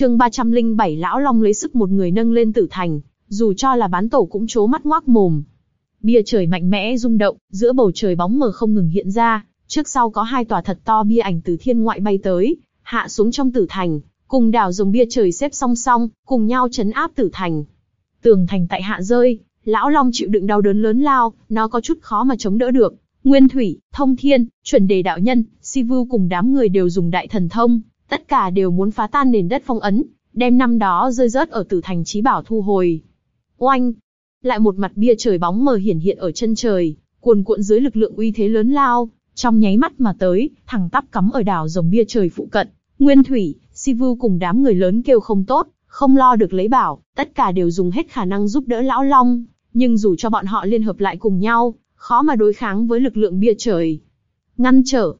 chương 307 Lão Long lấy sức một người nâng lên tử thành, dù cho là bán tổ cũng chố mắt ngoác mồm. Bia trời mạnh mẽ rung động, giữa bầu trời bóng mờ không ngừng hiện ra, trước sau có hai tòa thật to bia ảnh từ thiên ngoại bay tới, hạ xuống trong tử thành, cùng đảo dùng bia trời xếp song song, cùng nhau chấn áp tử thành. Tường thành tại hạ rơi, lão long chịu đựng đau đớn lớn lao, nó có chút khó mà chống đỡ được. Nguyên Thủy, Thông Thiên, chuẩn đề đạo nhân, Si vưu cùng đám người đều dùng đại thần thông, tất cả đều muốn phá tan nền đất phong ấn, đem năm đó rơi rớt ở tử thành trí bảo thu hồi. Oanh! Lại một mặt bia trời bóng mờ hiển hiện ở chân trời, cuồn cuộn dưới lực lượng uy thế lớn lao, trong nháy mắt mà tới, thẳng tắp cắm ở đảo rồng bia trời phụ cận. Nguyên Thủy, Si Vu cùng đám người lớn kêu không tốt, không lo được lấy bảo, tất cả đều dùng hết khả năng giúp đỡ lão long, nhưng dù cho bọn họ liên hợp lại cùng nhau, khó mà đối kháng với lực lượng bia trời. Ngăn trở.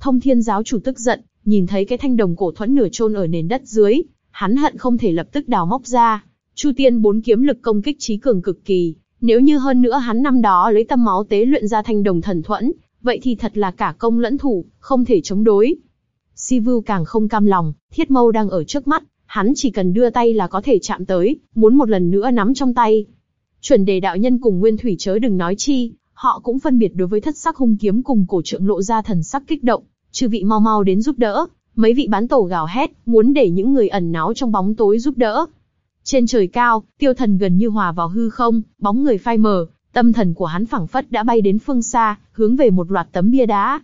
Thông thiên giáo chủ tức giận, nhìn thấy cái thanh đồng cổ thuẫn nửa chôn ở nền đất dưới, hắn hận không thể lập tức đào móc ra. Chu tiên bốn kiếm lực công kích trí cường cực kỳ, nếu như hơn nữa hắn năm đó lấy tâm máu tế luyện ra thanh đồng thần thuẫn, vậy thì thật là cả công lẫn thủ, không thể chống đối. Si Vu càng không cam lòng, thiết mâu đang ở trước mắt, hắn chỉ cần đưa tay là có thể chạm tới, muốn một lần nữa nắm trong tay. Chuẩn đề đạo nhân cùng Nguyên Thủy chớ đừng nói chi, họ cũng phân biệt đối với thất sắc hung kiếm cùng cổ trượng lộ ra thần sắc kích động, chư vị mau mau đến giúp đỡ, mấy vị bán tổ gào hét, muốn để những người ẩn náu trong bóng tối giúp đỡ. Trên trời cao, tiêu thần gần như hòa vào hư không, bóng người phai mờ, tâm thần của hắn phẳng phất đã bay đến phương xa, hướng về một loạt tấm bia đá.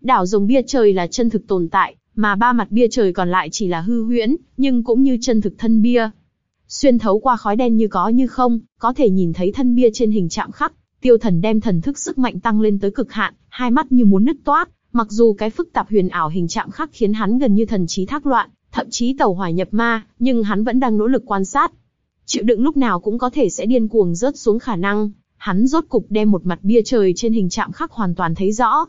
Đảo rồng bia trời là chân thực tồn tại, mà ba mặt bia trời còn lại chỉ là hư huyễn, nhưng cũng như chân thực thân bia. Xuyên thấu qua khói đen như có như không, có thể nhìn thấy thân bia trên hình chạm khắc, tiêu thần đem thần thức sức mạnh tăng lên tới cực hạn, hai mắt như muốn nứt toát, mặc dù cái phức tạp huyền ảo hình trạng khắc khiến hắn gần như thần trí thác loạn, thậm chí tẩu hỏa nhập ma, nhưng hắn vẫn đang nỗ lực quan sát. Chịu đựng lúc nào cũng có thể sẽ điên cuồng rớt xuống khả năng, hắn rốt cục đem một mặt bia trời trên hình chạm khắc hoàn toàn thấy rõ.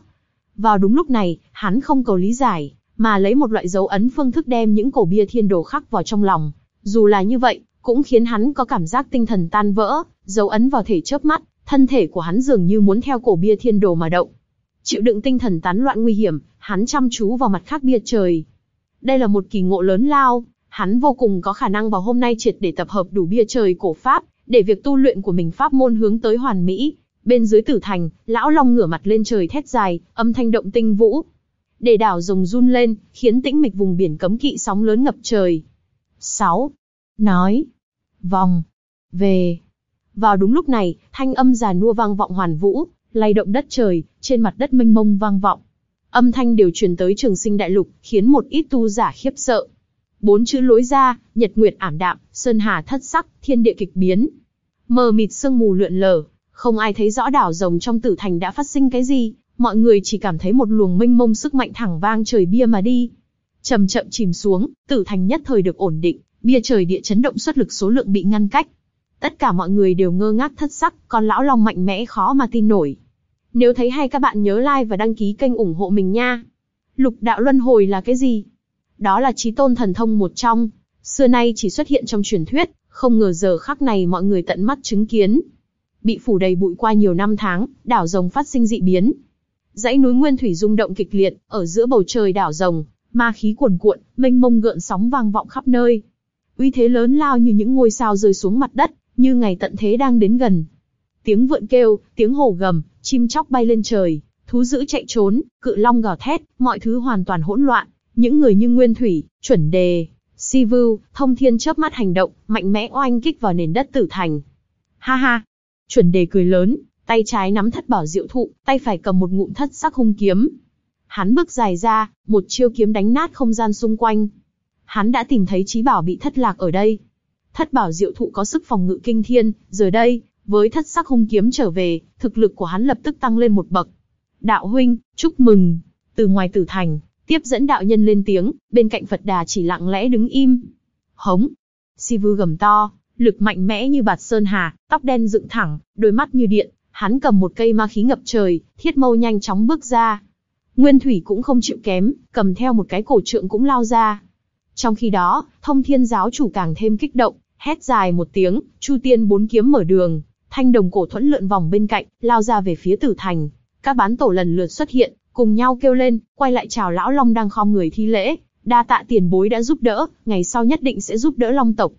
Vào đúng lúc này, hắn không cầu lý giải, mà lấy một loại dấu ấn phương thức đem những cổ bia thiên đồ khắc vào trong lòng. Dù là như vậy, cũng khiến hắn có cảm giác tinh thần tan vỡ, dấu ấn vào thể chớp mắt, thân thể của hắn dường như muốn theo cổ bia thiên đồ mà động. Chịu đựng tinh thần tán loạn nguy hiểm, hắn chăm chú vào mặt khác bia trời. Đây là một kỳ ngộ lớn lao, hắn vô cùng có khả năng vào hôm nay triệt để tập hợp đủ bia trời cổ pháp, để việc tu luyện của mình pháp môn hướng tới hoàn mỹ. Bên dưới tử thành, lão long ngửa mặt lên trời thét dài, âm thanh động tinh vũ. Để đảo rồng run lên, khiến tĩnh mịch vùng biển cấm kỵ sóng lớn ngập trời. 6. Nói. Vòng. Về. Vào đúng lúc này, thanh âm già nua vang vọng hoàn vũ, lay động đất trời, trên mặt đất mênh mông vang vọng. Âm thanh đều truyền tới trường sinh đại lục, khiến một ít tu giả khiếp sợ. Bốn chữ lối ra, nhật nguyệt ảm đạm, sơn hà thất sắc, thiên địa kịch biến. Mờ mịt sương mù lượn lờ, không ai thấy rõ đảo rồng trong tử thành đã phát sinh cái gì, mọi người chỉ cảm thấy một luồng mênh mông sức mạnh thẳng vang trời bia mà đi. Chậm chậm chìm xuống, tử thành nhất thời được ổn định, bia trời địa chấn động xuất lực số lượng bị ngăn cách. Tất cả mọi người đều ngơ ngác thất sắc, con lão long mạnh mẽ khó mà tin nổi. Nếu thấy hay các bạn nhớ like và đăng ký kênh ủng hộ mình nha. Lục đạo luân hồi là cái gì? Đó là trí tôn thần thông một trong, xưa nay chỉ xuất hiện trong truyền thuyết, không ngờ giờ khắc này mọi người tận mắt chứng kiến. Bị phủ đầy bụi qua nhiều năm tháng, đảo rồng phát sinh dị biến. Dãy núi nguyên thủy rung động kịch liệt, ở giữa bầu trời đảo rồng, ma khí cuồn cuộn, mênh mông gợn sóng vang vọng khắp nơi. Uy thế lớn lao như những ngôi sao rơi xuống mặt đất, như ngày tận thế đang đến gần. Tiếng vượn kêu, tiếng hổ gầm, chim chóc bay lên trời, thú dữ chạy trốn, cự long gào thét, mọi thứ hoàn toàn hỗn loạn. Những người như Nguyên Thủy, Chuẩn Đề, Si vưu, Thông Thiên chớp mắt hành động, mạnh mẽ oanh kích vào nền đất tử thành. Ha ha! Chuẩn Đề cười lớn, tay trái nắm thất bảo diệu thụ, tay phải cầm một ngụm thất sắc hung kiếm. Hắn bước dài ra, một chiêu kiếm đánh nát không gian xung quanh. Hắn đã tìm thấy trí bảo bị thất lạc ở đây. Thất bảo diệu thụ có sức phòng ngự kinh thiên, giờ đây, với thất sắc hung kiếm trở về, thực lực của hắn lập tức tăng lên một bậc. Đạo huynh, chúc mừng. Từ ngoài tử thành, tiếp dẫn đạo nhân lên tiếng, bên cạnh Phật đà chỉ lặng lẽ đứng im. Hống. Si gầm to, lực mạnh mẽ như bạt sơn hà, tóc đen dựng thẳng, đôi mắt như điện, hắn cầm một cây ma khí ngập trời, thiết mâu nhanh chóng bước ra. Nguyên Thủy cũng không chịu kém, cầm theo một cái cổ trượng cũng lao ra. Trong khi đó, thông thiên giáo chủ càng thêm kích động, hét dài một tiếng, chu tiên bốn kiếm mở đường, thanh đồng cổ thuẫn lượn vòng bên cạnh, lao ra về phía tử thành. Các bán tổ lần lượt xuất hiện, cùng nhau kêu lên, quay lại chào lão long đang khom người thi lễ, Đa tạ tiền bối đã giúp đỡ, ngày sau nhất định sẽ giúp đỡ Long tộc.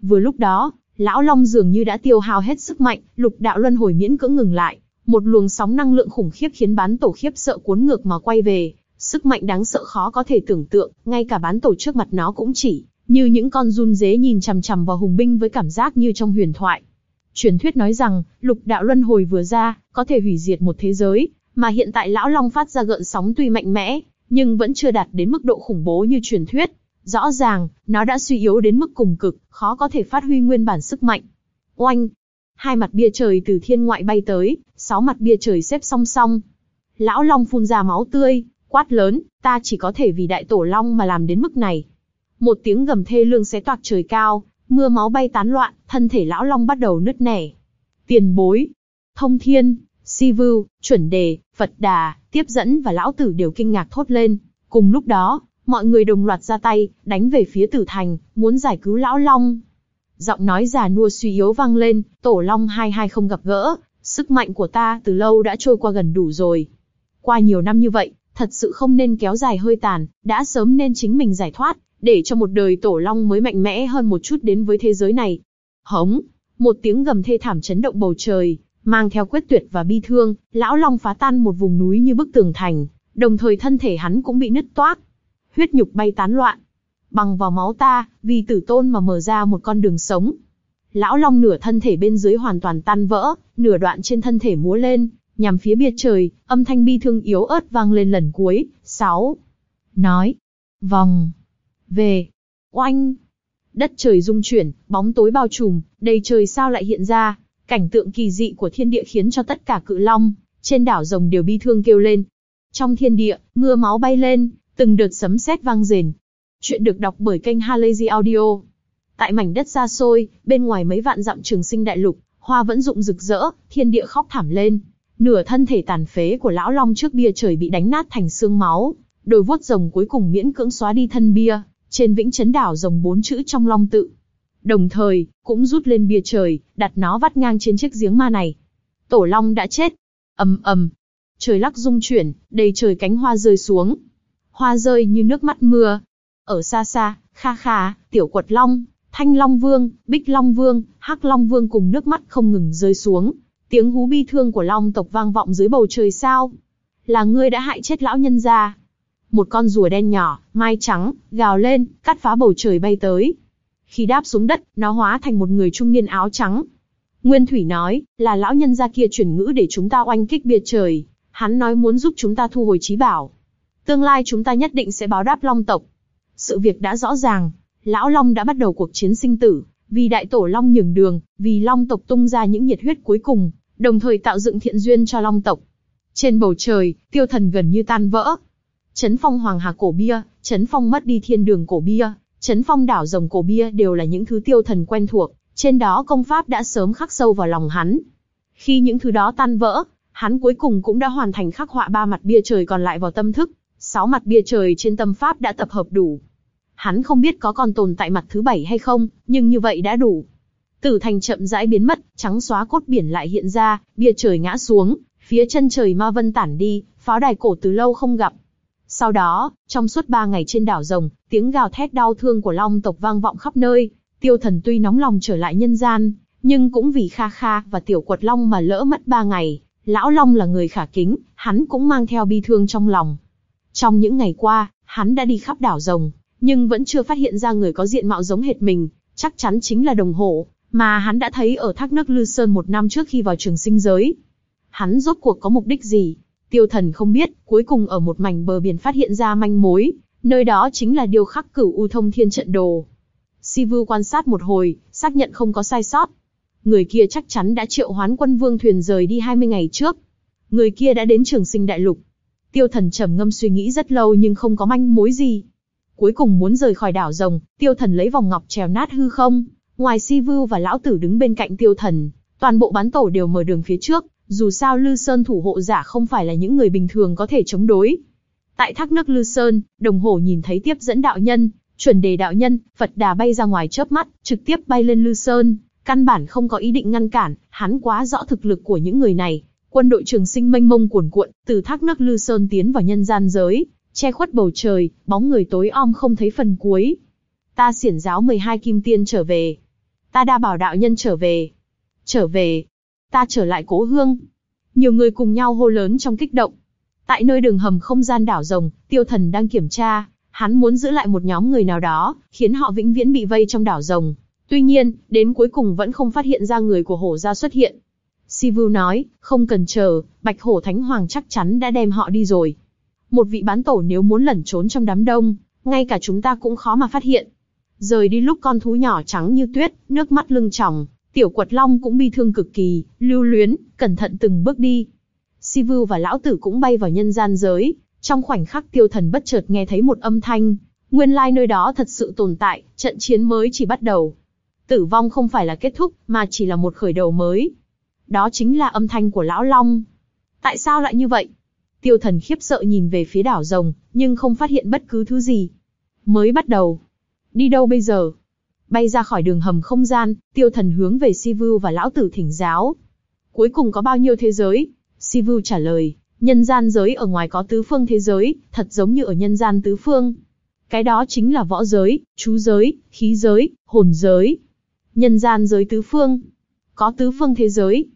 Vừa lúc đó, lão Long dường như đã tiêu hao hết sức mạnh, lục đạo luân hồi miễn cưỡng ngừng lại. Một luồng sóng năng lượng khủng khiếp khiến bán tổ khiếp sợ cuốn ngược mà quay về, sức mạnh đáng sợ khó có thể tưởng tượng, ngay cả bán tổ trước mặt nó cũng chỉ như những con run dế nhìn chằm chằm vào hùng binh với cảm giác như trong huyền thoại. Truyền thuyết nói rằng, lục đạo luân hồi vừa ra, có thể hủy diệt một thế giới, mà hiện tại lão long phát ra gợn sóng tuy mạnh mẽ, nhưng vẫn chưa đạt đến mức độ khủng bố như truyền thuyết. Rõ ràng, nó đã suy yếu đến mức cùng cực, khó có thể phát huy nguyên bản sức mạnh. Oanh! Hai mặt bia trời từ thiên ngoại bay tới, sáu mặt bia trời xếp song song. Lão Long phun ra máu tươi, quát lớn, ta chỉ có thể vì đại tổ Long mà làm đến mức này. Một tiếng gầm thê lương xé toạc trời cao, mưa máu bay tán loạn, thân thể lão Long bắt đầu nứt nẻ. Tiền bối, thông thiên, si vưu, chuẩn đề, Phật đà, tiếp dẫn và lão tử đều kinh ngạc thốt lên. Cùng lúc đó, mọi người đồng loạt ra tay, đánh về phía tử thành, muốn giải cứu lão Long. Giọng nói già nua suy yếu vang lên, tổ Long hai hai không gặp gỡ, sức mạnh của ta từ lâu đã trôi qua gần đủ rồi. Qua nhiều năm như vậy, thật sự không nên kéo dài hơi tàn, đã sớm nên chính mình giải thoát, để cho một đời tổ long mới mạnh mẽ hơn một chút đến với thế giới này. Hống, một tiếng gầm thê thảm chấn động bầu trời, mang theo quyết tuyệt và bi thương, lão long phá tan một vùng núi như bức tường thành, đồng thời thân thể hắn cũng bị nứt toác. Huyết nhục bay tán loạn. Bằng vào máu ta, vì tử tôn mà mở ra một con đường sống. Lão long nửa thân thể bên dưới hoàn toàn tan vỡ, nửa đoạn trên thân thể múa lên, nhằm phía bia trời, âm thanh bi thương yếu ớt vang lên lần cuối. Sáu, Nói. Vòng. Về. Oanh. Đất trời rung chuyển, bóng tối bao trùm, đầy trời sao lại hiện ra. Cảnh tượng kỳ dị của thiên địa khiến cho tất cả cự long, trên đảo rồng đều bi thương kêu lên. Trong thiên địa, mưa máu bay lên, từng đợt sấm sét vang rền. Chuyện được đọc bởi kênh Halazy Audio. Tại mảnh đất xa xôi, bên ngoài mấy vạn dặm trường sinh đại lục, hoa vẫn rụng rực rỡ, thiên địa khóc thảm lên. Nửa thân thể tàn phế của lão long trước bia trời bị đánh nát thành xương máu, đôi vuốt rồng cuối cùng miễn cưỡng xóa đi thân bia, trên vĩnh chấn đảo rồng bốn chữ trong long tự. Đồng thời, cũng rút lên bia trời, đặt nó vắt ngang trên chiếc giếng ma này. Tổ long đã chết. ầm ầm, trời lắc rung chuyển, đầy trời cánh hoa rơi xuống. Hoa rơi như nước mắt mưa. Ở xa xa, kha kha, tiểu quật long, thanh long vương, bích long vương, hắc long vương cùng nước mắt không ngừng rơi xuống. Tiếng hú bi thương của long tộc vang vọng dưới bầu trời sao. Là ngươi đã hại chết lão nhân gia. Một con rùa đen nhỏ, mai trắng, gào lên, cắt phá bầu trời bay tới. Khi đáp xuống đất, nó hóa thành một người trung niên áo trắng. Nguyên Thủy nói, là lão nhân gia kia chuyển ngữ để chúng ta oanh kích biệt trời. Hắn nói muốn giúp chúng ta thu hồi trí bảo. Tương lai chúng ta nhất định sẽ báo đáp long tộc. Sự việc đã rõ ràng, lão long đã bắt đầu cuộc chiến sinh tử, vì đại tổ long nhường đường, vì long tộc tung ra những nhiệt huyết cuối cùng, đồng thời tạo dựng thiện duyên cho long tộc. Trên bầu trời, tiêu thần gần như tan vỡ. Chấn phong hoàng hà cổ bia, chấn phong mất đi thiên đường cổ bia, chấn phong đảo rồng cổ bia đều là những thứ tiêu thần quen thuộc, trên đó công pháp đã sớm khắc sâu vào lòng hắn. Khi những thứ đó tan vỡ, hắn cuối cùng cũng đã hoàn thành khắc họa ba mặt bia trời còn lại vào tâm thức, sáu mặt bia trời trên tâm pháp đã tập hợp đủ. Hắn không biết có còn tồn tại mặt thứ bảy hay không, nhưng như vậy đã đủ. Tử thành chậm rãi biến mất, trắng xóa cốt biển lại hiện ra, bia trời ngã xuống, phía chân trời ma vân tản đi, pháo đài cổ từ lâu không gặp. Sau đó, trong suốt ba ngày trên đảo rồng, tiếng gào thét đau thương của long tộc vang vọng khắp nơi. Tiêu thần tuy nóng lòng trở lại nhân gian, nhưng cũng vì Kha Kha và tiểu quật long mà lỡ mất ba ngày. Lão Long là người khả kính, hắn cũng mang theo bi thương trong lòng. Trong những ngày qua, hắn đã đi khắp đảo rồng, nhưng vẫn chưa phát hiện ra người có diện mạo giống hệt mình, chắc chắn chính là đồng hồ, mà hắn đã thấy ở thác nước Lư Sơn một năm trước khi vào trường sinh giới. Hắn rốt cuộc có mục đích gì? Tiêu thần không biết, cuối cùng ở một mảnh bờ biển phát hiện ra manh mối, nơi đó chính là điều khắc cửu u thông thiên trận đồ. Sivu quan sát một hồi, xác nhận không có sai sót. Người kia chắc chắn đã triệu hoán quân vương thuyền rời đi 20 ngày trước. Người kia đã đến trường sinh đại lục. Tiêu thần trầm ngâm suy nghĩ rất lâu nhưng không có manh mối gì. Cuối cùng muốn rời khỏi đảo rồng, tiêu thần lấy vòng ngọc trèo nát hư không. Ngoài Sivu và lão tử đứng bên cạnh tiêu thần, toàn bộ bán tổ đều mở đường phía trước, dù sao Lư Sơn thủ hộ giả không phải là những người bình thường có thể chống đối. Tại thác nước Lư Sơn, đồng hồ nhìn thấy tiếp dẫn đạo nhân, chuẩn đề đạo nhân, Phật đà bay ra ngoài chớp mắt, trực tiếp bay lên Lư Sơn, căn bản không có ý định ngăn cản, hắn quá rõ thực lực của những người này. Quân đội trường sinh mênh mông cuồn cuộn, từ thác nước Lư Sơn tiến vào nhân gian giới, che khuất bầu trời, bóng người tối om không thấy phần cuối. Ta xiển giáo 12 kim tiên trở về. Ta đa bảo đạo nhân trở về. Trở về. Ta trở lại cố hương. Nhiều người cùng nhau hô lớn trong kích động. Tại nơi đường hầm không gian đảo rồng, tiêu thần đang kiểm tra, hắn muốn giữ lại một nhóm người nào đó, khiến họ vĩnh viễn bị vây trong đảo rồng. Tuy nhiên, đến cuối cùng vẫn không phát hiện ra người của hổ gia xuất hiện. Sivu nói, không cần chờ, bạch hổ thánh hoàng chắc chắn đã đem họ đi rồi. Một vị bán tổ nếu muốn lẩn trốn trong đám đông, ngay cả chúng ta cũng khó mà phát hiện. Rời đi lúc con thú nhỏ trắng như tuyết, nước mắt lưng tròng, tiểu quật long cũng bi thương cực kỳ, lưu luyến, cẩn thận từng bước đi. Sivu và lão tử cũng bay vào nhân gian giới, trong khoảnh khắc tiêu thần bất chợt nghe thấy một âm thanh, nguyên lai nơi đó thật sự tồn tại, trận chiến mới chỉ bắt đầu. Tử vong không phải là kết thúc, mà chỉ là một khởi đầu mới. Đó chính là âm thanh của lão long. Tại sao lại như vậy? Tiêu thần khiếp sợ nhìn về phía đảo rồng, nhưng không phát hiện bất cứ thứ gì. Mới bắt đầu. Đi đâu bây giờ? Bay ra khỏi đường hầm không gian, tiêu thần hướng về Sivu và lão tử thỉnh giáo. Cuối cùng có bao nhiêu thế giới? Sivu trả lời, nhân gian giới ở ngoài có tứ phương thế giới, thật giống như ở nhân gian tứ phương. Cái đó chính là võ giới, chú giới, khí giới, hồn giới. Nhân gian giới tứ phương. Có tứ phương thế giới.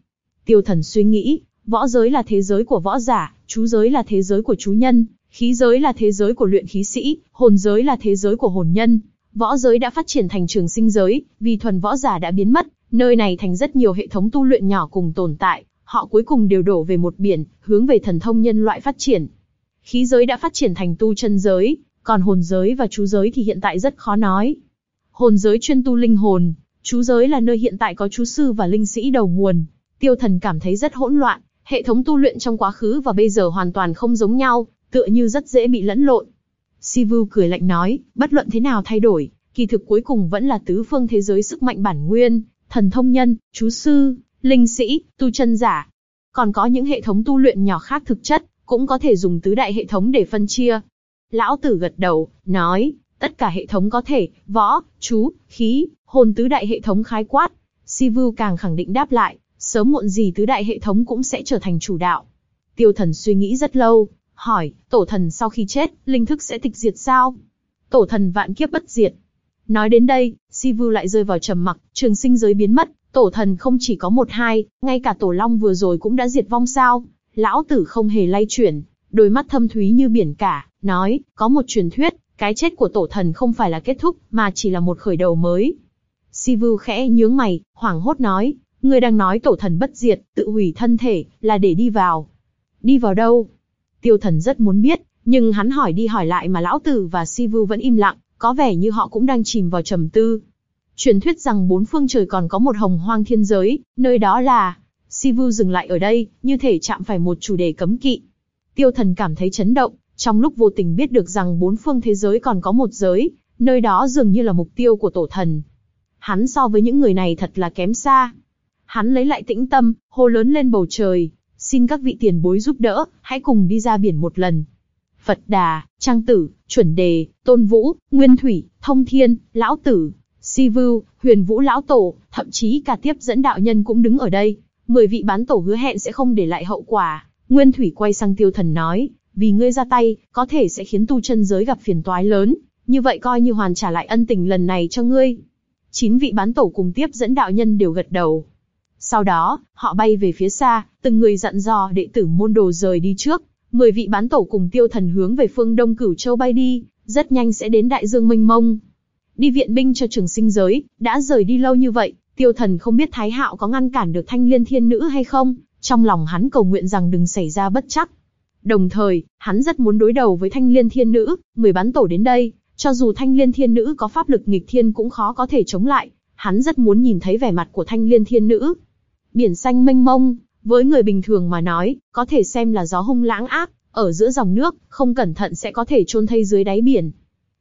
Tiêu thần suy nghĩ, võ giới là thế giới của võ giả, chú giới là thế giới của chú nhân, khí giới là thế giới của luyện khí sĩ, hồn giới là thế giới của hồn nhân. Võ giới đã phát triển thành trường sinh giới, vì thuần võ giả đã biến mất, nơi này thành rất nhiều hệ thống tu luyện nhỏ cùng tồn tại, họ cuối cùng đều đổ về một biển, hướng về thần thông nhân loại phát triển. Khí giới đã phát triển thành tu chân giới, còn hồn giới và chú giới thì hiện tại rất khó nói. Hồn giới chuyên tu linh hồn, chú giới là nơi hiện tại có chú sư và linh sĩ đầu nguồn. Tiêu thần cảm thấy rất hỗn loạn, hệ thống tu luyện trong quá khứ và bây giờ hoàn toàn không giống nhau, tựa như rất dễ bị lẫn lộn. Sivu cười lạnh nói, bất luận thế nào thay đổi, kỳ thực cuối cùng vẫn là tứ phương thế giới sức mạnh bản nguyên, thần thông nhân, chú sư, linh sĩ, tu chân giả. Còn có những hệ thống tu luyện nhỏ khác thực chất, cũng có thể dùng tứ đại hệ thống để phân chia. Lão tử gật đầu, nói, tất cả hệ thống có thể, võ, chú, khí, hồn tứ đại hệ thống khái quát. Sivu càng khẳng định đáp lại, sớm muộn gì tứ đại hệ thống cũng sẽ trở thành chủ đạo. Tiêu thần suy nghĩ rất lâu, hỏi, tổ thần sau khi chết, linh thức sẽ tịch diệt sao? Tổ thần vạn kiếp bất diệt. Nói đến đây, Sivu lại rơi vào trầm mặc, trường sinh giới biến mất, tổ thần không chỉ có một hai, ngay cả tổ long vừa rồi cũng đã diệt vong sao? Lão tử không hề lay chuyển, đôi mắt thâm thúy như biển cả, nói, có một truyền thuyết, cái chết của tổ thần không phải là kết thúc, mà chỉ là một khởi đầu mới. Sivu khẽ nhướng mày, hoảng hốt nói, Ngươi đang nói tổ thần bất diệt, tự hủy thân thể, là để đi vào. Đi vào đâu? Tiêu thần rất muốn biết, nhưng hắn hỏi đi hỏi lại mà lão tử và Sivu vẫn im lặng, có vẻ như họ cũng đang chìm vào trầm tư. Truyền thuyết rằng bốn phương trời còn có một hồng hoang thiên giới, nơi đó là... Sivu dừng lại ở đây, như thể chạm phải một chủ đề cấm kỵ. Tiêu thần cảm thấy chấn động, trong lúc vô tình biết được rằng bốn phương thế giới còn có một giới, nơi đó dường như là mục tiêu của tổ thần. Hắn so với những người này thật là kém xa. Hắn lấy lại tĩnh tâm, hô lớn lên bầu trời, xin các vị tiền bối giúp đỡ, hãy cùng đi ra biển một lần. Phật Đà, Trang Tử, Chuẩn Đề, Tôn Vũ, Nguyên Thủy, Thông Thiên, Lão Tử, Si Vưu, Huyền Vũ Lão Tổ, thậm chí cả tiếp dẫn đạo nhân cũng đứng ở đây. Mười vị bán tổ hứa hẹn sẽ không để lại hậu quả. Nguyên Thủy quay sang tiêu thần nói, vì ngươi ra tay, có thể sẽ khiến tu chân giới gặp phiền toái lớn, như vậy coi như hoàn trả lại ân tình lần này cho ngươi. Chín vị bán tổ cùng tiếp dẫn đạo nhân đều gật đầu. Sau đó, họ bay về phía xa, từng người dặn dò đệ tử môn đồ rời đi trước. Mười vị bán tổ cùng tiêu thần hướng về phương đông cửu châu bay đi, rất nhanh sẽ đến đại dương mênh mông. Đi viện binh cho trường sinh giới, đã rời đi lâu như vậy, tiêu thần không biết Thái Hạo có ngăn cản được thanh liên thiên nữ hay không, trong lòng hắn cầu nguyện rằng đừng xảy ra bất chắc. Đồng thời, hắn rất muốn đối đầu với thanh liên thiên nữ, mười bán tổ đến đây, cho dù thanh liên thiên nữ có pháp lực nghịch thiên cũng khó có thể chống lại, hắn rất muốn nhìn thấy vẻ mặt của thanh liên thiên nữ. Biển xanh mênh mông, với người bình thường mà nói, có thể xem là gió hung lãng ác, ở giữa dòng nước, không cẩn thận sẽ có thể chôn thây dưới đáy biển.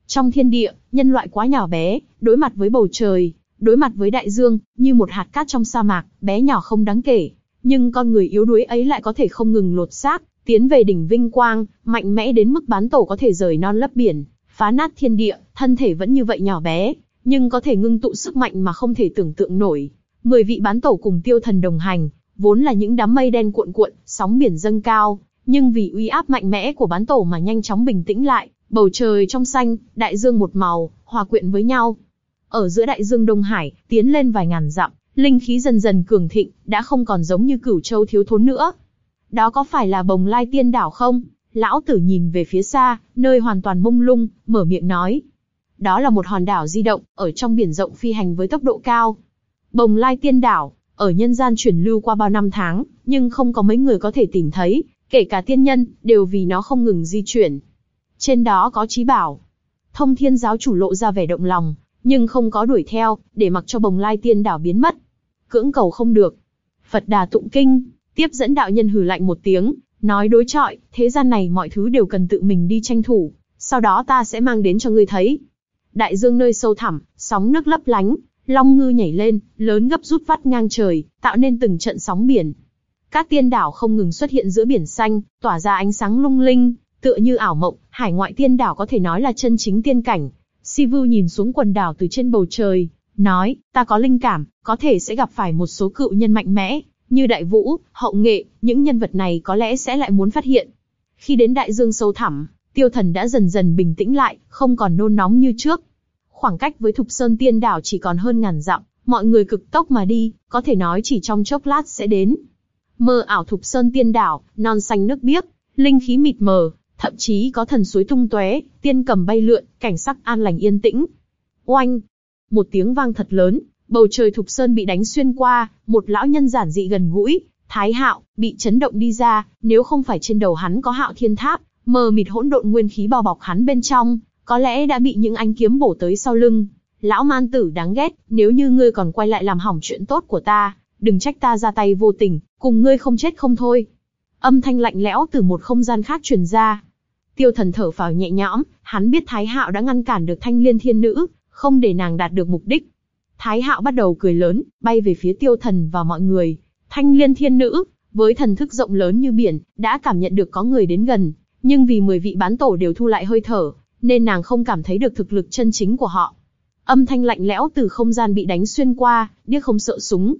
Trong thiên địa, nhân loại quá nhỏ bé, đối mặt với bầu trời, đối mặt với đại dương, như một hạt cát trong sa mạc, bé nhỏ không đáng kể. Nhưng con người yếu đuối ấy lại có thể không ngừng lột xác, tiến về đỉnh vinh quang, mạnh mẽ đến mức bán tổ có thể rời non lấp biển, phá nát thiên địa, thân thể vẫn như vậy nhỏ bé, nhưng có thể ngưng tụ sức mạnh mà không thể tưởng tượng nổi. Mười vị bán tổ cùng tiêu thần đồng hành, vốn là những đám mây đen cuộn cuộn, sóng biển dâng cao, nhưng vì uy áp mạnh mẽ của bán tổ mà nhanh chóng bình tĩnh lại, bầu trời trong xanh, đại dương một màu, hòa quyện với nhau. Ở giữa đại dương Đông Hải, tiến lên vài ngàn dặm, linh khí dần dần cường thịnh, đã không còn giống như cửu châu thiếu thốn nữa. Đó có phải là bồng lai tiên đảo không? Lão tử nhìn về phía xa, nơi hoàn toàn mông lung, mở miệng nói. Đó là một hòn đảo di động, ở trong biển rộng phi hành với tốc độ cao. Bồng lai tiên đảo, ở nhân gian chuyển lưu qua bao năm tháng, nhưng không có mấy người có thể tìm thấy, kể cả tiên nhân, đều vì nó không ngừng di chuyển. Trên đó có trí bảo. Thông thiên giáo chủ lộ ra vẻ động lòng, nhưng không có đuổi theo, để mặc cho bồng lai tiên đảo biến mất. Cưỡng cầu không được. Phật đà tụng kinh, tiếp dẫn đạo nhân hừ lạnh một tiếng, nói đối trọi, thế gian này mọi thứ đều cần tự mình đi tranh thủ, sau đó ta sẽ mang đến cho ngươi thấy. Đại dương nơi sâu thẳm, sóng nước lấp lánh, long ngư nhảy lên, lớn gấp rút vắt ngang trời, tạo nên từng trận sóng biển. Các tiên đảo không ngừng xuất hiện giữa biển xanh, tỏa ra ánh sáng lung linh, tựa như ảo mộng, hải ngoại tiên đảo có thể nói là chân chính tiên cảnh. Sivu nhìn xuống quần đảo từ trên bầu trời, nói, ta có linh cảm, có thể sẽ gặp phải một số cựu nhân mạnh mẽ, như đại vũ, hậu nghệ, những nhân vật này có lẽ sẽ lại muốn phát hiện. Khi đến đại dương sâu thẳm, tiêu thần đã dần dần bình tĩnh lại, không còn nôn nóng như trước. Khoảng cách với Thục Sơn Tiên Đảo chỉ còn hơn ngàn dặm, mọi người cực tốc mà đi, có thể nói chỉ trong chốc lát sẽ đến. Mơ ảo Thục Sơn Tiên Đảo, non xanh nước biếc, linh khí mịt mờ, thậm chí có thần suối tung tóe, tiên cầm bay lượn, cảnh sắc an lành yên tĩnh. Oanh! Một tiếng vang thật lớn, bầu trời Thục Sơn bị đánh xuyên qua, một lão nhân giản dị gần gũi, Thái Hạo, bị chấn động đi ra, nếu không phải trên đầu hắn có Hạo Thiên Tháp, mờ mịt hỗn độn nguyên khí bao bọc hắn bên trong, có lẽ đã bị những ánh kiếm bổ tới sau lưng. Lão man tử đáng ghét, nếu như ngươi còn quay lại làm hỏng chuyện tốt của ta, đừng trách ta ra tay vô tình, cùng ngươi không chết không thôi. Âm thanh lạnh lẽo từ một không gian khác truyền ra. Tiêu thần thở phào nhẹ nhõm, hắn biết Thái Hạo đã ngăn cản được thanh liên thiên nữ, không để nàng đạt được mục đích. Thái Hạo bắt đầu cười lớn, bay về phía tiêu thần và mọi người. Thanh liên thiên nữ, với thần thức rộng lớn như biển, đã cảm nhận được có người đến gần, nhưng vì 10 vị bán tổ đều thu lại hơi thở, nên nàng không cảm thấy được thực lực chân chính của họ. Âm thanh lạnh lẽo từ không gian bị đánh xuyên qua, điếc không sợ súng.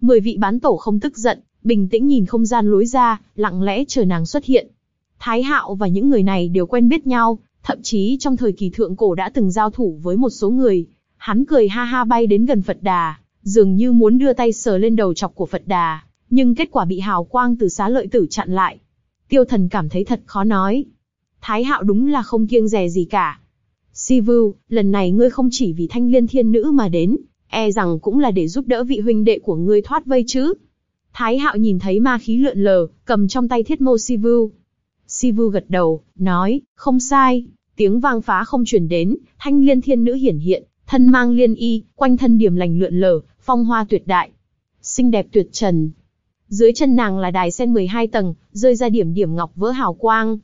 Mười vị bán tổ không tức giận, bình tĩnh nhìn không gian lối ra, lặng lẽ chờ nàng xuất hiện. Thái Hạo và những người này đều quen biết nhau, thậm chí trong thời kỳ thượng cổ đã từng giao thủ với một số người. Hắn cười ha ha bay đến gần Phật Đà, dường như muốn đưa tay sờ lên đầu chọc của Phật Đà, nhưng kết quả bị hào quang từ xá lợi tử chặn lại. Tiêu thần cảm thấy thật khó nói. Thái hạo đúng là không kiêng dè gì cả. Sivu, lần này ngươi không chỉ vì thanh liên thiên nữ mà đến, e rằng cũng là để giúp đỡ vị huynh đệ của ngươi thoát vây chứ. Thái hạo nhìn thấy ma khí lượn lờ, cầm trong tay thiết mô Sivu. Sivu gật đầu, nói, không sai, tiếng vang phá không chuyển đến, thanh liên thiên nữ hiển hiện, thân mang liên y, quanh thân điểm lành lượn lờ, phong hoa tuyệt đại. Xinh đẹp tuyệt trần. Dưới chân nàng là đài sen 12 tầng, rơi ra điểm điểm ngọc vỡ hào quang.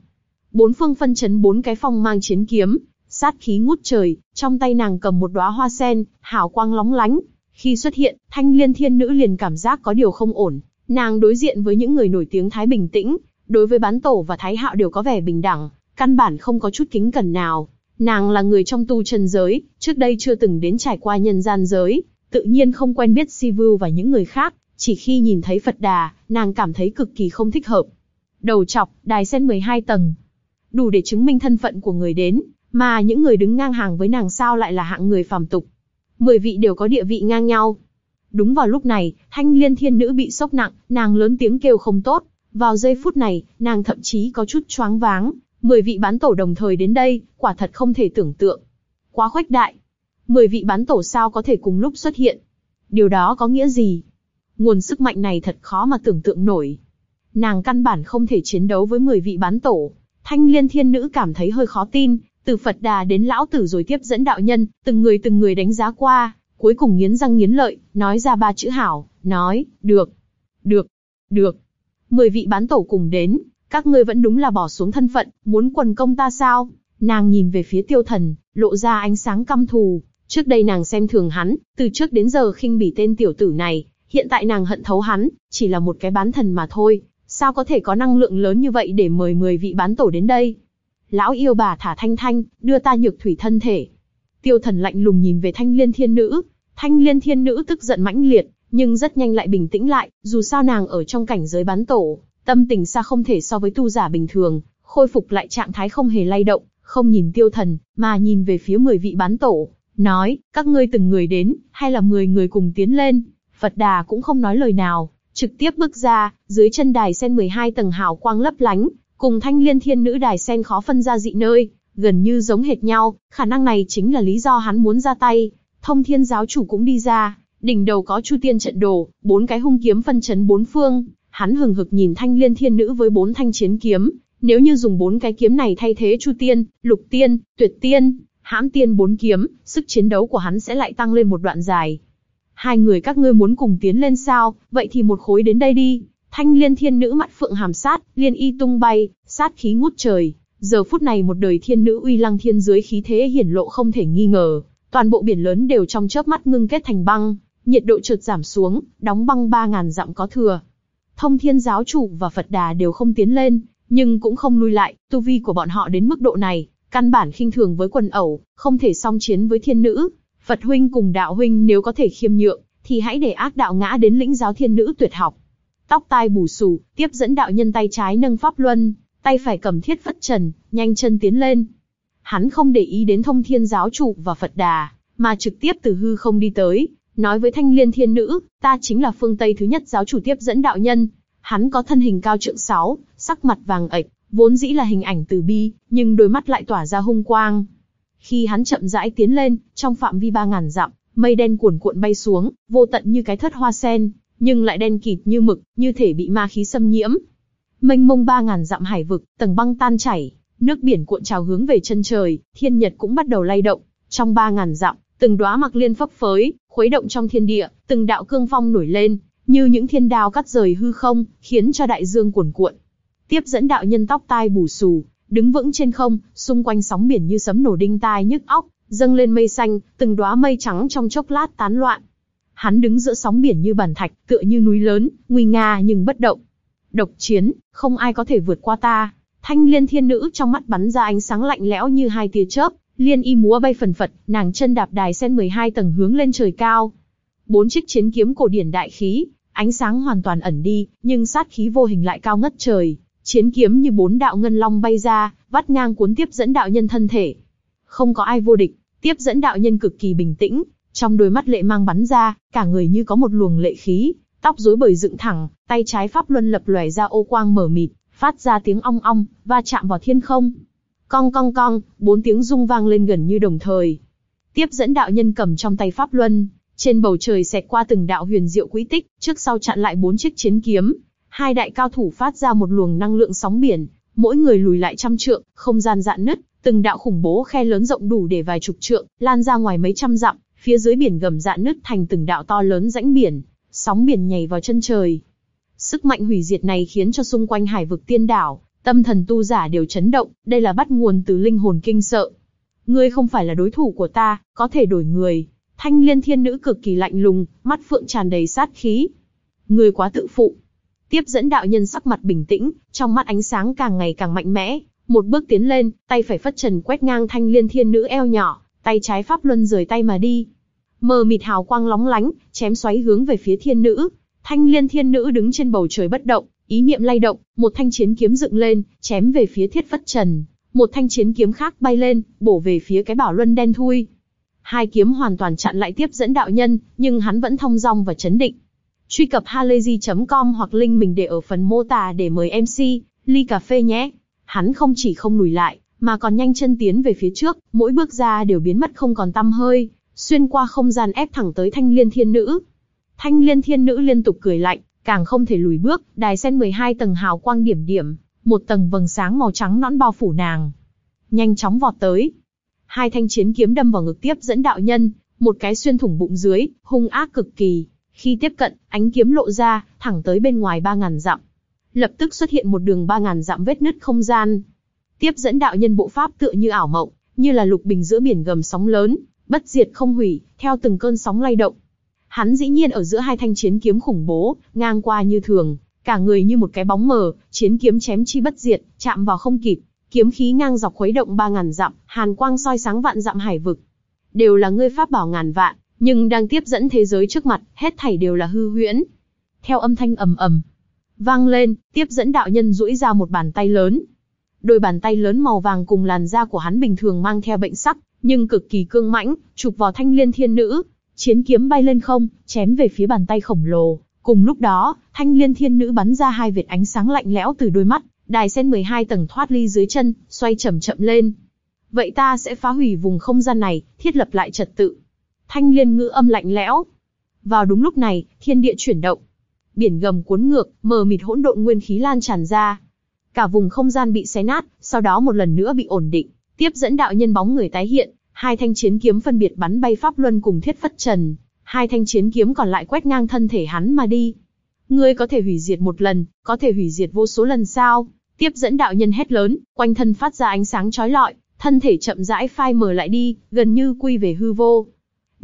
Bốn phương phân chấn bốn cái phong mang chiến kiếm, sát khí ngút trời, trong tay nàng cầm một đóa hoa sen, hào quang lóng lánh. Khi xuất hiện, thanh liên thiên nữ liền cảm giác có điều không ổn. Nàng đối diện với những người nổi tiếng thái bình tĩnh, đối với bán tổ và thái hạo đều có vẻ bình đẳng, căn bản không có chút kính cẩn nào. Nàng là người trong tu chân giới, trước đây chưa từng đến trải qua nhân gian giới, tự nhiên không quen biết Sivu và những người khác, chỉ khi nhìn thấy Phật Đà, nàng cảm thấy cực kỳ không thích hợp. Đầu chọc, đài sen 12 tầng, đủ để chứng minh thân phận của người đến, mà những người đứng ngang hàng với nàng sao lại là hạng người phàm tục. Mười vị đều có địa vị ngang nhau. Đúng vào lúc này, thanh liên thiên nữ bị sốc nặng, nàng lớn tiếng kêu không tốt. Vào giây phút này, nàng thậm chí có chút choáng váng. Mười vị bán tổ đồng thời đến đây, quả thật không thể tưởng tượng. Quá khuếch đại. Mười vị bán tổ sao có thể cùng lúc xuất hiện? Điều đó có nghĩa gì? Nguồn sức mạnh này thật khó mà tưởng tượng nổi. Nàng căn bản không thể chiến đấu với mười vị bán tổ. Thanh liên thiên nữ cảm thấy hơi khó tin, từ Phật Đà đến lão tử rồi tiếp dẫn đạo nhân, từng người từng người đánh giá qua, cuối cùng nghiến răng nghiến lợi, nói ra ba chữ hảo, nói, được, được, được. Mười vị bán tổ cùng đến, các ngươi vẫn đúng là bỏ xuống thân phận, muốn quần công ta sao? Nàng nhìn về phía tiêu thần, lộ ra ánh sáng căm thù. Trước đây nàng xem thường hắn, từ trước đến giờ khinh bỉ tên tiểu tử này, hiện tại nàng hận thấu hắn, chỉ là một cái bán thần mà thôi, Sao có thể có năng lượng lớn như vậy để mời 10 vị bán tổ đến đây? Lão yêu bà thả thanh thanh, đưa ta nhược thủy thân thể. Tiêu thần lạnh lùng nhìn về thanh liên thiên nữ. Thanh liên thiên nữ tức giận mãnh liệt, nhưng rất nhanh lại bình tĩnh lại, dù sao nàng ở trong cảnh giới bán tổ, tâm tình xa không thể so với tu giả bình thường, khôi phục lại trạng thái không hề lay động, không nhìn tiêu thần, mà nhìn về phía 10 vị bán tổ, nói, các ngươi từng người đến, hay là 10 người cùng tiến lên. Phật Đà cũng không nói lời nào, trực tiếp bước ra, dưới chân đài sen 12 tầng hào quang lấp lánh, cùng thanh liên thiên nữ đài sen khó phân ra dị nơi, gần như giống hệt nhau, khả năng này chính là lý do hắn muốn ra tay. Thông thiên giáo chủ cũng đi ra, đỉnh đầu có chu tiên trận đồ, bốn cái hung kiếm phân chấn bốn phương, hắn hừng hực nhìn thanh liên thiên nữ với bốn thanh chiến kiếm, nếu như dùng bốn cái kiếm này thay thế chu tiên, lục tiên, tuyệt tiên, hãm tiên bốn kiếm, sức chiến đấu của hắn sẽ lại tăng lên một đoạn dài. Hai người các ngươi muốn cùng tiến lên sao, vậy thì một khối đến đây đi. Thanh liên thiên nữ mặt phượng hàm sát, liên y tung bay, sát khí ngút trời. Giờ phút này một đời thiên nữ uy lăng thiên dưới khí thế hiển lộ không thể nghi ngờ. Toàn bộ biển lớn đều trong chớp mắt ngưng kết thành băng, nhiệt độ chợt giảm xuống, đóng băng ba ngàn dặm có thừa. Thông thiên giáo chủ và Phật đà đều không tiến lên, nhưng cũng không lui lại, tu vi của bọn họ đến mức độ này, căn bản khinh thường với quần ẩu, không thể song chiến với thiên nữ. Phật huynh cùng đạo huynh nếu có thể khiêm nhượng, thì hãy để ác đạo ngã đến lĩnh giáo thiên nữ tuyệt học. Tóc tai bù xù, tiếp dẫn đạo nhân tay trái nâng pháp luân, tay phải cầm thiết phất trần, nhanh chân tiến lên. Hắn không để ý đến thông thiên giáo chủ và Phật đà, mà trực tiếp từ hư không đi tới, nói với thanh liên thiên nữ, ta chính là phương Tây thứ nhất giáo chủ tiếp dẫn đạo nhân. Hắn có thân hình cao trượng sáu, sắc mặt vàng ệch, vốn dĩ là hình ảnh từ bi, nhưng đôi mắt lại tỏa ra hung quang. Khi hắn chậm rãi tiến lên, trong phạm vi ba ngàn dặm, mây đen cuồn cuộn bay xuống, vô tận như cái thất hoa sen, nhưng lại đen kịt như mực, như thể bị ma khí xâm nhiễm. Mênh mông ba ngàn dặm hải vực, tầng băng tan chảy, nước biển cuộn trào hướng về chân trời, thiên nhật cũng bắt đầu lay động. Trong ba ngàn dặm, từng đóa mặc liên phấp phới, khuấy động trong thiên địa, từng đạo cương phong nổi lên, như những thiên đao cắt rời hư không, khiến cho đại dương cuồn cuộn. Tiếp dẫn đạo nhân tóc tai bù xù, đứng vững trên không, xung quanh sóng biển như sấm nổ đinh tai nhức óc, dâng lên mây xanh, từng đóa mây trắng trong chốc lát tán loạn. Hắn đứng giữa sóng biển như bản thạch, tựa như núi lớn, nguy nga nhưng bất động. Độc chiến, không ai có thể vượt qua ta. Thanh liên thiên nữ trong mắt bắn ra ánh sáng lạnh lẽo như hai tia chớp, liên y múa bay phần phật, nàng chân đạp đài sen 12 tầng hướng lên trời cao. Bốn chiếc chiến kiếm cổ điển đại khí, ánh sáng hoàn toàn ẩn đi, nhưng sát khí vô hình lại cao ngất trời. Chiến kiếm như bốn đạo ngân long bay ra, vắt ngang cuốn tiếp dẫn đạo nhân thân thể. Không có ai vô địch, tiếp dẫn đạo nhân cực kỳ bình tĩnh, trong đôi mắt lệ mang bắn ra, cả người như có một luồng lệ khí, tóc rối bời dựng thẳng, tay trái pháp luân lập lòe ra ô quang mở mịt, phát ra tiếng ong ong, va chạm vào thiên không. Cong cong cong, bốn tiếng rung vang lên gần như đồng thời. Tiếp dẫn đạo nhân cầm trong tay pháp luân, trên bầu trời xẹt qua từng đạo huyền diệu quỹ tích, trước sau chặn lại bốn chiếc chiến kiếm. Hai đại cao thủ phát ra một luồng năng lượng sóng biển, mỗi người lùi lại trăm trượng, không gian dạn nứt, từng đạo khủng bố khe lớn rộng đủ để vài chục trượng, lan ra ngoài mấy trăm dặm, phía dưới biển gầm dạn nứt thành từng đạo to lớn rãnh biển, sóng biển nhảy vào chân trời. Sức mạnh hủy diệt này khiến cho xung quanh hải vực tiên đảo, tâm thần tu giả đều chấn động, đây là bắt nguồn từ linh hồn kinh sợ. Ngươi không phải là đối thủ của ta, có thể đổi người. Thanh liên thiên nữ cực kỳ lạnh lùng, mắt phượng tràn đầy sát khí. Ngươi quá tự phụ. Tiếp dẫn đạo nhân sắc mặt bình tĩnh, trong mắt ánh sáng càng ngày càng mạnh mẽ. Một bước tiến lên, tay phải phất trần quét ngang thanh liên thiên nữ eo nhỏ, tay trái pháp luân rời tay mà đi. Mờ mịt hào quang lóng lánh, chém xoáy hướng về phía thiên nữ. Thanh liên thiên nữ đứng trên bầu trời bất động, ý niệm lay động, một thanh chiến kiếm dựng lên, chém về phía thiết phất trần. Một thanh chiến kiếm khác bay lên, bổ về phía cái bảo luân đen thui. Hai kiếm hoàn toàn chặn lại tiếp dẫn đạo nhân, nhưng hắn vẫn thông dong và chấn định. Truy cập halayzi.com hoặc link mình để ở phần mô tả để mời MC, ly cà phê nhé. Hắn không chỉ không lùi lại, mà còn nhanh chân tiến về phía trước, mỗi bước ra đều biến mất không còn tăm hơi, xuyên qua không gian ép thẳng tới thanh liên thiên nữ. Thanh liên thiên nữ liên tục cười lạnh, càng không thể lùi bước, đài sen 12 tầng hào quang điểm điểm, một tầng vầng sáng màu trắng nõn bao phủ nàng. Nhanh chóng vọt tới. Hai thanh chiến kiếm đâm vào ngực tiếp dẫn đạo nhân, một cái xuyên thủng bụng dưới, hung ác cực kỳ. Khi tiếp cận, ánh kiếm lộ ra, thẳng tới bên ngoài 3.000 dặm. Lập tức xuất hiện một đường 3.000 dặm vết nứt không gian. Tiếp dẫn đạo nhân bộ pháp tựa như ảo mộng, như là lục bình giữa biển gầm sóng lớn, bất diệt không hủy, theo từng cơn sóng lay động. Hắn dĩ nhiên ở giữa hai thanh chiến kiếm khủng bố, ngang qua như thường, cả người như một cái bóng mờ, chiến kiếm chém chi bất diệt, chạm vào không kịp, kiếm khí ngang dọc khuấy động ba ngàn dặm, hàn quang soi sáng vạn dặm hải vực. Đều là ngươi pháp bảo ngàn vạn, nhưng đang tiếp dẫn thế giới trước mặt, hết thảy đều là hư huyễn. Theo âm thanh ầm ầm, Vang lên, tiếp dẫn đạo nhân duỗi ra một bàn tay lớn. Đôi bàn tay lớn màu vàng cùng làn da của hắn bình thường mang theo bệnh sắc, nhưng cực kỳ cương mãnh, chụp vào thanh liên thiên nữ. Chiến kiếm bay lên không, chém về phía bàn tay khổng lồ. Cùng lúc đó, thanh liên thiên nữ bắn ra hai vệt ánh sáng lạnh lẽo từ đôi mắt, đài sen 12 tầng thoát ly dưới chân, xoay chậm chậm lên. Vậy ta sẽ phá hủy vùng không gian này, thiết lập lại trật tự. Thanh liên ngữ âm lạnh lẽo. Vào đúng lúc này, thiên địa chuyển động. Biển gầm cuốn ngược, mờ mịt hỗn độn nguyên khí lan tràn ra. Cả vùng không gian bị xé nát, sau đó một lần nữa bị ổn định. Tiếp dẫn đạo nhân bóng người tái hiện, hai thanh chiến kiếm phân biệt bắn bay pháp luân cùng thiết phất trần. Hai thanh chiến kiếm còn lại quét ngang thân thể hắn mà đi. Ngươi có thể hủy diệt một lần, có thể hủy diệt vô số lần sao? Tiếp dẫn đạo nhân hét lớn, quanh thân phát ra ánh sáng chói lọi, thân thể chậm rãi phai mờ lại đi, gần như quy về hư vô.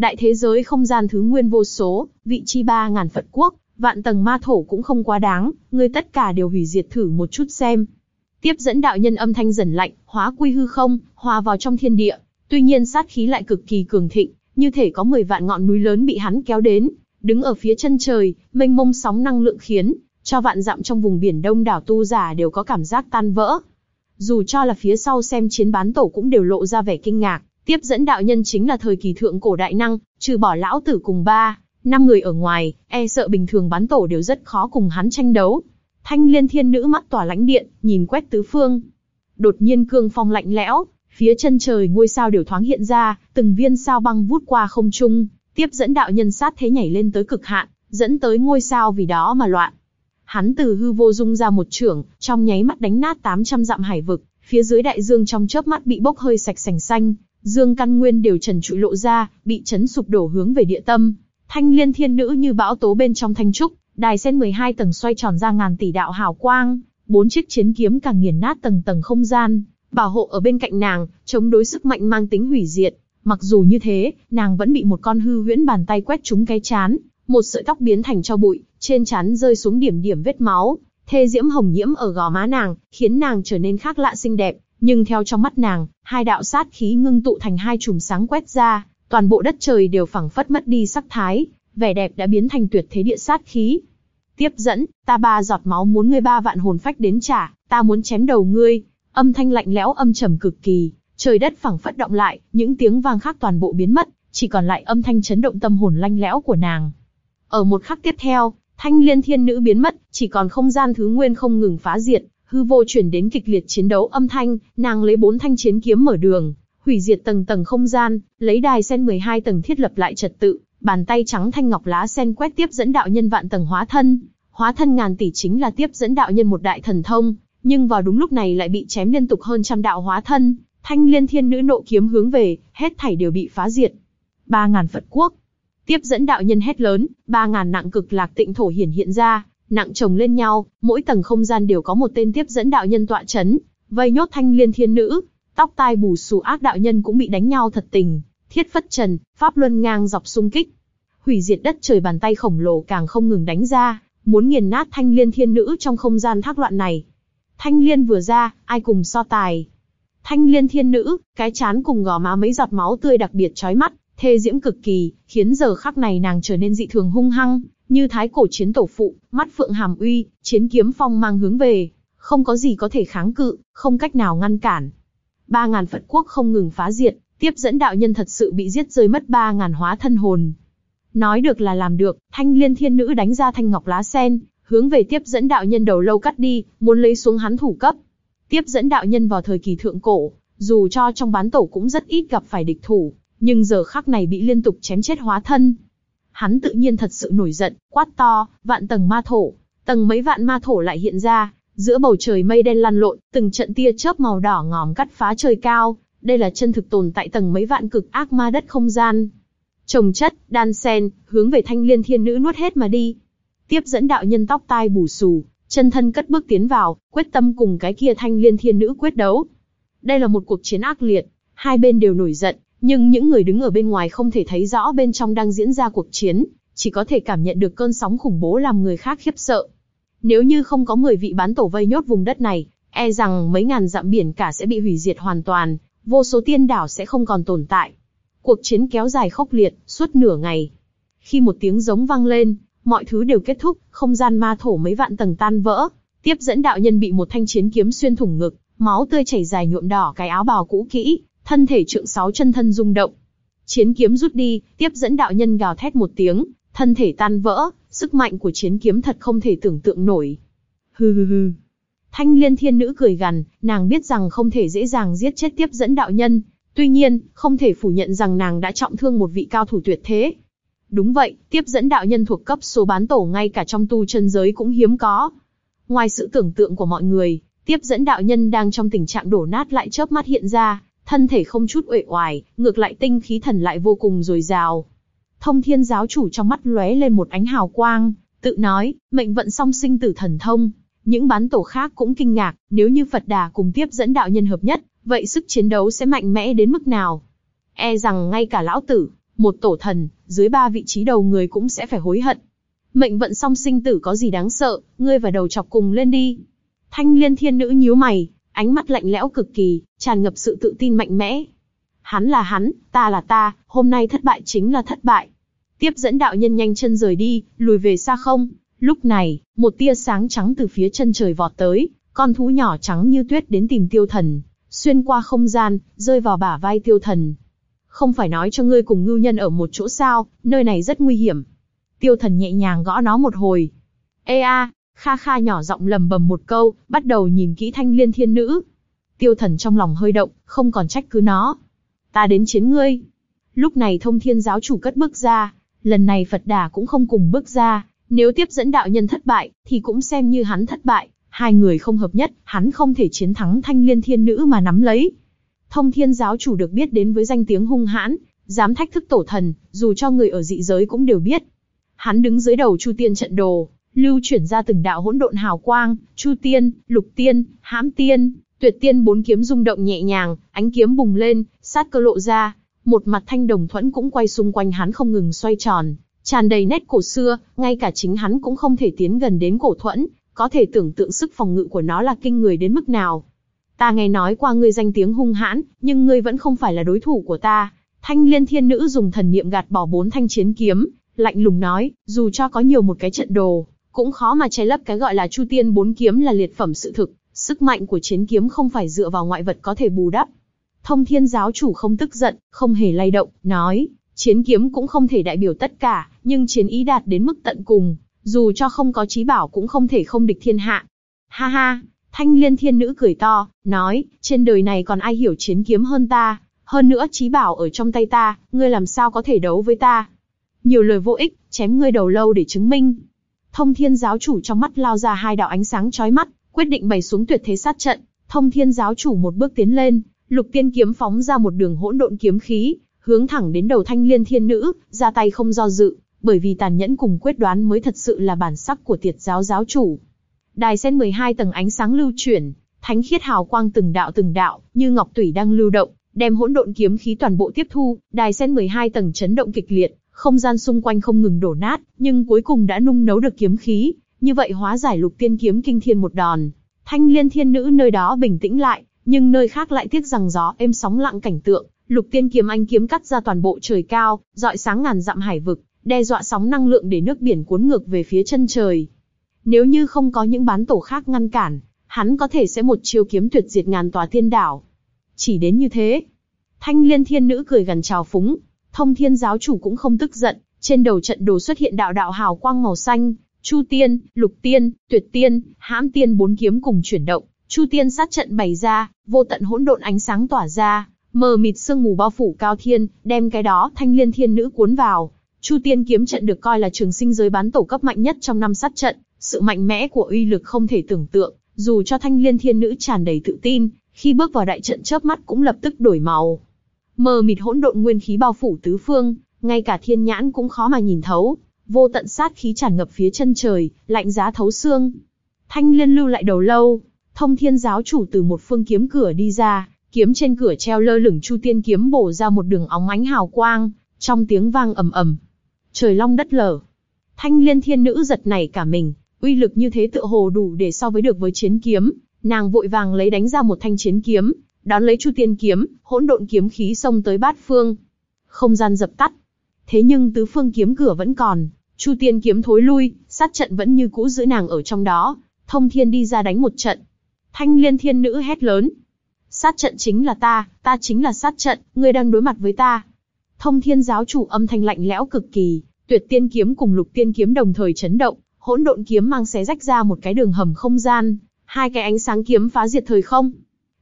Đại thế giới không gian thứ nguyên vô số, vị chi ba ngàn Phật quốc, vạn tầng ma thổ cũng không quá đáng, ngươi tất cả đều hủy diệt thử một chút xem. Tiếp dẫn đạo nhân âm thanh dần lạnh, hóa quy hư không, hòa vào trong thiên địa. Tuy nhiên sát khí lại cực kỳ cường thịnh, như thể có 10 vạn ngọn núi lớn bị hắn kéo đến, đứng ở phía chân trời, mênh mông sóng năng lượng khiến cho vạn dặm trong vùng biển đông đảo tu giả đều có cảm giác tan vỡ. Dù cho là phía sau xem chiến bán tổ cũng đều lộ ra vẻ kinh ngạc, tiếp dẫn đạo nhân chính là thời kỳ thượng cổ đại năng, trừ bỏ lão tử cùng ba, năm người ở ngoài, e sợ bình thường bán tổ đều rất khó cùng hắn tranh đấu. Thanh liên thiên nữ mắt tỏa lãnh điện, nhìn quét tứ phương. Đột nhiên cương phong lạnh lẽo, phía chân trời ngôi sao đều thoáng hiện ra, từng viên sao băng vút qua không trung, tiếp dẫn đạo nhân sát thế nhảy lên tới cực hạn, dẫn tới ngôi sao vì đó mà loạn. Hắn từ hư vô dung ra một trưởng, trong nháy mắt đánh nát 800 dặm hải vực, phía dưới đại dương trong chớp mắt bị bốc hơi sạch sành xanh, dương căn nguyên đều trần trụi lộ ra, bị chấn sụp đổ hướng về địa tâm. Thanh liên thiên nữ như bão tố bên trong thanh trúc, đài sen 12 tầng xoay tròn ra ngàn tỷ đạo hào quang, bốn chiếc chiến kiếm càng nghiền nát tầng tầng không gian, bảo hộ ở bên cạnh nàng, chống đối sức mạnh mang tính hủy diệt. Mặc dù như thế, nàng vẫn bị một con hư huyễn bàn tay quét trúng cái chán, một sợi tóc biến thành cho bụi, trên chán rơi xuống điểm điểm vết máu, thê diễm hồng nhiễm ở gò má nàng, khiến nàng trở nên khác lạ xinh đẹp, nhưng theo trong mắt nàng, hai đạo sát khí ngưng tụ thành hai chùm sáng quét ra, toàn bộ đất trời đều phẳng phất mất đi sắc thái, vẻ đẹp đã biến thành tuyệt thế địa sát khí. Tiếp dẫn, ta ba giọt máu muốn ngươi ba vạn hồn phách đến trả, ta muốn chém đầu ngươi. Âm thanh lạnh lẽo âm trầm cực kỳ, trời đất phẳng phất động lại, những tiếng vang khác toàn bộ biến mất, chỉ còn lại âm thanh chấn động tâm hồn lanh lẽo của nàng. Ở một khắc tiếp theo, thanh liên thiên nữ biến mất, chỉ còn không gian thứ nguyên không ngừng phá diệt, hư vô chuyển đến kịch liệt chiến đấu âm thanh, nàng lấy bốn thanh chiến kiếm mở đường, hủy diệt tầng tầng không gian, lấy đài sen 12 tầng thiết lập lại trật tự, bàn tay trắng thanh ngọc lá sen quét tiếp dẫn đạo nhân vạn tầng hóa thân, hóa thân ngàn tỷ chính là tiếp dẫn đạo nhân một đại thần thông, nhưng vào đúng lúc này lại bị chém liên tục hơn trăm đạo hóa thân, thanh liên thiên nữ nộ kiếm hướng về, hết thảy đều bị phá diệt. Ba ngàn Phật quốc, tiếp dẫn đạo nhân hét lớn, ba ngàn nặng cực lạc tịnh thổ hiển hiện ra, nặng chồng lên nhau, mỗi tầng không gian đều có một tên tiếp dẫn đạo nhân tọa chấn, vây nhốt thanh liên thiên nữ, tóc tai bù xù ác đạo nhân cũng bị đánh nhau thật tình, thiết phất trần, pháp luân ngang dọc xung kích, hủy diệt đất trời bàn tay khổng lồ càng không ngừng đánh ra, muốn nghiền nát thanh liên thiên nữ trong không gian thác loạn này. Thanh liên vừa ra, ai cùng so tài. Thanh liên thiên nữ, cái chán cùng gò má mấy giọt máu tươi đặc biệt chói mắt, thê diễm cực kỳ, khiến giờ khắc này nàng trở nên dị thường hung hăng, như thái cổ chiến tổ phụ, mắt phượng hàm uy, chiến kiếm phong mang hướng về, không có gì có thể kháng cự, không cách nào ngăn cản. Ba ngàn Phật quốc không ngừng phá diệt, tiếp dẫn đạo nhân thật sự bị giết rơi mất ba ngàn hóa thân hồn. Nói được là làm được, thanh liên thiên nữ đánh ra thanh ngọc lá sen, hướng về tiếp dẫn đạo nhân đầu lâu cắt đi, muốn lấy xuống hắn thủ cấp. Tiếp dẫn đạo nhân vào thời kỳ thượng cổ, dù cho trong bán tổ cũng rất ít gặp phải địch thủ, nhưng giờ khắc này bị liên tục chém chết hóa thân. Hắn tự nhiên thật sự nổi giận, quát to, vạn tầng ma thổ, tầng mấy vạn ma thổ lại hiện ra, giữa bầu trời mây đen lăn lộn, từng trận tia chớp màu đỏ ngòm cắt phá trời cao, đây là chân thực tồn tại tầng mấy vạn cực ác ma đất không gian. Trồng chất, đan sen, hướng về thanh liên thiên nữ nuốt hết mà đi. Tiếp dẫn đạo nhân tóc tai bù xù, chân thân cất bước tiến vào, quyết tâm cùng cái kia thanh liên thiên nữ quyết đấu. Đây là một cuộc chiến ác liệt, hai bên đều nổi giận, nhưng những người đứng ở bên ngoài không thể thấy rõ bên trong đang diễn ra cuộc chiến, chỉ có thể cảm nhận được cơn sóng khủng bố làm người khác khiếp sợ. Nếu như không có 10 vị bán tổ vây nhốt vùng đất này, e rằng mấy ngàn dặm biển cả sẽ bị hủy diệt hoàn toàn, vô số tiên đảo sẽ không còn tồn tại. Cuộc chiến kéo dài khốc liệt, suốt nửa ngày. Khi một tiếng giống vang lên, mọi thứ đều kết thúc, không gian ma thổ mấy vạn tầng tan vỡ, tiếp dẫn đạo nhân bị một thanh chiến kiếm xuyên thủng ngực, máu tươi chảy dài nhuộm đỏ cái áo bào cũ kỹ, thân thể trượng sáu chân thân rung động. Chiến kiếm rút đi, tiếp dẫn đạo nhân gào thét một tiếng, thân thể tan vỡ, sức mạnh của chiến kiếm thật không thể tưởng tượng nổi. Hừ hừ hừ. Thanh liên thiên nữ cười gằn, nàng biết rằng không thể dễ dàng giết chết tiếp dẫn đạo nhân, tuy nhiên, không thể phủ nhận rằng nàng đã trọng thương một vị cao thủ tuyệt thế. Đúng vậy, tiếp dẫn đạo nhân thuộc cấp số bán tổ ngay cả trong tu chân giới cũng hiếm có. Ngoài sự tưởng tượng của mọi người, tiếp dẫn đạo nhân đang trong tình trạng đổ nát lại chớp mắt hiện ra, thân thể không chút uể oải, ngược lại tinh khí thần lại vô cùng dồi dào. Thông thiên giáo chủ trong mắt lóe lên một ánh hào quang, tự nói, mệnh vận song sinh tử thần thông. Những bán tổ khác cũng kinh ngạc, nếu như Phật Đà cùng tiếp dẫn đạo nhân hợp nhất, vậy sức chiến đấu sẽ mạnh mẽ đến mức nào? E rằng ngay cả lão tử, một tổ thần, dưới ba vị trí đầu người cũng sẽ phải hối hận. Mệnh vận song sinh tử có gì đáng sợ, ngươi và đầu chọc cùng lên đi. Thanh liên thiên nữ nhíu mày, ánh mắt lạnh lẽo cực kỳ, tràn ngập sự tự tin mạnh mẽ. Hắn là hắn, ta là ta, hôm nay thất bại chính là thất bại. Tiếp dẫn đạo nhân nhanh chân rời đi, lùi về xa không. Lúc này, một tia sáng trắng từ phía chân trời vọt tới, con thú nhỏ trắng như tuyết đến tìm tiêu thần, xuyên qua không gian, rơi vào bả vai tiêu thần. Không phải nói cho ngươi cùng ngưu nhân ở một chỗ sao, nơi này rất nguy hiểm. Tiêu thần nhẹ nhàng gõ nó một hồi. Ê a, Kha Kha nhỏ giọng lầm bầm một câu, bắt đầu nhìn kỹ thanh liên thiên nữ. Tiêu thần trong lòng hơi động, không còn trách cứ nó. Ta đến chiến ngươi. Lúc này thông thiên giáo chủ cất bước ra, lần này Phật Đà cũng không cùng bước ra, nếu tiếp dẫn đạo nhân thất bại, thì cũng xem như hắn thất bại, hai người không hợp nhất, hắn không thể chiến thắng thanh liên thiên nữ mà nắm lấy. Thông thiên giáo chủ được biết đến với danh tiếng hung hãn, dám thách thức tổ thần, dù cho người ở dị giới cũng đều biết. Hắn đứng dưới đầu Chu Tiên trận đồ, lưu chuyển ra từng đạo hỗn độn hào quang, Chu Tiên, Lục Tiên, Hãm Tiên, Tuyệt Tiên bốn kiếm rung động nhẹ nhàng, ánh kiếm bùng lên, sát cơ lộ ra, một mặt thanh đồng thuẫn cũng quay xung quanh hắn không ngừng xoay tròn, tràn đầy nét cổ xưa, ngay cả chính hắn cũng không thể tiến gần đến cổ thuẫn, có thể tưởng tượng sức phòng ngự của nó là kinh người đến mức nào. Ta nghe nói qua ngươi danh tiếng hung hãn, nhưng ngươi vẫn không phải là đối thủ của ta. Thanh liên thiên nữ dùng thần niệm gạt bỏ bốn thanh chiến kiếm, lạnh lùng nói, dù cho có nhiều một cái trận đồ, cũng khó mà che lấp cái gọi là chu tiên bốn kiếm là liệt phẩm sự thực, sức mạnh của chiến kiếm không phải dựa vào ngoại vật có thể bù đắp. Thông thiên giáo chủ không tức giận, không hề lay động, nói, chiến kiếm cũng không thể đại biểu tất cả, nhưng chiến ý đạt đến mức tận cùng, dù cho không có trí bảo cũng không thể không địch thiên hạ. Ha ha, thanh liên thiên nữ cười to, nói, trên đời này còn ai hiểu chiến kiếm hơn ta, hơn nữa trí bảo ở trong tay ta, ngươi làm sao có thể đấu với ta. Nhiều lời vô ích, chém ngươi đầu lâu để chứng minh. Thông thiên giáo chủ trong mắt lao ra hai đạo ánh sáng chói mắt, quyết định bày xuống tuyệt thế sát trận. Thông thiên giáo chủ một bước tiến lên, lục tiên kiếm phóng ra một đường hỗn độn kiếm khí, hướng thẳng đến đầu thanh liên thiên nữ, ra tay không do dự, bởi vì tàn nhẫn cùng quyết đoán mới thật sự là bản sắc của tiệt giáo giáo chủ. Đài sen 12 tầng ánh sáng lưu chuyển, thánh khiết hào quang từng đạo từng đạo, như ngọc tủy đang lưu động, đem hỗn độn kiếm khí toàn bộ tiếp thu, đài sen 12 tầng chấn động kịch liệt, không gian xung quanh không ngừng đổ nát, nhưng cuối cùng đã nung nấu được kiếm khí, như vậy hóa giải lục tiên kiếm kinh thiên một đòn. Thanh liên thiên nữ nơi đó bình tĩnh lại, nhưng nơi khác lại tiếc rằng gió êm sóng lặng cảnh tượng, lục tiên kiếm anh kiếm cắt ra toàn bộ trời cao, dọi sáng ngàn dặm hải vực, đe dọa sóng năng lượng để nước biển cuốn ngược về phía chân trời. Nếu như không có những bán tổ khác ngăn cản, hắn có thể sẽ một chiêu kiếm tuyệt diệt ngàn tòa thiên đảo. Chỉ đến như thế. Thanh liên thiên nữ cười gần chào phúng, thông thiên giáo chủ cũng không tức giận, trên đầu trận đồ xuất hiện đạo đạo hào quang màu xanh, Chu Tiên, Lục Tiên, Tuyệt Tiên, Hãm Tiên bốn kiếm cùng chuyển động, Chu Tiên sát trận bày ra, vô tận hỗn độn ánh sáng tỏa ra, mờ mịt sương mù bao phủ cao thiên, đem cái đó thanh liên thiên nữ cuốn vào. Chu Tiên kiếm trận được coi là trường sinh giới bán tổ cấp mạnh nhất trong năm sát trận, sự mạnh mẽ của uy lực không thể tưởng tượng, dù cho thanh liên thiên nữ tràn đầy tự tin, khi bước vào đại trận chớp mắt cũng lập tức đổi màu. Mờ mịt hỗn độn nguyên khí bao phủ tứ phương, ngay cả thiên nhãn cũng khó mà nhìn thấu, vô tận sát khí tràn ngập phía chân trời, lạnh giá thấu xương. Thanh liên lưu lại đầu lâu, thông thiên giáo chủ từ một phương kiếm cửa đi ra, kiếm trên cửa treo lơ lửng chu tiên kiếm bổ ra một đường óng ánh hào quang, trong tiếng vang ầm ầm. Trời long đất lở. Thanh liên thiên nữ giật nảy cả mình, uy lực như thế tựa hồ đủ để so với được với chiến kiếm, nàng vội vàng lấy đánh ra một thanh chiến kiếm, đón lấy chu tiên kiếm, hỗn độn kiếm khí xông tới bát phương. Không gian dập tắt. Thế nhưng tứ phương kiếm cửa vẫn còn, Chu Tiên kiếm thối lui, sát trận vẫn như cũ giữ nàng ở trong đó. Thông Thiên đi ra đánh một trận. Thanh Liên Thiên Nữ hét lớn. Sát trận chính là ta, ta chính là sát trận, ngươi đang đối mặt với ta. Thông Thiên giáo chủ âm thanh lạnh lẽo cực kỳ, Tuyệt Tiên kiếm cùng Lục Tiên kiếm đồng thời chấn động, hỗn độn kiếm mang xé rách ra một cái đường hầm không gian, hai cái ánh sáng kiếm phá diệt thời không.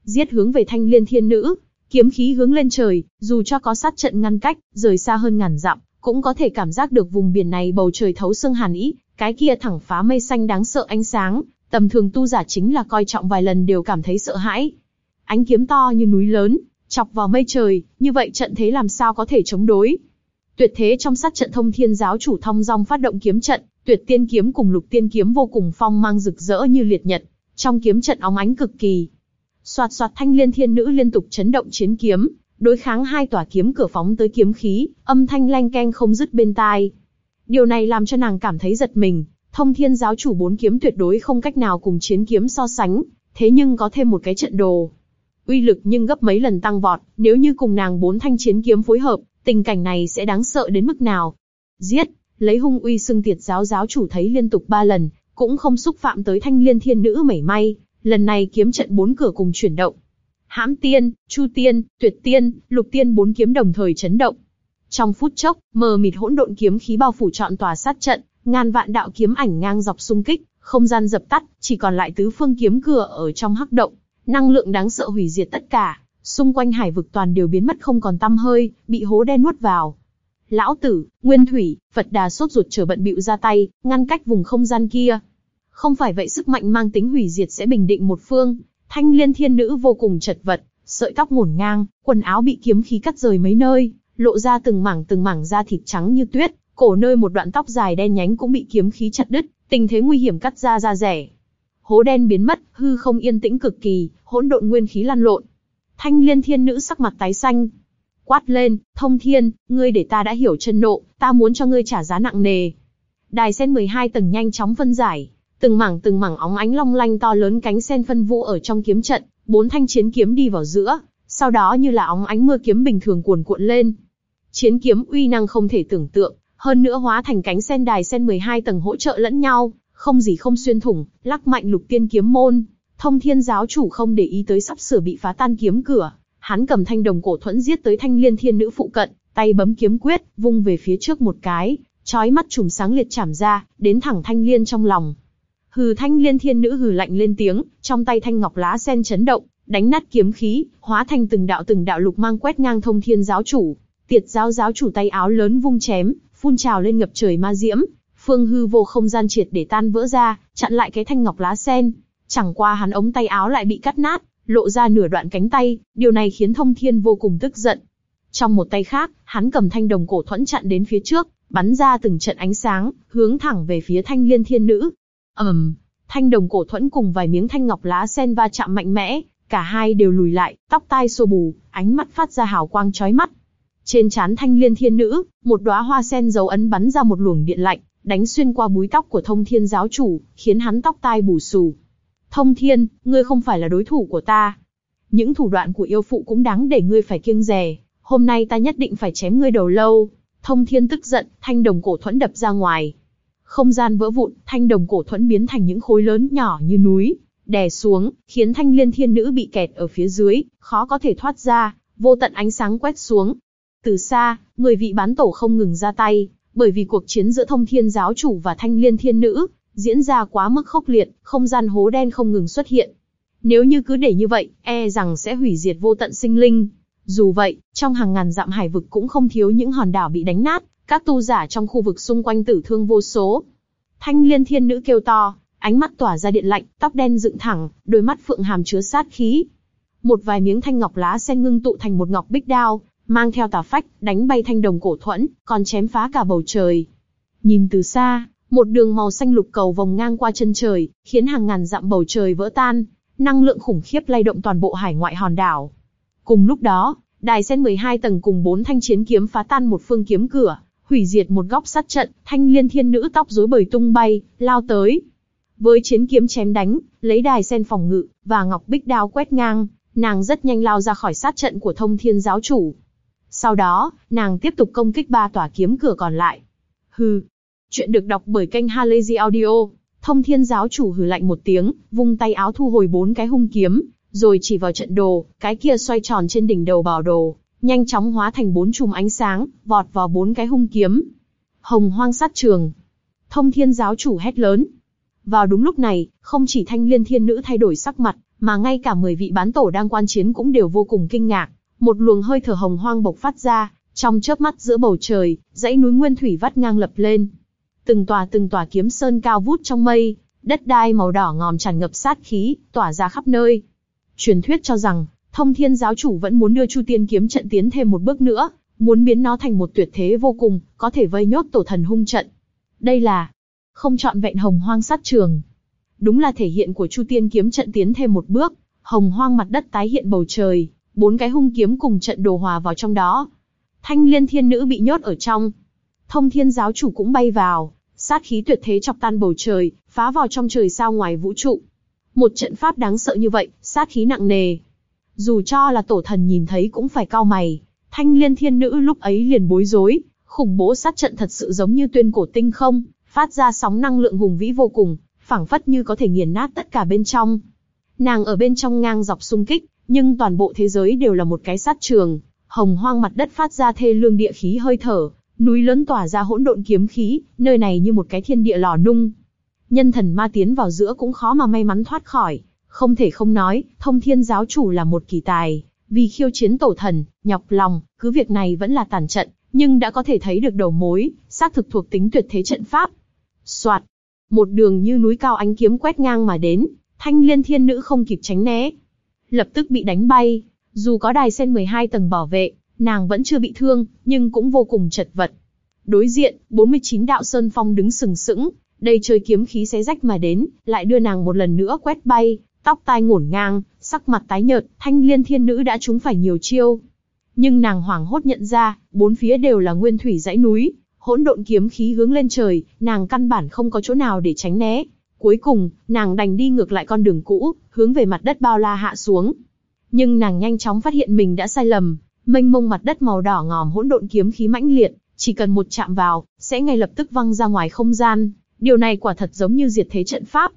Giết hướng về Thanh Liên Thiên Nữ, kiếm khí hướng lên trời, dù cho có sát trận ngăn cách, rời xa hơn ngàn dặm, cũng có thể cảm giác được vùng biển này bầu trời thấu xương hàn ý, cái kia thẳng phá mây xanh đáng sợ ánh sáng, tầm thường tu giả chính là coi trọng vài lần đều cảm thấy sợ hãi. Ánh kiếm to như núi lớn, chọc vào mây trời, như vậy trận thế làm sao có thể chống đối. Tuyệt thế trong sát trận thông thiên giáo chủ thông dong phát động kiếm trận, tuyệt tiên kiếm cùng lục tiên kiếm vô cùng phong mang rực rỡ như liệt nhật, trong kiếm trận óng ánh cực kỳ. Soạt soạt thanh liên thiên nữ liên tục chấn động chiến kiếm, đối kháng hai tòa kiếm cửa phóng tới kiếm khí, âm thanh lanh keng không dứt bên tai. Điều này làm cho nàng cảm thấy giật mình, thông thiên giáo chủ bốn kiếm tuyệt đối không cách nào cùng chiến kiếm so sánh, thế nhưng có thêm một cái trận đồ. Uy lực nhưng gấp mấy lần tăng vọt, nếu như cùng nàng bốn thanh chiến kiếm phối hợp, tình cảnh này sẽ đáng sợ đến mức nào. Giết, lấy hung uy xưng tiệt giáo giáo chủ thấy liên tục ba lần, cũng không xúc phạm tới thanh liên thiên nữ mảy may, lần này kiếm trận bốn cửa cùng chuyển động, hãm tiên, chu tiên, tuyệt tiên, lục tiên bốn kiếm đồng thời chấn động. Trong phút chốc, mờ mịt hỗn độn kiếm khí bao phủ trọn tòa sát trận, ngàn vạn đạo kiếm ảnh ngang dọc xung kích, không gian dập tắt, chỉ còn lại tứ phương kiếm cửa ở trong hắc động, năng lượng đáng sợ hủy diệt tất cả, xung quanh hải vực toàn đều biến mất không còn tăm hơi, bị hố đen nuốt vào. Lão tử, Nguyên Thủy, Phật Đà sốt ruột chờ bận bịu ra tay, ngăn cách vùng không gian kia. Không phải vậy sức mạnh mang tính hủy diệt sẽ bình định một phương, Thanh liên thiên nữ vô cùng chật vật, sợi tóc ngổn ngang, quần áo bị kiếm khí cắt rời mấy nơi, lộ ra từng mảng từng mảng da thịt trắng như tuyết, cổ nơi một đoạn tóc dài đen nhánh cũng bị kiếm khí chặt đứt, tình thế nguy hiểm cắt ra da rẻ. Hố đen biến mất, hư không yên tĩnh cực kỳ, hỗn độn nguyên khí lan lộn. Thanh liên thiên nữ sắc mặt tái xanh, quát lên, thông thiên, ngươi để ta đã hiểu chân nộ, ta muốn cho ngươi trả giá nặng nề. Đài sen 12 tầng nhanh chóng phân giải, Từng mảng từng mảng óng ánh long lanh to lớn cánh sen phân vũ ở trong kiếm trận, bốn thanh chiến kiếm đi vào giữa, sau đó như là óng ánh mưa kiếm bình thường cuồn cuộn lên. Chiến kiếm uy năng không thể tưởng tượng, hơn nữa hóa thành cánh sen đài sen 12 tầng hỗ trợ lẫn nhau, không gì không xuyên thủng, lắc mạnh lục tiên kiếm môn. Thông thiên giáo chủ không để ý tới sắp sửa bị phá tan kiếm cửa, hắn cầm thanh đồng cổ thuẫn giết tới thanh liên thiên nữ phụ cận, tay bấm kiếm quyết, vung về phía trước một cái, chói mắt trùm sáng liệt chảm ra, đến thẳng thanh liên trong lòng. Hừ thanh liên thiên nữ hừ lạnh lên tiếng, trong tay thanh ngọc lá sen chấn động, đánh nát kiếm khí, hóa thành từng đạo từng đạo lục mang quét ngang thông thiên giáo chủ. Tiệt giáo giáo chủ tay áo lớn vung chém, phun trào lên ngập trời ma diễm, phương hư vô không gian triệt để tan vỡ ra, chặn lại cái thanh ngọc lá sen. Chẳng qua hắn ống tay áo lại bị cắt nát, lộ ra nửa đoạn cánh tay, điều này khiến thông thiên vô cùng tức giận. Trong một tay khác, hắn cầm thanh đồng cổ thuẫn chặn đến phía trước, bắn ra từng trận ánh sáng, hướng thẳng về phía thanh liên thiên nữ ầm, thanh đồng cổ thuẫn cùng vài miếng thanh ngọc lá sen va chạm mạnh mẽ, cả hai đều lùi lại, tóc tai xô bù, ánh mắt phát ra hào quang chói mắt. Trên trán thanh liên thiên nữ, một đóa hoa sen dấu ấn bắn ra một luồng điện lạnh, đánh xuyên qua búi tóc của thông thiên giáo chủ, khiến hắn tóc tai bù xù. Thông thiên, ngươi không phải là đối thủ của ta. Những thủ đoạn của yêu phụ cũng đáng để ngươi phải kiêng dè. Hôm nay ta nhất định phải chém ngươi đầu lâu. Thông thiên tức giận, thanh đồng cổ thuẫn đập ra ngoài, không gian vỡ vụn, thanh đồng cổ thuẫn biến thành những khối lớn nhỏ như núi, đè xuống, khiến thanh liên thiên nữ bị kẹt ở phía dưới, khó có thể thoát ra, vô tận ánh sáng quét xuống. Từ xa, người vị bán tổ không ngừng ra tay, bởi vì cuộc chiến giữa thông thiên giáo chủ và thanh liên thiên nữ, diễn ra quá mức khốc liệt, không gian hố đen không ngừng xuất hiện. Nếu như cứ để như vậy, e rằng sẽ hủy diệt vô tận sinh linh. Dù vậy, trong hàng ngàn dặm hải vực cũng không thiếu những hòn đảo bị đánh nát, các tu giả trong khu vực xung quanh tử thương vô số. Thanh liên thiên nữ kêu to, ánh mắt tỏa ra điện lạnh, tóc đen dựng thẳng, đôi mắt phượng hàm chứa sát khí. Một vài miếng thanh ngọc lá sen ngưng tụ thành một ngọc bích đao, mang theo tà phách, đánh bay thanh đồng cổ thuẫn, còn chém phá cả bầu trời. Nhìn từ xa, một đường màu xanh lục cầu vòng ngang qua chân trời, khiến hàng ngàn dặm bầu trời vỡ tan, năng lượng khủng khiếp lay động toàn bộ hải ngoại hòn đảo. Cùng lúc đó, đài sen 12 tầng cùng bốn thanh chiến kiếm phá tan một phương kiếm cửa, hủy diệt một góc sát trận, thanh liên thiên nữ tóc rối bời tung bay, lao tới. Với chiến kiếm chém đánh, lấy đài sen phòng ngự, và ngọc bích đao quét ngang, nàng rất nhanh lao ra khỏi sát trận của thông thiên giáo chủ. Sau đó, nàng tiếp tục công kích ba tòa kiếm cửa còn lại. Hừ, Chuyện được đọc bởi kênh Halazy Audio. Thông thiên giáo chủ hừ lạnh một tiếng, vung tay áo thu hồi bốn cái hung kiếm, rồi chỉ vào trận đồ, cái kia xoay tròn trên đỉnh đầu bảo đồ, nhanh chóng hóa thành bốn chùm ánh sáng, vọt vào bốn cái hung kiếm. Hồng hoang sát trường. Thông thiên giáo chủ hét lớn. Vào đúng lúc này, không chỉ thanh liên thiên nữ thay đổi sắc mặt, mà ngay cả 10 vị bán tổ đang quan chiến cũng đều vô cùng kinh ngạc. Một luồng hơi thở hồng hoang bộc phát ra, trong chớp mắt giữa bầu trời, dãy núi nguyên thủy vắt ngang lập lên. Từng tòa từng tòa kiếm sơn cao vút trong mây, đất đai màu đỏ ngòm tràn ngập sát khí, tỏa ra khắp nơi. Truyền thuyết cho rằng, thông thiên giáo chủ vẫn muốn đưa Chu Tiên kiếm trận tiến thêm một bước nữa, muốn biến nó thành một tuyệt thế vô cùng, có thể vây nhốt tổ thần hung trận. Đây là không chọn vẹn hồng hoang sát trường. Đúng là thể hiện của Chu Tiên kiếm trận tiến thêm một bước, hồng hoang mặt đất tái hiện bầu trời, bốn cái hung kiếm cùng trận đồ hòa vào trong đó. Thanh liên thiên nữ bị nhốt ở trong. Thông thiên giáo chủ cũng bay vào, sát khí tuyệt thế chọc tan bầu trời, phá vào trong trời sao ngoài vũ trụ. Một trận pháp đáng sợ như vậy, sát khí nặng nề. Dù cho là tổ thần nhìn thấy cũng phải cau mày. Thanh liên thiên nữ lúc ấy liền bối rối, khủng bố sát trận thật sự giống như tuyên cổ tinh không, phát ra sóng năng lượng hùng vĩ vô cùng, phảng phất như có thể nghiền nát tất cả bên trong. Nàng ở bên trong ngang dọc xung kích, nhưng toàn bộ thế giới đều là một cái sát trường, hồng hoang mặt đất phát ra thê lương địa khí hơi thở, núi lớn tỏa ra hỗn độn kiếm khí, nơi này như một cái thiên địa lò nung. Nhân thần ma tiến vào giữa cũng khó mà may mắn thoát khỏi, không thể không nói, thông thiên giáo chủ là một kỳ tài, vì khiêu chiến tổ thần, nhọc lòng, cứ việc này vẫn là tàn trận, nhưng đã có thể thấy được đầu mối, xác thực thuộc tính tuyệt thế trận pháp. Soạt, một đường như núi cao ánh kiếm quét ngang mà đến, thanh liên thiên nữ không kịp tránh né. Lập tức bị đánh bay, dù có đài sen 12 tầng bảo vệ, nàng vẫn chưa bị thương, nhưng cũng vô cùng chật vật. Đối diện, 49 đạo sơn phong đứng sừng sững, đây chơi kiếm khí xé rách mà đến, lại đưa nàng một lần nữa quét bay, tóc tai ngổn ngang, sắc mặt tái nhợt, thanh liên thiên nữ đã trúng phải nhiều chiêu. Nhưng nàng hoảng hốt nhận ra, bốn phía đều là nguyên thủy dãy núi, hỗn độn kiếm khí hướng lên trời, nàng căn bản không có chỗ nào để tránh né. Cuối cùng, nàng đành đi ngược lại con đường cũ, hướng về mặt đất bao la hạ xuống. Nhưng nàng nhanh chóng phát hiện mình đã sai lầm, mênh mông mặt đất màu đỏ ngòm hỗn độn kiếm khí mãnh liệt, chỉ cần một chạm vào, sẽ ngay lập tức văng ra ngoài không gian. Điều này quả thật giống như diệt thế trận pháp.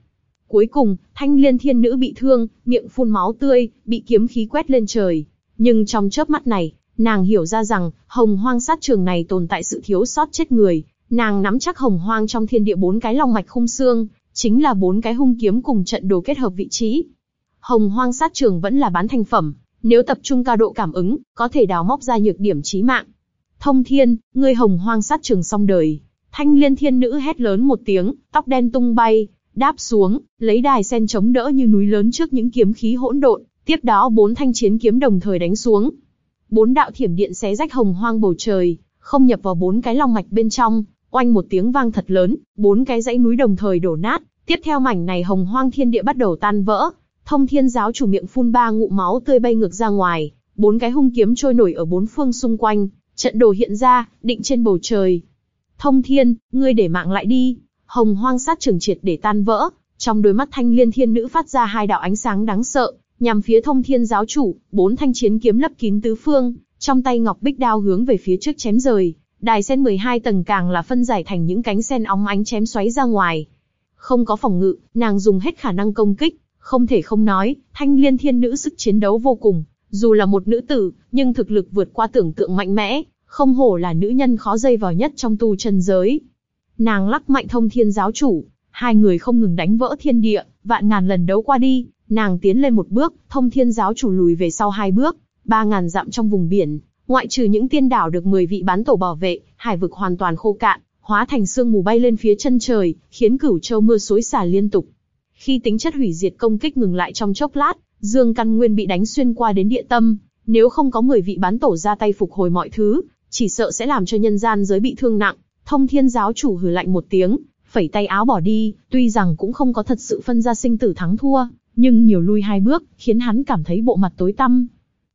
Cuối cùng, thanh liên thiên nữ bị thương, miệng phun máu tươi, bị kiếm khí quét lên trời. Nhưng trong chớp mắt này, nàng hiểu ra rằng, hồng hoang sát trường này tồn tại sự thiếu sót chết người. Nàng nắm chắc hồng hoang trong thiên địa bốn cái long mạch khung xương, chính là bốn cái hung kiếm cùng trận đồ kết hợp vị trí. Hồng hoang sát trường vẫn là bán thành phẩm, nếu tập trung cao độ cảm ứng, có thể đào móc ra nhược điểm chí mạng. Thông thiên, ngươi hồng hoang sát trường xong đời. Thanh liên thiên nữ hét lớn một tiếng, tóc đen tung bay, đáp xuống, lấy đài sen chống đỡ như núi lớn trước những kiếm khí hỗn độn, tiếp đó bốn thanh chiến kiếm đồng thời đánh xuống. Bốn đạo thiểm điện xé rách hồng hoang bầu trời, không nhập vào bốn cái long mạch bên trong, oanh một tiếng vang thật lớn, bốn cái dãy núi đồng thời đổ nát, tiếp theo mảnh này hồng hoang thiên địa bắt đầu tan vỡ, thông thiên giáo chủ miệng phun ba ngụ máu tươi bay ngược ra ngoài, bốn cái hung kiếm trôi nổi ở bốn phương xung quanh, trận đồ hiện ra, định trên bầu trời. Thông thiên, ngươi để mạng lại đi, hồng hoang sát trường triệt để tan vỡ, trong đôi mắt thanh liên thiên nữ phát ra hai đạo ánh sáng đáng sợ, nhằm phía thông thiên giáo chủ, bốn thanh chiến kiếm lấp kín tứ phương, trong tay ngọc bích đao hướng về phía trước chém rời, đài sen 12 tầng càng là phân giải thành những cánh sen óng ánh chém xoáy ra ngoài. Không có phòng ngự, nàng dùng hết khả năng công kích, không thể không nói, thanh liên thiên nữ sức chiến đấu vô cùng, dù là một nữ tử, nhưng thực lực vượt qua tưởng tượng mạnh mẽ, không hổ là nữ nhân khó dây vào nhất trong tu chân giới. Nàng lắc mạnh thông thiên giáo chủ, hai người không ngừng đánh vỡ thiên địa, vạn ngàn lần đấu qua đi, nàng tiến lên một bước, thông thiên giáo chủ lùi về sau hai bước, ba ngàn dặm trong vùng biển, ngoại trừ những tiên đảo được 10 vị bán tổ bảo vệ, hải vực hoàn toàn khô cạn, hóa thành sương mù bay lên phía chân trời, khiến cửu châu mưa xối xả liên tục. Khi tính chất hủy diệt công kích ngừng lại trong chốc lát, Dương Căn Nguyên bị đánh xuyên qua đến địa tâm, nếu không có 10 vị bán tổ ra tay phục hồi mọi thứ, chỉ sợ sẽ làm cho nhân gian giới bị thương nặng. Thông Thiên giáo chủ hừ lạnh một tiếng, phẩy tay áo bỏ đi, tuy rằng cũng không có thật sự phân ra sinh tử thắng thua, nhưng nhiều lui hai bước, khiến hắn cảm thấy bộ mặt tối tăm.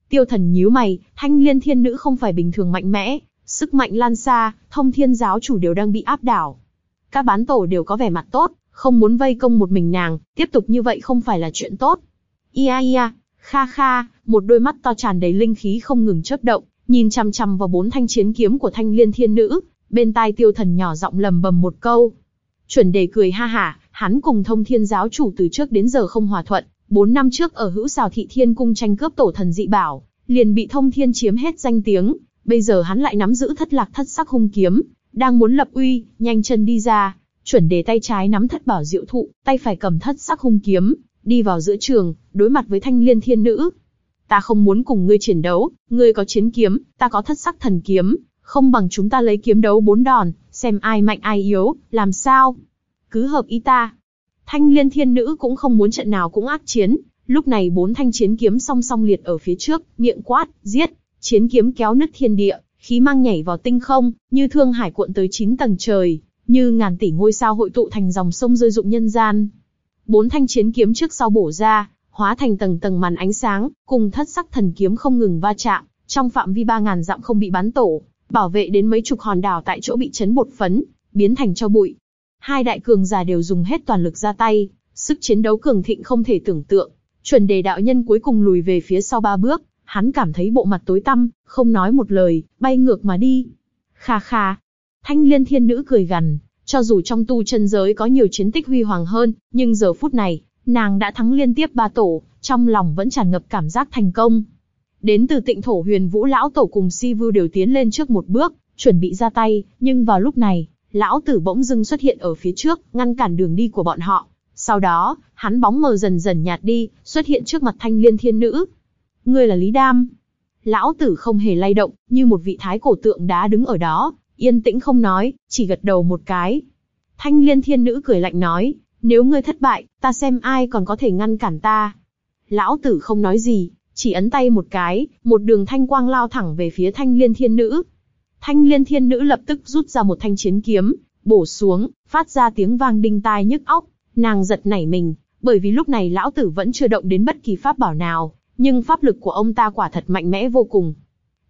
Tiêu thần nhíu mày, thanh liên thiên nữ không phải bình thường mạnh mẽ, sức mạnh lan xa, thông thiên giáo chủ đều đang bị áp đảo. Các bán tổ đều có vẻ mặt tốt, không muốn vây công một mình nàng, tiếp tục như vậy không phải là chuyện tốt. Ia ia, kha kha, một đôi mắt to tràn đầy linh khí không ngừng chớp động, nhìn chằm chằm vào bốn thanh chiến kiếm của thanh liên thiên nữ, Bên tai tiêu thần nhỏ giọng lầm bầm một câu. Chuẩn đề cười ha hả, hắn cùng thông thiên giáo chủ từ trước đến giờ không hòa thuận. Bốn năm trước ở hữu xào thị thiên cung tranh cướp tổ thần dị bảo, liền bị thông thiên chiếm hết danh tiếng. Bây giờ hắn lại nắm giữ thất lạc thất sắc hung kiếm, đang muốn lập uy, nhanh chân đi ra. Chuẩn đề tay trái nắm thất bảo diệu thụ, tay phải cầm thất sắc hung kiếm, đi vào giữa trường, đối mặt với thanh liên thiên nữ. Ta không muốn cùng ngươi chiến đấu, ngươi có chiến kiếm, ta có thất sắc thần kiếm, không bằng chúng ta lấy kiếm đấu bốn đòn, xem ai mạnh ai yếu, làm sao? Cứ hợp ý ta. Thanh liên thiên nữ cũng không muốn trận nào cũng ác chiến, lúc này bốn thanh chiến kiếm song song liệt ở phía trước, miệng quát, giết, chiến kiếm kéo nứt thiên địa, khí mang nhảy vào tinh không, như thương hải cuộn tới chín tầng trời, như ngàn tỷ ngôi sao hội tụ thành dòng sông rơi dụng nhân gian. Bốn thanh chiến kiếm trước sau bổ ra, hóa thành tầng tầng màn ánh sáng, cùng thất sắc thần kiếm không ngừng va chạm, trong phạm vi ba ngàn dặm không bị bắn tổ, bảo vệ đến mấy chục hòn đảo tại chỗ bị chấn bột phấn, biến thành cho bụi. Hai đại cường giả đều dùng hết toàn lực ra tay, sức chiến đấu cường thịnh không thể tưởng tượng. Chuẩn đề đạo nhân cuối cùng lùi về phía sau ba bước, hắn cảm thấy bộ mặt tối tăm, không nói một lời, bay ngược mà đi. Kha kha. Thanh liên thiên nữ cười gằn, cho dù trong tu chân giới có nhiều chiến tích huy hoàng hơn, nhưng giờ phút này, nàng đã thắng liên tiếp ba tổ, trong lòng vẫn tràn ngập cảm giác thành công. Đến từ tịnh thổ huyền vũ lão tổ cùng si vưu đều tiến lên trước một bước, chuẩn bị ra tay, nhưng vào lúc này, lão tử bỗng dưng xuất hiện ở phía trước, ngăn cản đường đi của bọn họ. Sau đó, hắn bóng mờ dần dần nhạt đi, xuất hiện trước mặt thanh liên thiên nữ. Ngươi là Lý Đam. Lão tử không hề lay động, như một vị thái cổ tượng đá đứng ở đó, yên tĩnh không nói, chỉ gật đầu một cái. Thanh liên thiên nữ cười lạnh nói, nếu ngươi thất bại, ta xem ai còn có thể ngăn cản ta. Lão tử không nói gì, chỉ ấn tay một cái, một đường thanh quang lao thẳng về phía thanh liên thiên nữ. Thanh liên thiên nữ lập tức rút ra một thanh chiến kiếm, bổ xuống, phát ra tiếng vang đinh tai nhức óc. Nàng giật nảy mình, bởi vì lúc này lão tử vẫn chưa động đến bất kỳ pháp bảo nào, nhưng pháp lực của ông ta quả thật mạnh mẽ vô cùng.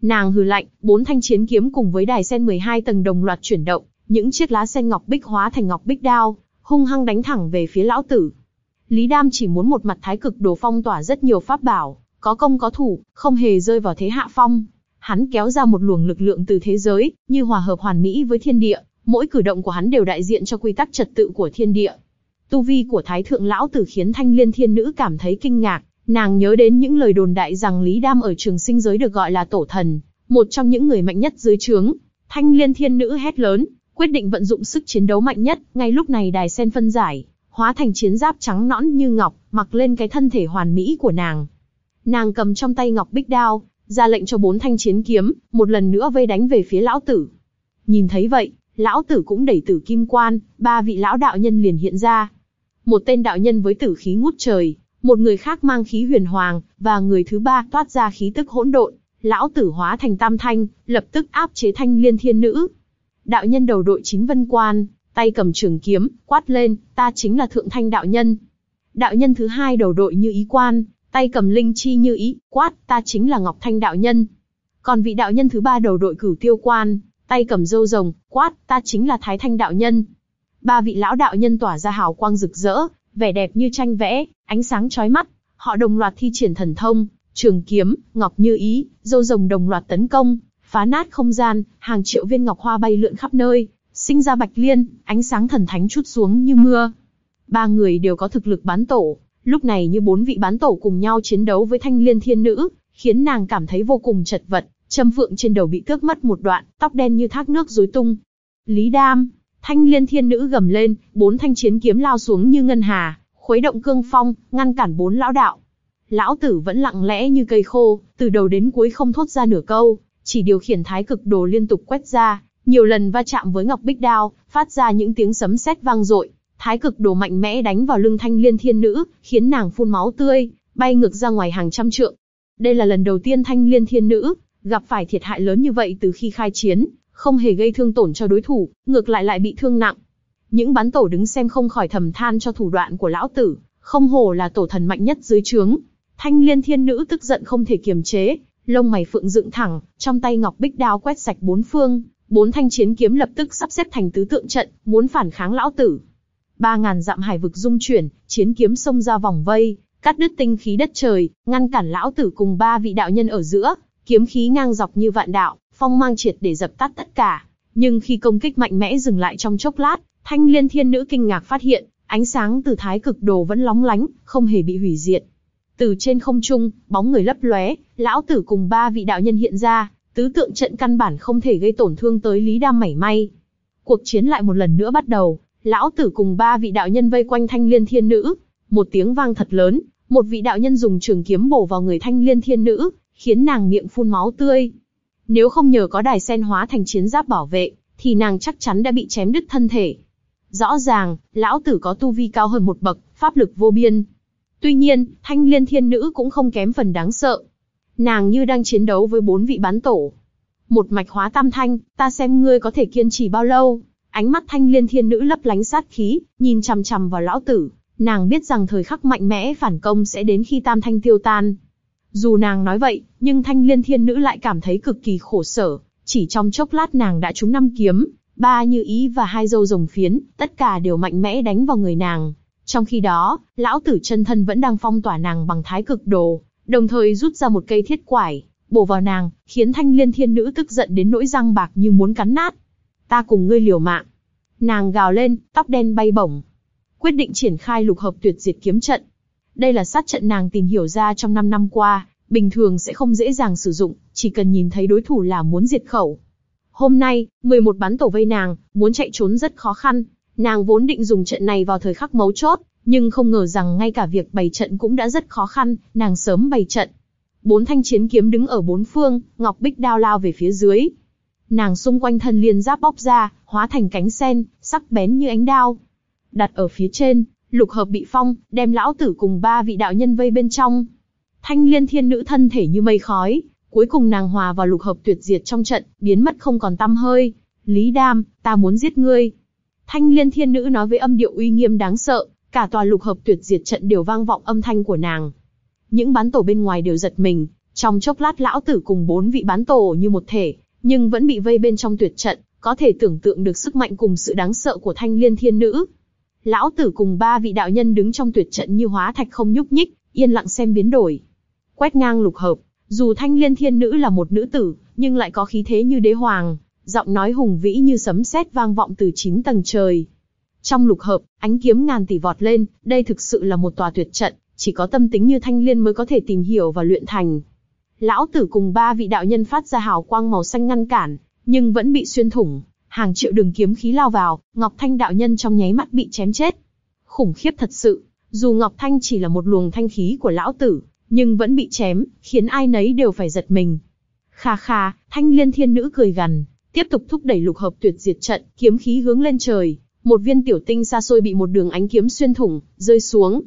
Nàng hừ lạnh, bốn thanh chiến kiếm cùng với đài sen 12 tầng đồng loạt chuyển động, những chiếc lá sen ngọc bích hóa thành ngọc bích đao, hung hăng đánh thẳng về phía lão tử. Lý Đam chỉ muốn một mặt thái cực đồ phong tỏa rất nhiều pháp bảo, có công có thủ, không hề rơi vào thế hạ phong. Hắn kéo ra một luồng lực lượng từ thế giới, như hòa hợp hoàn mỹ với thiên địa, mỗi cử động của hắn đều đại diện cho quy tắc trật tự của thiên địa. Tu vi của Thái Thượng Lão Tử khiến Thanh Liên Thiên Nữ cảm thấy kinh ngạc, nàng nhớ đến những lời đồn đại rằng Lý Đam ở trường sinh giới được gọi là tổ thần, một trong những người mạnh nhất dưới trướng. Thanh Liên Thiên Nữ hét lớn, quyết định vận dụng sức chiến đấu mạnh nhất, ngay lúc này đài sen phân giải, hóa thành chiến giáp trắng nõn như ngọc, mặc lên cái thân thể hoàn mỹ của nàng. Nàng cầm trong tay ngọc bích đao, ra lệnh cho bốn thanh chiến kiếm, một lần nữa vây đánh về phía lão tử. Nhìn thấy vậy, lão tử cũng đẩy tử kim quan, ba vị lão đạo nhân liền hiện ra. Một tên đạo nhân với tử khí ngút trời, một người khác mang khí huyền hoàng, và người thứ ba toát ra khí tức hỗn độn. Lão tử hóa thành tam thanh, lập tức áp chế thanh liên thiên nữ. Đạo nhân đầu đội chính vân quan, tay cầm trường kiếm, quát lên, ta chính là thượng thanh đạo nhân. Đạo nhân thứ hai đầu đội như ý quan, tay cầm linh chi như ý, quát, ta chính là ngọc thanh đạo nhân. Còn vị đạo nhân thứ ba đầu đội cửu tiêu quan, tay cầm dâu rồng, quát, ta chính là thái thanh đạo nhân. Ba vị lão đạo nhân tỏa ra hào quang rực rỡ, vẻ đẹp như tranh vẽ, ánh sáng chói mắt. Họ đồng loạt thi triển thần thông, trường kiếm, ngọc như ý, dâu rồng đồng loạt tấn công, phá nát không gian, hàng triệu viên ngọc hoa bay lượn khắp nơi, sinh ra bạch liên, ánh sáng thần thánh chút xuống như mưa. Ba người đều có thực lực bán tổ, lúc này như bốn vị bán tổ cùng nhau chiến đấu với thanh liên thiên nữ, khiến nàng cảm thấy vô cùng chật vật, châm phượng trên đầu bị tước mất một đoạn, tóc đen như thác nước rối tung. Lý Đam, thanh liên thiên nữ gầm lên, bốn thanh chiến kiếm lao xuống như ngân hà, khuấy động cương phong, ngăn cản bốn lão đạo. Lão tử vẫn lặng lẽ như cây khô, từ đầu đến cuối không thốt ra nửa câu, chỉ điều khiển thái cực đồ liên tục quét ra, nhiều lần va chạm với ngọc bích đao, phát ra những tiếng sấm sét vang dội. Thái cực đồ mạnh mẽ đánh vào lưng thanh liên thiên nữ, khiến nàng phun máu tươi, bay ngược ra ngoài hàng trăm trượng. Đây là lần đầu tiên thanh liên thiên nữ gặp phải thiệt hại lớn như vậy từ khi khai chiến, không hề gây thương tổn cho đối thủ, ngược lại lại bị thương nặng. Những bán tổ đứng xem không khỏi thầm than cho thủ đoạn của lão tử, không hổ là tổ thần mạnh nhất dưới trướng. Thanh liên thiên nữ tức giận không thể kiềm chế, lông mày phượng dựng thẳng, trong tay ngọc bích đao quét sạch bốn phương, bốn thanh chiến kiếm lập tức sắp xếp thành tứ tượng trận, muốn phản kháng lão tử. Ba ngàn dặm hải vực dung chuyển, chiến kiếm xông ra vòng vây, cắt đứt tinh khí đất trời, ngăn cản lão tử cùng ba vị đạo nhân ở giữa, kiếm khí ngang dọc như vạn đạo, phong mang triệt để dập tắt tất cả. Nhưng khi công kích mạnh mẽ dừng lại trong chốc lát, thanh liên thiên nữ kinh ngạc phát hiện, ánh sáng từ thái cực đồ vẫn lóng lánh, không hề bị hủy diệt. Từ trên không trung, bóng người lấp lóe, lão tử cùng ba vị đạo nhân hiện ra, tứ tượng trận căn bản không thể gây tổn thương tới Lý Đam mảy may. Cuộc chiến lại một lần nữa bắt đầu, lão tử cùng ba vị đạo nhân vây quanh thanh liên thiên nữ, một tiếng vang thật lớn, một vị đạo nhân dùng trường kiếm bổ vào người thanh liên thiên nữ, khiến nàng miệng phun máu tươi. Nếu không nhờ có đài sen hóa thành chiến giáp bảo vệ, thì nàng chắc chắn đã bị chém đứt thân thể. Rõ ràng, lão tử có tu vi cao hơn một bậc, pháp lực vô biên. Tuy nhiên, thanh liên thiên nữ cũng không kém phần đáng sợ. Nàng như đang chiến đấu với bốn vị bán tổ. Một mạch hóa tam thanh, ta xem ngươi có thể kiên trì bao lâu. Ánh mắt thanh liên thiên nữ lấp lánh sát khí, nhìn chằm chằm vào lão tử. Nàng biết rằng thời khắc mạnh mẽ phản công sẽ đến khi tam thanh tiêu tan. Dù nàng nói vậy, nhưng thanh liên thiên nữ lại cảm thấy cực kỳ khổ sở. Chỉ trong chốc lát nàng đã trúng năm kiếm, ba như ý và hai dâu rồng phiến, tất cả đều mạnh mẽ đánh vào người nàng. Trong khi đó, lão tử chân thân vẫn đang phong tỏa nàng bằng thái cực đồ, đồng thời rút ra một cây thiết quải, bổ vào nàng, khiến thanh liên thiên nữ tức giận đến nỗi răng bạc như muốn cắn nát. Ta cùng ngươi liều mạng. Nàng gào lên, tóc đen bay bổng. Quyết định triển khai lục hợp tuyệt diệt kiếm trận. Đây là sát trận nàng tìm hiểu ra trong 5 năm qua, bình thường sẽ không dễ dàng sử dụng, chỉ cần nhìn thấy đối thủ là muốn diệt khẩu. Hôm nay, 11 bắn tổ vây nàng, muốn chạy trốn rất khó khăn. Nàng vốn định dùng trận này vào thời khắc mấu chốt, nhưng không ngờ rằng ngay cả việc bày trận cũng đã rất khó khăn, nàng sớm bày trận. Bốn thanh chiến kiếm đứng ở bốn phương, ngọc bích đao lao về phía dưới. Nàng xung quanh thân liên giáp bóc ra, hóa thành cánh sen, sắc bén như ánh đao. Đặt ở phía trên, lục hợp bị phong, đem lão tử cùng ba vị đạo nhân vây bên trong. Thanh liên thiên nữ thân thể như mây khói, cuối cùng nàng hòa vào lục hợp tuyệt diệt trong trận, biến mất không còn tăm hơi. Lý Đam, ta muốn giết ngươi. Thanh liên thiên nữ nói với âm điệu uy nghiêm đáng sợ, cả tòa lục hợp tuyệt diệt trận đều vang vọng âm thanh của nàng. Những bán tổ bên ngoài đều giật mình, trong chốc lát lão tử cùng bốn vị bán tổ như một thể, nhưng vẫn bị vây bên trong tuyệt trận, có thể tưởng tượng được sức mạnh cùng sự đáng sợ của thanh liên thiên nữ. Lão tử cùng ba vị đạo nhân đứng trong tuyệt trận như hóa thạch không nhúc nhích, yên lặng xem biến đổi. Quét ngang lục hợp, dù thanh liên thiên nữ là một nữ tử, nhưng lại có khí thế như đế hoàng, giọng nói hùng vĩ như sấm sét vang vọng từ chín tầng trời. Trong lục hợp, ánh kiếm ngàn tỷ vọt lên, đây thực sự là một tòa tuyệt trận, chỉ có tâm tính như thanh liên mới có thể tìm hiểu và luyện thành. Lão tử cùng ba vị đạo nhân phát ra hào quang màu xanh ngăn cản, nhưng vẫn bị xuyên thủng, hàng triệu đường kiếm khí lao vào, Ngọc Thanh đạo nhân trong nháy mắt bị chém chết. Khủng khiếp thật sự, dù Ngọc Thanh chỉ là một luồng thanh khí của lão tử, nhưng vẫn bị chém, khiến ai nấy đều phải giật mình. Kha kha, thanh liên thiên nữ cười gằn, tiếp tục thúc đẩy lục hợp tuyệt diệt trận, kiếm khí hướng lên trời, một viên tiểu tinh xa xôi bị một đường ánh kiếm xuyên thủng, rơi xuống.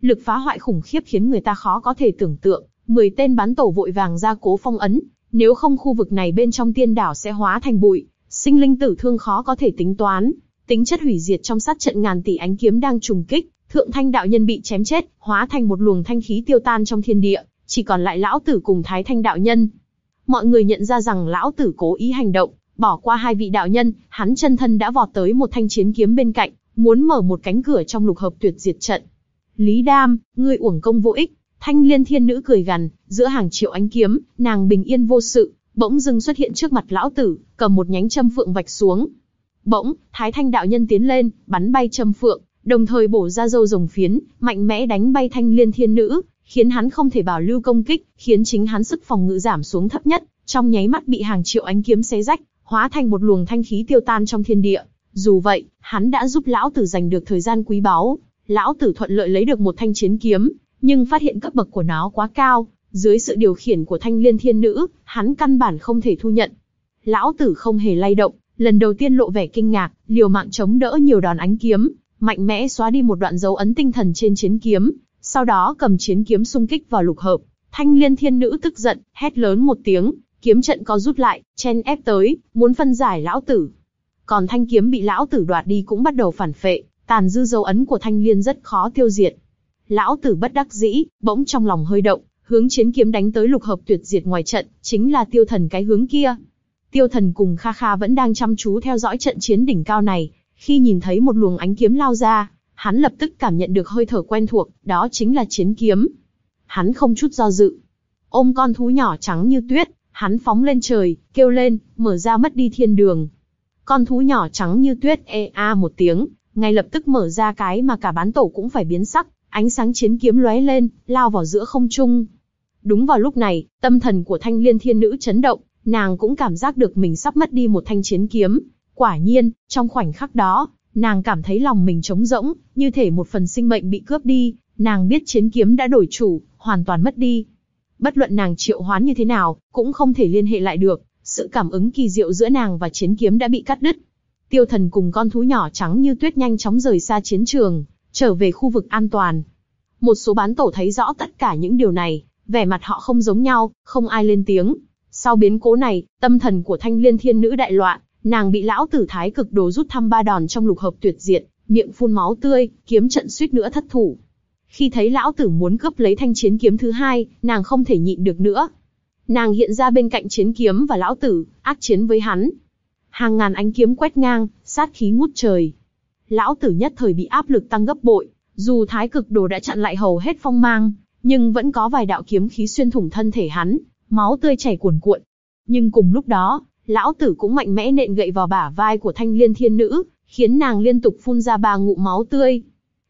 Lực phá hoại khủng khiếp khiến người ta khó có thể tưởng tượng, mười tên bắn tổ vội vàng ra cố phong ấn, nếu không khu vực này bên trong tiên đảo sẽ hóa thành bụi, sinh linh tử thương khó có thể tính toán. Tính chất hủy diệt trong sát trận ngàn tỷ ánh kiếm đang trùng kích, thượng thanh đạo nhân bị chém chết, hóa thành một luồng thanh khí tiêu tan trong thiên địa, chỉ còn lại lão tử cùng thái thanh đạo nhân. Mọi người nhận ra rằng lão tử cố ý hành động, bỏ qua hai vị đạo nhân, hắn chân thân đã vọt tới một thanh chiến kiếm bên cạnh, muốn mở một cánh cửa trong lục hợp tuyệt diệt trận. Lý Đam, ngươi uổng công vô ích. Thanh Liên Thiên Nữ cười gằn, giữa hàng triệu ánh kiếm, nàng bình yên vô sự, bỗng dưng xuất hiện trước mặt lão tử, cầm một nhánh châm phượng vạch xuống. Bỗng, Thái Thanh đạo nhân tiến lên, bắn bay châm phượng, đồng thời bổ ra dâu rồng phiến, mạnh mẽ đánh bay Thanh Liên Thiên Nữ, khiến hắn không thể bảo lưu công kích, khiến chính hắn sức phòng ngự giảm xuống thấp nhất, trong nháy mắt bị hàng triệu ánh kiếm xé rách, hóa thành một luồng thanh khí tiêu tan trong thiên địa. Dù vậy, hắn đã giúp lão tử giành được thời gian quý báu, lão tử thuận lợi lấy được một thanh chiến kiếm, nhưng phát hiện cấp bậc của nó quá cao, dưới sự điều khiển của thanh liên thiên nữ, hắn căn bản không thể thu nhận. Lão tử không hề lay động, lần đầu tiên lộ vẻ kinh ngạc, liều mạng chống đỡ nhiều đòn ánh kiếm, mạnh mẽ xóa đi một đoạn dấu ấn tinh thần trên chiến kiếm, sau đó cầm chiến kiếm xung kích vào lục hợp. Thanh liên thiên nữ tức giận, hét lớn một tiếng, kiếm trận có rút lại, chen ép tới, muốn phân giải lão tử. Còn thanh kiếm bị lão tử đoạt đi cũng bắt đầu phản phệ, tàn dư dấu ấn của thanh liên rất khó tiêu diệt. Lão tử bất đắc dĩ, bỗng trong lòng hơi động, hướng chiến kiếm đánh tới lục hợp tuyệt diệt ngoài trận, chính là tiêu thần cái hướng kia. Tiêu thần cùng Kha Kha vẫn đang chăm chú theo dõi trận chiến đỉnh cao này, khi nhìn thấy một luồng ánh kiếm lao ra, hắn lập tức cảm nhận được hơi thở quen thuộc, đó chính là chiến kiếm. Hắn không chút do dự, ôm con thú nhỏ trắng như tuyết, hắn phóng lên trời, kêu lên, mở ra mất đi thiên đường. Con thú nhỏ trắng như tuyết e a một tiếng, ngay lập tức mở ra cái mà cả bán tổ cũng phải biến sắc, ánh sáng chiến kiếm lóe lên, lao vào giữa không trung. Đúng vào lúc này, tâm thần của thanh liên thiên nữ chấn động, nàng cũng cảm giác được mình sắp mất đi một thanh chiến kiếm. Quả nhiên, trong khoảnh khắc đó, nàng cảm thấy lòng mình trống rỗng, như thể một phần sinh mệnh bị cướp đi, nàng biết chiến kiếm đã đổi chủ, hoàn toàn mất đi. Bất luận nàng triệu hoán như thế nào, cũng không thể liên hệ lại được, sự cảm ứng kỳ diệu giữa nàng và chiến kiếm đã bị cắt đứt. Tiêu thần cùng con thú nhỏ trắng như tuyết nhanh chóng rời xa chiến trường, trở về khu vực an toàn. Một số bán tổ thấy rõ tất cả những điều này, vẻ mặt họ không giống nhau, không ai lên tiếng. Sau biến cố này, tâm thần của thanh liên thiên nữ đại loạn, nàng bị lão tử thái cực đồ rút thăm ba đòn trong lục hợp tuyệt diệt, miệng phun máu tươi, kiếm trận suýt nữa thất thủ. Khi thấy lão tử muốn cướp lấy thanh chiến kiếm thứ hai, nàng không thể nhịn được nữa. Nàng hiện ra bên cạnh chiến kiếm và lão tử, ác chiến với hắn. Hàng ngàn ánh kiếm quét ngang, sát khí ngút trời. Lão tử nhất thời bị áp lực tăng gấp bội, dù thái cực đồ đã chặn lại hầu hết phong mang, nhưng vẫn có vài đạo kiếm khí xuyên thủng thân thể hắn, máu tươi chảy cuồn cuộn. Nhưng cùng lúc đó, lão tử cũng mạnh mẽ nện gậy vào bả vai của thanh liên thiên nữ, khiến nàng liên tục phun ra ba ngụ máu tươi.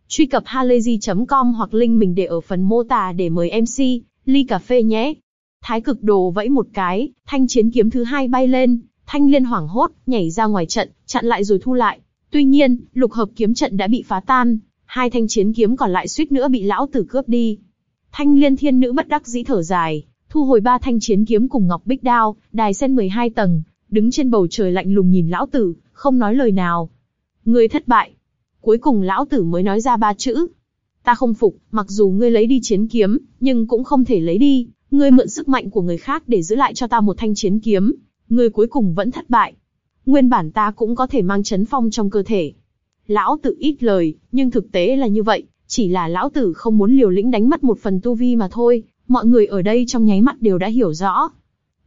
Truy cập halayzi.com hoặc link mình để ở phần mô tả để mời MC, ly cà phê nhé. Thái cực đồ vẫy một cái, thanh chiến kiếm thứ hai bay lên, thanh liên hoảng hốt, nhảy ra ngoài trận, chặn lại rồi thu lại. Tuy nhiên, lục hợp kiếm trận đã bị phá tan, hai thanh chiến kiếm còn lại suýt nữa bị lão tử cướp đi. Thanh liên thiên nữ bất đắc dĩ thở dài, thu hồi ba thanh chiến kiếm cùng ngọc bích đao, đài sen 12 tầng, đứng trên bầu trời lạnh lùng nhìn lão tử, không nói lời nào. Ngươi thất bại. Cuối cùng lão tử mới nói ra ba chữ. Ta không phục, mặc dù ngươi lấy đi chiến kiếm, nhưng cũng không thể lấy đi. Ngươi mượn sức mạnh của người khác để giữ lại cho ta một thanh chiến kiếm. Ngươi cuối cùng vẫn thất bại. Nguyên bản ta cũng có thể mang chấn phong trong cơ thể. Lão tử ít lời, nhưng thực tế là như vậy. Chỉ là lão tử không muốn liều lĩnh đánh mất một phần tu vi mà thôi. Mọi người ở đây trong nháy mắt đều đã hiểu rõ.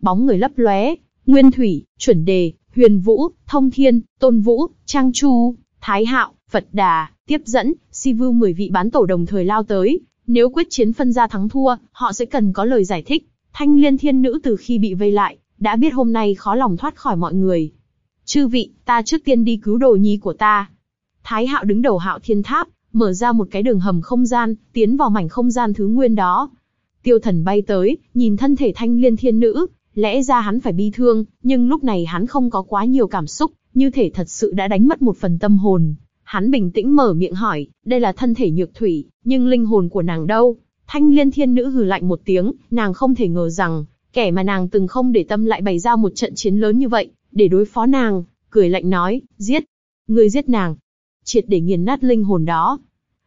Bóng người lấp lóe, Nguyên Thủy, Chuẩn Đề, Huyền Vũ, Thông Thiên, Tôn Vũ, Trang Chu, Thái Hạo, Phật Đà, Tiếp Dẫn, Si Vưu 10 vị bán tổ đồng thời lao tới. Nếu quyết chiến phân ra thắng thua, họ sẽ cần có lời giải thích. Thanh Liên Thiên Nữ từ khi bị vây lại, đã biết hôm nay khó lòng thoát khỏi mọi người. Chư vị, ta trước tiên đi cứu đồ nhi của ta. Thái Hạo đứng đầu Hạo Thiên Tháp, mở ra một cái đường hầm không gian, tiến vào mảnh không gian thứ nguyên đó. Tiêu Thần bay tới, nhìn thân thể Thanh Liên Thiên Nữ, Lẽ ra hắn phải bi thương, nhưng lúc này hắn không có quá nhiều cảm xúc, như thể thật sự đã đánh mất một phần tâm hồn. Hắn bình tĩnh mở miệng hỏi, đây là thân thể nhược thủy, nhưng linh hồn của nàng đâu? Thanh liên thiên nữ hừ lạnh một tiếng, nàng không thể ngờ rằng, kẻ mà nàng từng không để tâm lại bày ra một trận chiến lớn như vậy, để đối phó nàng, cười lạnh nói, giết, ngươi giết nàng, triệt để nghiền nát linh hồn đó.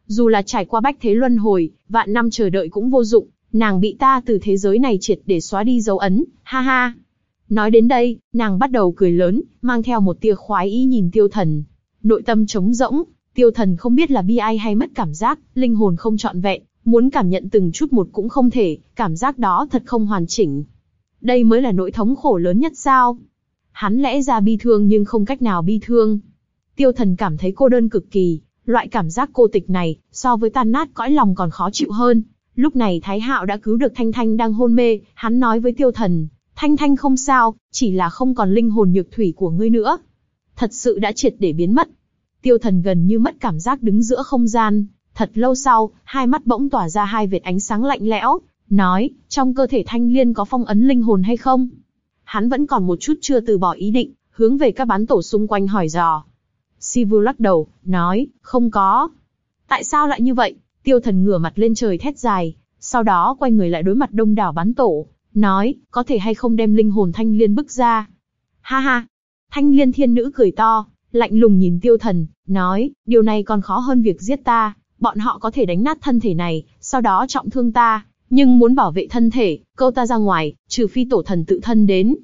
Dù là trải qua bách thế luân hồi, vạn năm chờ đợi cũng vô dụng, nàng bị ta từ thế giới này triệt để xóa đi dấu ấn, ha ha. Nói đến đây, nàng bắt đầu cười lớn, mang theo một tia khoái ý nhìn tiêu thần. Nội tâm trống rỗng, tiêu thần không biết là bi ai hay mất cảm giác, linh hồn không trọn vẹn, muốn cảm nhận từng chút một cũng không thể, cảm giác đó thật không hoàn chỉnh. Đây mới là nỗi thống khổ lớn nhất sao? Hắn lẽ ra bi thương nhưng không cách nào bi thương. Tiêu thần cảm thấy cô đơn cực kỳ, loại cảm giác cô tịch này, so với tan nát cõi lòng còn khó chịu hơn, Lúc này Thái Hạo đã cứu được Thanh Thanh đang hôn mê, hắn nói với Tiêu Thần, Thanh Thanh không sao, chỉ là không còn linh hồn nhược thủy của ngươi nữa. Thật sự đã triệt để biến mất. Tiêu Thần gần như mất cảm giác đứng giữa không gian, thật lâu sau, hai mắt bỗng tỏa ra hai vệt ánh sáng lạnh lẽo, nói, trong cơ thể Thanh Liên có phong ấn linh hồn hay không? Hắn vẫn còn một chút chưa từ bỏ ý định, hướng về các bán tổ xung quanh hỏi dò. Sivu lắc đầu, nói, không có. Tại sao lại như vậy? Tiêu thần ngửa mặt lên trời thét dài, sau đó quay người lại đối mặt đông đảo bán tổ, nói, có thể hay không đem linh hồn thanh liên bức ra. Ha ha! Thanh liên thiên nữ cười to, lạnh lùng nhìn tiêu thần, nói, điều này còn khó hơn việc giết ta, bọn họ có thể đánh nát thân thể này, sau đó trọng thương ta, nhưng muốn bảo vệ thân thể, câu ta ra ngoài, trừ phi tổ thần tự thân đến.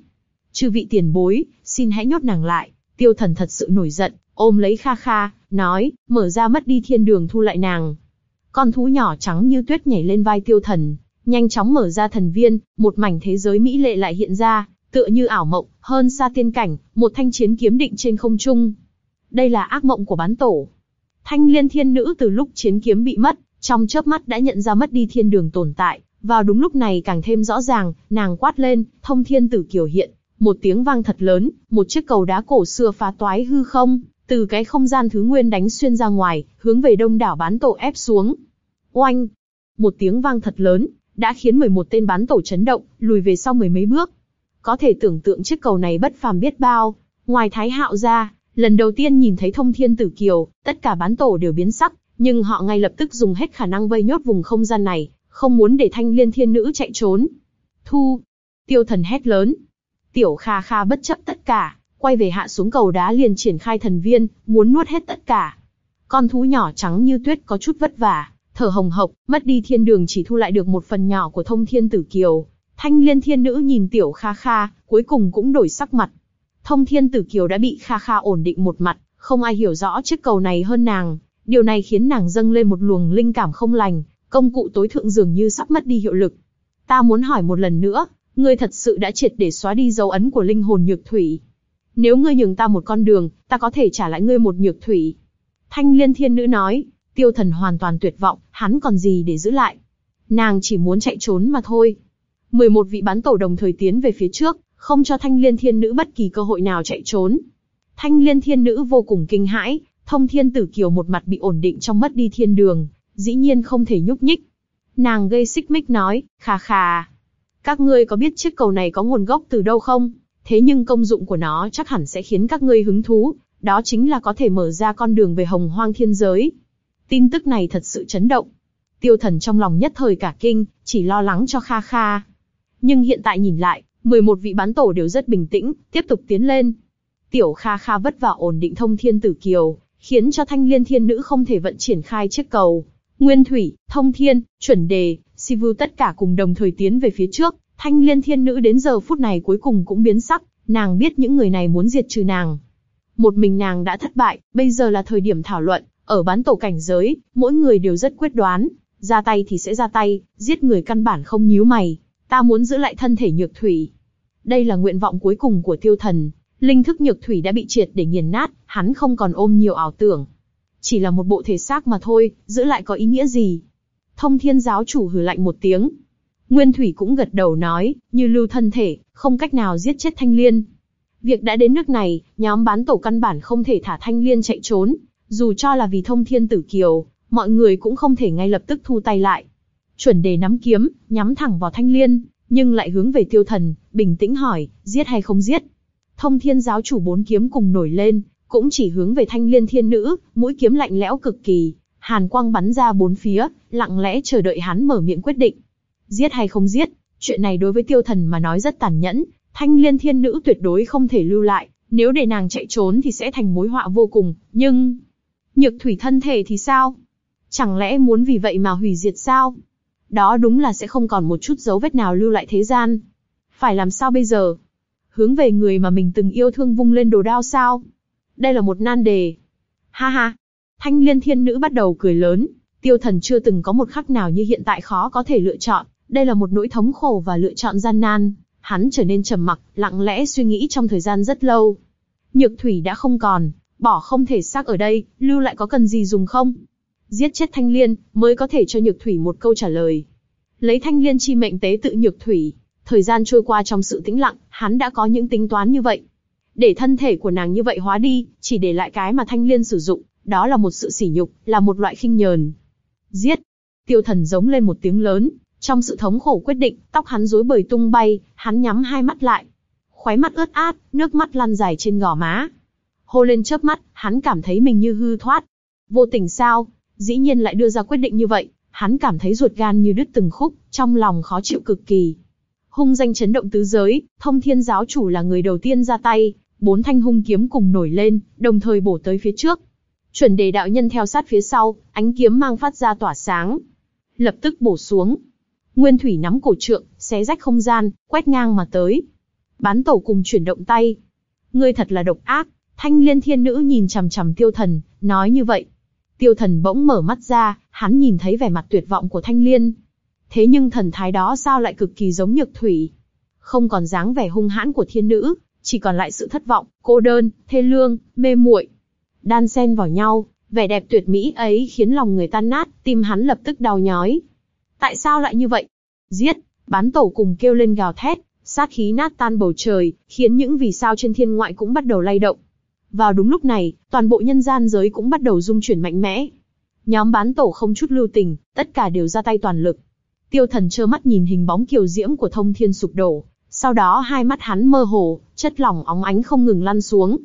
Trừ vị tiền bối, xin hãy nhốt nàng lại, tiêu thần thật sự nổi giận, ôm lấy kha kha, nói, mở ra mất đi thiên đường thu lại nàng. Con thú nhỏ trắng như tuyết nhảy lên vai tiêu thần, nhanh chóng mở ra thần viên, một mảnh thế giới mỹ lệ lại hiện ra, tựa như ảo mộng, hơn xa tiên cảnh, một thanh chiến kiếm định trên không trung. Đây là ác mộng của bán tổ. Thanh liên thiên nữ từ lúc chiến kiếm bị mất, trong chớp mắt đã nhận ra mất đi thiên đường tồn tại, vào đúng lúc này càng thêm rõ ràng, nàng quát lên, thông thiên tử kiều hiện, Một tiếng vang thật lớn, một chiếc cầu đá cổ xưa phá toái hư không, từ cái không gian thứ nguyên đánh xuyên ra ngoài, hướng về đông đảo bán tổ ép xuống. Oanh! Một tiếng vang thật lớn, đã khiến 11 tên bán tổ chấn động, lùi về sau mười mấy bước. Có thể tưởng tượng chiếc cầu này bất phàm biết bao. Ngoài Thái Hạo ra, lần đầu tiên nhìn thấy thông thiên tử kiều, tất cả bán tổ đều biến sắc, nhưng họ ngay lập tức dùng hết khả năng vây nhốt vùng không gian này, không muốn để thanh liên thiên nữ chạy trốn. Thu! Tiêu thần hét lớn. Tiểu Kha Kha bất chấp tất cả, quay về hạ xuống cầu đá liền triển khai thần viên, muốn nuốt hết tất cả. Con thú nhỏ trắng như tuyết có chút vất vả, thở hồng hộc, mất đi thiên đường chỉ thu lại được một phần nhỏ của thông thiên tử kiều. Thanh liên thiên nữ nhìn tiểu Kha Kha, cuối cùng cũng đổi sắc mặt. Thông thiên tử kiều đã bị Kha Kha ổn định một mặt, không ai hiểu rõ chiếc cầu này hơn nàng. Điều này khiến nàng dâng lên một luồng linh cảm không lành, công cụ tối thượng dường như sắp mất đi hiệu lực. Ta muốn hỏi một lần nữa, ngươi thật sự đã triệt để xóa đi dấu ấn của linh hồn nhược thủy. Nếu ngươi nhường ta một con đường, ta có thể trả lại ngươi một nhược thủy. Thanh liên thiên nữ nói, tiêu thần hoàn toàn tuyệt vọng, hắn còn gì để giữ lại. Nàng chỉ muốn chạy trốn mà thôi. 11 vị bán tổ đồng thời tiến về phía trước, không cho thanh liên thiên nữ bất kỳ cơ hội nào chạy trốn. Thanh liên thiên nữ vô cùng kinh hãi, thông thiên tử kiều một mặt bị ổn định trong mất đi thiên đường, dĩ nhiên không thể nhúc nhích. Nàng gây xích mích nói, khà khà. Các ngươi có biết chiếc cầu này có nguồn gốc từ đâu không? Thế nhưng công dụng của nó chắc hẳn sẽ khiến các ngươi hứng thú, đó chính là có thể mở ra con đường về hồng hoang thiên giới. Tin tức này thật sự chấn động. Tiêu thần trong lòng nhất thời cả kinh, chỉ lo lắng cho Kha Kha. Nhưng hiện tại nhìn lại, 11 vị bán tổ đều rất bình tĩnh, tiếp tục tiến lên. Tiểu Kha Kha vất vả ổn định thông thiên tử kiều, khiến cho thanh liên thiên nữ không thể vận triển khai chiếc cầu. Nguyên thủy, thông thiên, chuẩn đề, si vu tất cả cùng đồng thời tiến về phía trước, thanh liên thiên nữ đến giờ phút này cuối cùng cũng biến sắc, nàng biết những người này muốn diệt trừ nàng. Một mình nàng đã thất bại, bây giờ là thời điểm thảo luận, ở bán tổ cảnh giới, mỗi người đều rất quyết đoán, ra tay thì sẽ ra tay, giết người căn bản không nhíu mày, ta muốn giữ lại thân thể nhược thủy. Đây là nguyện vọng cuối cùng của tiêu thần, linh thức nhược thủy đã bị triệt để nghiền nát, hắn không còn ôm nhiều ảo tưởng. Chỉ là một bộ thể xác mà thôi, giữ lại có ý nghĩa gì? Thông thiên giáo chủ hừ lạnh một tiếng. Nguyên Thủy cũng gật đầu nói, như lưu thân thể, không cách nào giết chết Thanh Liên. Việc đã đến nước này, nhóm bán tổ căn bản không thể thả Thanh Liên chạy trốn, dù cho là vì thông thiên tử kiều, mọi người cũng không thể ngay lập tức thu tay lại. Chuẩn đề nắm kiếm, nhắm thẳng vào Thanh Liên, nhưng lại hướng về tiêu thần, bình tĩnh hỏi, giết hay không giết. Thông thiên giáo chủ bốn kiếm cùng nổi lên, cũng chỉ hướng về thanh liên thiên nữ, mũi kiếm lạnh lẽo cực kỳ, hàn quang bắn ra bốn phía, lặng lẽ chờ đợi hắn mở miệng quyết định. Giết hay không giết, chuyện này đối với tiêu thần mà nói rất tàn nhẫn, thanh liên thiên nữ tuyệt đối không thể lưu lại, nếu để nàng chạy trốn thì sẽ thành mối họa vô cùng, nhưng... Nhược thủy thân thể thì sao? Chẳng lẽ muốn vì vậy mà hủy diệt sao? Đó đúng là sẽ không còn một chút dấu vết nào lưu lại thế gian. Phải làm sao bây giờ? Hướng về người mà mình từng yêu thương vung lên đồ đao sao? Đây là một nan đề. Ha ha! Thanh liên thiên nữ bắt đầu cười lớn, tiêu thần chưa từng có một khắc nào như hiện tại khó có thể lựa chọn, đây là một nỗi thống khổ và lựa chọn gian nan. Hắn trở nên trầm mặc, lặng lẽ suy nghĩ trong thời gian rất lâu. Nhược thủy đã không còn, bỏ không thể xác ở đây, lưu lại có cần gì dùng không? Giết chết thanh liên, mới có thể cho nhược thủy một câu trả lời. Lấy thanh liên chi mệnh tế tự nhược thủy, thời gian trôi qua trong sự tĩnh lặng, hắn đã có những tính toán như vậy. Để thân thể của nàng như vậy hóa đi, chỉ để lại cái mà thanh liên sử dụng, đó là một sự sỉ nhục, là một loại khinh nhờn. Giết! Tiêu thần giống lên một tiếng lớn, trong sự thống khổ quyết định, tóc hắn rối bời tung bay, hắn nhắm hai mắt lại. Khóe mắt ướt át, nước mắt lăn dài trên gò má. Hô lên chớp mắt, hắn cảm thấy mình như hư thoát. Vô tình sao, dĩ nhiên lại đưa ra quyết định như vậy, hắn cảm thấy ruột gan như đứt từng khúc, trong lòng khó chịu cực kỳ. Hung danh chấn động tứ giới, thông thiên giáo chủ là người đầu tiên ra tay, bốn thanh hung kiếm cùng nổi lên, đồng thời bổ tới phía trước. Chuẩn đề đạo nhân theo sát phía sau, ánh kiếm mang phát ra tỏa sáng. Lập tức bổ xuống. Nguyên thủy nắm cổ trượng, xé rách không gian, quét ngang mà tới. Bán tổ cùng chuyển động tay. Ngươi thật là độc ác, thanh liên thiên nữ nhìn chằm chằm tiêu thần, nói như vậy. Tiêu thần bỗng mở mắt ra, hắn nhìn thấy vẻ mặt tuyệt vọng của thanh liên. Thế nhưng thần thái đó sao lại cực kỳ giống nhược thủy. Không còn dáng vẻ hung hãn của thiên nữ, chỉ còn lại sự thất vọng, cô đơn, thê lương, mê muội. Đan xen vào nhau, vẻ đẹp tuyệt mỹ ấy khiến lòng người tan nát, tim hắn lập tức đau nhói. Tại sao lại như vậy? Giết, bán tổ cùng kêu lên gào thét, sát khí nát tan bầu trời, khiến những vì sao trên thiên ngoại cũng bắt đầu lay động. Vào đúng lúc này, toàn bộ nhân gian giới cũng bắt đầu rung chuyển mạnh mẽ. Nhóm bán tổ không chút lưu tình, tất cả đều ra tay toàn lực. Tiêu thần trơ mắt nhìn hình bóng kiều diễm của thông thiên sụp đổ, sau đó hai mắt hắn mơ hồ, chất lỏng óng ánh không ngừng lăn xuống.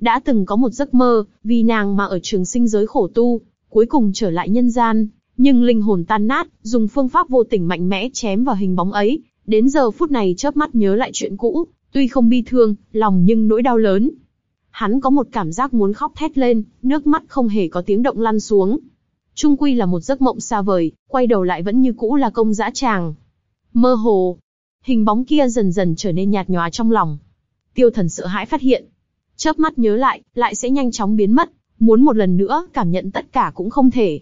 Đã từng có một giấc mơ, vì nàng mà ở trường sinh giới khổ tu, cuối cùng trở lại nhân gian, nhưng linh hồn tan nát, dùng phương pháp vô tình mạnh mẽ chém vào hình bóng ấy, đến giờ phút này chớp mắt nhớ lại chuyện cũ, tuy không bi thương, lòng nhưng nỗi đau lớn. Hắn có một cảm giác muốn khóc thét lên, nước mắt không hề có tiếng động lăn xuống. Trung quy là một giấc mộng xa vời, quay đầu lại vẫn như cũ là công dã tràng. Mơ hồ, hình bóng kia dần dần trở nên nhạt nhòa trong lòng. Tiêu thần sợ hãi phát hiện. Chớp mắt nhớ lại, lại sẽ nhanh chóng biến mất, muốn một lần nữa cảm nhận tất cả cũng không thể.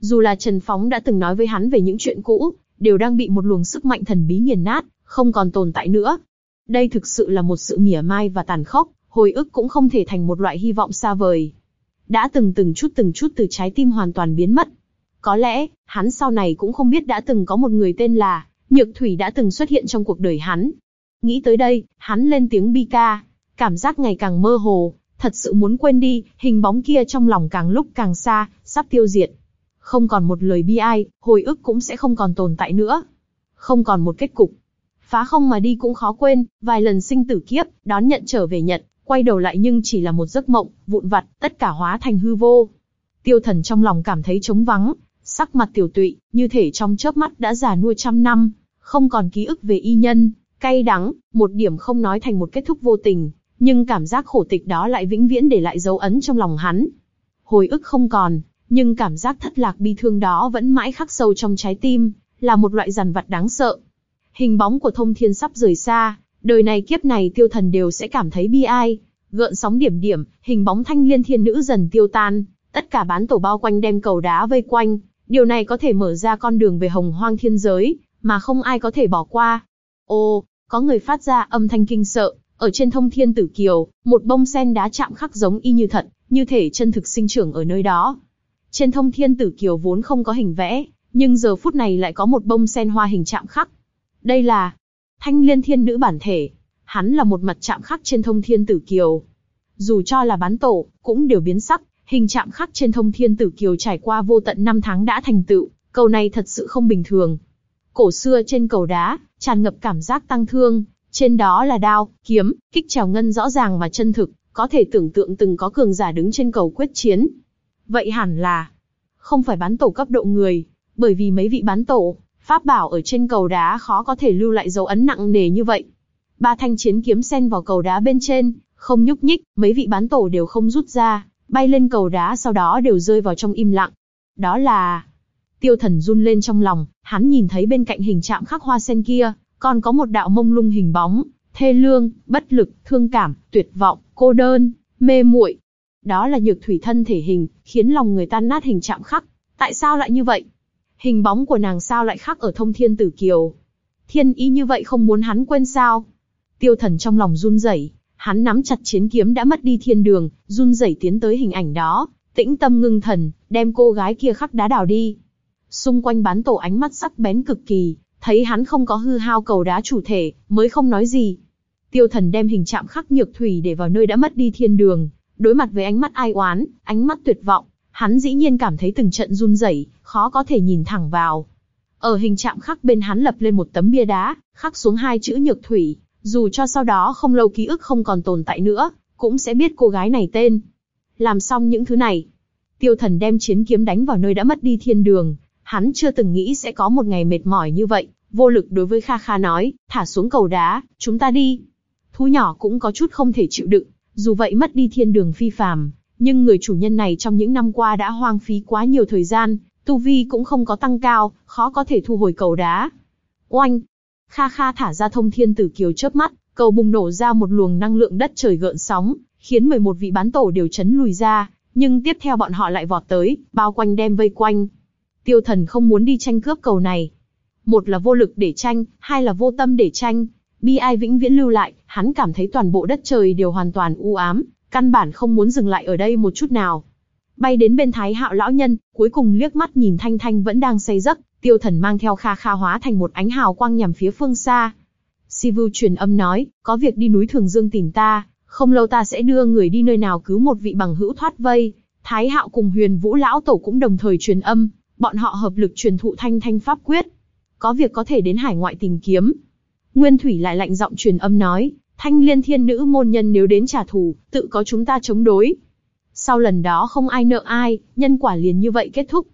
Dù là Trần Phóng đã từng nói với hắn về những chuyện cũ, đều đang bị một luồng sức mạnh thần bí nghiền nát, không còn tồn tại nữa. Đây thực sự là một sự mỉa mai và tàn khốc, hồi ức cũng không thể thành một loại hy vọng xa vời. Đã từng từng chút từng chút từ trái tim hoàn toàn biến mất. Có lẽ, hắn sau này cũng không biết đã từng có một người tên là Nhược Thủy đã từng xuất hiện trong cuộc đời hắn. Nghĩ tới đây, hắn lên tiếng bi ca, cảm giác ngày càng mơ hồ, thật sự muốn quên đi, hình bóng kia trong lòng càng lúc càng xa, sắp tiêu diệt. Không còn một lời bi ai, hồi ức cũng sẽ không còn tồn tại nữa. Không còn một kết cục. Phá không mà đi cũng khó quên, vài lần sinh tử kiếp, đón nhận trở về Nhật, quay đầu lại nhưng chỉ là một giấc mộng, vụn vặt, tất cả hóa thành hư vô. Tiêu thần trong lòng cảm thấy trống vắng, sắc mặt tiểu tụy, như thể trong chớp mắt đã già nuôi trăm năm, không còn ký ức về y nhân, cay đắng, một điểm không nói thành một kết thúc vô tình, nhưng cảm giác khổ tịch đó lại vĩnh viễn để lại dấu ấn trong lòng hắn. Hồi ức không còn, nhưng cảm giác thất lạc bi thương đó vẫn mãi khắc sâu trong trái tim, là một loại dằn vặt đáng sợ. Hình bóng của thông thiên sắp rời xa, đời này kiếp này tiêu thần đều sẽ cảm thấy bi ai. Gợn sóng điểm điểm, hình bóng thanh liên thiên nữ dần tiêu tan, tất cả bán tổ bao quanh đem cầu đá vây quanh, điều này có thể mở ra con đường về hồng hoang thiên giới, mà không ai có thể bỏ qua. Ô, có người phát ra âm thanh kinh sợ, ở trên thông thiên tử kiều, một bông sen đá chạm khắc giống y như thật, như thể chân thực sinh trưởng ở nơi đó. Trên thông thiên tử kiều vốn không có hình vẽ, nhưng giờ phút này lại có một bông sen hoa hình chạm khắc. Đây là thanh liên thiên nữ bản thể. Hắn là một mặt chạm khắc trên thông thiên tử kiều. Dù cho là bán tổ, cũng đều biến sắc, hình chạm khắc trên thông thiên tử kiều trải qua vô tận năm tháng đã thành tựu, cầu này thật sự không bình thường. Cổ xưa trên cầu đá, tràn ngập cảm giác tăng thương, trên đó là đao, kiếm, kích trào ngân rõ ràng và chân thực, có thể tưởng tượng từng có cường giả đứng trên cầu quyết chiến. Vậy hẳn là không phải bán tổ cấp độ người, bởi vì mấy vị bán tổ, pháp bảo ở trên cầu đá khó có thể lưu lại dấu ấn nặng nề như vậy. Ba thanh chiến kiếm xen vào cầu đá bên trên, không nhúc nhích, mấy vị bán tổ đều không rút ra, bay lên cầu đá sau đó đều rơi vào trong im lặng. Đó là... Tiêu thần run lên trong lòng, hắn nhìn thấy bên cạnh hình chạm khắc hoa sen kia, còn có một đạo mông lung hình bóng, thê lương, bất lực, thương cảm, tuyệt vọng, cô đơn, mê muội. Đó là nhược thủy thân thể hình, khiến lòng người tan nát hình chạm khắc. Tại sao lại như vậy? Hình bóng của nàng sao lại khác ở thông thiên tử kiều? Thiên ý như vậy không muốn hắn quên sao? Tiêu thần trong lòng run rẩy, hắn nắm chặt chiến kiếm đã mất đi thiên đường, run rẩy tiến tới hình ảnh đó, tĩnh tâm ngưng thần, đem cô gái kia khắc đá đào đi. Xung quanh bán tổ ánh mắt sắc bén cực kỳ, thấy hắn không có hư hao cầu đá chủ thể, mới không nói gì. Tiêu thần đem hình chạm khắc nhược thủy để vào nơi đã mất đi thiên đường, đối mặt với ánh mắt ai oán, ánh mắt tuyệt vọng, hắn dĩ nhiên cảm thấy từng trận run rẩy, khó có thể nhìn thẳng vào. Ở hình chạm khắc bên hắn lập lên một tấm bia đá, khắc xuống hai chữ nhược thủy, dù cho sau đó không lâu ký ức không còn tồn tại nữa, cũng sẽ biết cô gái này tên. Làm xong những thứ này, tiêu thần đem chiến kiếm đánh vào nơi đã mất đi thiên đường, Hắn chưa từng nghĩ sẽ có một ngày mệt mỏi như vậy, vô lực đối với Kha Kha nói, thả xuống cầu đá, chúng ta đi. Thú nhỏ cũng có chút không thể chịu đựng, dù vậy mất đi thiên đường phi phàm, nhưng người chủ nhân này trong những năm qua đã hoang phí quá nhiều thời gian, tu vi cũng không có tăng cao, khó có thể thu hồi cầu đá. Oanh! Kha Kha thả ra thông thiên tử kiều chớp mắt, cầu bùng nổ ra một luồng năng lượng đất trời gợn sóng, khiến 11 vị bán tổ đều chấn lùi ra, nhưng tiếp theo bọn họ lại vọt tới, bao quanh đem vây quanh. Tiêu thần không muốn đi tranh cướp cầu này. Một là vô lực để tranh, hai là vô tâm để tranh. Bi ai vĩnh viễn lưu lại, hắn cảm thấy toàn bộ đất trời đều hoàn toàn u ám, căn bản không muốn dừng lại ở đây một chút nào. Bay đến bên thái hạo lão nhân, cuối cùng liếc mắt nhìn thanh thanh vẫn đang say giấc, tiêu thần mang theo kha kha hóa thành một ánh hào quang nhằm phía phương xa. Sivu truyền âm nói, có việc đi núi Thường Dương tìm ta, không lâu ta sẽ đưa người đi nơi nào cứu một vị bằng hữu thoát vây. Thái Hạo cùng Huyền Vũ lão tổ cũng đồng thời truyền âm, bọn họ hợp lực truyền thụ thanh thanh pháp quyết. Có việc có thể đến hải ngoại tìm kiếm. Nguyên Thủy lại lạnh giọng truyền âm nói, thanh liên thiên nữ môn nhân nếu đến trả thù, tự có chúng ta chống đối. Sau lần đó không ai nợ ai, nhân quả liền như vậy kết thúc.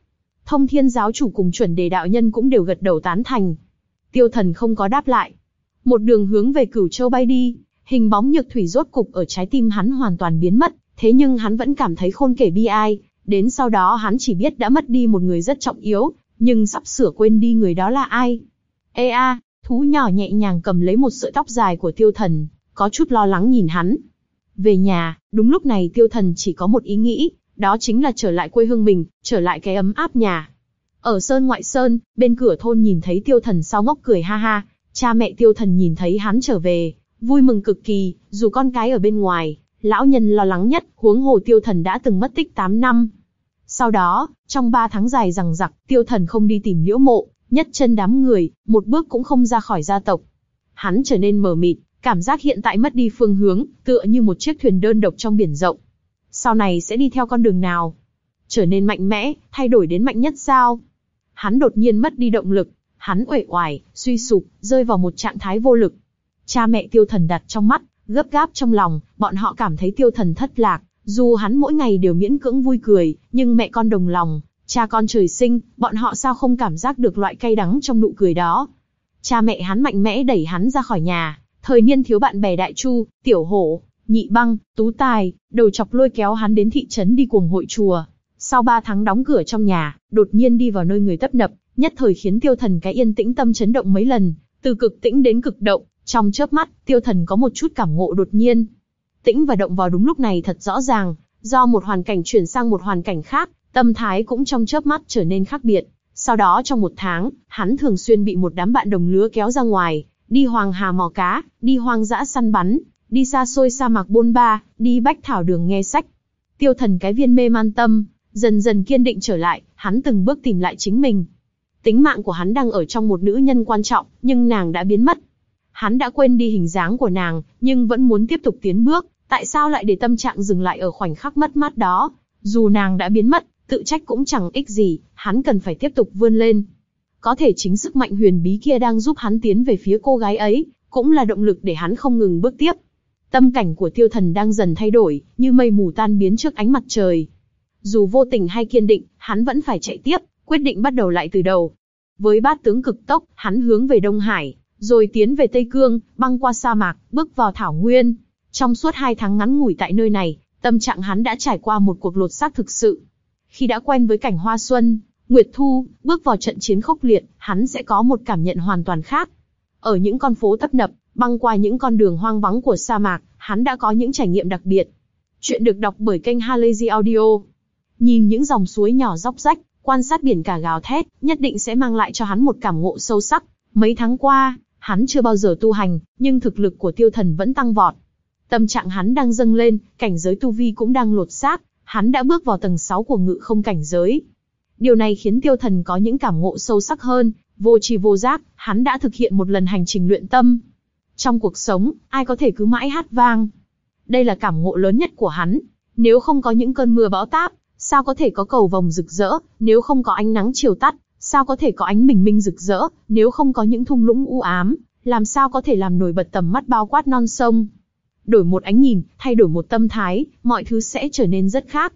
Thông thiên giáo chủ cùng chuẩn đề đạo nhân cũng đều gật đầu tán thành. Tiêu thần không có đáp lại. Một đường hướng về cửu châu bay đi, hình bóng nhược thủy rốt cục ở trái tim hắn hoàn toàn biến mất, thế nhưng hắn vẫn cảm thấy khôn kể bi ai, đến sau đó hắn chỉ biết đã mất đi một người rất trọng yếu, nhưng sắp sửa quên đi người đó là ai. Ê a, thú nhỏ nhẹ nhàng cầm lấy một sợi tóc dài của tiêu thần, có chút lo lắng nhìn hắn. Về nhà, đúng lúc này tiêu thần chỉ có một ý nghĩ, đó chính là trở lại quê hương mình, trở lại cái ấm áp nhà. Ở sơn ngoại sơn, bên cửa thôn nhìn thấy tiêu thần sau ngốc cười ha ha, cha mẹ tiêu thần nhìn thấy hắn trở về, vui mừng cực kỳ, dù con cái ở bên ngoài, lão nhân lo lắng nhất, huống hồ tiêu thần đã từng mất tích 8 năm. Sau đó, trong 3 tháng dài rằng giặc, tiêu thần không đi tìm liễu mộ, nhất chân đám người, một bước cũng không ra khỏi gia tộc. Hắn trở nên mờ mịt, cảm giác hiện tại mất đi phương hướng, tựa như một chiếc thuyền đơn độc trong biển rộng. Sau này sẽ đi theo con đường nào? Trở nên mạnh mẽ, thay đổi đến mạnh nhất sao? Hắn đột nhiên mất đi động lực, hắn uể oải, suy sụp, rơi vào một trạng thái vô lực. Cha mẹ tiêu thần đặt trong mắt, gấp gáp trong lòng, bọn họ cảm thấy tiêu thần thất lạc, dù hắn mỗi ngày đều miễn cưỡng vui cười, nhưng mẹ con đồng lòng, cha con trời sinh, bọn họ sao không cảm giác được loại cay đắng trong nụ cười đó. Cha mẹ hắn mạnh mẽ đẩy hắn ra khỏi nhà, thời niên thiếu bạn bè đại chu, tiểu hổ, nhị băng, tú tài, đầu chọc lôi kéo hắn đến thị trấn đi cuồng hội chùa. Sau ba tháng đóng cửa trong nhà, đột nhiên đi vào nơi người tấp nập, nhất thời khiến tiêu thần cái yên tĩnh tâm chấn động mấy lần, từ cực tĩnh đến cực động, trong chớp mắt, tiêu thần có một chút cảm ngộ đột nhiên. Tĩnh và động vào đúng lúc này thật rõ ràng, do một hoàn cảnh chuyển sang một hoàn cảnh khác, tâm thái cũng trong chớp mắt trở nên khác biệt. Sau đó trong một tháng, hắn thường xuyên bị một đám bạn đồng lứa kéo ra ngoài, đi hoàng hà mò cá, đi hoang dã săn bắn, đi xa xôi sa mạc bôn ba, đi bách thảo đường nghe sách. Tiêu thần cái viên mê man tâm, dần dần kiên định trở lại, hắn từng bước tìm lại chính mình. Tính mạng của hắn đang ở trong một nữ nhân quan trọng, nhưng nàng đã biến mất. Hắn đã quên đi hình dáng của nàng, nhưng vẫn muốn tiếp tục tiến bước, tại sao lại để tâm trạng dừng lại ở khoảnh khắc mất mát đó? Dù nàng đã biến mất, tự trách cũng chẳng ích gì, hắn cần phải tiếp tục vươn lên. Có thể chính sức mạnh huyền bí kia đang giúp hắn tiến về phía cô gái ấy, cũng là động lực để hắn không ngừng bước tiếp. Tâm cảnh của tiêu thần đang dần thay đổi, như mây mù tan biến trước ánh mặt trời. Dù vô tình hay kiên định, hắn vẫn phải chạy tiếp, quyết định bắt đầu lại từ đầu. Với bát tướng cực tốc, hắn hướng về Đông Hải, rồi tiến về Tây Cương, băng qua sa mạc, bước vào Thảo Nguyên. Trong suốt hai tháng ngắn ngủi tại nơi này, tâm trạng hắn đã trải qua một cuộc lột xác thực sự. Khi đã quen với cảnh hoa xuân, Nguyệt Thu, bước vào trận chiến khốc liệt, hắn sẽ có một cảm nhận hoàn toàn khác. Ở những con phố tấp nập, băng qua những con đường hoang vắng của sa mạc, hắn đã có những trải nghiệm đặc biệt. Chuyện được đọc bởi kênh Halazy Audio. Nhìn những dòng suối nhỏ róc rách, quan sát biển cả gào thét, nhất định sẽ mang lại cho hắn một cảm ngộ sâu sắc. Mấy tháng qua, hắn chưa bao giờ tu hành, nhưng thực lực của tiêu thần vẫn tăng vọt. Tâm trạng hắn đang dâng lên, cảnh giới tu vi cũng đang lột xác, hắn đã bước vào tầng 6 của ngự không cảnh giới. Điều này khiến tiêu thần có những cảm ngộ sâu sắc hơn, vô tri vô giác, hắn đã thực hiện một lần hành trình luyện tâm. Trong cuộc sống, ai có thể cứ mãi hát vang? Đây là cảm ngộ lớn nhất của hắn. Nếu không có những cơn mưa bão táp, sao có thể có cầu vồng rực rỡ, nếu không có ánh nắng chiều tắt, sao có thể có ánh bình minh rực rỡ, nếu không có những thung lũng u ám, làm sao có thể làm nổi bật tầm mắt bao quát non sông. Đổi một ánh nhìn, thay đổi một tâm thái, mọi thứ sẽ trở nên rất khác.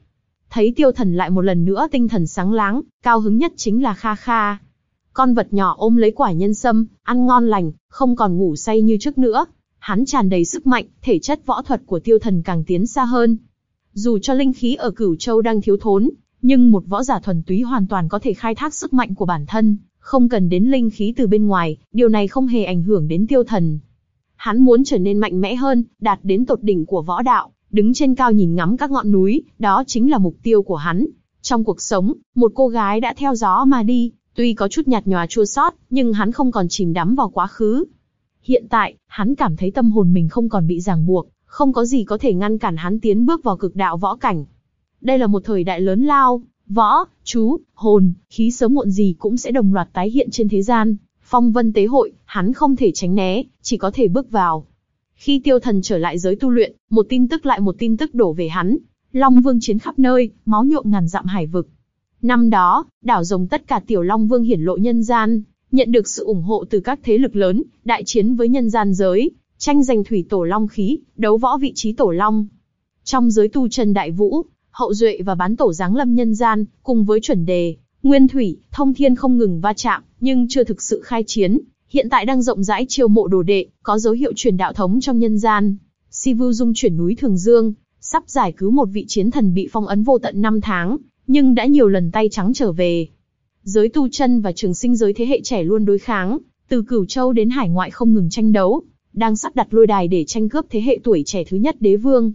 Thấy tiêu thần lại một lần nữa tinh thần sáng láng, cao hứng nhất chính là Kha Kha. Con vật nhỏ ôm lấy quả nhân sâm, ăn ngon lành, không còn ngủ say như trước nữa. Hắn tràn đầy sức mạnh, thể chất võ thuật của tiêu thần càng tiến xa hơn. Dù cho linh khí ở cửu châu đang thiếu thốn, nhưng một võ giả thuần túy hoàn toàn có thể khai thác sức mạnh của bản thân, không cần đến linh khí từ bên ngoài, điều này không hề ảnh hưởng đến tiêu thần. Hắn muốn trở nên mạnh mẽ hơn, đạt đến tột đỉnh của võ đạo, đứng trên cao nhìn ngắm các ngọn núi, đó chính là mục tiêu của hắn. Trong cuộc sống, một cô gái đã theo gió mà đi, tuy có chút nhạt nhòa chua xót, nhưng hắn không còn chìm đắm vào quá khứ. Hiện tại, hắn cảm thấy tâm hồn mình không còn bị ràng buộc, không có gì có thể ngăn cản hắn tiến bước vào cực đạo võ cảnh. Đây là một thời đại lớn lao, võ, chú, hồn, khí sớm muộn gì cũng sẽ đồng loạt tái hiện trên thế gian. Phong vân tế hội, hắn không thể tránh né, chỉ có thể bước vào. Khi tiêu thần trở lại giới tu luyện, một tin tức lại một tin tức đổ về hắn. Long Vương chiến khắp nơi, máu nhuộm ngàn dặm hải vực. Năm đó, đảo rồng tất cả tiểu Long Vương hiển lộ nhân gian, nhận được sự ủng hộ từ các thế lực lớn, đại chiến với nhân gian giới, tranh giành thủy tổ long khí, đấu võ vị trí tổ long. Trong giới tu chân đại vũ, hậu duệ và bán tổ giáng lâm nhân gian, cùng với chuẩn đề, nguyên thủy, thông thiên không ngừng va chạm, nhưng chưa thực sự khai chiến, hiện tại đang rộng rãi chiêu mộ đồ đệ, có dấu hiệu truyền đạo thống trong nhân gian. Si Vu dung chuyển núi Thường Dương, sắp giải cứu một vị chiến thần bị phong ấn vô tận năm tháng, nhưng đã nhiều lần tay trắng trở về. Giới tu chân và trường sinh giới thế hệ trẻ luôn đối kháng, từ cửu châu đến hải ngoại không ngừng tranh đấu, đang sắp đặt lôi đài để tranh cướp thế hệ tuổi trẻ thứ nhất đế vương.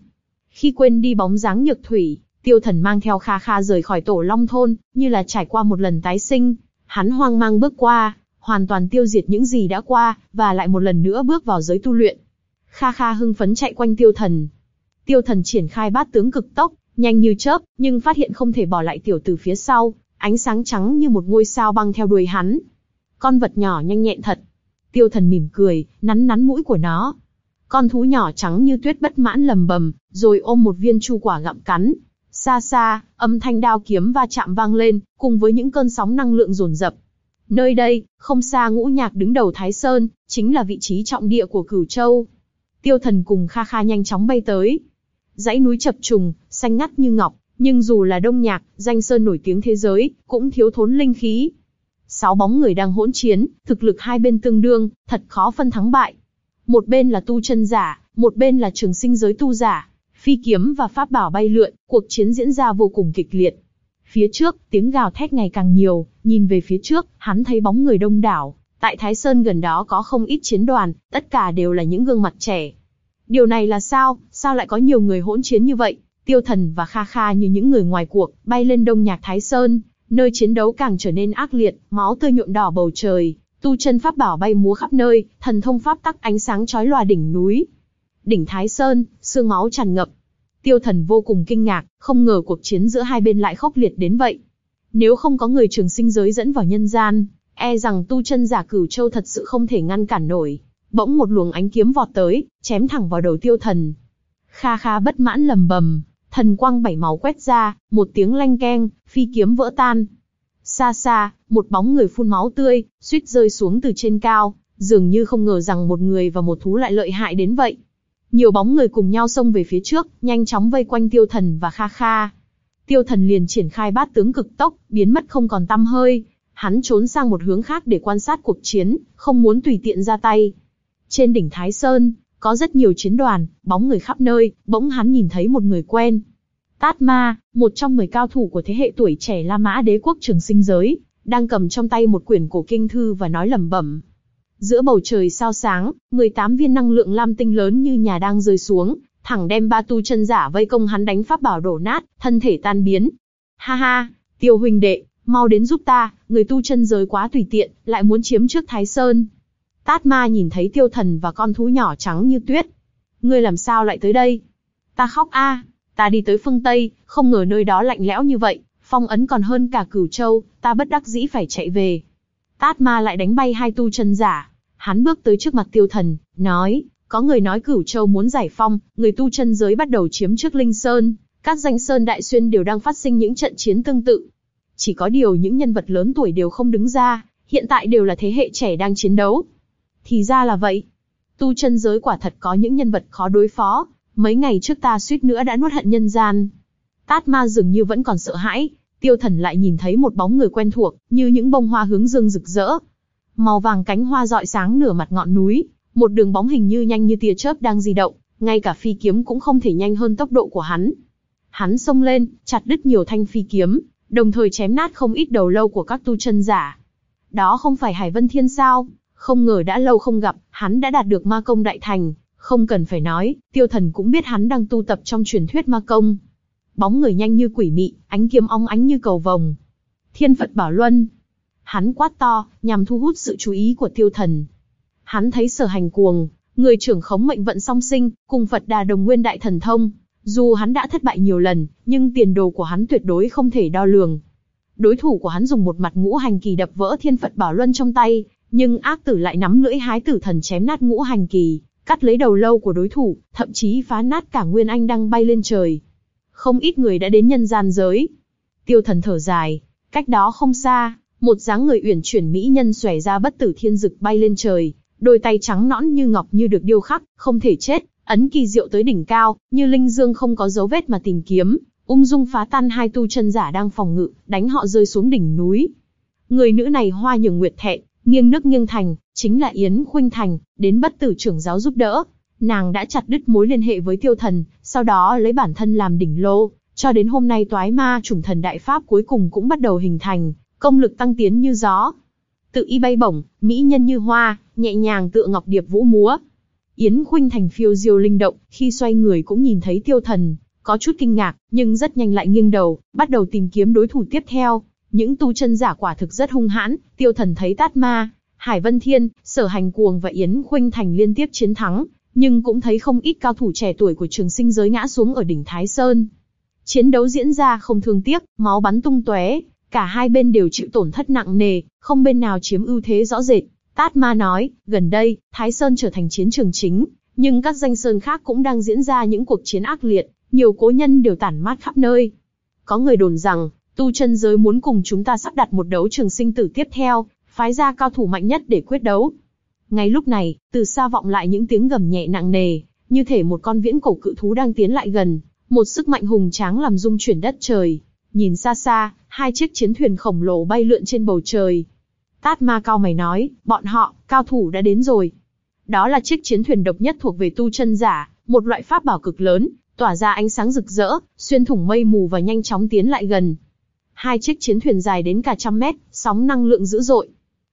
Khi quên đi bóng dáng nhược thủy, tiêu thần mang theo kha kha rời khỏi tổ long thôn, như là trải qua một lần tái sinh. Hắn hoang mang bước qua, hoàn toàn tiêu diệt những gì đã qua, và lại một lần nữa bước vào giới tu luyện. Kha kha hưng phấn chạy quanh tiêu thần. Tiêu thần triển khai bát tướng cực tốc, nhanh như chớp, nhưng phát hiện không thể bỏ lại tiểu tử phía sau, ánh sáng trắng như một ngôi sao băng theo đuôi hắn. Con vật nhỏ nhanh nhẹn thật. Tiêu thần mỉm cười, nắn nắn mũi của nó. Con thú nhỏ trắng như tuyết bất mãn lầm bầm, rồi ôm một viên chu quả gặm cắn. Xa xa, âm thanh đao kiếm va chạm vang lên, cùng với những cơn sóng năng lượng rồn rập. Nơi đây, không xa ngũ nhạc đứng đầu Thái Sơn, chính là vị trí trọng địa của Cửu Châu. Tiêu thần cùng Kha Kha nhanh chóng bay tới. Dãy núi chập trùng, xanh ngắt như ngọc, nhưng dù là đông nhạc, danh sơn nổi tiếng thế giới, cũng thiếu thốn linh khí. Sáu bóng người đang hỗn chiến, thực lực hai bên tương đương, thật khó phân thắng bại. Một bên là tu chân giả, một bên là trường sinh giới tu giả. Phi kiếm và pháp bảo bay lượn, cuộc chiến diễn ra vô cùng kịch liệt. Phía trước, tiếng gào thét ngày càng nhiều, nhìn về phía trước, hắn thấy bóng người đông đảo. Tại Thái Sơn gần đó có không ít chiến đoàn, tất cả đều là những gương mặt trẻ. Điều này là sao, sao lại có nhiều người hỗn chiến như vậy? Tiêu Thần và Kha Kha như những người ngoài cuộc, bay lên đông nhạc Thái Sơn, nơi chiến đấu càng trở nên ác liệt, máu tươi nhuộm đỏ bầu trời, tu chân pháp bảo bay múa khắp nơi, thần thông pháp tắc ánh sáng chói lòa đỉnh núi. Đỉnh Thái Sơn, xương máu tràn ngập. Tiêu Thần vô cùng kinh ngạc, không ngờ cuộc chiến giữa hai bên lại khốc liệt đến vậy. Nếu không có người trường sinh giới dẫn vào nhân gian, e rằng tu chân giả cửu châu thật sự không thể ngăn cản nổi. Bỗng một luồng ánh kiếm vọt tới, chém thẳng vào đầu tiêu thần. Kha kha bất mãn lầm bầm, thần quang bảy máu quét ra, một tiếng lanh keng, phi kiếm vỡ tan. Xa xa, một bóng người phun máu tươi, suýt rơi xuống từ trên cao, dường như không ngờ rằng một người và một thú lại lợi hại đến vậy. Nhiều bóng người cùng nhau xông về phía trước, nhanh chóng vây quanh tiêu thần và kha kha. Tiêu thần liền triển khai bát tướng cực tốc, biến mất không còn tăm hơi. Hắn trốn sang một hướng khác để quan sát cuộc chiến, không muốn tùy tiện ra tay. Trên đỉnh Thái Sơn, có rất nhiều chiến đoàn, bóng người khắp nơi, bỗng hắn nhìn thấy một người quen. Tát Ma, một trong 10 cao thủ của thế hệ tuổi trẻ La Mã đế quốc trường sinh giới, đang cầm trong tay một quyển cổ kinh thư và nói lẩm bẩm. Giữa bầu trời sao sáng, 18 viên năng lượng lam tinh lớn như nhà đang rơi xuống, thẳng đem ba tu chân giả vây công hắn đánh pháp bảo đổ nát, thân thể tan biến. Ha ha, tiêu huynh đệ, mau đến giúp ta, người tu chân giới quá tùy tiện, lại muốn chiếm trước Thái Sơn. Tát ma nhìn thấy tiêu thần và con thú nhỏ trắng như tuyết. Ngươi làm sao lại tới đây? Ta khóc a, ta đi tới phương Tây, không ngờ nơi đó lạnh lẽo như vậy, phong ấn còn hơn cả cửu châu, ta bất đắc dĩ phải chạy về. Tát ma lại đánh bay hai tu chân giả. Hắn bước tới trước mặt tiêu thần, nói, có người nói cửu châu muốn giải phong, người tu chân giới bắt đầu chiếm trước Linh Sơn, các danh sơn đại xuyên đều đang phát sinh những trận chiến tương tự. Chỉ có điều những nhân vật lớn tuổi đều không đứng ra, hiện tại đều là thế hệ trẻ đang chiến đấu. Thì ra là vậy. Tu chân giới quả thật có những nhân vật khó đối phó, mấy ngày trước ta suýt nữa đã nuốt hận nhân gian. Tát ma dường như vẫn còn sợ hãi, tiêu thần lại nhìn thấy một bóng người quen thuộc, như những bông hoa hướng dương rực rỡ. Màu vàng cánh hoa rọi sáng nửa mặt ngọn núi, một đường bóng hình như nhanh như tia chớp đang di động, ngay cả phi kiếm cũng không thể nhanh hơn tốc độ của hắn. Hắn xông lên, chặt đứt nhiều thanh phi kiếm, đồng thời chém nát không ít đầu lâu của các tu chân giả. Đó không phải Hải Vân Thiên sao? Không ngờ đã lâu không gặp, hắn đã đạt được ma công đại thành, không cần phải nói, tiêu thần cũng biết hắn đang tu tập trong truyền thuyết ma công. Bóng người nhanh như quỷ mị, ánh kiếm óng ánh như cầu vồng. Thiên Phật Bảo Luân. Hắn quát to, nhằm thu hút sự chú ý của tiêu thần. Hắn thấy sở hành cuồng, người trưởng khống mệnh vận song sinh, cùng Phật đà đồng nguyên đại thần thông. Dù hắn đã thất bại nhiều lần, nhưng tiền đồ của hắn tuyệt đối không thể đo lường. Đối thủ của hắn dùng một mặt ngũ hành kỳ đập vỡ thiên Phật Bảo Luân trong tay, nhưng ác tử lại nắm lưỡi hái tử thần chém nát ngũ hành kỳ, cắt lấy đầu lâu của đối thủ, thậm chí phá nát cả nguyên anh đang bay lên trời. Không ít người đã đến nhân gian giới. Tiêu thần thở dài, cách đó không xa, một dáng người uyển chuyển mỹ nhân xòe ra bất tử thiên dực bay lên trời, đôi tay trắng nõn như ngọc như được điêu khắc, không thể chết, ấn kỳ diệu tới đỉnh cao, như linh dương không có dấu vết mà tìm kiếm, ung dung phá tan hai tu chân giả đang phòng ngự, đánh họ rơi xuống đỉnh núi. Người nữ này hoa nhường nguyệt thẹn, nghiêng nước nghiêng thành, chính là Yến Khuynh Thành, đến bất tử trưởng giáo giúp đỡ. Nàng đã chặt đứt mối liên hệ với tiêu thần, sau đó lấy bản thân làm đỉnh lô, cho đến hôm nay toái ma chủng thần đại pháp cuối cùng cũng bắt đầu hình thành, công lực tăng tiến như gió. Tự y bay bổng, mỹ nhân như hoa, nhẹ nhàng tựa ngọc điệp vũ múa. Yến Khuynh Thành phiêu diêu linh động, khi xoay người cũng nhìn thấy tiêu thần, có chút kinh ngạc, nhưng rất nhanh lại nghiêng đầu, bắt đầu tìm kiếm đối thủ tiếp theo. Những tu chân giả quả thực rất hung hãn, tiêu thần thấy tát ma, Hải Vân Thiên, Sở Hành Cuồng và Yến Khuynh Thành liên tiếp chiến thắng, nhưng cũng thấy không ít cao thủ trẻ tuổi của trường sinh giới ngã xuống ở đỉnh Thái Sơn. Chiến đấu diễn ra không thương tiếc, máu bắn tung tóe, cả hai bên đều chịu tổn thất nặng nề, không bên nào chiếm ưu thế rõ rệt. Tát Ma nói, gần đây, Thái Sơn trở thành chiến trường chính, nhưng các danh sơn khác cũng đang diễn ra những cuộc chiến ác liệt, nhiều cố nhân đều tản mát khắp nơi. Có người đồn rằng, tu chân giới muốn cùng chúng ta sắp đặt một đấu trường sinh tử tiếp theo, phái ra cao thủ mạnh nhất để quyết đấu. Ngay lúc này, từ xa vọng lại những tiếng gầm nhẹ nặng nề, như thể một con viễn cổ cự thú đang tiến lại gần, một sức mạnh hùng tráng làm rung chuyển đất trời. Nhìn xa xa, hai chiếc chiến thuyền khổng lồ bay lượn trên bầu trời. Tát ma cao mày nói, bọn họ, cao thủ đã đến rồi. Đó là chiếc chiến thuyền độc nhất thuộc về tu chân giả, một loại pháp bảo cực lớn, tỏa ra ánh sáng rực rỡ, xuyên thủng mây mù và nhanh chóng tiến lại gần. Hai chiếc chiến thuyền dài đến cả trăm mét, sóng năng lượng dữ dội.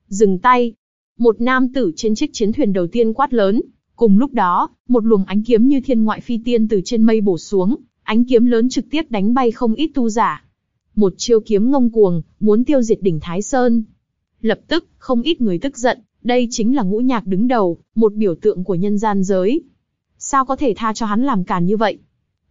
Dừng tay. Một nam tử trên chiếc chiến thuyền đầu tiên quát lớn. Cùng lúc đó, một luồng ánh kiếm như thiên ngoại phi tiên từ trên mây bổ xuống, ánh kiếm lớn trực tiếp đánh bay không ít tu giả. Một chiêu kiếm ngông cuồng, muốn tiêu diệt đỉnh Thái Sơn. Lập tức, không ít người tức giận, đây chính là ngũ nhạc đứng đầu, một biểu tượng của nhân gian giới. Sao có thể tha cho hắn làm càn như vậy?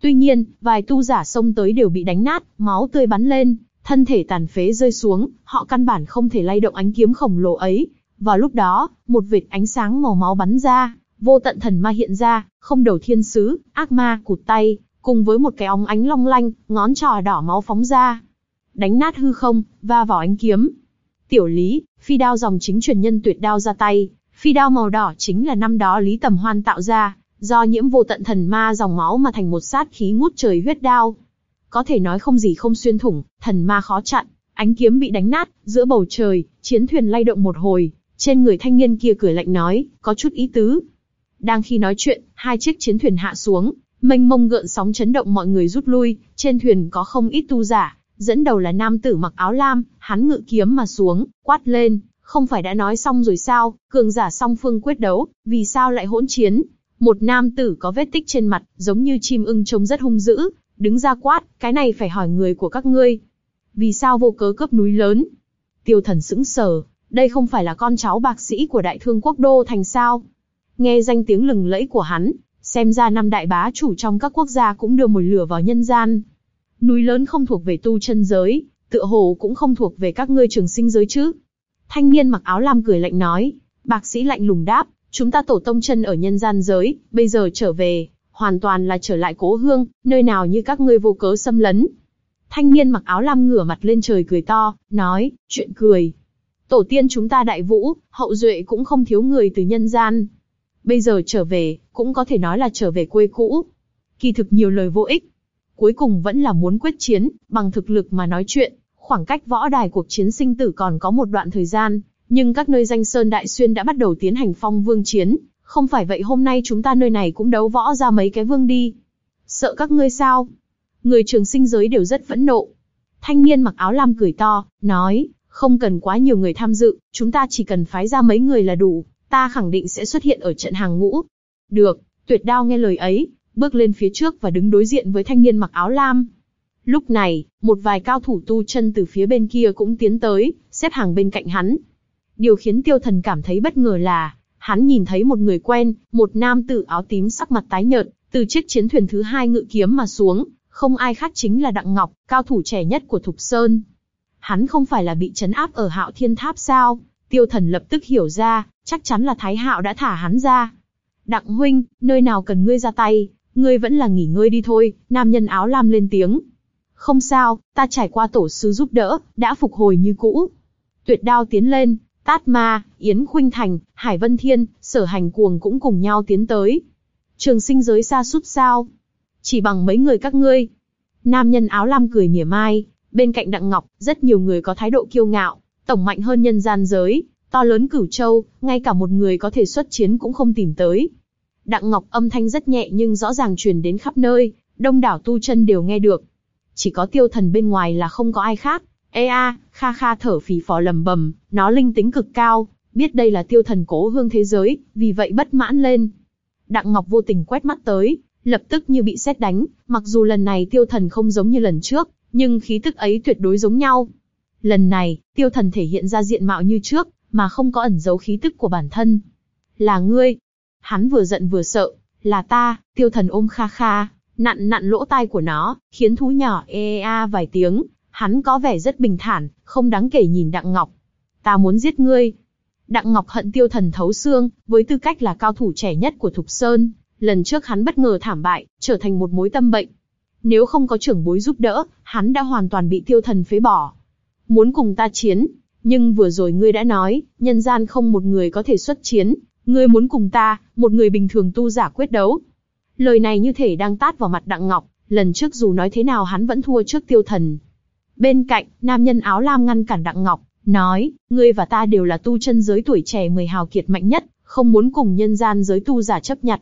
Tuy nhiên, vài tu giả xông tới đều bị đánh nát, máu tươi bắn lên, thân thể tàn phế rơi xuống, họ căn bản không thể lay động ánh kiếm khổng lồ ấy. Vào lúc đó, một vệt ánh sáng màu máu bắn ra, vô tận thần ma hiện ra, không đầu thiên sứ, ác ma cụt tay, cùng với một cái óng ánh long lanh, ngón trò đỏ máu phóng ra. Đánh nát hư không, va vào ánh kiếm. Tiểu Lý, phi đao dòng chính truyền nhân tuyệt đao ra tay, phi đao màu đỏ chính là năm đó Lý Tầm Hoan tạo ra, do nhiễm vô tận thần ma dòng máu mà thành một sát khí ngút trời huyết đao. Có thể nói không gì không xuyên thủng, thần ma khó chặn, ánh kiếm bị đánh nát, giữa bầu trời, chiến thuyền lay động một hồi, trên người thanh niên kia cười lạnh nói, có chút ý tứ. Đang khi nói chuyện, hai chiếc chiến thuyền hạ xuống, mênh mông gợn sóng chấn động mọi người rút lui, trên thuyền có không ít tu giả, dẫn đầu là nam tử mặc áo lam, hắn ngự kiếm mà xuống, quát lên, không phải đã nói xong rồi sao, cường giả song phương quyết đấu, vì sao lại hỗn chiến? Một nam tử có vết tích trên mặt, giống như chim ưng trông rất hung dữ, đứng ra quát, cái này phải hỏi người của các ngươi. Vì sao vô cớ cướp núi lớn? Tiêu thần sững sờ, đây không phải là con cháu bạc sĩ của đại thương quốc đô thành sao? Nghe danh tiếng lừng lẫy của hắn, xem ra năm đại bá chủ trong các quốc gia cũng đưa mùi lửa vào nhân gian. Núi lớn không thuộc về tu chân giới, tựa hồ cũng không thuộc về các ngươi trường sinh giới chứ. Thanh niên mặc áo lam cười lạnh nói, bạc sĩ lạnh lùng đáp, chúng ta tổ tông chân ở nhân gian giới, bây giờ trở về, hoàn toàn là trở lại cố hương, nơi nào như các ngươi vô cớ xâm lấn. Thanh niên mặc áo lam ngửa mặt lên trời cười to, nói, chuyện cười. Tổ tiên chúng ta đại vũ, hậu duệ cũng không thiếu người từ nhân gian. Bây giờ trở về, cũng có thể nói là trở về quê cũ. Kỳ thực nhiều lời vô ích. Cuối cùng vẫn là muốn quyết chiến, bằng thực lực mà nói chuyện. Khoảng cách võ đài cuộc chiến sinh tử còn có một đoạn thời gian, nhưng các nơi danh sơn đại xuyên đã bắt đầu tiến hành phong vương chiến, không phải vậy hôm nay chúng ta nơi này cũng đấu võ ra mấy cái vương đi. Sợ các ngươi sao? Người trường sinh giới đều rất phẫn nộ. Thanh niên mặc áo lam cười to, nói, không cần quá nhiều người tham dự, chúng ta chỉ cần phái ra mấy người là đủ, ta khẳng định sẽ xuất hiện ở trận hàng ngũ. Được, tuyệt đao nghe lời ấy, bước lên phía trước và đứng đối diện với thanh niên mặc áo lam. Lúc này, một vài cao thủ tu chân từ phía bên kia cũng tiến tới, xếp hàng bên cạnh hắn. Điều khiến tiêu thần cảm thấy bất ngờ là, hắn nhìn thấy một người quen, một nam tử áo tím sắc mặt tái nhợt, từ chiếc chiến thuyền thứ hai ngự kiếm mà xuống, không ai khác chính là Đặng Ngọc, cao thủ trẻ nhất của Thục Sơn. Hắn không phải là bị chấn áp ở Hạo Thiên Tháp sao? Tiêu thần lập tức hiểu ra, chắc chắn là Thái Hạo đã thả hắn ra. Đặng huynh, nơi nào cần ngươi ra tay, ngươi vẫn là nghỉ ngơi đi thôi, nam nhân áo lam lên tiếng. Không sao, ta trải qua tổ sư giúp đỡ, đã phục hồi như cũ. Tuyệt đao tiến lên, Tát Ma, Yến Khuynh Thành, Hải Vân Thiên, Sở Hành Cuồng cũng cùng nhau tiến tới. Trường sinh giới xa sút sao? Chỉ bằng mấy người các ngươi. Nam nhân áo lam cười mỉa mai, bên cạnh Đặng Ngọc, rất nhiều người có thái độ kiêu ngạo, tổng mạnh hơn nhân gian giới, to lớn cửu châu, ngay cả một người có thể xuất chiến cũng không tìm tới. Đặng Ngọc âm thanh rất nhẹ nhưng rõ ràng truyền đến khắp nơi, đông đảo tu chân đều nghe được. Chỉ có tiêu thần bên ngoài là không có ai khác. Ê a, kha kha thở phì phò lầm bầm, nó linh tính cực cao, biết đây là tiêu thần cố hương thế giới, vì vậy bất mãn lên. Đặng Ngọc vô tình quét mắt tới, lập tức như bị xét đánh, mặc dù lần này tiêu thần không giống như lần trước, nhưng khí tức ấy tuyệt đối giống nhau. Lần này, tiêu thần thể hiện ra diện mạo như trước, mà không có ẩn giấu khí tức của bản thân. Là ngươi. Hắn vừa giận vừa sợ, là ta, tiêu thần ôm kha kha, nặn nặn lỗ tai của nó, khiến thú nhỏ e, e a vài tiếng, hắn có vẻ rất bình thản, không đáng kể nhìn Đặng Ngọc. Ta muốn giết ngươi. Đặng Ngọc hận tiêu thần thấu xương, với tư cách là cao thủ trẻ nhất của Thục Sơn, lần trước hắn bất ngờ thảm bại, trở thành một mối tâm bệnh. Nếu không có trưởng bối giúp đỡ, hắn đã hoàn toàn bị tiêu thần phế bỏ. Muốn cùng ta chiến, nhưng vừa rồi ngươi đã nói, nhân gian không một người có thể xuất chiến, ngươi muốn cùng ta, một người bình thường tu giả quyết đấu. Lời này như thể đang tát vào mặt Đặng Ngọc, lần trước dù nói thế nào hắn vẫn thua trước tiêu thần. Bên cạnh, nam nhân áo lam ngăn cản Đặng Ngọc, nói, ngươi và ta đều là tu chân giới tuổi trẻ mười hào kiệt mạnh nhất, không muốn cùng nhân gian giới tu giả chấp nhặt.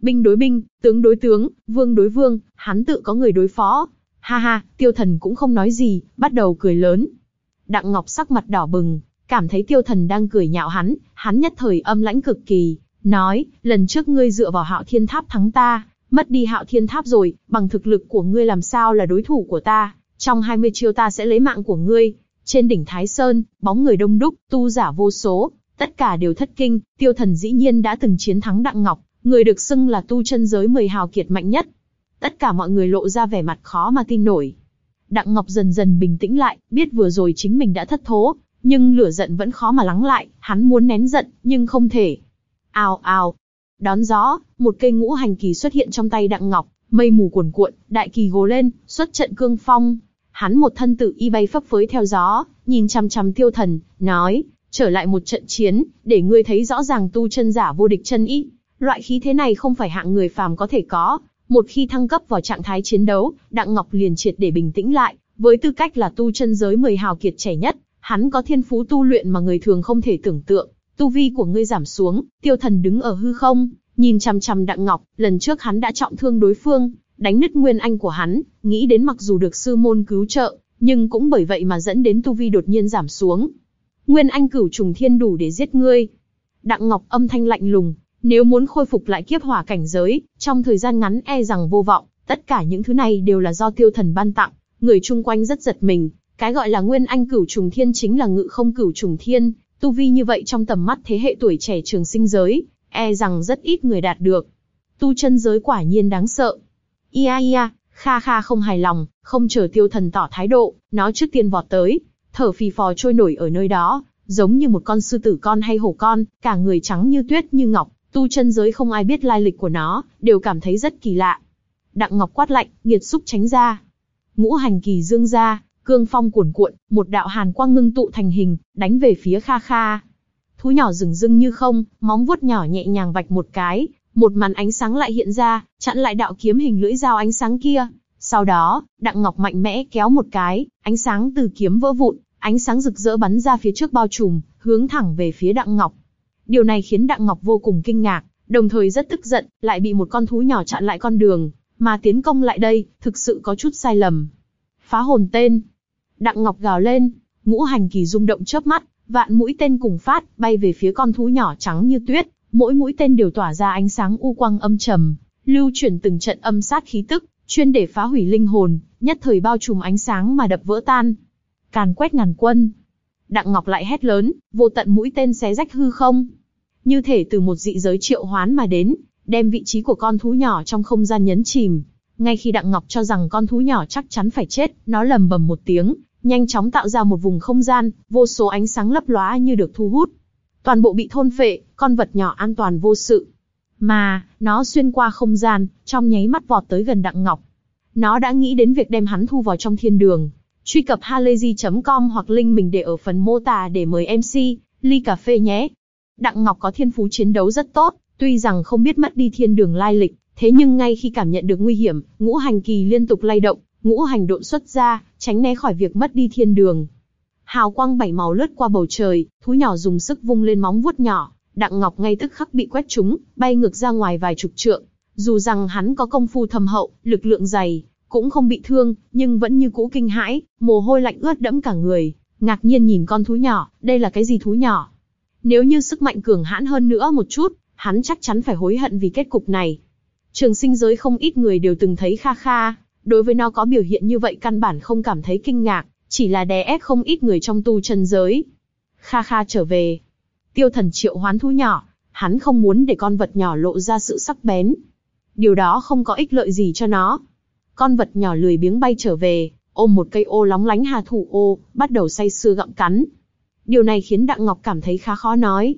Binh đối binh, tướng đối tướng, vương đối vương, hắn tự có người đối phó. Ha ha, tiêu thần cũng không nói gì, bắt đầu cười lớn. Đặng Ngọc sắc mặt đỏ bừng, cảm thấy tiêu thần đang cười nhạo hắn, hắn nhất thời âm lãnh cực kỳ, nói, lần trước ngươi dựa vào hạo thiên tháp thắng ta, mất đi hạo thiên tháp rồi, bằng thực lực của ngươi làm sao là đối thủ của ta, trong 20 chiêu ta sẽ lấy mạng của ngươi. Trên đỉnh Thái Sơn, bóng người đông đúc, tu giả vô số, tất cả đều thất kinh, tiêu thần dĩ nhiên đã từng chiến thắng Đặng Ngọc, người được xưng là tu chân giới mười hào kiệt mạnh nhất. Tất cả mọi người lộ ra vẻ mặt khó mà tin nổi. Đặng Ngọc dần dần bình tĩnh lại, biết vừa rồi chính mình đã thất thố, nhưng lửa giận vẫn khó mà lắng lại, hắn muốn nén giận, nhưng không thể. Ào ào. Đón gió, một cây ngũ hành kỳ xuất hiện trong tay Đặng Ngọc, mây mù cuồn cuộn, đại kỳ gồ lên, xuất trận cương phong. Hắn một thân tự y bay phấp phới theo gió, nhìn chăm chăm tiêu thần, nói, trở lại một trận chiến, để ngươi thấy rõ ràng tu chân giả vô địch chân ý. Loại khí thế này không phải hạng người phàm có thể có. Một khi thăng cấp vào trạng thái chiến đấu, Đặng Ngọc liền triệt để bình tĩnh lại, với tư cách là tu chân giới mười hào kiệt trẻ nhất, hắn có thiên phú tu luyện mà người thường không thể tưởng tượng. Tu vi của ngươi giảm xuống, tiêu thần đứng ở hư không, nhìn chằm chằm Đặng Ngọc, lần trước hắn đã trọng thương đối phương, đánh nứt nguyên anh của hắn, nghĩ đến mặc dù được sư môn cứu trợ, nhưng cũng bởi vậy mà dẫn đến tu vi đột nhiên giảm xuống. Nguyên anh cửu trùng thiên đủ để giết ngươi. Đặng Ngọc âm thanh lạnh lùng, nếu muốn khôi phục lại kiếp hỏa cảnh giới, trong thời gian ngắn e rằng vô vọng, tất cả những thứ này đều là do tiêu thần ban tặng, người chung quanh rất giật mình, cái gọi là nguyên anh cửu trùng thiên chính là ngự không cửu trùng thiên, tu vi như vậy trong tầm mắt thế hệ tuổi trẻ trường sinh giới, e rằng rất ít người đạt được. Tu chân giới quả nhiên đáng sợ. Ia ia, Kha Kha không hài lòng, không chờ tiêu thần tỏ thái độ, nó trước tiên vọt tới, thở phì phò trôi nổi ở nơi đó, giống như một con sư tử con hay hổ con, cả người trắng như tuyết như ngọc, tu chân giới không ai biết lai lịch của nó, đều cảm thấy rất kỳ lạ. Đặng Ngọc quát lạnh, nghiệt xúc tránh ra. Ngũ hành kỳ dương ra, cương phong cuồn cuộn, một đạo hàn quang ngưng tụ thành hình, đánh về phía Kha Kha. Thú nhỏ rừng rưng như không, móng vuốt nhỏ nhẹ nhàng vạch một cái, một màn ánh sáng lại hiện ra, chặn lại đạo kiếm hình lưỡi dao ánh sáng kia. Sau đó, Đặng Ngọc mạnh mẽ kéo một cái, ánh sáng từ kiếm vỡ vụn, ánh sáng rực rỡ bắn ra phía trước bao trùm, hướng thẳng về phía Đặng Ngọc. Điều này khiến Đặng Ngọc vô cùng kinh ngạc, đồng thời rất tức giận, lại bị một con thú nhỏ chặn lại con đường, mà tiến công lại đây, thực sự có chút sai lầm. Phá hồn tên. Đặng Ngọc gào lên, ngũ hành kỳ rung động chớp mắt, vạn mũi tên cùng phát, bay về phía con thú nhỏ trắng như tuyết, mỗi mũi tên đều tỏa ra ánh sáng u quang âm trầm, lưu chuyển từng trận âm sát khí tức, chuyên để phá hủy linh hồn, nhất thời bao trùm ánh sáng mà đập vỡ tan. Càn quét ngàn quân. Đặng Ngọc lại hét lớn, vô tận mũi tên xé rách hư không. Như thể từ một dị giới triệu hoán mà đến, đem vị trí của con thú nhỏ trong không gian nhấn chìm. Ngay khi Đặng Ngọc cho rằng con thú nhỏ chắc chắn phải chết, nó lầm bầm một tiếng, nhanh chóng tạo ra một vùng không gian, vô số ánh sáng lấp lóa như được thu hút. Toàn bộ bị thôn phệ, con vật nhỏ an toàn vô sự. Mà, nó xuyên qua không gian, trong nháy mắt vọt tới gần Đặng Ngọc. Nó đã nghĩ đến việc đem hắn thu vào trong thiên đường. Truy cập halayzi.com hoặc link mình để ở phần mô tả để mời MC, ly cà phê nhé. Đặng Ngọc có thiên phú chiến đấu rất tốt, tuy rằng không biết mất đi thiên đường lai lịch, thế nhưng ngay khi cảm nhận được nguy hiểm, ngũ hành kỳ liên tục lay động, ngũ hành độn xuất ra, tránh né khỏi việc mất đi thiên đường. Hào quang bảy màu lướt qua bầu trời, thú nhỏ dùng sức vung lên móng vuốt nhỏ, Đặng Ngọc ngay tức khắc bị quét trúng, bay ngược ra ngoài vài chục trượng. Dù rằng hắn có công phu thâm hậu, lực lượng dày, cũng không bị thương, nhưng vẫn như cũ kinh hãi, mồ hôi lạnh ướt đẫm cả người, ngạc nhiên nhìn con thú nhỏ, đây là cái gì thú nhỏ? Nếu như sức mạnh cường hãn hơn nữa một chút, hắn chắc chắn phải hối hận vì kết cục này. Trường sinh giới không ít người đều từng thấy Kha Kha, đối với nó có biểu hiện như vậy căn bản không cảm thấy kinh ngạc, chỉ là đè ép không ít người trong tu chân giới. Kha Kha trở về. Tiêu thần triệu hoán thú nhỏ, hắn không muốn để con vật nhỏ lộ ra sự sắc bén. Điều đó không có ích lợi gì cho nó. Con vật nhỏ lười biếng bay trở về, ôm một cây ô lóng lánh hà thủ ô, bắt đầu say sưa gặm cắn. Điều này khiến Đặng Ngọc cảm thấy khá khó nói.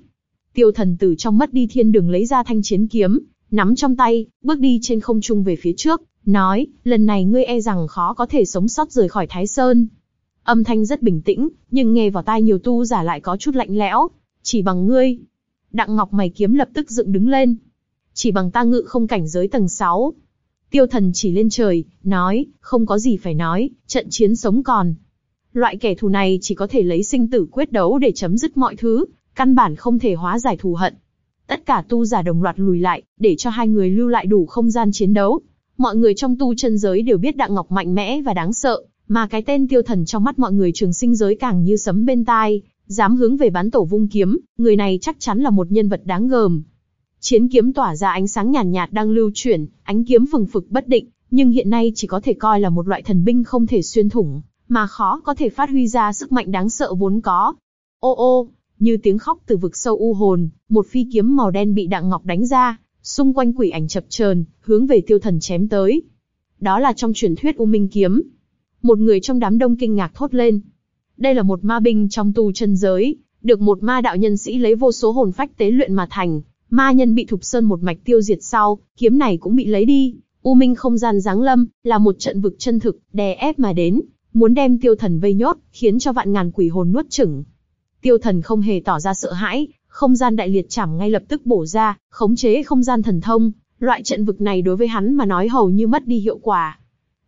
Tiêu thần từ trong mất đi thiên đường lấy ra thanh chiến kiếm, nắm trong tay, bước đi trên không trung về phía trước, nói, lần này ngươi e rằng khó có thể sống sót rời khỏi Thái Sơn. Âm thanh rất bình tĩnh, nhưng nghe vào tai nhiều tu giả lại có chút lạnh lẽo. Chỉ bằng ngươi. Đặng Ngọc mày kiếm lập tức dựng đứng lên. Chỉ bằng ta ngự không cảnh giới tầng 6. Tiêu thần chỉ lên trời, nói, không có gì phải nói, trận chiến sống còn. Loại kẻ thù này chỉ có thể lấy sinh tử quyết đấu để chấm dứt mọi thứ, căn bản không thể hóa giải thù hận. Tất cả tu giả đồng loạt lùi lại, để cho hai người lưu lại đủ không gian chiến đấu. Mọi người trong tu chân giới đều biết Đặng Ngọc mạnh mẽ và đáng sợ, mà cái tên tiêu thần trong mắt mọi người trường sinh giới càng như sấm bên tai, dám hướng về bán tổ vung kiếm, người này chắc chắn là một nhân vật đáng gờm. Chiến kiếm tỏa ra ánh sáng nhàn nhạt, nhạt đang lưu chuyển, ánh kiếm phừng phực bất định, nhưng hiện nay chỉ có thể coi là một loại thần binh không thể xuyên thủng, mà khó có thể phát huy ra sức mạnh đáng sợ vốn có. Ô ô, như tiếng khóc từ vực sâu u hồn, một phi kiếm màu đen bị Đặng Ngọc đánh ra, xung quanh quỷ ảnh chập chờn, hướng về tiêu thần chém tới. Đó là trong truyền thuyết U Minh kiếm. Một người trong đám đông kinh ngạc thốt lên. Đây là một ma binh trong tu chân giới, được một ma đạo nhân sĩ lấy vô số hồn phách tế luyện mà thành. Ma nhân bị Thục Sơn một mạch tiêu diệt sau, kiếm này cũng bị lấy đi. U Minh không gian giáng lâm, là một trận vực chân thực, đè ép mà đến, muốn đem tiêu thần vây nhốt, khiến cho vạn ngàn quỷ hồn nuốt chửng. Tiêu thần không hề tỏ ra sợ hãi, không gian đại liệt chảm ngay lập tức bổ ra, khống chế không gian thần thông, loại trận vực này đối với hắn mà nói hầu như mất đi hiệu quả.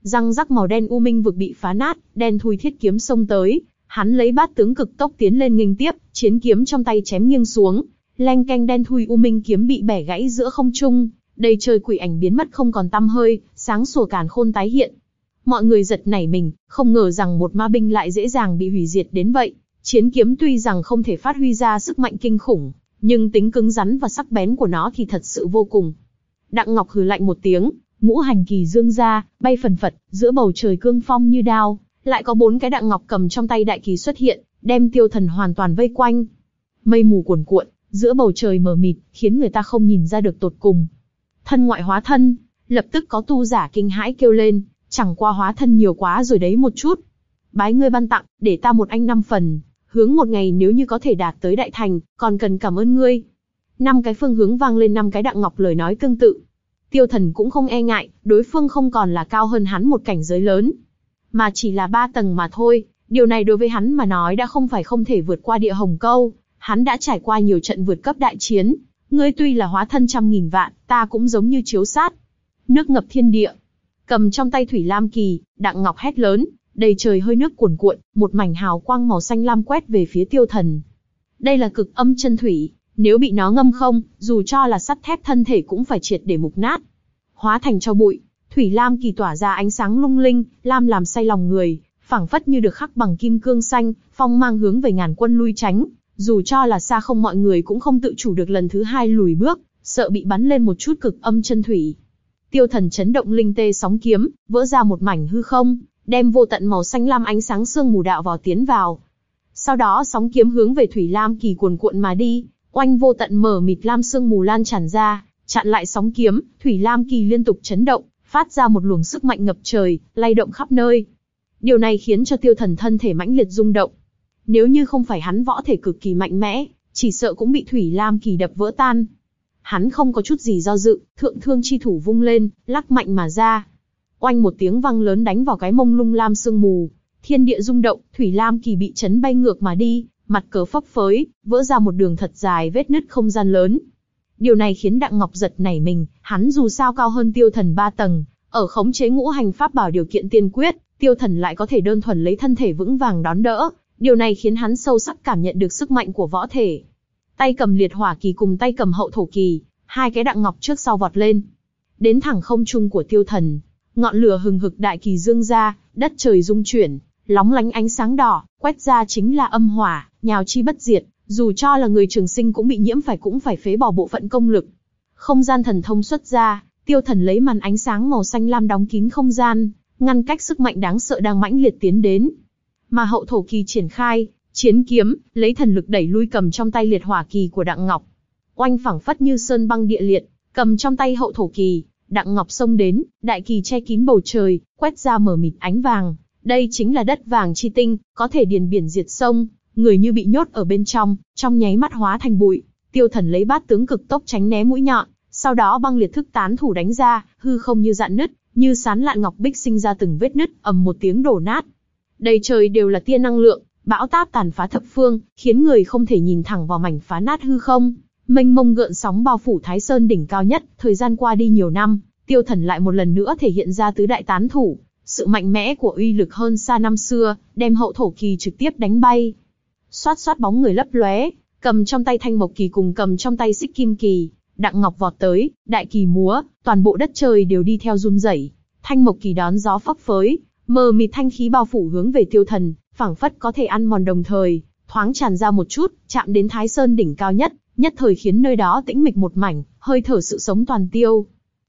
Răng rắc màu đen u minh vực bị phá nát, đen thui thiết kiếm xông tới, hắn lấy bát tướng cực tốc tiến lên nghênh tiếp, chiến kiếm trong tay chém nghiêng xuống, leng canh đen thui u minh kiếm bị bẻ gãy giữa không trung, đầy trời quỷ ảnh biến mất không còn tăm hơi, sáng sủa càn khôn tái hiện. Mọi người giật nảy mình, không ngờ rằng một ma binh lại dễ dàng bị hủy diệt đến vậy. Chiến kiếm tuy rằng không thể phát huy ra sức mạnh kinh khủng, nhưng tính cứng rắn và sắc bén của nó thì thật sự vô cùng. Đặng Ngọc hừ lạnh một tiếng, ngũ hành kỳ dương ra, bay phần phật, giữa bầu trời cương phong như đao, lại có bốn cái đặng ngọc cầm trong tay đại kỳ xuất hiện, đem tiêu thần hoàn toàn vây quanh. Mây mù cuồn cuộn, giữa bầu trời mờ mịt, khiến người ta không nhìn ra được tột cùng. Thân ngoại hóa thân, lập tức có tu giả kinh hãi kêu lên, chẳng qua hóa thân nhiều quá rồi đấy một chút. Bái ngươi ban tặng, để ta một anh năm phần, hướng một ngày nếu như có thể đạt tới đại thành, còn cần cảm ơn ngươi. Năm cái phương hướng vang lên năm cái đặng ngọc lời nói tương tự. Tiêu thần cũng không e ngại, đối phương không còn là cao hơn hắn một cảnh giới lớn, mà chỉ là ba tầng mà thôi. Điều này đối với hắn mà nói đã không phải không thể vượt qua địa hồng câu, hắn đã trải qua nhiều trận vượt cấp đại chiến. Ngươi tuy là hóa thân trăm nghìn vạn, ta cũng giống như chiếu sát. Nước ngập thiên địa. Cầm trong tay thủy lam kỳ, đặng ngọc hét lớn, đầy trời hơi nước cuồn cuộn, một mảnh hào quang màu xanh lam quét về phía tiêu thần. Đây là cực âm chân thủy, nếu bị nó ngâm không, dù cho là sắt thép thân thể cũng phải triệt để mục nát. Hóa thành cho bụi, thủy lam kỳ tỏa ra ánh sáng lung linh, lam làm say lòng người, phảng phất như được khắc bằng kim cương xanh, phong mang hướng về ngàn quân lui tránh. Dù cho là xa không mọi người cũng không tự chủ được lần thứ hai lùi bước, sợ bị bắn lên một chút cực âm chân thủy. Tiêu thần chấn động linh tê sóng kiếm, vỡ ra một mảnh hư không, đem vô tận màu xanh lam ánh sáng sương mù đạo vào tiến vào. Sau đó sóng kiếm hướng về thủy lam kỳ cuồn cuộn mà đi, oanh vô tận mở mịt lam sương mù lan tràn ra, chặn lại sóng kiếm, thủy lam kỳ liên tục chấn động, phát ra một luồng sức mạnh ngập trời, lay động khắp nơi. Điều này khiến cho tiêu thần thân thể mãnh liệt rung động. Nếu như không phải hắn võ thể cực kỳ mạnh mẽ, chỉ sợ cũng bị Thủy Lam kỳ đập vỡ tan. Hắn không có chút gì do dự, thượng thương chi thủ vung lên, lắc mạnh mà ra. Oanh một tiếng vang lớn đánh vào cái mông lung lam sương mù. Thiên địa rung động, Thủy Lam kỳ bị chấn bay ngược mà đi, mặt cờ phấp phới, vỡ ra một đường thật dài vết nứt không gian lớn. Điều này khiến Đặng Ngọc giật nảy mình, hắn dù sao cao hơn tiêu thần ba tầng, ở khống chế ngũ hành pháp bảo điều kiện tiên quyết, tiêu thần lại có thể đơn thuần lấy thân thể vững vàng đón đỡ, điều này khiến hắn sâu sắc cảm nhận được sức mạnh của võ thể. Tay cầm liệt hỏa kỳ cùng tay cầm hậu thổ kỳ, hai cái đặng ngọc trước sau vọt lên. Đến thẳng không trung của tiêu thần, ngọn lửa hừng hực đại kỳ dương ra, đất trời rung chuyển, lóng lánh ánh sáng đỏ, quét ra chính là âm hỏa, nhào chi bất diệt, dù cho là người trường sinh cũng bị nhiễm phải cũng phải phế bỏ bộ phận công lực. Không gian thần thông xuất ra, tiêu thần lấy màn ánh sáng màu xanh lam đóng kín không gian, ngăn cách sức mạnh đáng sợ đang mãnh liệt tiến đến. Mà hậu thổ kỳ triển khai, chiến kiếm, lấy thần lực đẩy lui cầm trong tay liệt hỏa kỳ của Đặng Ngọc. Oanh phẳng phất như sơn băng địa liệt, cầm trong tay hậu thổ kỳ, Đặng Ngọc sông đến, đại kỳ che kín bầu trời, quét ra mở mịt ánh vàng. Đây chính là đất vàng chi tinh, có thể điền biển diệt sông, người như bị nhốt ở bên trong, trong nháy mắt hóa thành bụi. Tiêu thần lấy bát tướng cực tốc tránh né mũi nhọn, sau đó băng liệt thức tán thủ đánh ra, hư không như dạn nứt, như sán lạn ngọc bích sinh ra từng vết nứt, ầm một tiếng đổ nát. Đầy trời đều là tia năng lượng, bão táp tàn phá thập phương, khiến người không thể nhìn thẳng vào mảnh phá nát hư không. Mênh mông gợn sóng bao phủ Thái Sơn đỉnh cao nhất, thời gian qua đi nhiều năm, Tiêu Thần lại một lần nữa thể hiện ra tứ đại tán thủ, sự mạnh mẽ của uy lực hơn xa năm xưa, đem hậu thổ kỳ trực tiếp đánh bay. Xoát xoát bóng người lấp lóe, cầm trong tay thanh mộc kỳ cùng cầm trong tay xích kim kỳ, đặng ngọc vọt tới, đại kỳ múa, toàn bộ đất trời đều đi theo run rẩy. Thanh mộc kỳ đón gió phấp phới, mờ mịt thanh khí bao phủ hướng về tiêu thần, phảng phất có thể ăn mòn đồng thời, thoáng tràn ra một chút, chạm đến Thái Sơn đỉnh cao nhất, nhất thời khiến nơi đó tĩnh mịch một mảnh, hơi thở sự sống toàn tiêu.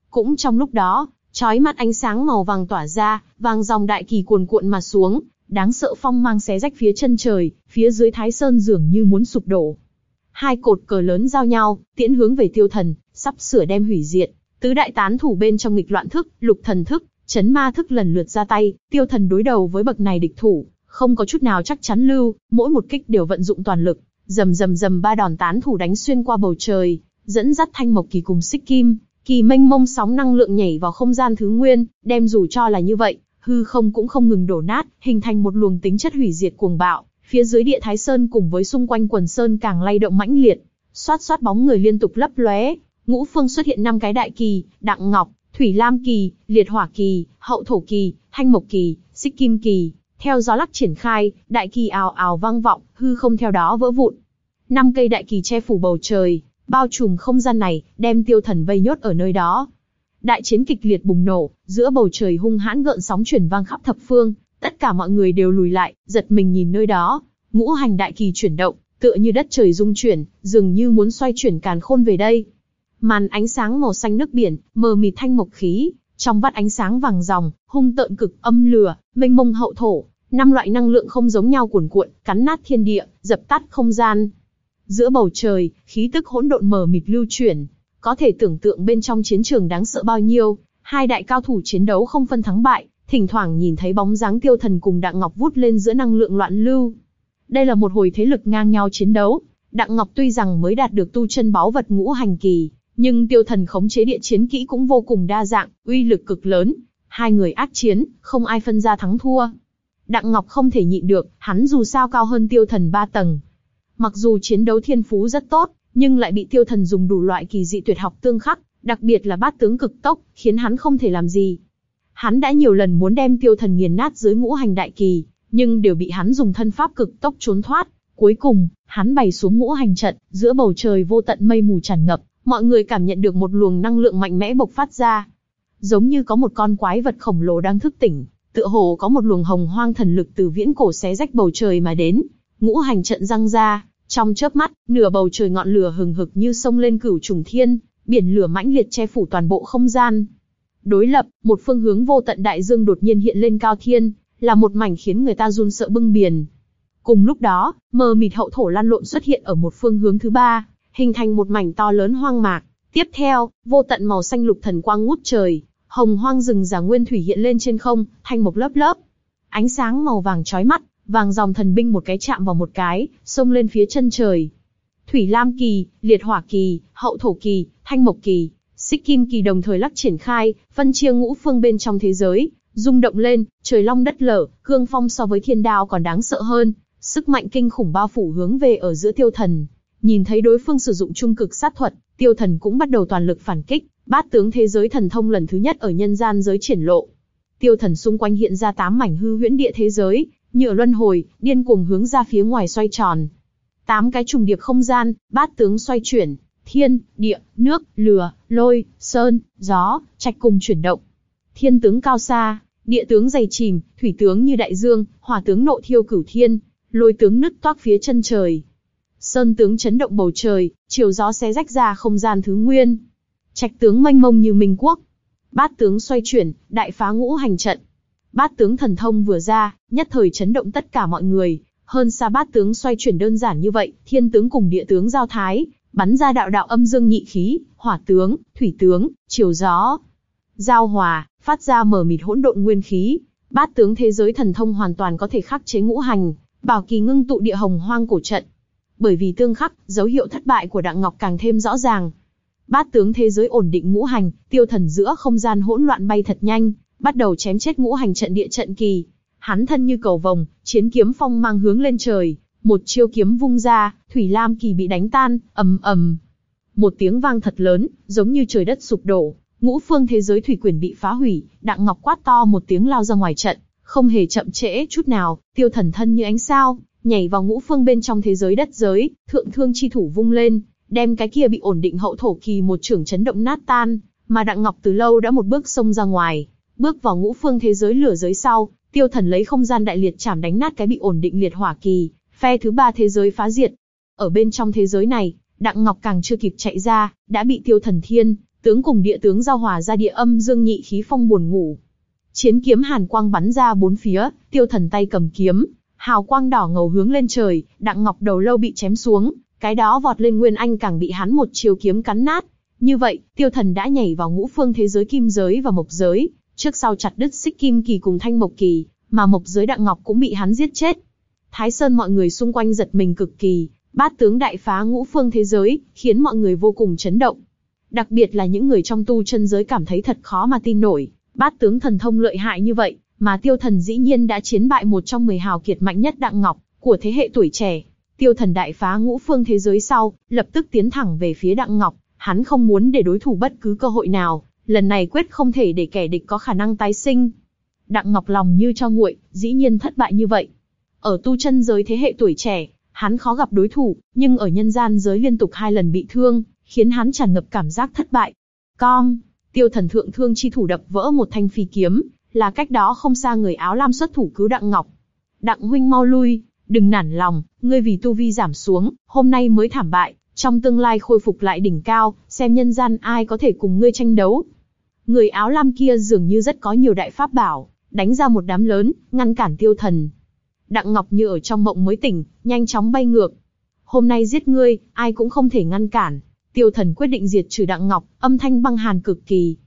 Cũng trong lúc đó, chói mắt ánh sáng màu vàng tỏa ra, vàng dòng đại kỳ cuồn cuộn mà xuống, đáng sợ phong mang xé rách phía chân trời, phía dưới Thái Sơn dường như muốn sụp đổ. Hai cột cờ lớn giao nhau, tiễn hướng về tiêu thần, sắp sửa đem hủy diệt. Tứ đại tán thủ bên trong nghịch loạn thức, lục thần thức, chấn ma thức lần lượt ra tay, tiêu thần đối đầu với bậc này địch thủ, không có chút nào chắc chắn lưu, mỗi một kích đều vận dụng toàn lực, rầm rầm rầm ba đòn tán thủ đánh xuyên qua bầu trời, dẫn dắt thanh mộc kỳ cùng xích kim, kỳ mênh mông sóng năng lượng nhảy vào không gian thứ nguyên, đem dù cho là như vậy, hư không cũng không ngừng đổ nát, hình thành một luồng tính chất hủy diệt cuồng bạo. Phía dưới địa Thái Sơn cùng với xung quanh quần sơn càng lay động mãnh liệt, xoát xoát bóng người liên tục lấp lóe. Ngũ phương xuất hiện năm cái đại kỳ, đặng ngọc, thủy lam kỳ, liệt hỏa kỳ, hậu thổ kỳ, thanh mộc kỳ, xích kim kỳ. Theo gió lắc triển khai, đại kỳ ào ào vang vọng, hư không theo đó vỡ vụn. Năm cây đại kỳ che phủ bầu trời, bao trùm không gian này, đem tiêu thần vây nhốt ở nơi đó. Đại chiến kịch liệt bùng nổ, giữa bầu trời hung hãn gợn sóng chuyển vang khắp thập phương, tất cả mọi người đều lùi lại, giật mình nhìn nơi đó. Ngũ hành đại kỳ chuyển động, tựa như đất trời rung chuyển, dường như muốn xoay chuyển càn khôn về đây. Màn ánh sáng màu xanh nước biển, mờ mịt thanh mộc khí, trong vắt ánh sáng vàng ròng, hung tợn cực âm lửa, mênh mông hậu thổ, năm loại năng lượng không giống nhau cuồn cuộn, cắn nát thiên địa, dập tắt không gian. Giữa bầu trời, khí tức hỗn độn mờ mịt lưu chuyển, có thể tưởng tượng bên trong chiến trường đáng sợ bao nhiêu, hai đại cao thủ chiến đấu không phân thắng bại, thỉnh thoảng nhìn thấy bóng dáng tiêu thần cùng Đặng Ngọc vút lên giữa năng lượng loạn lưu. Đây là một hồi thế lực ngang nhau chiến đấu, Đặng Ngọc tuy rằng mới đạt được tu chân báu vật ngũ hành kỳ, nhưng tiêu thần khống chế địa chiến kỹ cũng vô cùng đa dạng, uy lực cực lớn. Hai người ác chiến, không ai phân ra thắng thua. Đặng Ngọc không thể nhịn được, hắn dù sao cao hơn tiêu thần ba tầng. Mặc dù chiến đấu thiên phú rất tốt, nhưng lại bị tiêu thần dùng đủ loại kỳ dị tuyệt học tương khắc, đặc biệt là bát tướng cực tốc, khiến hắn không thể làm gì. Hắn đã nhiều lần muốn đem tiêu thần nghiền nát dưới ngũ hành đại kỳ, nhưng đều bị hắn dùng thân pháp cực tốc trốn thoát. Cuối cùng, hắn bày xuống ngũ hành trận, giữa bầu trời vô tận mây mù tràn ngập, mọi người cảm nhận được một luồng năng lượng mạnh mẽ bộc phát ra. Giống như có một con quái vật khổng lồ đang thức tỉnh, tựa hồ có một luồng hồng hoang thần lực từ viễn cổ xé rách bầu trời mà đến. Ngũ hành trận răng ra, trong chớp mắt, nửa bầu trời ngọn lửa hừng hực như sông lên cửu trùng thiên, biển lửa mãnh liệt che phủ toàn bộ không gian. Đối lập, một phương hướng vô tận đại dương đột nhiên hiện lên cao thiên, là một mảnh khiến người ta run sợ bưng biển. Cùng lúc đó, mờ mịt hậu thổ lan lộn xuất hiện ở một phương hướng thứ ba, hình thành một mảnh to lớn hoang mạc. Tiếp theo, vô tận màu xanh lục thần quang ngút trời, hồng hoang rừng già nguyên thủy hiện lên trên không, thành một lớp lớp. ánh sáng màu vàng chói mắt, vàng dòng thần binh một cái chạm vào một cái, xông lên phía chân trời. Thủy Lam kỳ, Liệt Hỏa kỳ, Hậu Thổ kỳ, Thanh Mộc kỳ, Xích Kim kỳ đồng thời lắc triển khai, phân chia ngũ phương bên trong thế giới, rung động lên, trời long đất lở, cương phong so với thiên đao còn đáng sợ hơn, sức mạnh kinh khủng bao phủ hướng về ở giữa tiêu thần. Nhìn thấy đối phương sử dụng trung cực sát thuật, tiêu thần cũng bắt đầu toàn lực phản kích, bát tướng thế giới thần thông lần thứ nhất ở nhân gian giới triển lộ. Tiêu thần xung quanh hiện ra tám mảnh hư huyễn địa thế giới, nhựa luân hồi, điên cuồng hướng ra phía ngoài xoay tròn. Tám cái trùng điệp không gian, bát tướng xoay chuyển, thiên, địa, nước, lửa, lôi, sơn, gió, trạch cùng chuyển động. Thiên tướng cao xa, địa tướng dày chìm, thủy tướng như đại dương, hỏa tướng nộ thiêu cửu thiên, lôi tướng nứt toác phía chân trời. Sơn tướng chấn động bầu trời, chiều gió xé rách ra không gian thứ nguyên. Trạch tướng mênh mông như minh quốc. Bát tướng xoay chuyển, đại phá ngũ hành trận. Bát tướng thần thông vừa ra, nhất thời chấn động tất cả mọi người. Hơn xa bát tướng xoay chuyển đơn giản như vậy, thiên tướng cùng địa tướng giao thái, bắn ra đạo đạo âm dương nhị khí, hỏa tướng, thủy tướng, chiều gió. Giao hòa, phát ra mở mịt hỗn độn nguyên khí. Bát tướng thế giới thần thông hoàn toàn có thể khắc chế ngũ hành, bảo kỳ ngưng tụ địa hồng hoang cổ trận. Bởi vì tương khắc, dấu hiệu thất bại của Đặng Ngọc càng thêm rõ ràng. Bát tướng thế giới ổn định ngũ hành, tiêu thần giữa không gian hỗn loạn bay thật nhanh, bắt đầu chém chết ngũ hành trận địa trận kỳ. Hắn thân như cầu vồng, chiến kiếm phong mang hướng lên trời, một chiêu kiếm vung ra, thủy lam kỳ bị đánh tan, ầm ầm. Một tiếng vang thật lớn, giống như trời đất sụp đổ, ngũ phương thế giới thủy quyển bị phá hủy, đặng ngọc quát to một tiếng lao ra ngoài trận, không hề chậm trễ chút nào, tiêu thần thân như ánh sao, nhảy vào ngũ phương bên trong thế giới đất giới, thượng thương chi thủ vung lên, đem cái kia bị ổn định hậu thổ kỳ một trưởng chấn động nát tan, mà đặng ngọc từ lâu đã một bước xông ra ngoài, bước vào ngũ phương thế giới lửa giới sau, tiêu thần lấy không gian đại liệt chảm đánh nát cái bị ổn định liệt hỏa kỳ, phe thứ ba thế giới phá diệt. Ở bên trong thế giới này, Đặng Ngọc càng chưa kịp chạy ra, đã bị tiêu thần thiên, tướng cùng địa tướng giao hòa ra địa âm dương nhị khí phong buồn ngủ. Chiến kiếm hàn quang bắn ra bốn phía, tiêu thần tay cầm kiếm, hào quang đỏ ngầu hướng lên trời, Đặng Ngọc đầu lâu bị chém xuống, cái đó vọt lên Nguyên Anh càng bị hắn một chiều kiếm cắn nát. Như vậy, tiêu thần đã nhảy vào ngũ phương thế giới kim giới và mộc giới, trước sau chặt đứt xích kim kỳ cùng thanh mộc kỳ, mà mộc giới Đặng Ngọc cũng bị hắn giết chết. Thái Sơn mọi người xung quanh giật mình cực kỳ, bát tướng đại phá ngũ phương thế giới, khiến mọi người vô cùng chấn động. Đặc biệt là những người trong tu chân giới cảm thấy thật khó mà tin nổi, bát tướng thần thông lợi hại như vậy, mà tiêu thần dĩ nhiên đã chiến bại một trong 10 hào kiệt mạnh nhất Đặng Ngọc, của thế hệ tuổi trẻ. Tiêu thần đại phá ngũ phương thế giới sau, lập tức tiến thẳng về phía Đặng Ngọc, hắn không muốn để đối thủ bất cứ cơ hội nào, lần này quyết không thể để kẻ địch có khả năng tái sinh. Đặng Ngọc lòng như cho nguội, dĩ nhiên thất bại như vậy, ở tu chân giới thế hệ tuổi trẻ, hắn khó gặp đối thủ, nhưng ở nhân gian giới liên tục hai lần bị thương, khiến hắn tràn ngập cảm giác thất bại. Con, tiêu thần thượng thương chi thủ đập vỡ một thanh phi kiếm, là cách đó không xa người áo lam xuất thủ cứu Đặng Ngọc. Đặng huynh mau lui, đừng nản lòng, ngươi vì tu vi giảm xuống, hôm nay mới thảm bại, trong tương lai khôi phục lại đỉnh cao, xem nhân gian ai có thể cùng ngươi tranh đấu. Người áo lam kia dường như rất có nhiều đại pháp bảo, đánh ra một đám lớn, ngăn cản tiêu thần. Đặng Ngọc như ở trong mộng mới tỉnh, nhanh chóng bay ngược. Hôm nay giết ngươi, ai cũng không thể ngăn cản. Tiêu thần quyết định diệt trừ Đặng Ngọc, âm thanh băng hàn cực kỳ.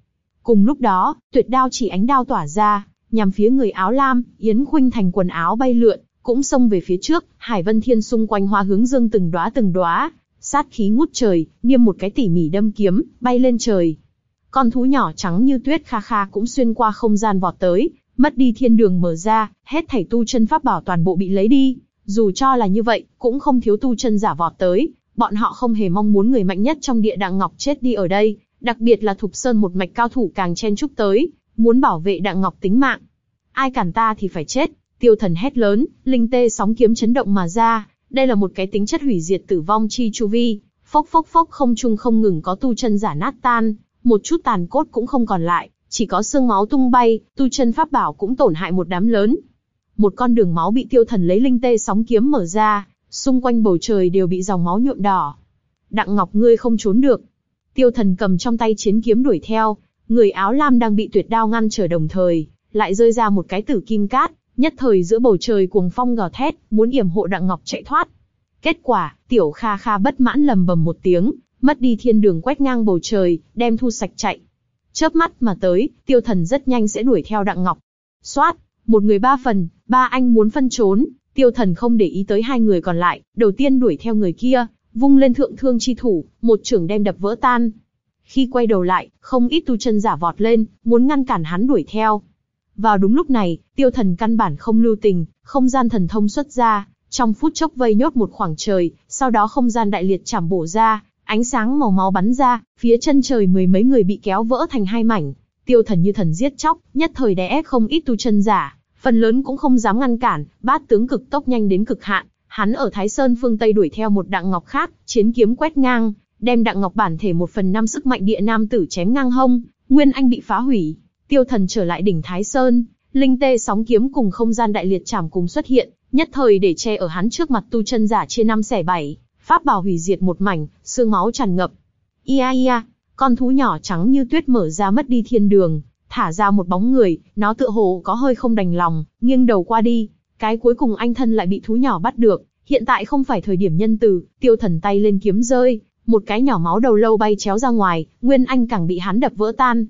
Cùng lúc đó, tuyệt đao chỉ ánh đao tỏa ra, nhằm phía người áo lam, Yến Khuynh thành quần áo bay lượn, cũng xông về phía trước, Hải Vân Thiên xung quanh hoa hướng dương từng đóa từng đóa, sát khí ngút trời, niêm một cái tỉ mỉ đâm kiếm, bay lên trời. Con thú nhỏ trắng như tuyết kha kha cũng xuyên qua không gian vọt tới, Mất đi thiên đường mở ra, hết thảy tu chân pháp bảo toàn bộ bị lấy đi. Dù cho là như vậy, cũng không thiếu tu chân giả vọt tới. Bọn họ không hề mong muốn người mạnh nhất trong địa đàng ngọc chết đi ở đây, đặc biệt là Thục Sơn một mạch cao thủ càng chen chúc tới, muốn bảo vệ đặng ngọc tính mạng. Ai cản ta thì phải chết, tiêu thần hét lớn, linh tê sóng kiếm chấn động mà ra, đây là một cái tính chất hủy diệt tử vong chi chu vi, phốc phốc phốc không trung không ngừng có tu chân giả nát tan, một chút tàn cốt cũng không còn lại, chỉ có xương máu tung bay, tu chân pháp bảo cũng tổn hại một đám lớn. Một con đường máu bị tiêu thần lấy linh tê sóng kiếm mở ra, xung quanh bầu trời đều bị dòng máu nhuộm đỏ. Đặng Ngọc ngươi không trốn được. Tiêu thần cầm trong tay chiến kiếm đuổi theo, người áo lam đang bị tuyệt đao ngăn trở đồng thời, lại rơi ra một cái tử kim cát, nhất thời giữa bầu trời cuồng phong gào thét, muốn yểm hộ Đặng Ngọc chạy thoát. Kết quả, tiểu kha kha bất mãn lầm bầm một tiếng, mất đi thiên đường quét ngang bầu trời, đem thu sạch chạy. Chớp mắt mà tới, tiêu thần rất nhanh sẽ đuổi theo Đặng Ngọc. Xoát, Một người ba phần, ba anh muốn phân trốn, tiêu thần không để ý tới hai người còn lại, đầu tiên đuổi theo người kia, vung lên thượng thương chi thủ, một trưởng đem đập vỡ tan. Khi quay đầu lại, không ít tu chân giả vọt lên, muốn ngăn cản hắn đuổi theo. Vào đúng lúc này, tiêu thần căn bản không lưu tình, không gian thần thông xuất ra, trong phút chốc vây nhốt một khoảng trời, sau đó không gian đại liệt chảm bổ ra, ánh sáng màu máu bắn ra, phía chân trời mười mấy người bị kéo vỡ thành hai mảnh. Tiêu thần như thần giết chóc, nhất thời đè ép không ít tu chân giả, phần lớn cũng không dám ngăn cản, bát tướng cực tốc nhanh đến cực hạn, hắn ở Thái Sơn phương Tây đuổi theo một đặng ngọc khác, chiến kiếm quét ngang, đem đặng ngọc bản thể một phần năm sức mạnh địa nam tử chém ngang hông, nguyên anh bị phá hủy. Tiêu thần trở lại đỉnh Thái Sơn, linh tê sóng kiếm cùng không gian đại liệt chảm cùng xuất hiện, nhất thời để che ở hắn trước mặt tu chân giả chia năm xẻ bảy, pháp bảo hủy diệt một mảnh, xương máu tràn ngập. Ia ia, con thú nhỏ trắng như tuyết mở ra mất đi thiên đường, thả ra một bóng người, nó tựa hồ có hơi không đành lòng, nghiêng đầu qua đi. Cái cuối cùng anh thân lại bị thú nhỏ bắt được, hiện tại không phải thời điểm nhân từ, tiêu thần tay lên kiếm rơi, một cái nhỏ máu đầu lâu bay chéo ra ngoài, nguyên anh càng bị hắn đập vỡ tan.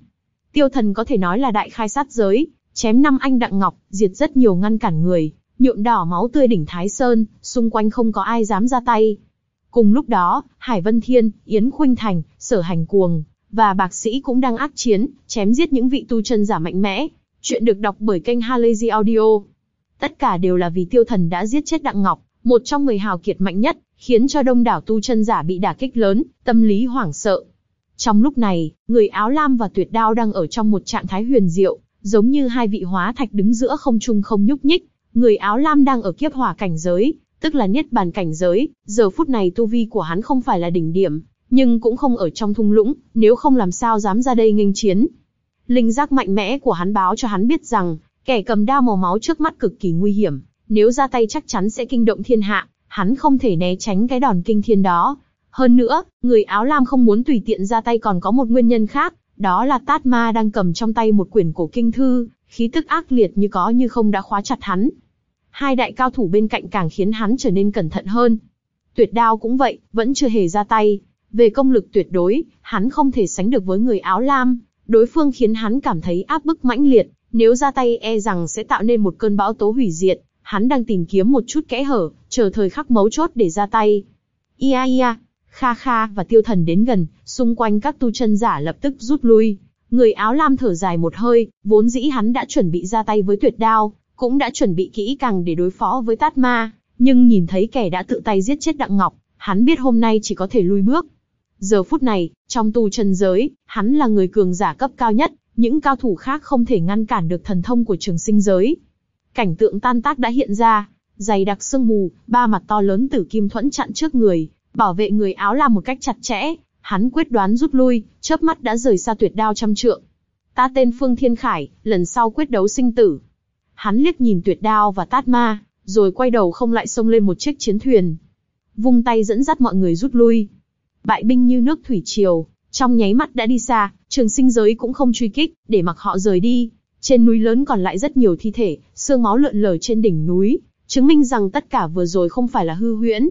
Tiêu thần có thể nói là đại khai sát giới, chém năm anh đặng ngọc, diệt rất nhiều ngăn cản người, nhuộm đỏ máu tươi đỉnh Thái Sơn, xung quanh không có ai dám ra tay. Cùng lúc đó, Hải Vân Thiên, Yến Khuynh Thành, Sở Hành Cuồng, và Bạc Sĩ cũng đang ác chiến, chém giết những vị tu chân giả mạnh mẽ. Chuyện được đọc bởi kênh Halazy Audio. Tất cả đều là vì tiêu thần đã giết chết Đặng Ngọc, một trong người hào kiệt mạnh nhất, khiến cho đông đảo tu chân giả bị đả kích lớn, tâm lý hoảng sợ. Trong lúc này, người áo lam và tuyệt đao đang ở trong một trạng thái huyền diệu, giống như hai vị hóa thạch đứng giữa không trung không nhúc nhích. Người áo lam đang ở kiếp hỏa cảnh giới, tức là niết bàn cảnh giới, giờ phút này tu vi của hắn không phải là đỉnh điểm, nhưng cũng không ở trong thung lũng, nếu không làm sao dám ra đây nghênh chiến. Linh giác mạnh mẽ của hắn báo cho hắn biết rằng, kẻ cầm đao màu máu trước mắt cực kỳ nguy hiểm, nếu ra tay chắc chắn sẽ kinh động thiên hạ, hắn không thể né tránh cái đòn kinh thiên đó. Hơn nữa, người áo lam không muốn tùy tiện ra tay còn có một nguyên nhân khác, đó là Tát Ma đang cầm trong tay một quyển cổ kinh thư, khí tức ác liệt như có như không đã khóa chặt hắn. Hai đại cao thủ bên cạnh càng khiến hắn trở nên cẩn thận hơn. Tuyệt đao cũng vậy, vẫn chưa hề ra tay. Về công lực tuyệt đối, hắn không thể sánh được với người áo lam. Đối phương khiến hắn cảm thấy áp bức mãnh liệt, nếu ra tay e rằng sẽ tạo nên một cơn bão tố hủy diệt. Hắn đang tìm kiếm một chút kẽ hở, chờ thời khắc mấu chốt để ra tay. Ia ia, Kha Kha và Tiêu Thần đến gần, xung quanh các tu chân giả lập tức rút lui. Người áo lam thở dài một hơi, vốn dĩ hắn đã chuẩn bị ra tay với tuyệt đao, cũng đã chuẩn bị kỹ càng để đối phó với Tát Ma, nhưng nhìn thấy kẻ đã tự tay giết chết Đặng Ngọc, hắn biết hôm nay chỉ có thể lui bước. Giờ phút này, trong tu chân giới, hắn là người cường giả cấp cao nhất, những cao thủ khác không thể ngăn cản được thần thông của trường sinh giới. Cảnh tượng tan tác đã hiện ra, dày đặc sương mù, ba mặt to lớn tử kim thuẫn chặn trước người, bảo vệ người áo là một cách chặt chẽ. Hắn quyết đoán rút lui, chớp mắt đã rời xa tuyệt đao trăm trượng. Ta tên Phương Thiên Khải, lần sau quyết đấu sinh tử. Hắn liếc nhìn tuyệt đao và tát ma, rồi quay đầu không lại xông lên một chiếc chiến thuyền. Vung tay dẫn dắt mọi người rút lui. Bại binh như nước thủy triều, trong nháy mắt đã đi xa, trường sinh giới cũng không truy kích, để mặc họ rời đi. Trên núi lớn còn lại rất nhiều thi thể, xương máu lượn lờ trên đỉnh núi, chứng minh rằng tất cả vừa rồi không phải là hư huyễn.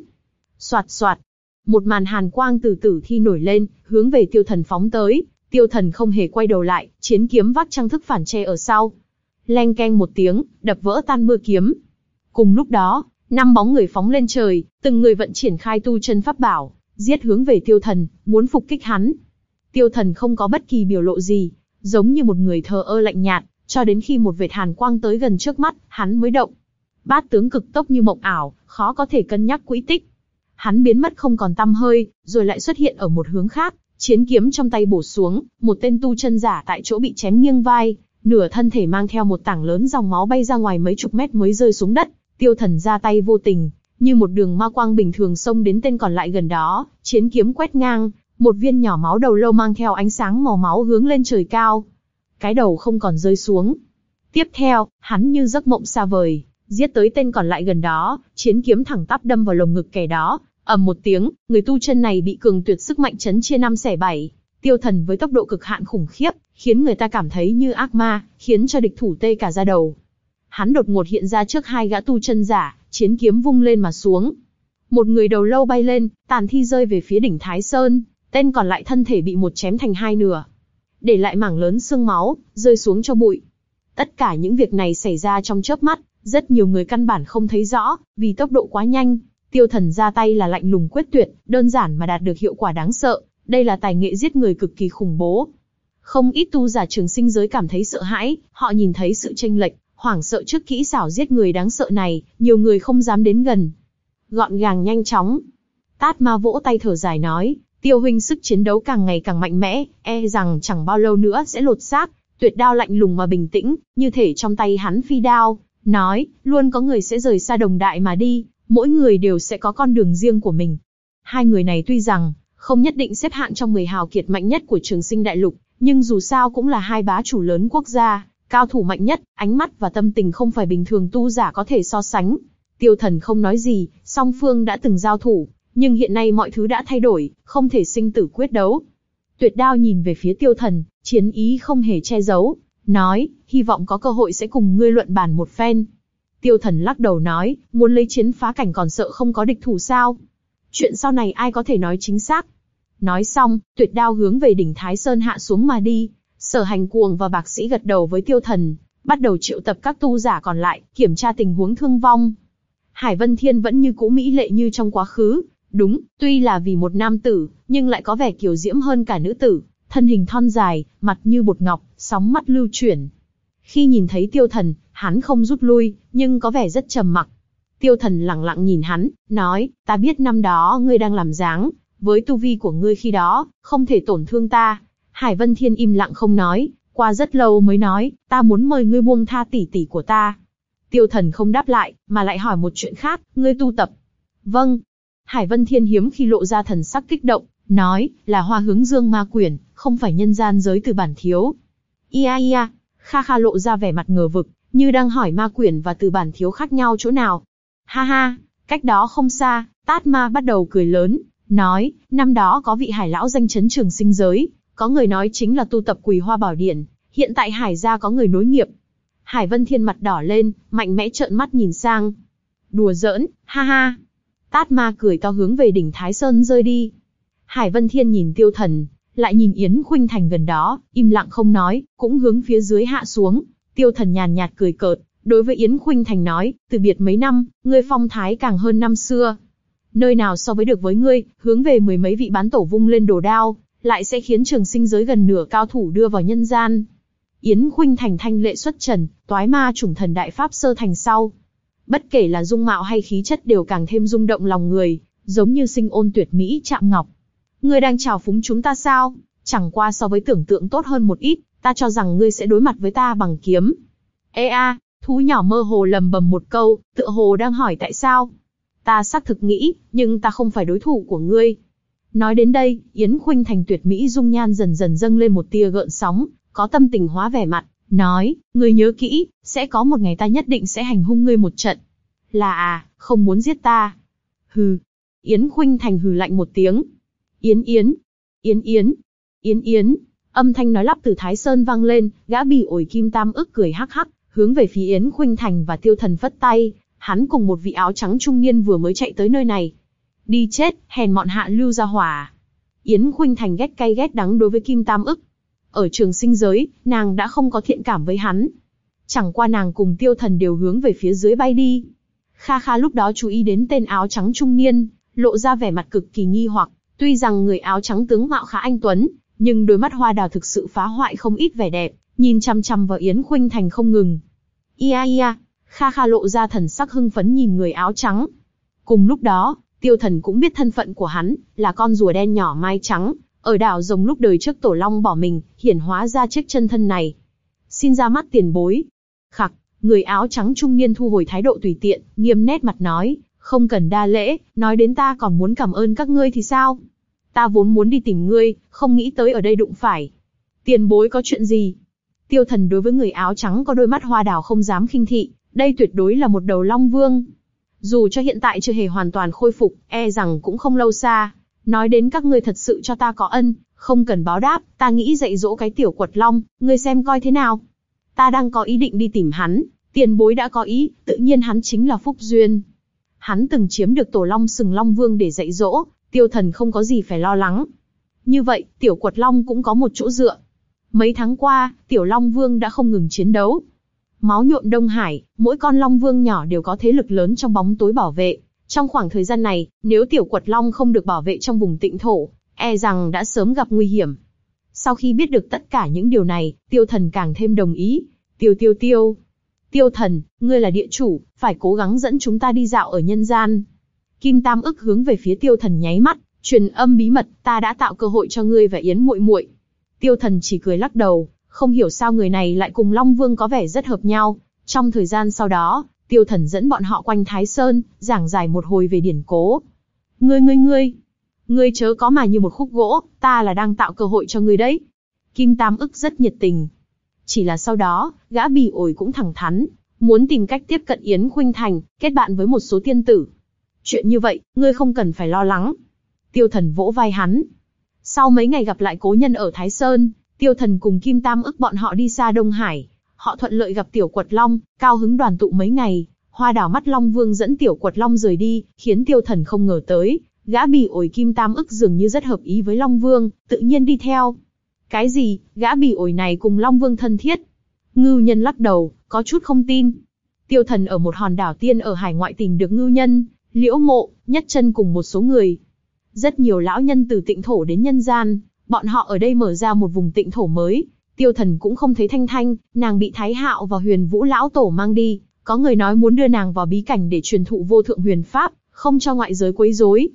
Soạt soạt, một màn hàn quang từ tử thi nổi lên, hướng về tiêu thần phóng tới. Tiêu thần không hề quay đầu lại, chiến kiếm vác trang thức phản che ở sau. Leng keng một tiếng, đập vỡ tan mưa kiếm. Cùng lúc đó, năm bóng người phóng lên trời, từng người vận triển khai tu chân pháp bảo, giết hướng về tiêu thần, muốn phục kích hắn. Tiêu thần không có bất kỳ biểu lộ gì, giống như một người thờ ơ lạnh nhạt, cho đến khi một vệt hàn quang tới gần trước mắt, hắn mới động. Bát tướng cực tốc như mộng ảo, khó có thể cân nhắc quỹ tích. Hắn biến mất không còn tăm hơi, rồi lại xuất hiện ở một hướng khác, chiến kiếm trong tay bổ xuống, một tên tu chân giả tại chỗ bị chém nghiêng vai, nửa thân thể mang theo một tảng lớn dòng máu bay ra ngoài mấy chục mét mới rơi xuống đất. Tiêu thần ra tay vô tình, như một đường ma quang bình thường xông đến tên còn lại gần đó, chiến kiếm quét ngang, một viên nhỏ máu đầu lâu mang theo ánh sáng màu máu hướng lên trời cao. Cái đầu không còn rơi xuống. Tiếp theo, hắn như giấc mộng xa vời, giết tới tên còn lại gần đó, chiến kiếm thẳng tắp đâm vào lồng ngực kẻ đó, ầm một tiếng, người tu chân này bị cường tuyệt sức mạnh chấn chia năm xẻ bảy. Tiêu thần với tốc độ cực hạn khủng khiếp, khiến người ta cảm thấy như ác ma, khiến cho địch thủ tê cả da đầu. Hắn đột ngột hiện ra trước hai gã tu chân giả, chiến kiếm vung lên mà xuống. Một người đầu lâu bay lên, tàn thi rơi về phía đỉnh Thái Sơn, tên còn lại thân thể bị một chém thành hai nửa. Để lại mảng lớn xương máu, rơi xuống cho bụi. Tất cả những việc này xảy ra trong chớp mắt, rất nhiều người căn bản không thấy rõ, vì tốc độ quá nhanh. Tiêu thần ra tay là lạnh lùng quyết tuyệt, đơn giản mà đạt được hiệu quả đáng sợ. Đây là tài nghệ giết người cực kỳ khủng bố. Không ít tu giả trường sinh giới cảm thấy sợ hãi, họ nhìn thấy sự tranh lệch, hoảng sợ trước kỹ xảo giết người đáng sợ này, nhiều người không dám đến gần. Gọn gàng nhanh chóng. Tát ma vỗ tay thở dài nói, tiêu huynh sức chiến đấu càng ngày càng mạnh mẽ, e rằng chẳng bao lâu nữa sẽ lột xác, tuyệt đao lạnh lùng mà bình tĩnh, như thể trong tay hắn phi đao, nói, luôn có người sẽ rời xa đồng đại mà đi, mỗi người đều sẽ có con đường riêng của mình. Hai người này tuy rằng, không nhất định xếp hạng trong 10 hào kiệt mạnh nhất của trường sinh đại lục, nhưng dù sao cũng là hai bá chủ lớn quốc gia, cao thủ mạnh nhất, ánh mắt và tâm tình không phải bình thường tu giả có thể so sánh. Tiêu thần không nói gì, song phương đã từng giao thủ, nhưng hiện nay mọi thứ đã thay đổi, không thể sinh tử quyết đấu. Tuyệt đao nhìn về phía tiêu thần, chiến ý không hề che giấu, nói, hy vọng có cơ hội sẽ cùng ngươi luận bàn một phen. Tiêu thần lắc đầu nói, muốn lấy chiến phá cảnh còn sợ không có địch thủ sao? Chuyện sau này ai có thể nói chính xác? Nói xong, tuyệt đao hướng về đỉnh Thái Sơn hạ xuống mà đi. Sở hành cuồng và bạc sĩ gật đầu với tiêu thần, bắt đầu triệu tập các tu giả còn lại, kiểm tra tình huống thương vong. Hải Vân Thiên vẫn như cũ mỹ lệ như trong quá khứ. Đúng, tuy là vì một nam tử, nhưng lại có vẻ kiều diễm hơn cả nữ tử. Thân hình thon dài, mặt như bột ngọc, sóng mắt lưu chuyển. Khi nhìn thấy tiêu thần, hắn không rút lui, nhưng có vẻ rất trầm mặc. Tiêu thần lặng lặng nhìn hắn, nói, ta biết năm đó ngươi đang làm dáng, với tu vi của ngươi khi đó, không thể tổn thương ta. Hải Vân Thiên im lặng không nói, qua rất lâu mới nói, ta muốn mời ngươi buông tha tỷ tỷ của ta. Tiêu thần không đáp lại, mà lại hỏi một chuyện khác, ngươi tu tập. Vâng. Hải Vân Thiên hiếm khi lộ ra thần sắc kích động, nói, là hoa hướng dương ma quyển, không phải nhân gian giới từ bản thiếu. Ia ia, Kha Kha lộ ra vẻ mặt ngờ vực, như đang hỏi ma quyển và từ bản thiếu khác nhau chỗ nào. Ha ha, cách đó không xa, Tát Ma bắt đầu cười lớn, nói, năm đó có vị hải lão danh chấn trường sinh giới, có người nói chính là tu tập quỳ hoa bảo điển, hiện tại hải gia có người nối nghiệp. Hải Vân Thiên mặt đỏ lên, mạnh mẽ trợn mắt nhìn sang. Đùa giỡn, ha ha. Tát ma cười to hướng về đỉnh Thái Sơn rơi đi. Hải Vân Thiên nhìn tiêu thần, lại nhìn Yến Khuynh Thành gần đó, im lặng không nói, cũng hướng phía dưới hạ xuống. Tiêu thần nhàn nhạt cười cợt, đối với Yến Khuynh Thành nói, từ biệt mấy năm, ngươi phong thái càng hơn năm xưa. Nơi nào so với được với ngươi, hướng về mười mấy vị bán tổ vung lên đồ đao, lại sẽ khiến trường sinh giới gần nửa cao thủ đưa vào nhân gian. Yến Khuynh Thành thanh lệ xuất trần, toái ma chủng thần đại pháp sơ thành sau. Bất kể là dung mạo hay khí chất đều càng thêm rung động lòng người, giống như sinh ôn tuyệt mỹ chạm ngọc. Ngươi đang chào phúng chúng ta sao? Chẳng qua so với tưởng tượng tốt hơn một ít, ta cho rằng ngươi sẽ đối mặt với ta bằng kiếm. Ê a, thú nhỏ mơ hồ lầm bầm một câu, tựa hồ đang hỏi tại sao. Ta xác thực nghĩ, nhưng ta không phải đối thủ của ngươi. Nói đến đây, Yến Khuynh Thành tuyệt mỹ dung nhan dần dần dâng lên một tia gợn sóng, có tâm tình hóa vẻ mặt, nói, ngươi nhớ kỹ, sẽ có một ngày ta nhất định sẽ hành hung ngươi một trận. Là à, không muốn giết ta. Hừ. Yến Khuynh Thành hừ lạnh một tiếng. Yến Yến. Yến Yến. Yến Yến. Âm thanh nói lắp từ Thái Sơn vang lên, gã bỉ ổi kim tam ức cười hắc hắc, hướng về phía Yến Khuynh Thành và Tiêu Thần phất tay, hắn cùng một vị áo trắng trung niên vừa mới chạy tới nơi này. Đi chết, hèn mọn hạ lưu ra hỏa. Yến Khuynh Thành ghét cay ghét đắng đối với Kim Tam ức. Ở trường sinh giới, nàng đã không có thiện cảm với hắn. Chẳng qua nàng cùng tiêu thần đều hướng về phía dưới bay đi. Kha Kha lúc đó chú ý đến tên áo trắng trung niên, lộ ra vẻ mặt cực kỳ nghi hoặc, tuy rằng người áo trắng tướng mạo khá anh tuấn, nhưng đôi mắt hoa đào thực sự phá hoại không ít vẻ đẹp, nhìn chăm chăm vào Yến Khuynh Thành không ngừng. Ia ia, Kha Kha lộ ra thần sắc hưng phấn nhìn người áo trắng. Cùng lúc đó, tiêu thần cũng biết thân phận của hắn, là con rùa đen nhỏ mai trắng, ở đảo rồng lúc đời trước tổ long bỏ mình, hiển hóa ra chiếc chân thân này. Xin ra mắt tiền bối. Khặc, người áo trắng trung niên thu hồi thái độ tùy tiện, nghiêm nét mặt nói, không cần đa lễ, nói đến ta còn muốn cảm ơn các ngươi thì sao? Ta vốn muốn đi tìm ngươi, không nghĩ tới ở đây đụng phải. Tiền bối có chuyện gì? Tiêu thần đối với người áo trắng có đôi mắt hoa đào không dám khinh thị, đây tuyệt đối là một đầu long vương. Dù cho hiện tại chưa hề hoàn toàn khôi phục, e rằng cũng không lâu xa. Nói đến các ngươi thật sự cho ta có ân, không cần báo đáp, ta nghĩ dạy dỗ cái tiểu quật long, ngươi xem coi thế nào. Ta đang có ý định đi tìm hắn, tiền bối đã có ý, tự nhiên hắn chính là Phúc Duyên. Hắn từng chiếm được tổ long sừng long vương để dạy dỗ, tiêu thần không có gì phải lo lắng. Như vậy, tiểu quật long cũng có một chỗ dựa. Mấy tháng qua, tiểu long vương đã không ngừng chiến đấu. Máu nhuộm Đông Hải, mỗi con Long Vương nhỏ đều có thế lực lớn trong bóng tối bảo vệ. Trong khoảng thời gian này, nếu tiểu quật Long không được bảo vệ trong vùng tịnh thổ, e rằng đã sớm gặp nguy hiểm. Sau khi biết được tất cả những điều này, tiêu thần càng thêm đồng ý. Tiêu tiêu tiêu. Tiêu thần, ngươi là địa chủ, phải cố gắng dẫn chúng ta đi dạo ở nhân gian. Kim Tam ức hướng về phía tiêu thần nháy mắt, truyền âm bí mật, ta đã tạo cơ hội cho ngươi và Yến muội muội. Tiêu thần chỉ cười lắc đầu, không hiểu sao người này lại cùng Long Vương có vẻ rất hợp nhau. Trong thời gian sau đó, tiêu thần dẫn bọn họ quanh Thái Sơn, giảng giải một hồi về điển cố. Ngươi ngươi ngươi, ngươi chớ có mà như một khúc gỗ, ta là đang tạo cơ hội cho ngươi đấy. Kim Tam ức rất nhiệt tình. Chỉ là sau đó, gã bì ổi cũng thẳng thắn, muốn tìm cách tiếp cận Yến Khuynh Thành, kết bạn với một số tiên tử. Chuyện như vậy, ngươi không cần phải lo lắng. Tiêu thần vỗ vai hắn. Sau mấy ngày gặp lại cố nhân ở Thái Sơn, Tiêu thần cùng Kim Tam ức bọn họ đi xa Đông Hải. Họ thuận lợi gặp Tiểu Quật Long, cao hứng đoàn tụ mấy ngày. Hoa đảo mắt Long Vương dẫn Tiểu Quật Long rời đi, khiến Tiêu thần không ngờ tới. Gã bỉ ổi Kim Tam ức dường như rất hợp ý với Long Vương, tự nhiên đi theo. Cái gì, gã bỉ ổi này cùng Long Vương thân thiết? Ngưu nhân lắc đầu, có chút không tin. Tiêu thần ở một hòn đảo tiên ở hải ngoại tìm được ngưu nhân, liễu mộ, nhất chân cùng một số người. Rất nhiều lão nhân từ tịnh thổ đến nhân gian, bọn họ ở đây mở ra một vùng tịnh thổ mới. Tiêu thần cũng không thấy thanh thanh, nàng bị Thái Hạo và huyền vũ lão tổ mang đi. Có người nói muốn đưa nàng vào bí cảnh để truyền thụ vô thượng huyền pháp, không cho ngoại giới quấy rối.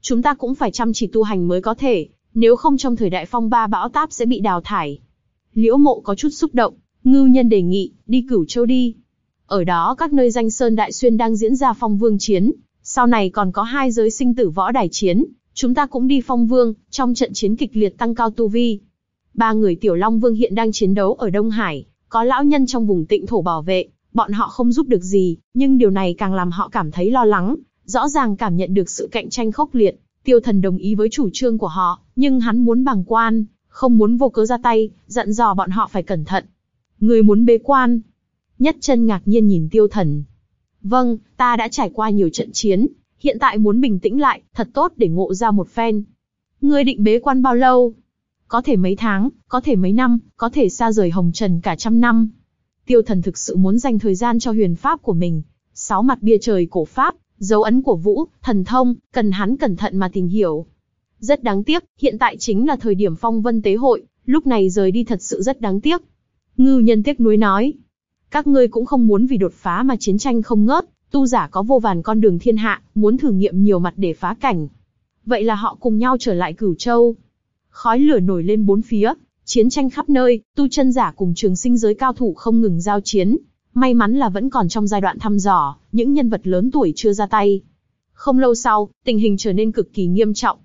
Chúng ta cũng phải chăm chỉ tu hành mới có thể, nếu không trong thời đại phong ba bão táp sẽ bị đào thải. Liễu mộ có chút xúc động, ngưu nhân đề nghị, đi cửu châu đi. Ở đó các nơi danh sơn đại xuyên đang diễn ra phong vương chiến, sau này còn có hai giới sinh tử võ đài chiến, chúng ta cũng đi phong vương, trong trận chiến kịch liệt tăng cao tu vi. Ba người tiểu long vương hiện đang chiến đấu ở Đông Hải, có lão nhân trong vùng tịnh thổ bảo vệ, bọn họ không giúp được gì, nhưng điều này càng làm họ cảm thấy lo lắng, rõ ràng cảm nhận được sự cạnh tranh khốc liệt. Tiêu thần đồng ý với chủ trương của họ, nhưng hắn muốn bằng quan, không muốn vô cớ ra tay, dặn dò bọn họ phải cẩn thận. Người muốn bế quan. Nhất chân ngạc nhiên nhìn tiêu thần. Vâng, ta đã trải qua nhiều trận chiến, hiện tại muốn bình tĩnh lại, thật tốt để ngộ ra một phen. Ngươi định bế quan bao lâu? Có thể mấy tháng, có thể mấy năm, có thể xa rời hồng trần cả trăm năm. Tiêu thần thực sự muốn dành thời gian cho huyền pháp của mình. Sáu mặt bia trời cổ pháp, dấu ấn của vũ, thần thông, cần hắn cẩn thận mà tìm hiểu. Rất đáng tiếc, hiện tại chính là thời điểm phong vân tế hội, lúc này rời đi thật sự rất đáng tiếc. Ngư nhân tiếc nuối nói. Các ngươi cũng không muốn vì đột phá mà chiến tranh không ngớt, tu giả có vô vàn con đường thiên hạ, muốn thử nghiệm nhiều mặt để phá cảnh. Vậy là họ cùng nhau trở lại Cửu Châu. Khói lửa nổi lên bốn phía, chiến tranh khắp nơi, tu chân giả cùng trường sinh giới cao thủ không ngừng giao chiến. May mắn là vẫn còn trong giai đoạn thăm dò, những nhân vật lớn tuổi chưa ra tay. Không lâu sau, tình hình trở nên cực kỳ nghiêm trọng.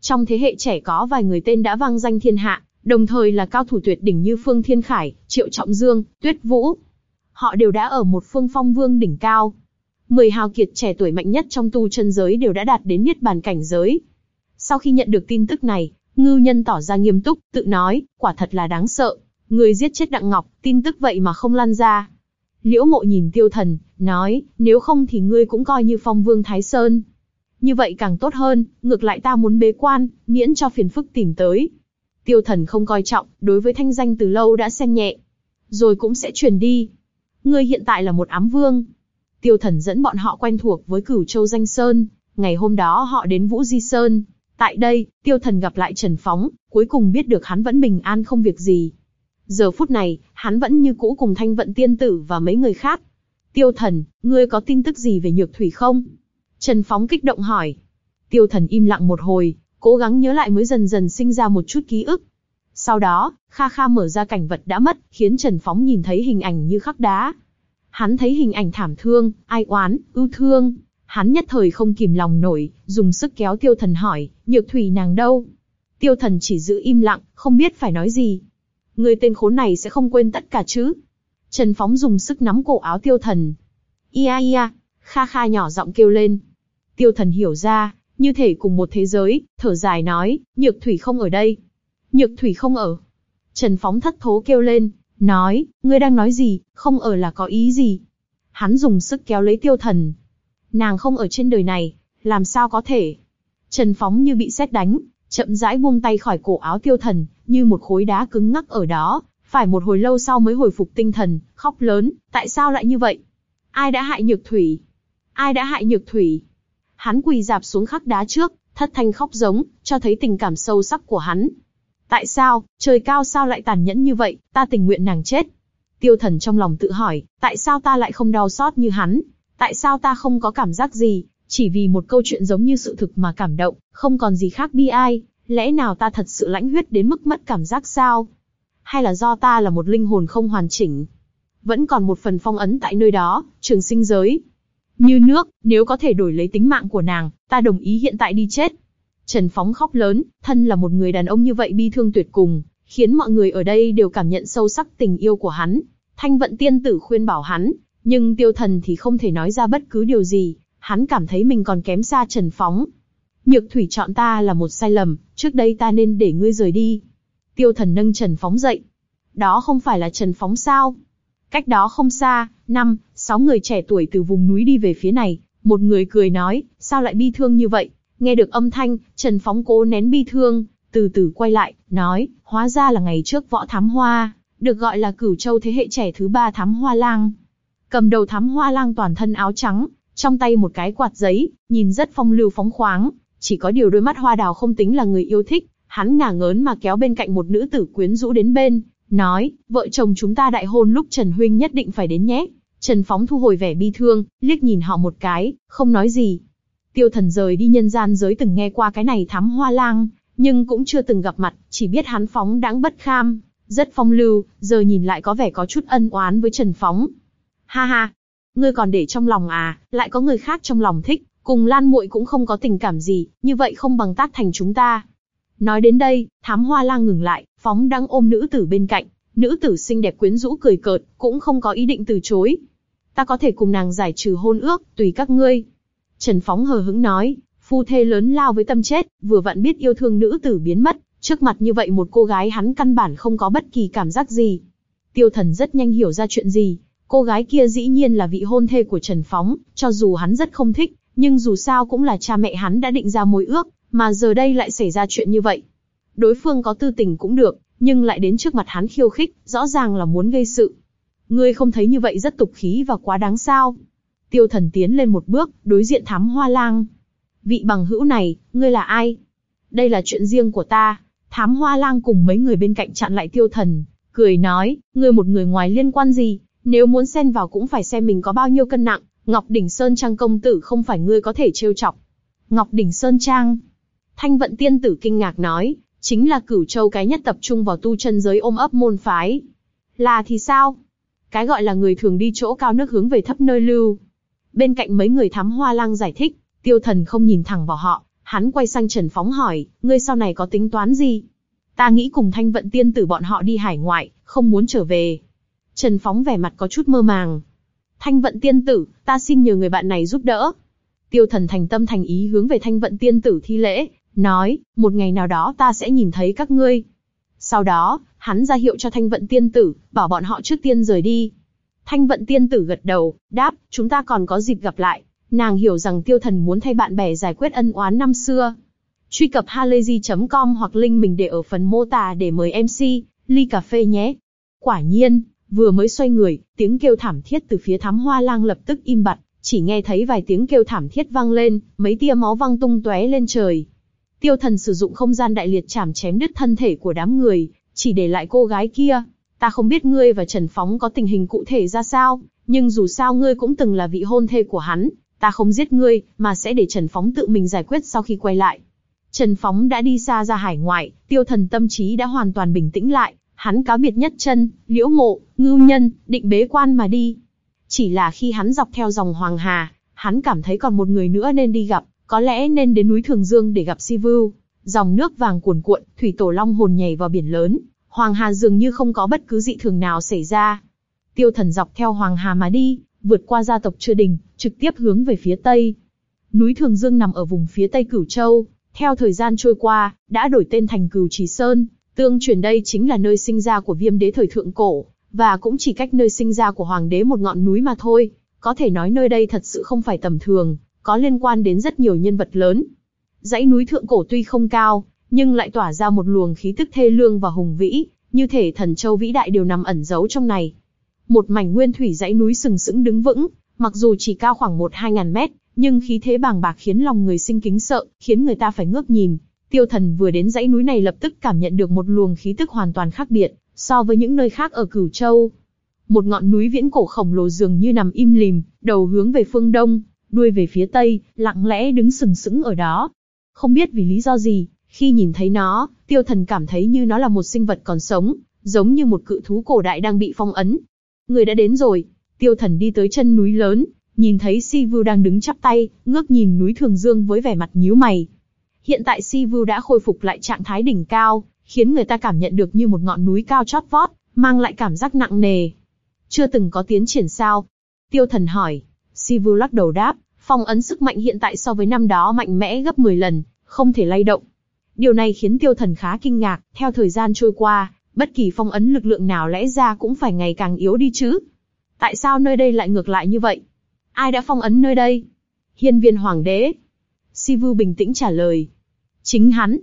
Trong thế hệ trẻ có vài người tên đã vang danh thiên hạ, đồng thời là cao thủ tuyệt đỉnh như Phương Thiên Khải, Triệu Trọng Dương, Tuyết Vũ. Họ đều đã ở một phương phong vương đỉnh cao, Mười hào kiệt trẻ tuổi mạnh nhất trong tu chân giới đều đã đạt đến niết bàn cảnh giới. Sau khi nhận được tin tức này, ngư nhân tỏ ra nghiêm túc, tự nói, quả thật là đáng sợ. Người giết chết Đặng Ngọc, tin tức vậy mà không lan ra. Liễu mộ nhìn tiêu thần, nói, nếu không thì ngươi cũng coi như phong vương Thái Sơn. Như vậy càng tốt hơn, ngược lại ta muốn bế quan, miễn cho phiền phức tìm tới. Tiêu thần không coi trọng, đối với thanh danh từ lâu đã xem nhẹ. Rồi cũng sẽ truyền đi. Ngươi hiện tại là một ám vương, Tiêu Thần dẫn bọn họ quen thuộc với Cửu Châu Danh Sơn. Ngày hôm đó họ đến Vũ Di Sơn. Tại đây, Tiêu Thần gặp lại Trần Phóng, cuối cùng biết được hắn vẫn bình an không việc gì. Giờ phút này, hắn vẫn như cũ cùng Thanh Vận Tiên Tử và mấy người khác. Tiêu Thần, ngươi có tin tức gì về Nhược Thủy không? Trần Phóng kích động hỏi. Tiêu Thần im lặng một hồi, cố gắng nhớ lại mới dần dần sinh ra một chút ký ức. Sau đó, Kha Kha mở ra cảnh vật đã mất, khiến Trần Phóng nhìn thấy hình ảnh như khắc đá. Hắn thấy hình ảnh thảm thương, ai oán, ưu thương. Hắn nhất thời không kìm lòng nổi, dùng sức kéo tiêu thần hỏi, nhược thủy nàng đâu? Tiêu thần chỉ giữ im lặng, không biết phải nói gì. Người tên khốn này sẽ không quên tất cả chứ? Trần Phóng dùng sức nắm cổ áo tiêu thần. Ia ia, kha kha nhỏ giọng kêu lên. Tiêu thần hiểu ra, như thể cùng một thế giới, thở dài nói, nhược thủy không ở đây. Nhược thủy không ở. Trần Phóng thất thố kêu lên, nói, ngươi đang nói gì, không ở là có ý gì? Hắn dùng sức kéo lấy tiêu thần. Nàng không ở trên đời này, làm sao có thể? Trần Phóng như bị sét đánh, chậm rãi buông tay khỏi cổ áo tiêu thần, như một khối đá cứng ngắc ở đó, Phải một hồi lâu sau mới hồi phục tinh thần, khóc lớn, tại sao lại như vậy? Ai đã hại nhược thủy? Ai đã hại nhược thủy? Hắn quỳ dạp xuống khắc đá trước, thất thanh khóc giống, cho thấy tình cảm sâu sắc của hắn. Tại sao, trời cao sao lại tàn nhẫn như vậy, ta tình nguyện nàng chết. Tiêu thần trong lòng tự hỏi, tại sao ta lại không đau xót như hắn? Tại sao ta không có cảm giác gì, chỉ vì một câu chuyện giống như sự thực mà cảm động, không còn gì khác bi ai, lẽ nào ta thật sự lãnh huyết đến mức mất cảm giác sao? Hay là do ta là một linh hồn không hoàn chỉnh? Vẫn còn một phần phong ấn tại nơi đó, trường sinh giới. Như nước, nếu có thể đổi lấy tính mạng của nàng, ta đồng ý hiện tại đi chết. Trần Phóng khóc lớn, thân là một người đàn ông như vậy bi thương tuyệt cùng, khiến mọi người ở đây đều cảm nhận sâu sắc tình yêu của hắn. Thanh vận tiên tử khuyên bảo hắn, nhưng tiêu thần thì không thể nói ra bất cứ điều gì, hắn cảm thấy mình còn kém xa Trần Phóng. Nhược thủy chọn ta là một sai lầm, trước đây ta nên để ngươi rời đi. Tiêu thần nâng Trần Phóng dậy. Đó không phải là Trần Phóng sao? Cách đó không xa, năm, sáu người trẻ tuổi từ vùng núi đi về phía này, một người cười nói, sao lại bi thương như vậy? Nghe được âm thanh, Trần Phóng cố nén bi thương, từ từ quay lại, nói, hóa ra là ngày trước võ thám hoa, được gọi là cửu châu thế hệ trẻ thứ ba thám hoa lang. Cầm đầu thám hoa lang toàn thân áo trắng, trong tay một cái quạt giấy, nhìn rất phong lưu phóng khoáng, chỉ có điều đôi mắt hoa đào không tính là người yêu thích, hắn ngả ngớn mà kéo bên cạnh một nữ tử quyến rũ đến bên, nói, vợ chồng chúng ta đại hôn lúc Trần Huynh nhất định phải đến nhé. Trần Phóng thu hồi vẻ bi thương, liếc nhìn họ một cái, không nói gì. Tiêu thần rời đi nhân gian giới từng nghe qua cái này thám hoa lang, nhưng cũng chưa từng gặp mặt, chỉ biết hắn Phóng đáng bất kham, rất phong lưu, giờ nhìn lại có vẻ có chút ân oán với Trần Phóng. Ha ha, ngươi còn để trong lòng à, lại có người khác trong lòng thích, cùng Lan muội cũng không có tình cảm gì, như vậy không bằng tác thành chúng ta. Nói đến đây, thám hoa lang ngừng lại, phóng đang ôm nữ tử bên cạnh, nữ tử xinh đẹp quyến rũ cười cợt, cũng không có ý định từ chối. Ta có thể cùng nàng giải trừ hôn ước, tùy các ngươi. Trần Phóng hờ hững nói, phu thê lớn lao với tâm chết, vừa vặn biết yêu thương nữ tử biến mất, trước mặt như vậy một cô gái hắn căn bản không có bất kỳ cảm giác gì. Tiêu thần rất nhanh hiểu ra chuyện gì, cô gái kia dĩ nhiên là vị hôn thê của Trần Phóng, cho dù hắn rất không thích, nhưng dù sao cũng là cha mẹ hắn đã định ra mối ước, mà giờ đây lại xảy ra chuyện như vậy. Đối phương có tư tình cũng được, nhưng lại đến trước mặt hắn khiêu khích, rõ ràng là muốn gây sự. Ngươi không thấy như vậy rất tục khí và quá đáng sao? Tiêu thần tiến lên một bước, đối diện thám hoa lang. Vị bằng hữu này, ngươi là ai? Đây là chuyện riêng của ta. Thám hoa lang cùng mấy người bên cạnh chặn lại tiêu thần, cười nói, ngươi một người ngoài liên quan gì, nếu muốn xen vào cũng phải xem mình có bao nhiêu cân nặng, Ngọc Đỉnh Sơn Trang công tử không phải ngươi có thể trêu chọc. Ngọc Đỉnh Sơn Trang. Thanh vận tiên tử kinh ngạc nói, chính là cửu châu cái nhất tập trung vào tu chân giới ôm ấp môn phái. Là thì sao? Cái gọi là người thường đi chỗ cao nước hướng về thấp nơi lưu. Bên cạnh mấy người thám hoa lang giải thích, tiêu thần không nhìn thẳng vào họ, hắn quay sang Trần Phóng hỏi, ngươi sau này có tính toán gì? Ta nghĩ cùng thanh vận tiên tử bọn họ đi hải ngoại, không muốn trở về. Trần Phóng vẻ mặt có chút mơ màng. Thanh vận tiên tử, ta xin nhờ người bạn này giúp đỡ. Tiêu thần thành tâm thành ý hướng về thanh vận tiên tử thi lễ, nói, một ngày nào đó ta sẽ nhìn thấy các ngươi. Sau đó, hắn ra hiệu cho thanh vận tiên tử, bảo bọn họ trước tiên rời đi. Thanh vận tiên tử gật đầu, đáp, chúng ta còn có dịp gặp lại. Nàng hiểu rằng tiêu thần muốn thay bạn bè giải quyết ân oán năm xưa. Truy cập halayzi.com hoặc link mình để ở phần mô tả để mời MC, ly cà phê nhé. Quả nhiên, vừa mới xoay người, tiếng kêu thảm thiết từ phía thám hoa lang lập tức im bặt, chỉ nghe thấy vài tiếng kêu thảm thiết vang lên, mấy tia máu văng tung tóe lên trời. Tiêu thần sử dụng không gian đại liệt chảm chém đứt thân thể của đám người, chỉ để lại cô gái kia. Ta không biết ngươi và Trần Phóng có tình hình cụ thể ra sao, nhưng dù sao ngươi cũng từng là vị hôn thê của hắn, ta không giết ngươi, mà sẽ để Trần Phóng tự mình giải quyết sau khi quay lại. Trần Phóng đã đi xa ra hải ngoại, tiêu thần tâm trí đã hoàn toàn bình tĩnh lại, hắn cáo biệt nhất chân, liễu mộ, ngưu nhân, định bế quan mà đi. Chỉ là khi hắn dọc theo dòng Hoàng Hà, hắn cảm thấy còn một người nữa nên đi gặp, có lẽ nên đến núi Thường Dương để gặp Si Vưu. Dòng nước vàng cuồn cuộn, thủy tổ long hồn nhảy vào biển lớn, Hoàng Hà dường như không có bất cứ dị thường nào xảy ra. Tiêu thần dọc theo Hoàng Hà mà đi, vượt qua gia tộc Chưa Đình, trực tiếp hướng về phía Tây. Núi Thường Dương nằm ở vùng phía Tây Cửu Châu, theo thời gian trôi qua, đã đổi tên thành Cửu Trì Sơn, tương truyền đây chính là nơi sinh ra của viêm đế thời thượng cổ, và cũng chỉ cách nơi sinh ra của hoàng đế một ngọn núi mà thôi. Có thể nói nơi đây thật sự không phải tầm thường, có liên quan đến rất nhiều nhân vật lớn. Dãy núi thượng cổ tuy không cao, nhưng lại tỏa ra một luồng khí tức thê lương và hùng vĩ, như thể thần châu vĩ đại đều nằm ẩn giấu trong này. Một mảnh nguyên thủy dãy núi sừng sững đứng vững, mặc dù chỉ cao khoảng một hai ngàn mét, nhưng khí thế bàng bạc khiến lòng người sinh kính sợ, khiến người ta phải ngước nhìn. Tiêu thần vừa đến dãy núi này lập tức cảm nhận được một luồng khí tức hoàn toàn khác biệt, so với những nơi khác ở Cửu Châu. Một ngọn núi viễn cổ khổng lồ dường như nằm im lìm, đầu hướng về phương đông, đuôi về phía tây, lặng lẽ đứng sừng sững ở đó. Không biết vì lý do gì, khi nhìn thấy nó, tiêu thần cảm thấy như nó là một sinh vật còn sống, giống như một cự thú cổ đại đang bị phong ấn. Người đã đến rồi, tiêu thần đi tới chân núi lớn, nhìn thấy Si Vu đang đứng chắp tay, ngước nhìn núi Thường Dương với vẻ mặt nhíu mày. Hiện tại Sivu đã khôi phục lại trạng thái đỉnh cao, khiến người ta cảm nhận được như một ngọn núi cao chót vót, mang lại cảm giác nặng nề. Chưa từng có tiến triển sao? Tiêu thần hỏi. Sivu lắc đầu đáp, phong ấn sức mạnh hiện tại so với năm đó mạnh mẽ gấp 10 lần, không thể lay động. Điều này khiến tiêu thần khá kinh ngạc, theo thời gian trôi qua, bất kỳ phong ấn lực lượng nào lẽ ra cũng phải ngày càng yếu đi chứ. Tại sao nơi đây lại ngược lại như vậy? Ai đã phong ấn nơi đây? Hiên viên hoàng đế. Sivu bình tĩnh trả lời. Chính hắn.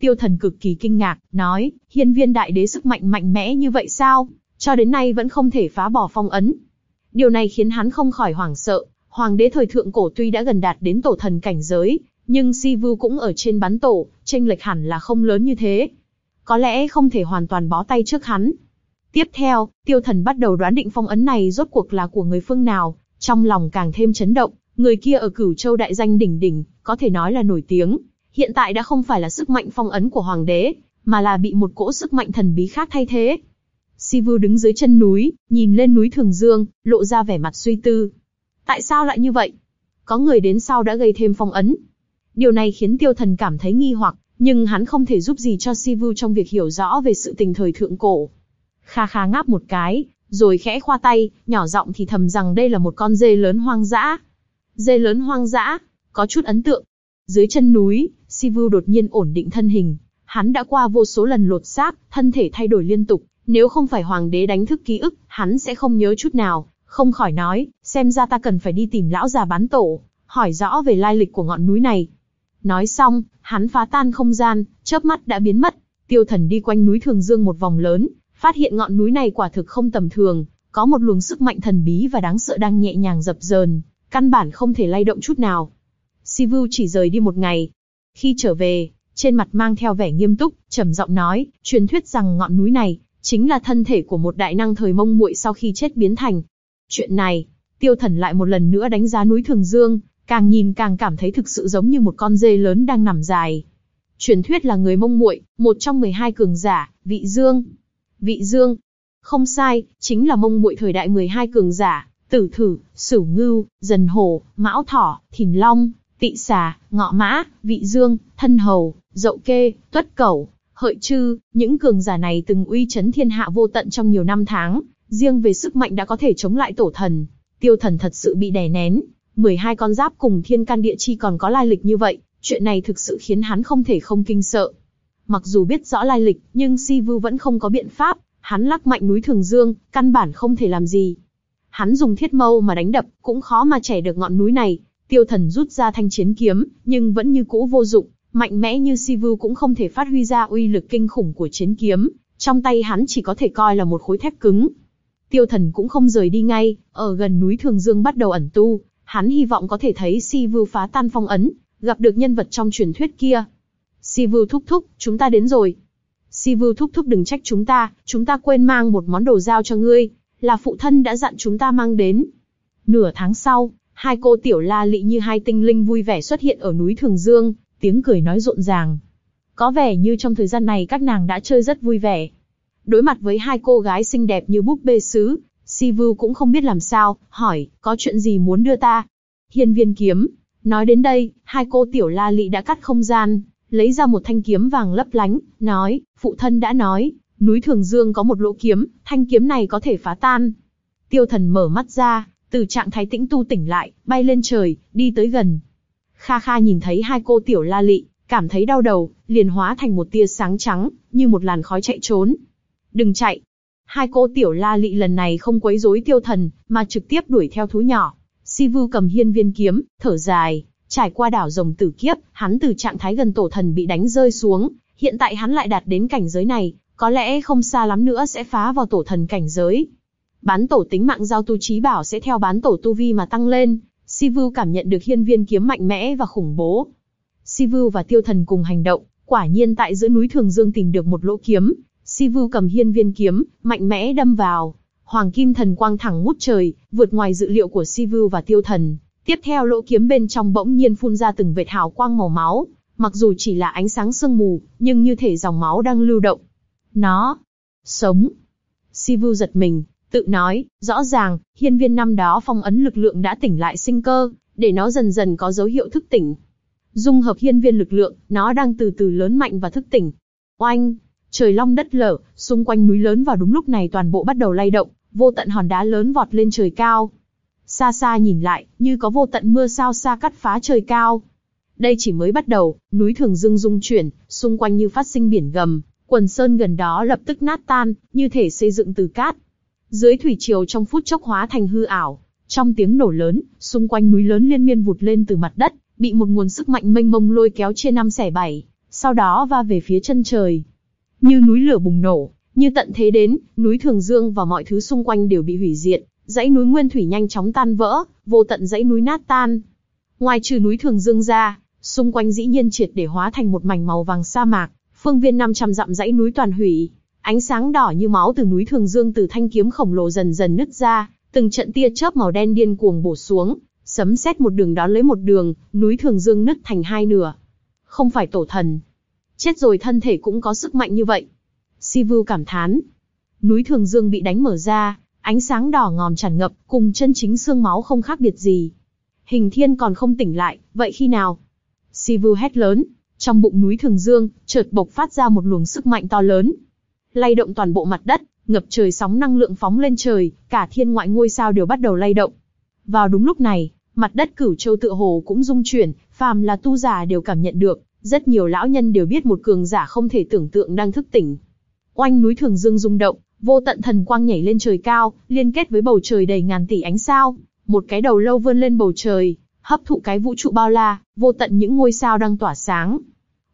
Tiêu thần cực kỳ kinh ngạc, nói, hiên viên đại đế sức mạnh mạnh mẽ như vậy sao? Cho đến nay vẫn không thể phá bỏ phong ấn. Điều này khiến hắn không khỏi hoảng sợ, hoàng đế thời thượng cổ tuy đã gần đạt đến tổ thần cảnh giới, nhưng Sivu cũng ở trên bắn tổ, tranh lệch hẳn là không lớn như thế. Có lẽ không thể hoàn toàn bó tay trước hắn. Tiếp theo, tiêu thần bắt đầu đoán định phong ấn này rốt cuộc là của người phương nào, trong lòng càng thêm chấn động, người kia ở cửu châu đại danh đỉnh đỉnh, có thể nói là nổi tiếng. Hiện tại đã không phải là sức mạnh phong ấn của hoàng đế, mà là bị một cỗ sức mạnh thần bí khác thay thế. Sivu đứng dưới chân núi, nhìn lên núi Thường Dương, lộ ra vẻ mặt suy tư. Tại sao lại như vậy? Có người đến sau đã gây thêm phong ấn. Điều này khiến tiêu thần cảm thấy nghi hoặc, nhưng hắn không thể giúp gì cho Sivu trong việc hiểu rõ về sự tình thời thượng cổ. Kha kha ngáp một cái, rồi khẽ khoa tay, nhỏ giọng thì thầm rằng đây là một con dê lớn hoang dã. Dê lớn hoang dã, có chút ấn tượng. Dưới chân núi, Sivu đột nhiên ổn định thân hình. Hắn đã qua vô số lần lột xác, thân thể thay đổi liên tục. Nếu không phải hoàng đế đánh thức ký ức, hắn sẽ không nhớ chút nào. Không khỏi nói, xem ra ta cần phải đi tìm lão già bán tổ, hỏi rõ về lai lịch của ngọn núi này. Nói xong, hắn phá tan không gian, chớp mắt đã biến mất. Tiêu thần đi quanh núi Thường Dương một vòng lớn, phát hiện ngọn núi này quả thực không tầm thường, có một luồng sức mạnh thần bí và đáng sợ đang nhẹ nhàng dập dờn, căn bản không thể lay động chút nào. Sivu chỉ rời đi một ngày. Khi trở về, trên mặt mang theo vẻ nghiêm túc, trầm giọng nói, truyền thuyết rằng ngọn núi này chính là thân thể của một đại năng thời mông muội sau khi chết biến thành. Chuyện này, tiêu thần lại một lần nữa đánh giá núi Thường Dương, càng nhìn càng cảm thấy thực sự giống như một con dê lớn đang nằm dài. Truyền thuyết là người mông muội, một trong 12 cường giả, vị dương. Vị Dương. Không sai, chính là mông muội thời đại 12 cường giả, tử thử, sửu ngưu, dần hổ, mão thỏ, thìn long, tị xà, ngọ mã, vị dương, thân hầu, dậu kê, tuất cẩu, hợi chư, những cường giả này từng uy chấn thiên hạ vô tận trong nhiều năm tháng, riêng về sức mạnh đã có thể chống lại tổ thần. Tiêu thần thật sự bị đè nén, 12 con giáp cùng thiên can địa chi còn có lai lịch như vậy, chuyện này thực sự khiến hắn không thể không kinh sợ. Mặc dù biết rõ lai lịch, nhưng Si Vu vẫn không có biện pháp, hắn lắc mạnh núi Thường Dương, căn bản không thể làm gì. Hắn dùng thiết mâu mà đánh đập, cũng khó mà chẻ được ngọn núi này. Tiêu thần rút ra thanh chiến kiếm, nhưng vẫn như cũ vô dụng, mạnh mẽ như Si Vu cũng không thể phát huy ra uy lực kinh khủng của chiến kiếm, trong tay hắn chỉ có thể coi là một khối thép cứng. Tiêu thần cũng không rời đi ngay, ở gần núi Thường Dương bắt đầu ẩn tu, hắn hy vọng có thể thấy Si Vu phá tan phong ấn, gặp được nhân vật trong truyền thuyết kia, Sivu thúc thúc, chúng ta đến rồi. Sivu thúc thúc đừng trách chúng ta, chúng ta quên mang một món đồ giao cho ngươi, là phụ thân đã dặn chúng ta mang đến. Nửa tháng sau, hai cô tiểu la lị như hai tinh linh vui vẻ xuất hiện ở núi Thường Dương, tiếng cười nói rộn ràng. Có vẻ như trong thời gian này các nàng đã chơi rất vui vẻ. Đối mặt với hai cô gái xinh đẹp như búp bê sứ, Sivu cũng không biết làm sao, hỏi, có chuyện gì muốn đưa ta? Hiên viên kiếm. Nói đến đây, hai cô tiểu la lị đã cắt không gian, lấy ra một thanh kiếm vàng lấp lánh, nói, phụ thân đã nói, núi Thường Dương có một lỗ kiếm, thanh kiếm này có thể phá tan. Tiêu thần mở mắt ra, từ trạng thái tĩnh tu tỉnh lại, bay lên trời, đi tới gần. Kha Kha nhìn thấy hai cô tiểu la lị, cảm thấy đau đầu, liền hóa thành một tia sáng trắng, như một làn khói chạy trốn. Đừng chạy. Hai cô tiểu la lị lần này không quấy rối tiêu thần, mà trực tiếp đuổi theo thú nhỏ. Sivu cầm hiên viên kiếm, thở dài, Trải qua đảo rồng tử kiếp, hắn từ trạng thái gần tổ thần bị đánh rơi xuống, hiện tại hắn lại đạt đến cảnh giới này, có lẽ không xa lắm nữa sẽ phá vào tổ thần cảnh giới. Bán tổ tính mạng giao tu trí bảo sẽ theo bán tổ tu vi mà tăng lên, Sivu cảm nhận được hiên viên kiếm mạnh mẽ và khủng bố. Sivu và tiêu thần cùng hành động, quả nhiên tại giữa núi Thường Dương tìm được một lỗ kiếm, Sivu cầm hiên viên kiếm, mạnh mẽ đâm vào. Hoàng kim thần quang thẳng ngút trời, vượt ngoài dự liệu của Sivu và tiêu thần. Tiếp theo lỗ kiếm bên trong bỗng nhiên phun ra từng vệt hào quang màu máu, mặc dù chỉ là ánh sáng sương mù, nhưng như thể dòng máu đang lưu động. Nó, sống. Sivu giật mình, tự nói, rõ ràng, hiên viên năm đó phong ấn lực lượng đã tỉnh lại sinh cơ, để nó dần dần có dấu hiệu thức tỉnh. Dung hợp hiên viên lực lượng, nó đang từ từ lớn mạnh và thức tỉnh. Oanh, trời long đất lở, xung quanh núi lớn vào đúng lúc này toàn bộ bắt đầu lay động, vô tận hòn đá lớn vọt lên trời cao. Xa xa nhìn lại, như có vô tận mưa sao xa cắt phá trời cao. Đây chỉ mới bắt đầu, núi thường dương rung chuyển, xung quanh như phát sinh biển gầm, quần sơn gần đó lập tức nát tan, như thể xây dựng từ cát. Dưới thủy triều trong phút chốc hóa thành hư ảo, trong tiếng nổ lớn, xung quanh núi lớn liên miên vụt lên từ mặt đất, bị một nguồn sức mạnh mênh mông lôi kéo trên năm xẻ bảy, sau đó va về phía chân trời. Như núi lửa bùng nổ, như tận thế đến, núi Thường Dương và mọi thứ xung quanh đều bị hủy diệt, dãy núi Nguyên Thủy nhanh chóng tan vỡ, vô tận dãy núi nát tan. Ngoài trừ núi Thường Dương ra, xung quanh dĩ nhiên triệt để hóa thành một mảnh màu vàng sa mạc, phương viên 500 dặm dãy núi toàn hủy. Ánh sáng đỏ như máu từ núi Thường Dương từ thanh kiếm khổng lồ dần dần nứt ra, từng trận tia chớp màu đen điên cuồng bổ xuống, sấm sét một đường đón lấy một đường, núi Thường Dương nứt thành hai nửa. Không phải tổ thần. Chết rồi thân thể cũng có sức mạnh như vậy. Si Vưu cảm thán. Núi Thường Dương bị đánh mở ra, ánh sáng đỏ ngòm tràn ngập, cùng chân chính xương máu không khác biệt gì. Hình thiên còn không tỉnh lại, vậy khi nào? Si Vưu hét lớn, trong bụng núi Thường Dương, chợt bộc phát ra một luồng sức mạnh to lớn. Lay động toàn bộ mặt đất, ngập trời sóng năng lượng phóng lên trời, cả thiên ngoại ngôi sao đều bắt đầu lay động. Vào đúng lúc này, mặt đất cửu châu tựa hồ cũng rung chuyển, phàm là tu giả đều cảm nhận được, rất nhiều lão nhân đều biết một cường giả không thể tưởng tượng đang thức tỉnh. Oanh núi Thường Dương rung động, vô tận thần quang nhảy lên trời cao, liên kết với bầu trời đầy ngàn tỷ ánh sao, một cái đầu lâu vươn lên bầu trời, hấp thụ cái vũ trụ bao la, vô tận những ngôi sao đang tỏa sáng.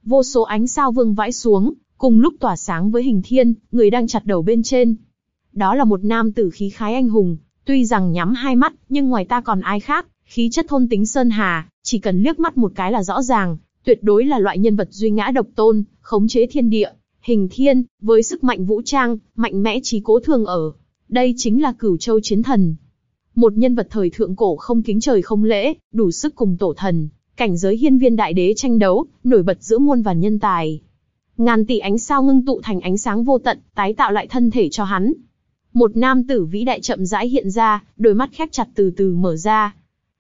Vô số ánh sao vương vãi xuống, cùng lúc tỏa sáng với hình thiên, người đang chặt đầu bên trên. Đó là một nam tử khí khái anh hùng, tuy rằng nhắm hai mắt, nhưng ngoài ta còn ai khác, khí chất thôn tính sơn hà, chỉ cần liếc mắt một cái là rõ ràng, tuyệt đối là loại nhân vật duy ngã độc tôn, khống chế thiên địa, hình thiên, với sức mạnh vũ trang, mạnh mẽ trí cố thường ở. Đây chính là cửu châu chiến thần. Một nhân vật thời thượng cổ không kính trời không lễ, đủ sức cùng tổ thần, cảnh giới hiên viên đại đế tranh đấu, nổi bật giữa muôn vàn nhân tài. Ngàn tỷ ánh sao ngưng tụ thành ánh sáng vô tận, tái tạo lại thân thể cho hắn. Một nam tử vĩ đại chậm rãi hiện ra, đôi mắt khép chặt từ từ mở ra.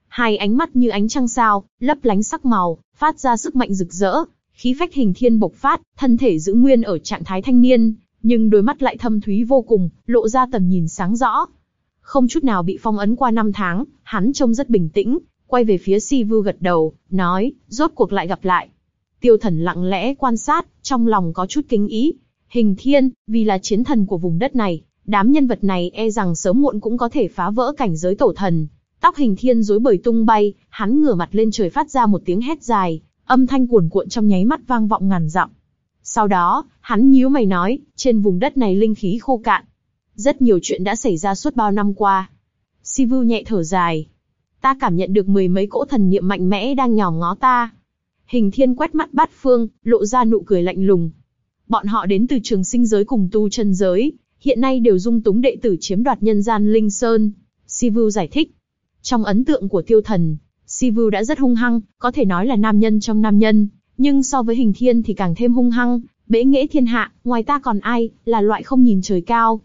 Hai ánh mắt như ánh trăng sao, lấp lánh sắc màu, phát ra sức mạnh rực rỡ, khí phách hình thiên bộc phát, thân thể giữ nguyên ở trạng thái thanh niên, nhưng đôi mắt lại thâm thúy vô cùng, lộ ra tầm nhìn sáng rõ. Không chút nào bị phong ấn qua năm tháng, hắn trông rất bình tĩnh, quay về phía Si Vu gật đầu, nói, rốt cuộc lại gặp lại. Tiêu thần lặng lẽ quan sát, trong lòng có chút kính ý. Hình thiên, vì là chiến thần của vùng đất này, đám nhân vật này e rằng sớm muộn cũng có thể phá vỡ cảnh giới tổ thần. Tóc hình thiên rối bời tung bay, hắn ngửa mặt lên trời phát ra một tiếng hét dài, âm thanh cuồn cuộn trong nháy mắt vang vọng ngàn dặm. Sau đó, hắn nhíu mày nói, trên vùng đất này linh khí khô cạn. Rất nhiều chuyện đã xảy ra suốt bao năm qua. Sivu nhẹ thở dài. Ta cảm nhận được mười mấy cỗ thần niệm mạnh mẽ đang nhòm ngó ta. Hình thiên quét mắt bát phương, lộ ra nụ cười lạnh lùng. Bọn họ đến từ trường sinh giới cùng tu chân giới, hiện nay đều dung túng đệ tử chiếm đoạt nhân gian Linh Sơn. Sivu giải thích. Trong ấn tượng của tiêu thần, Sivu đã rất hung hăng, có thể nói là nam nhân trong nam nhân, nhưng so với hình thiên thì càng thêm hung hăng, bế nghệ thiên hạ, ngoài ta còn ai, là loại không nhìn trời cao.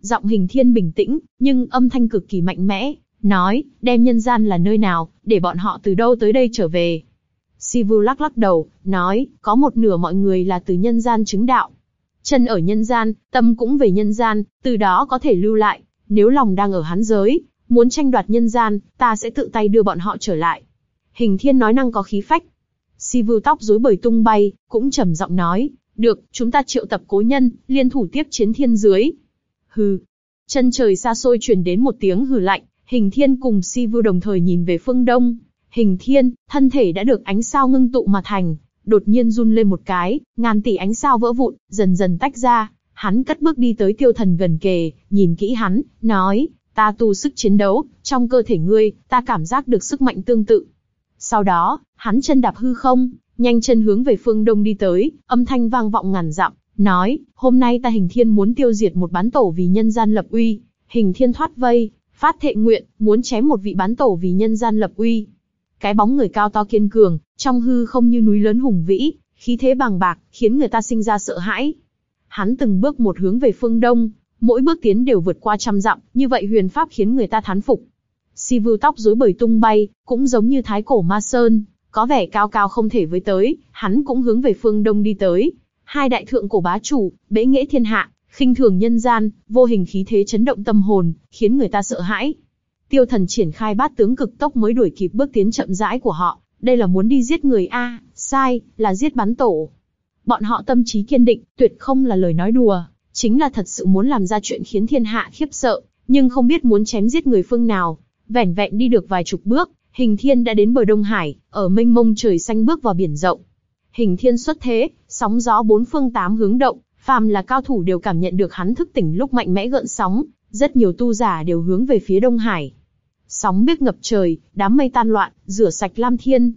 Giọng hình thiên bình tĩnh, nhưng âm thanh cực kỳ mạnh mẽ, nói, đem nhân gian là nơi nào, để bọn họ từ đâu tới đây trở về. Sivu lắc lắc đầu, nói, có một nửa mọi người là từ nhân gian chứng đạo. Chân ở nhân gian, tâm cũng về nhân gian, từ đó có thể lưu lại, nếu lòng đang ở hắn giới, muốn tranh đoạt nhân gian, ta sẽ tự tay đưa bọn họ trở lại. Hình thiên nói năng có khí phách. Si vưu tóc rối bời tung bay, cũng trầm giọng nói, được, chúng ta triệu tập cố nhân, liên thủ tiếp chiến thiên dưới. Hừ. Chân trời xa xôi truyền đến một tiếng hừ lạnh, hình thiên cùng si vưu đồng thời nhìn về phương đông. Hình thiên, thân thể đã được ánh sao ngưng tụ mà thành, đột nhiên run lên một cái, ngàn tỷ ánh sao vỡ vụn, dần dần tách ra, Hắn cất bước đi tới tiêu thần gần kề, nhìn kỹ hắn, nói, ta tu sức chiến đấu, trong cơ thể ngươi, ta cảm giác được sức mạnh tương tự. Sau đó, hắn chân đạp hư không, nhanh chân hướng về phương đông đi tới, âm thanh vang vọng ngàn dặm, nói, hôm nay ta hình thiên muốn tiêu diệt một bán tổ vì nhân gian lập uy, hình thiên thoát vây, phát thệ nguyện, muốn chém một vị bán tổ vì nhân gian lập uy. Cái bóng người cao to kiên cường, trong hư không như núi lớn hùng vĩ, khí thế bằng bạc, khiến người ta sinh ra sợ hãi. Hắn từng bước một hướng về phương đông, mỗi bước tiến đều vượt qua trăm dặm, như vậy huyền pháp khiến người ta thán phục. Si vưu tóc rối bời tung bay, cũng giống như thái cổ ma sơn, có vẻ cao cao không thể với tới, hắn cũng hướng về phương đông đi tới. Hai đại thượng cổ bá chủ, bế nghệ thiên hạ, khinh thường nhân gian, vô hình khí thế chấn động tâm hồn, khiến người ta sợ hãi. Tiêu thần triển khai bát tướng cực tốc mới đuổi kịp bước tiến chậm rãi của họ, đây là muốn đi giết người A, sai, là giết bắn tổ. Bọn họ tâm trí kiên định, tuyệt không là lời nói đùa, chính là thật sự muốn làm ra chuyện khiến thiên hạ khiếp sợ, nhưng không biết muốn chém giết người phương nào. Vẻn vẹn đi được vài chục bước, hình thiên đã đến bờ Đông Hải, ở mênh mông trời xanh bước vào biển rộng. Hình thiên xuất thế, sóng gió bốn phương tám hướng động, phàm là cao thủ đều cảm nhận được hắn thức tỉnh lúc mạnh mẽ gợn sóng, rất nhiều tu giả đều hướng về phía Đông Hải. Sóng biếc ngập trời, đám mây tan loạn, rửa sạch Lam Thiên.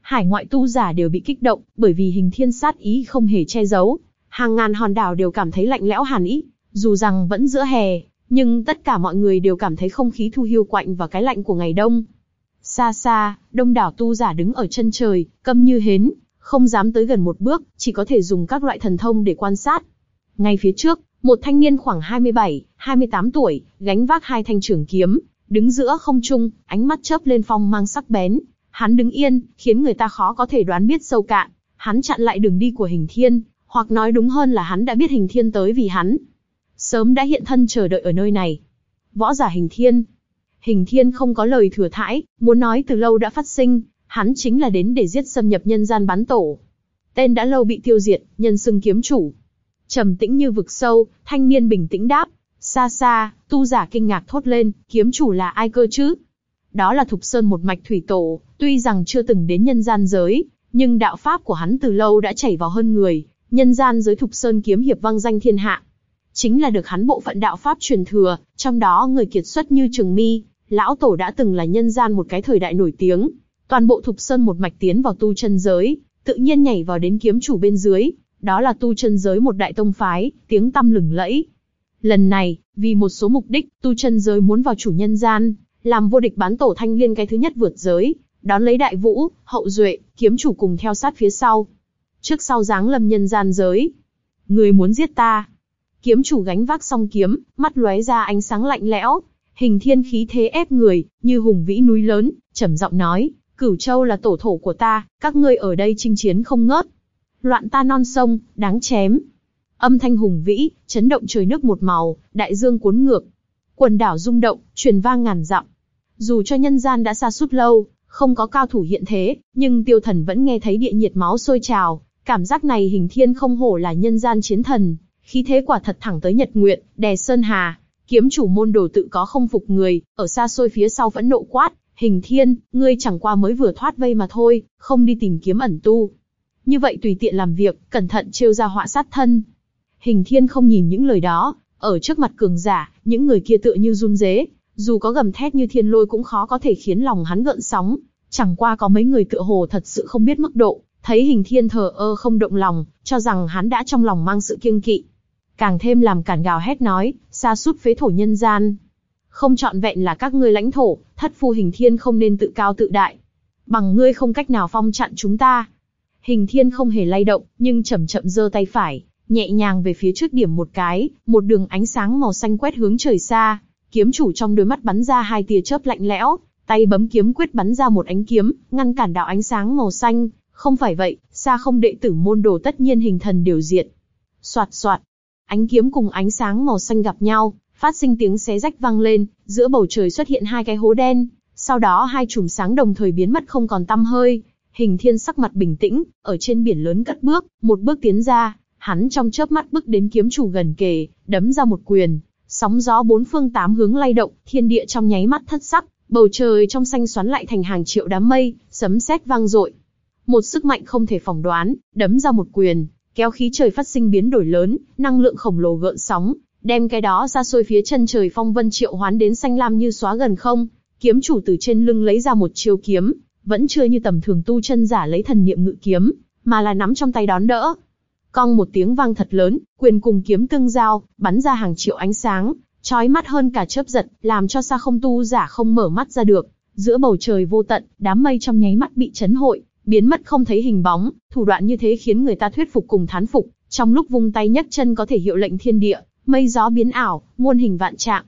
Hải ngoại tu giả đều bị kích động, bởi vì hình thiên sát ý không hề che giấu. Hàng ngàn hòn đảo đều cảm thấy lạnh lẽo hàn ý, dù rằng vẫn giữa hè, nhưng tất cả mọi người đều cảm thấy không khí thu hiu quạnh và cái lạnh của ngày đông. Xa xa, đông đảo tu giả đứng ở chân trời, câm như hến, không dám tới gần một bước, chỉ có thể dùng các loại thần thông để quan sát. Ngay phía trước, một thanh niên khoảng 27, 28 tuổi, gánh vác hai thanh trường kiếm, đứng giữa không trung, ánh mắt chớp lên phong mang sắc bén. Hắn đứng yên, khiến người ta khó có thể đoán biết sâu cạn. Hắn chặn lại đường đi của hình thiên, hoặc nói đúng hơn là hắn đã biết hình thiên tới vì hắn. Sớm đã hiện thân chờ đợi ở nơi này. Võ giả hình thiên. Hình thiên không có lời thừa thãi, muốn nói từ lâu đã phát sinh, hắn chính là đến để giết xâm nhập nhân gian bắn tổ. Tên đã lâu bị tiêu diệt, nhân xưng kiếm chủ. Trầm tĩnh như vực sâu, thanh niên bình tĩnh đáp. Xa xa, tu giả kinh ngạc thốt lên, kiếm chủ là ai cơ chứ? Đó là Thục Sơn một mạch thủy tổ, tuy rằng chưa từng đến nhân gian giới, nhưng đạo pháp của hắn từ lâu đã chảy vào hơn người, nhân gian giới Thục Sơn kiếm hiệp vang danh thiên hạ. Chính là được hắn bộ phận đạo pháp truyền thừa, trong đó người kiệt xuất như Trường Mi, lão tổ đã từng là nhân gian một cái thời đại nổi tiếng, toàn bộ Thục Sơn một mạch tiến vào tu chân giới, tự nhiên nhảy vào đến kiếm chủ bên dưới, đó là tu chân giới một đại tông phái, tiếng tăm lừng lẫy. Lần này, vì một số mục đích, tu chân giới muốn vào chủ nhân gian, làm vô địch bán tổ thanh liên cái thứ nhất vượt giới, đón lấy đại vũ, hậu duệ, kiếm chủ cùng theo sát phía sau. Trước sau dáng lâm nhân gian giới. Người muốn giết ta. Kiếm chủ gánh vác song kiếm, mắt lóe ra ánh sáng lạnh lẽo, hình thiên khí thế ép người, như hùng vĩ núi lớn, trầm giọng nói, Cửu Châu là tổ thổ của ta, các ngươi ở đây chinh chiến không ngớt. Loạn ta non sông, đáng chém. Âm thanh hùng vĩ, chấn động trời nước một màu, đại dương cuốn ngược. Quần đảo rung động, truyền vang ngàn dặm. Dù cho nhân gian đã xa suốt lâu, không có cao thủ hiện thế, nhưng tiêu thần vẫn nghe thấy địa nhiệt máu sôi trào. Cảm giác này hình thiên không hổ là nhân gian chiến thần, khí thế quả thật thẳng tới nhật nguyện, đè sơn hà. Kiếm chủ môn đồ tự có không phục người, ở xa xôi phía sau vẫn nộ quát, Hình thiên, ngươi chẳng qua mới vừa thoát vây mà thôi, không đi tìm kiếm ẩn tu. Như vậy tùy tiện làm việc, cẩn thận trêu ra họa sát thân. Hình thiên không nhìn những lời đó, ở trước mặt cường giả, những người kia tựa như run rế, dù có gầm thét như thiên lôi cũng khó có thể khiến lòng hắn gợn sóng. Chẳng qua có mấy người tựa hồ thật sự không biết mức độ, thấy hình thiên thờ ơ không động lòng, cho rằng hắn đã trong lòng mang sự kiêng kỵ. Càng thêm làm cản gào hét nói, xa sút phế thổ nhân gian, không chọn vẹn là các ngươi lãnh thổ, thất phu hình thiên không nên tự cao tự đại. Bằng ngươi không cách nào phong chặn chúng ta. Hình thiên không hề lay động, nhưng chậm chậm giơ tay phải, nhẹ nhàng về phía trước điểm một cái, một đường ánh sáng màu xanh quét hướng trời xa. Kiếm chủ trong đôi mắt bắn ra hai tia chớp lạnh lẽo, tay bấm kiếm quyết bắn ra một ánh kiếm, ngăn cản đạo ánh sáng màu xanh. Không phải vậy, xa không đệ tử môn đồ tất nhiên hình thần điều diện. Soạt soạt, ánh kiếm cùng ánh sáng màu xanh gặp nhau, phát sinh tiếng xé rách vang lên, giữa bầu trời xuất hiện hai cái hố đen, sau đó hai chùm sáng đồng thời biến mất không còn tăm hơi. Hình thiên sắc mặt bình tĩnh, ở trên biển lớn cất bước, một bước tiến ra, hắn trong chớp mắt bước đến kiếm chủ gần kề, đấm ra một quyền, sóng gió bốn phương tám hướng lay động, thiên địa trong nháy mắt thất sắc, bầu trời trong xanh xoắn lại thành hàng triệu đám mây, sấm sét vang dội. Một sức mạnh không thể phỏng đoán, đấm ra một quyền, kéo khí trời phát sinh biến đổi lớn, năng lượng khổng lồ gợn sóng, đem cái đó ra xôi phía chân trời phong vân triệu hoán đến xanh lam như xóa gần không. Kiếm chủ từ trên lưng lấy ra một chiêu kiếm, vẫn chưa như tầm thường tu chân giả lấy thần niệm ngự kiếm, mà là nắm trong tay đón đỡ. Cong một tiếng vang thật lớn, quyền cùng kiếm tương giao, bắn ra hàng triệu ánh sáng, chói mắt hơn cả chớp giật, làm cho xa không tu giả không mở mắt ra được. Giữa bầu trời vô tận, đám mây trong nháy mắt bị chấn hội, biến mất không thấy hình bóng, thủ đoạn như thế khiến người ta thuyết phục cùng thán phục, trong lúc vung tay nhấc chân có thể hiệu lệnh thiên địa, mây gió biến ảo, muôn hình vạn trạng.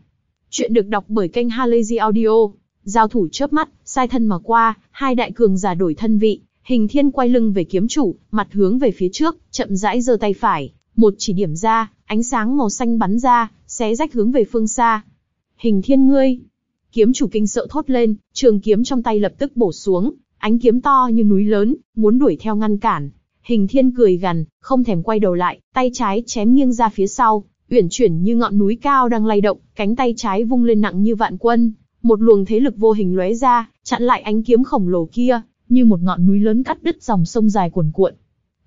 Chuyện được đọc bởi kênh Halazy Audio. Giao thủ chớp mắt, sai thân mà qua, hai đại cường giả đổi thân vị, Hình Thiên quay lưng về kiếm chủ, mặt hướng về phía trước, chậm rãi giơ tay phải, một chỉ điểm ra, ánh sáng màu xanh bắn ra, xé rách hướng về phương xa. Hình Thiên ngươi, kiếm chủ kinh sợ thốt lên, trường kiếm trong tay lập tức bổ xuống, ánh kiếm to như núi lớn, muốn đuổi theo ngăn cản. Hình Thiên cười gằn, không thèm quay đầu lại, tay trái chém nghiêng ra phía sau, uyển chuyển như ngọn núi cao đang lay động, cánh tay trái vung lên nặng như vạn quân, một luồng thế lực vô hình lóe ra, chặn lại ánh kiếm khổng lồ kia, như một ngọn núi lớn cắt đứt dòng sông dài cuồn cuộn.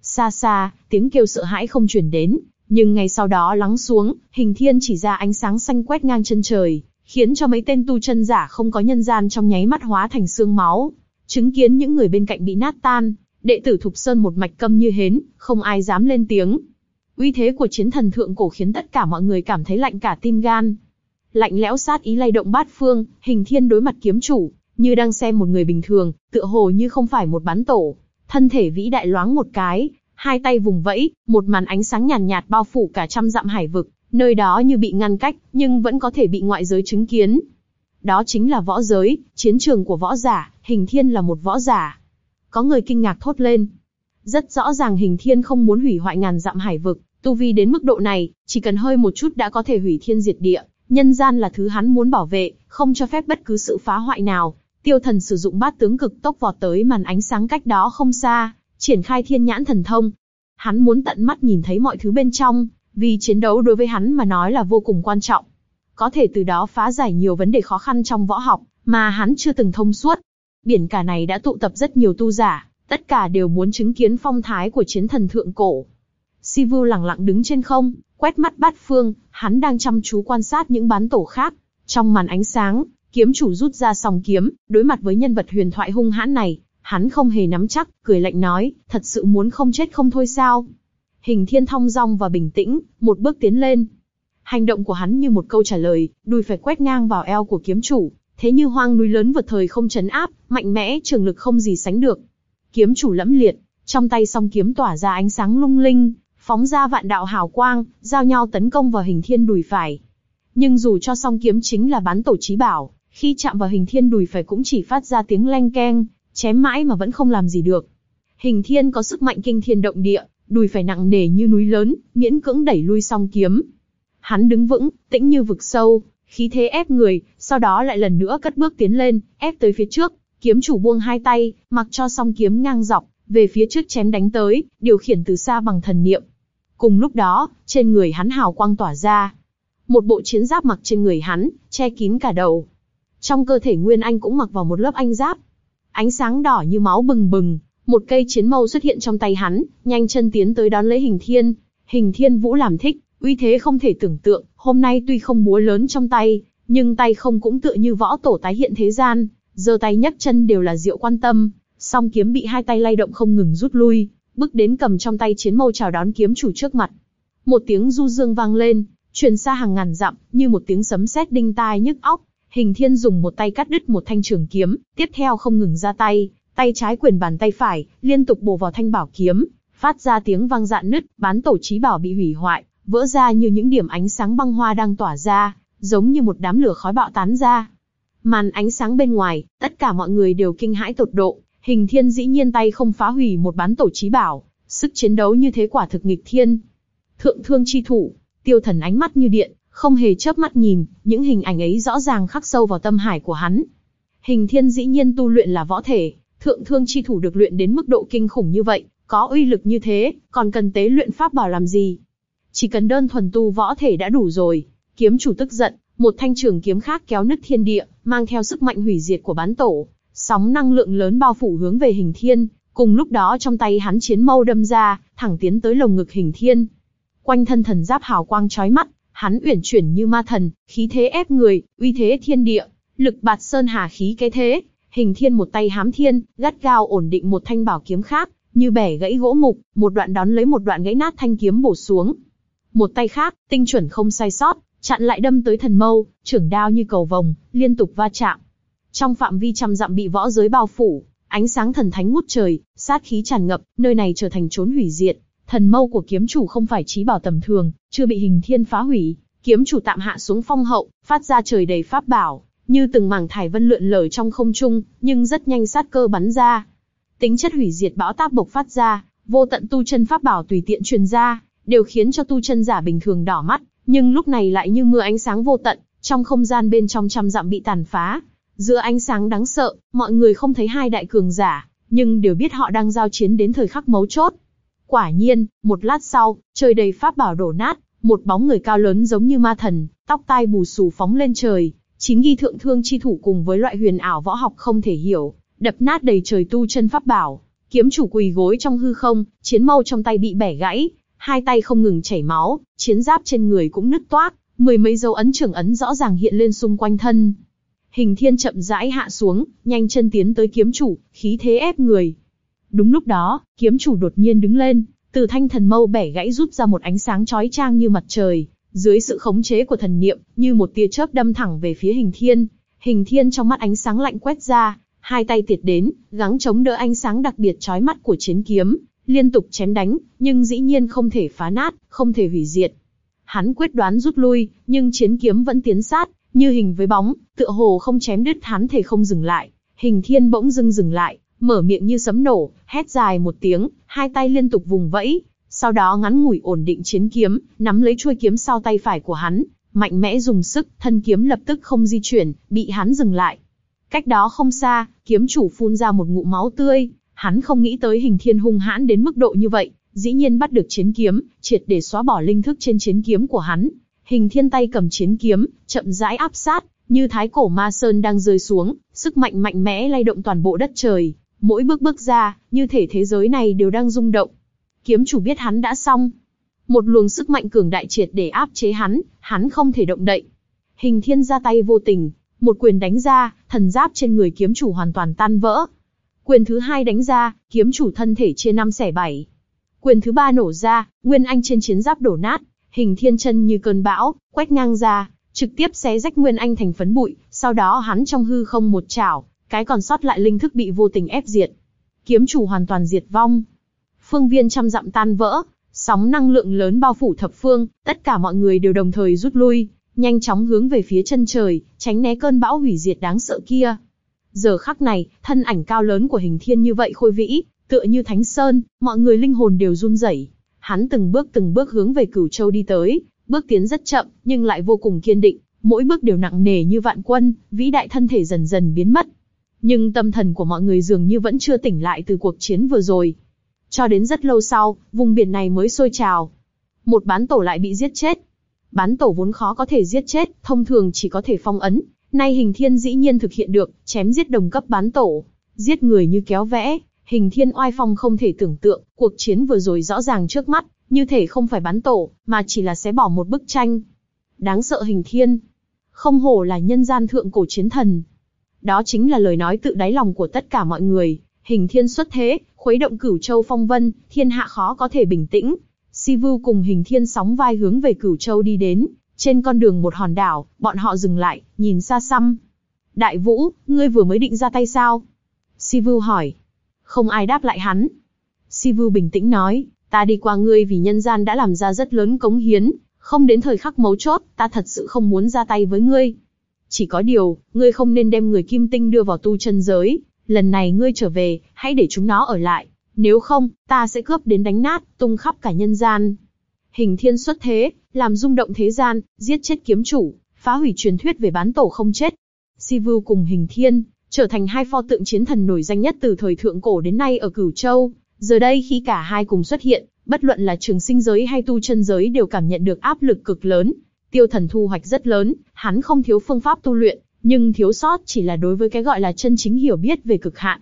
Xa xa, tiếng kêu sợ hãi không truyền đến, nhưng ngay sau đó lắng xuống, hình thiên chỉ ra ánh sáng xanh quét ngang chân trời, khiến cho mấy tên tu chân giả không có nhân gian trong nháy mắt hóa thành xương máu. Chứng kiến những người bên cạnh bị nát tan, đệ tử Thục Sơn một mạch câm như hến, không ai dám lên tiếng. Uy thế của chiến thần thượng cổ khiến tất cả mọi người cảm thấy lạnh cả tim gan. Lạnh lẽo sát ý lay động bát phương, hình thiên đối mặt kiếm chủ, như đang xem một người bình thường, tựa hồ như không phải một bán tổ. Thân thể vĩ đại loáng một cái, hai tay vùng vẫy, một màn ánh sáng nhàn nhạt, nhạt bao phủ cả trăm dặm hải vực, nơi đó như bị ngăn cách, nhưng vẫn có thể bị ngoại giới chứng kiến. Đó chính là võ giới, chiến trường của võ giả, hình thiên là một võ giả. Có người kinh ngạc thốt lên. Rất rõ ràng hình thiên không muốn hủy hoại ngàn dặm hải vực, tu vi đến mức độ này, chỉ cần hơi một chút đã có thể hủy thiên diệt địa. Nhân gian là thứ hắn muốn bảo vệ, không cho phép bất cứ sự phá hoại nào, Tiêu Thần sử dụng bát tướng cực tốc vọt tới màn ánh sáng cách đó không xa, triển khai thiên nhãn thần thông. Hắn muốn tận mắt nhìn thấy mọi thứ bên trong, vì chiến đấu đối với hắn mà nói là vô cùng quan trọng. Có thể từ đó phá giải nhiều vấn đề khó khăn trong võ học, mà hắn chưa từng thông suốt. Biển cả này đã tụ tập rất nhiều tu giả, tất cả đều muốn chứng kiến phong thái của chiến thần thượng cổ. Sivu lặng lặng đứng trên không, quét mắt bát phương, hắn đang chăm chú quan sát những bán tổ khác. Trong màn ánh sáng, Kiếm chủ rút ra song kiếm, đối mặt với nhân vật huyền thoại hung hãn này, hắn không hề nắm chắc, cười lạnh nói, thật sự muốn không chết không thôi sao? Hình thiên thong dong và bình tĩnh, một bước tiến lên. Hành động của hắn như một câu trả lời, đùi phải quét ngang vào eo của kiếm chủ, thế như hoang núi lớn vượt thời không chấn áp, mạnh mẽ trường lực không gì sánh được. Kiếm chủ lẫm liệt, trong tay song kiếm tỏa ra ánh sáng lung linh, phóng ra vạn đạo hào quang, giao nhau tấn công vào hình thiên đùi phải. Nhưng dù cho song kiếm chính là bán tổ trí bảo, khi chạm vào hình thiên đùi phải cũng chỉ phát ra tiếng leng keng, chém mãi mà vẫn không làm gì được. Hình thiên có sức mạnh kinh thiên động địa, đùi phải nặng nề như núi lớn, miễn cưỡng đẩy lui song kiếm. Hắn đứng vững, tĩnh như vực sâu, khí thế ép người, sau đó lại lần nữa cất bước tiến lên, ép tới phía trước, kiếm chủ buông hai tay, mặc cho song kiếm ngang dọc, về phía trước chém đánh tới, điều khiển từ xa bằng thần niệm. Cùng lúc đó, trên người hắn hào quang tỏa ra. Một bộ chiến giáp mặc trên người hắn, che kín cả đầu, trong cơ thể Nguyên Anh cũng mặc vào một lớp anh giáp. Ánh sáng đỏ như máu bừng bừng, một cây chiến mâu xuất hiện trong tay hắn, nhanh chân tiến tới đón lấy hình thiên. Hình thiên vũ làm thích, uy thế không thể tưởng tượng, hôm nay tuy không búa lớn trong tay, nhưng tay không cũng tựa như võ tổ tái hiện thế gian, giơ tay nhấc chân đều là diệu quan tâm, song kiếm bị hai tay lay động không ngừng rút lui, bước đến cầm trong tay chiến mâu chào đón kiếm chủ trước mặt. Một tiếng du dương vang lên, truyền xa hàng ngàn dặm, như một tiếng sấm sét đinh tai nhức óc, Hình Thiên dùng một tay cắt đứt một thanh trường kiếm, tiếp theo không ngừng ra tay, tay trái quyền bàn tay phải, liên tục bổ vào thanh bảo kiếm, phát ra tiếng vang dạn nứt, bán tổ trí bảo bị hủy hoại, vỡ ra như những điểm ánh sáng băng hoa đang tỏa ra, giống như một đám lửa khói bạo tán ra. Màn ánh sáng bên ngoài, tất cả mọi người đều kinh hãi tột độ, hình thiên dĩ nhiên tay không phá hủy một bán tổ trí bảo, sức chiến đấu như thế quả thực nghịch thiên. Thượng thương chi thủ, tiêu thần ánh mắt như điện, không hề chớp mắt nhìn, những hình ảnh ấy rõ ràng khắc sâu vào tâm hải của hắn. Hình thiên dĩ nhiên tu luyện là võ thể, thượng thương chi thủ được luyện đến mức độ kinh khủng như vậy, có uy lực như thế, còn cần tế luyện pháp bảo làm gì? Chỉ cần đơn thuần tu võ thể đã đủ rồi. Kiếm chủ tức giận, một thanh trường kiếm khác kéo nứt thiên địa, mang theo sức mạnh hủy diệt của bán tổ, sóng năng lượng lớn bao phủ hướng về hình thiên, Cùng lúc đó trong tay hắn chiến mâu đâm ra, thẳng tiến tới lồng ngực hình thiên. Quanh thân thần giáp hào quang chói mắt, hắn uyển chuyển như ma thần, khí thế ép người, uy thế thiên địa, lực bạt sơn hà khí cái thế. Hình thiên một tay hám thiên, gắt gao ổn định một thanh bảo kiếm khác, như bẻ gãy gỗ mục, một đoạn đón lấy một đoạn gãy nát thanh kiếm bổ xuống. Một tay khác, tinh chuẩn không sai sót, chặn lại đâm tới thần mâu, trưởng đao như cầu vồng, liên tục va chạm. Trong phạm vi trăm dặm bị võ giới bao phủ, ánh sáng thần thánh ngút trời, sát khí tràn ngập, nơi này trở thành chốn hủy diệt. Thần mâu của kiếm chủ không phải trí bảo tầm thường, chưa bị hình thiên phá hủy, kiếm chủ tạm hạ xuống phong hậu, phát ra trời đầy pháp bảo, như từng mảng thải vân lượn lờ trong không trung, nhưng rất nhanh sát cơ bắn ra. Tính chất hủy diệt bão táp bộc phát ra, vô tận tu chân pháp bảo tùy tiện truyền ra, đều khiến cho tu chân giả bình thường đỏ mắt, nhưng lúc này lại như mưa ánh sáng vô tận, trong không gian bên trong trăm dặm bị tàn phá. Giữa ánh sáng đáng sợ, mọi người không thấy hai đại cường giả, nhưng đều biết họ đang giao chiến đến thời khắc mấu chốt. Quả nhiên, một lát sau, trời đầy pháp bảo đổ nát, một bóng người cao lớn giống như ma thần, tóc tai bù xù phóng lên trời, chín ghi thượng thương chi thủ cùng với loại huyền ảo võ học không thể hiểu, đập nát đầy trời tu chân pháp bảo. Kiếm chủ quỳ gối trong hư không, chiến mâu trong tay bị bẻ gãy, hai tay không ngừng chảy máu, chiến giáp trên người cũng nứt toác, mười mấy dấu ấn trưởng ấn rõ ràng hiện lên xung quanh thân. Hình thiên chậm rãi hạ xuống, nhanh chân tiến tới kiếm chủ, khí thế ép người. Đúng lúc đó, kiếm chủ đột nhiên đứng lên, từ thanh thần mâu bẻ gãy rút ra một ánh sáng chói chang như mặt trời, dưới sự khống chế của thần niệm, như một tia chớp đâm thẳng về phía hình thiên. Hình thiên trong mắt ánh sáng lạnh quét ra, hai tay tiệt đến, gắng chống đỡ ánh sáng đặc biệt chói mắt của chiến kiếm, liên tục chém đánh, nhưng dĩ nhiên không thể phá nát, không thể hủy diệt. Hắn quyết đoán rút lui, nhưng chiến kiếm vẫn tiến sát, như hình với bóng, tựa hồ không chém đứt hắn thể không dừng lại. Hình thiên bỗng dưng dừng lại, mở miệng như sấm nổ, hét dài một tiếng, hai tay liên tục vùng vẫy, sau đó ngắn ngủi ổn định chiến kiếm, nắm lấy chuôi kiếm sau tay phải của hắn, mạnh mẽ dùng sức, thân kiếm lập tức không di chuyển, bị hắn dừng lại. Cách đó không xa, kiếm chủ phun ra một ngụm máu tươi, hắn không nghĩ tới hình thiên hung hãn đến mức độ như vậy, dĩ nhiên bắt được chiến kiếm, triệt để xóa bỏ linh thức trên chiến kiếm của hắn. Hình thiên tay cầm chiến kiếm, chậm rãi áp sát, như thái cổ ma sơn đang rơi xuống, sức mạnh mạnh mẽ lay động toàn bộ đất trời. Mỗi bước bước ra, như thể thế giới này đều đang rung động. Kiếm chủ biết hắn đã xong. Một luồng sức mạnh cường đại triệt để áp chế hắn, hắn không thể động đậy. Hình thiên ra tay vô tình, một quyền đánh ra, thần giáp trên người kiếm chủ hoàn toàn tan vỡ. Quyền thứ hai đánh ra, kiếm chủ thân thể chia năm xẻ bảy. Quyền thứ ba nổ ra, nguyên anh trên chiến giáp đổ nát, hình thiên chân như cơn bão, quét ngang ra, trực tiếp xé rách nguyên anh thành phấn bụi, sau đó hắn trong hư không một chảo, cái còn sót lại linh thức bị vô tình ép diệt. Kiếm chủ hoàn toàn diệt vong. Phương viên trăm dặm tan vỡ, sóng năng lượng lớn bao phủ thập phương, tất cả mọi người đều đồng thời rút lui, nhanh chóng hướng về phía chân trời, tránh né cơn bão hủy diệt đáng sợ kia. Giờ khắc này, thân ảnh cao lớn của hình thiên như vậy khôi vĩ, tựa như thánh sơn, mọi người linh hồn đều run rẩy. Hắn từng bước từng bước hướng về cửu châu đi tới, bước tiến rất chậm, nhưng lại vô cùng kiên định, mỗi bước đều nặng nề như vạn quân, vĩ đại thân thể dần dần biến mất. Nhưng tâm thần của mọi người dường như vẫn chưa tỉnh lại từ cuộc chiến vừa rồi. Cho đến rất lâu sau, vùng biển này mới sôi trào. Một bán tổ lại bị giết chết. Bán tổ vốn khó có thể giết chết, thông thường chỉ có thể phong ấn, Nay hình thiên dĩ nhiên thực hiện được, chém giết đồng cấp bán tổ, giết người như kéo vẽ, hình thiên oai phong không thể tưởng tượng, cuộc chiến vừa rồi rõ ràng trước mắt, như thể không phải bắn tổ, mà chỉ là xé bỏ một bức tranh. Đáng sợ hình thiên, không hổ là nhân gian thượng cổ chiến thần. Đó chính là lời nói tự đáy lòng của tất cả mọi người, hình thiên xuất thế, khuấy động cửu châu phong vân, thiên hạ khó có thể bình tĩnh. Si Vu cùng hình thiên sóng vai hướng về cửu châu đi đến, trên con đường một hòn đảo, bọn họ dừng lại, nhìn xa xăm. Đại Vũ, ngươi vừa mới định ra tay sao? Sivu hỏi. Không ai đáp lại hắn. Sivu bình tĩnh nói, ta đi qua ngươi vì nhân gian đã làm ra rất lớn cống hiến, không đến thời khắc mấu chốt, ta thật sự không muốn ra tay với ngươi. Chỉ có điều, ngươi không nên đem người kim tinh đưa vào tu chân giới, lần này ngươi trở về, hãy để chúng nó ở lại, nếu không, ta sẽ cướp đến đánh nát, tung khắp cả nhân gian. Hình thiên xuất thế, làm rung động thế gian, giết chết kiếm chủ, phá hủy truyền thuyết về bán tổ không chết. Sivu cùng hình thiên, trở thành hai pho tượng chiến thần nổi danh nhất từ thời thượng cổ đến nay ở Cửu Châu. Giờ đây khi cả hai cùng xuất hiện, bất luận là trường sinh giới hay tu chân giới đều cảm nhận được áp lực cực lớn. Tiêu thần thu hoạch rất lớn, hắn không thiếu phương pháp tu luyện, nhưng thiếu sót chỉ là đối với cái gọi là chân chính hiểu biết về cực hạn.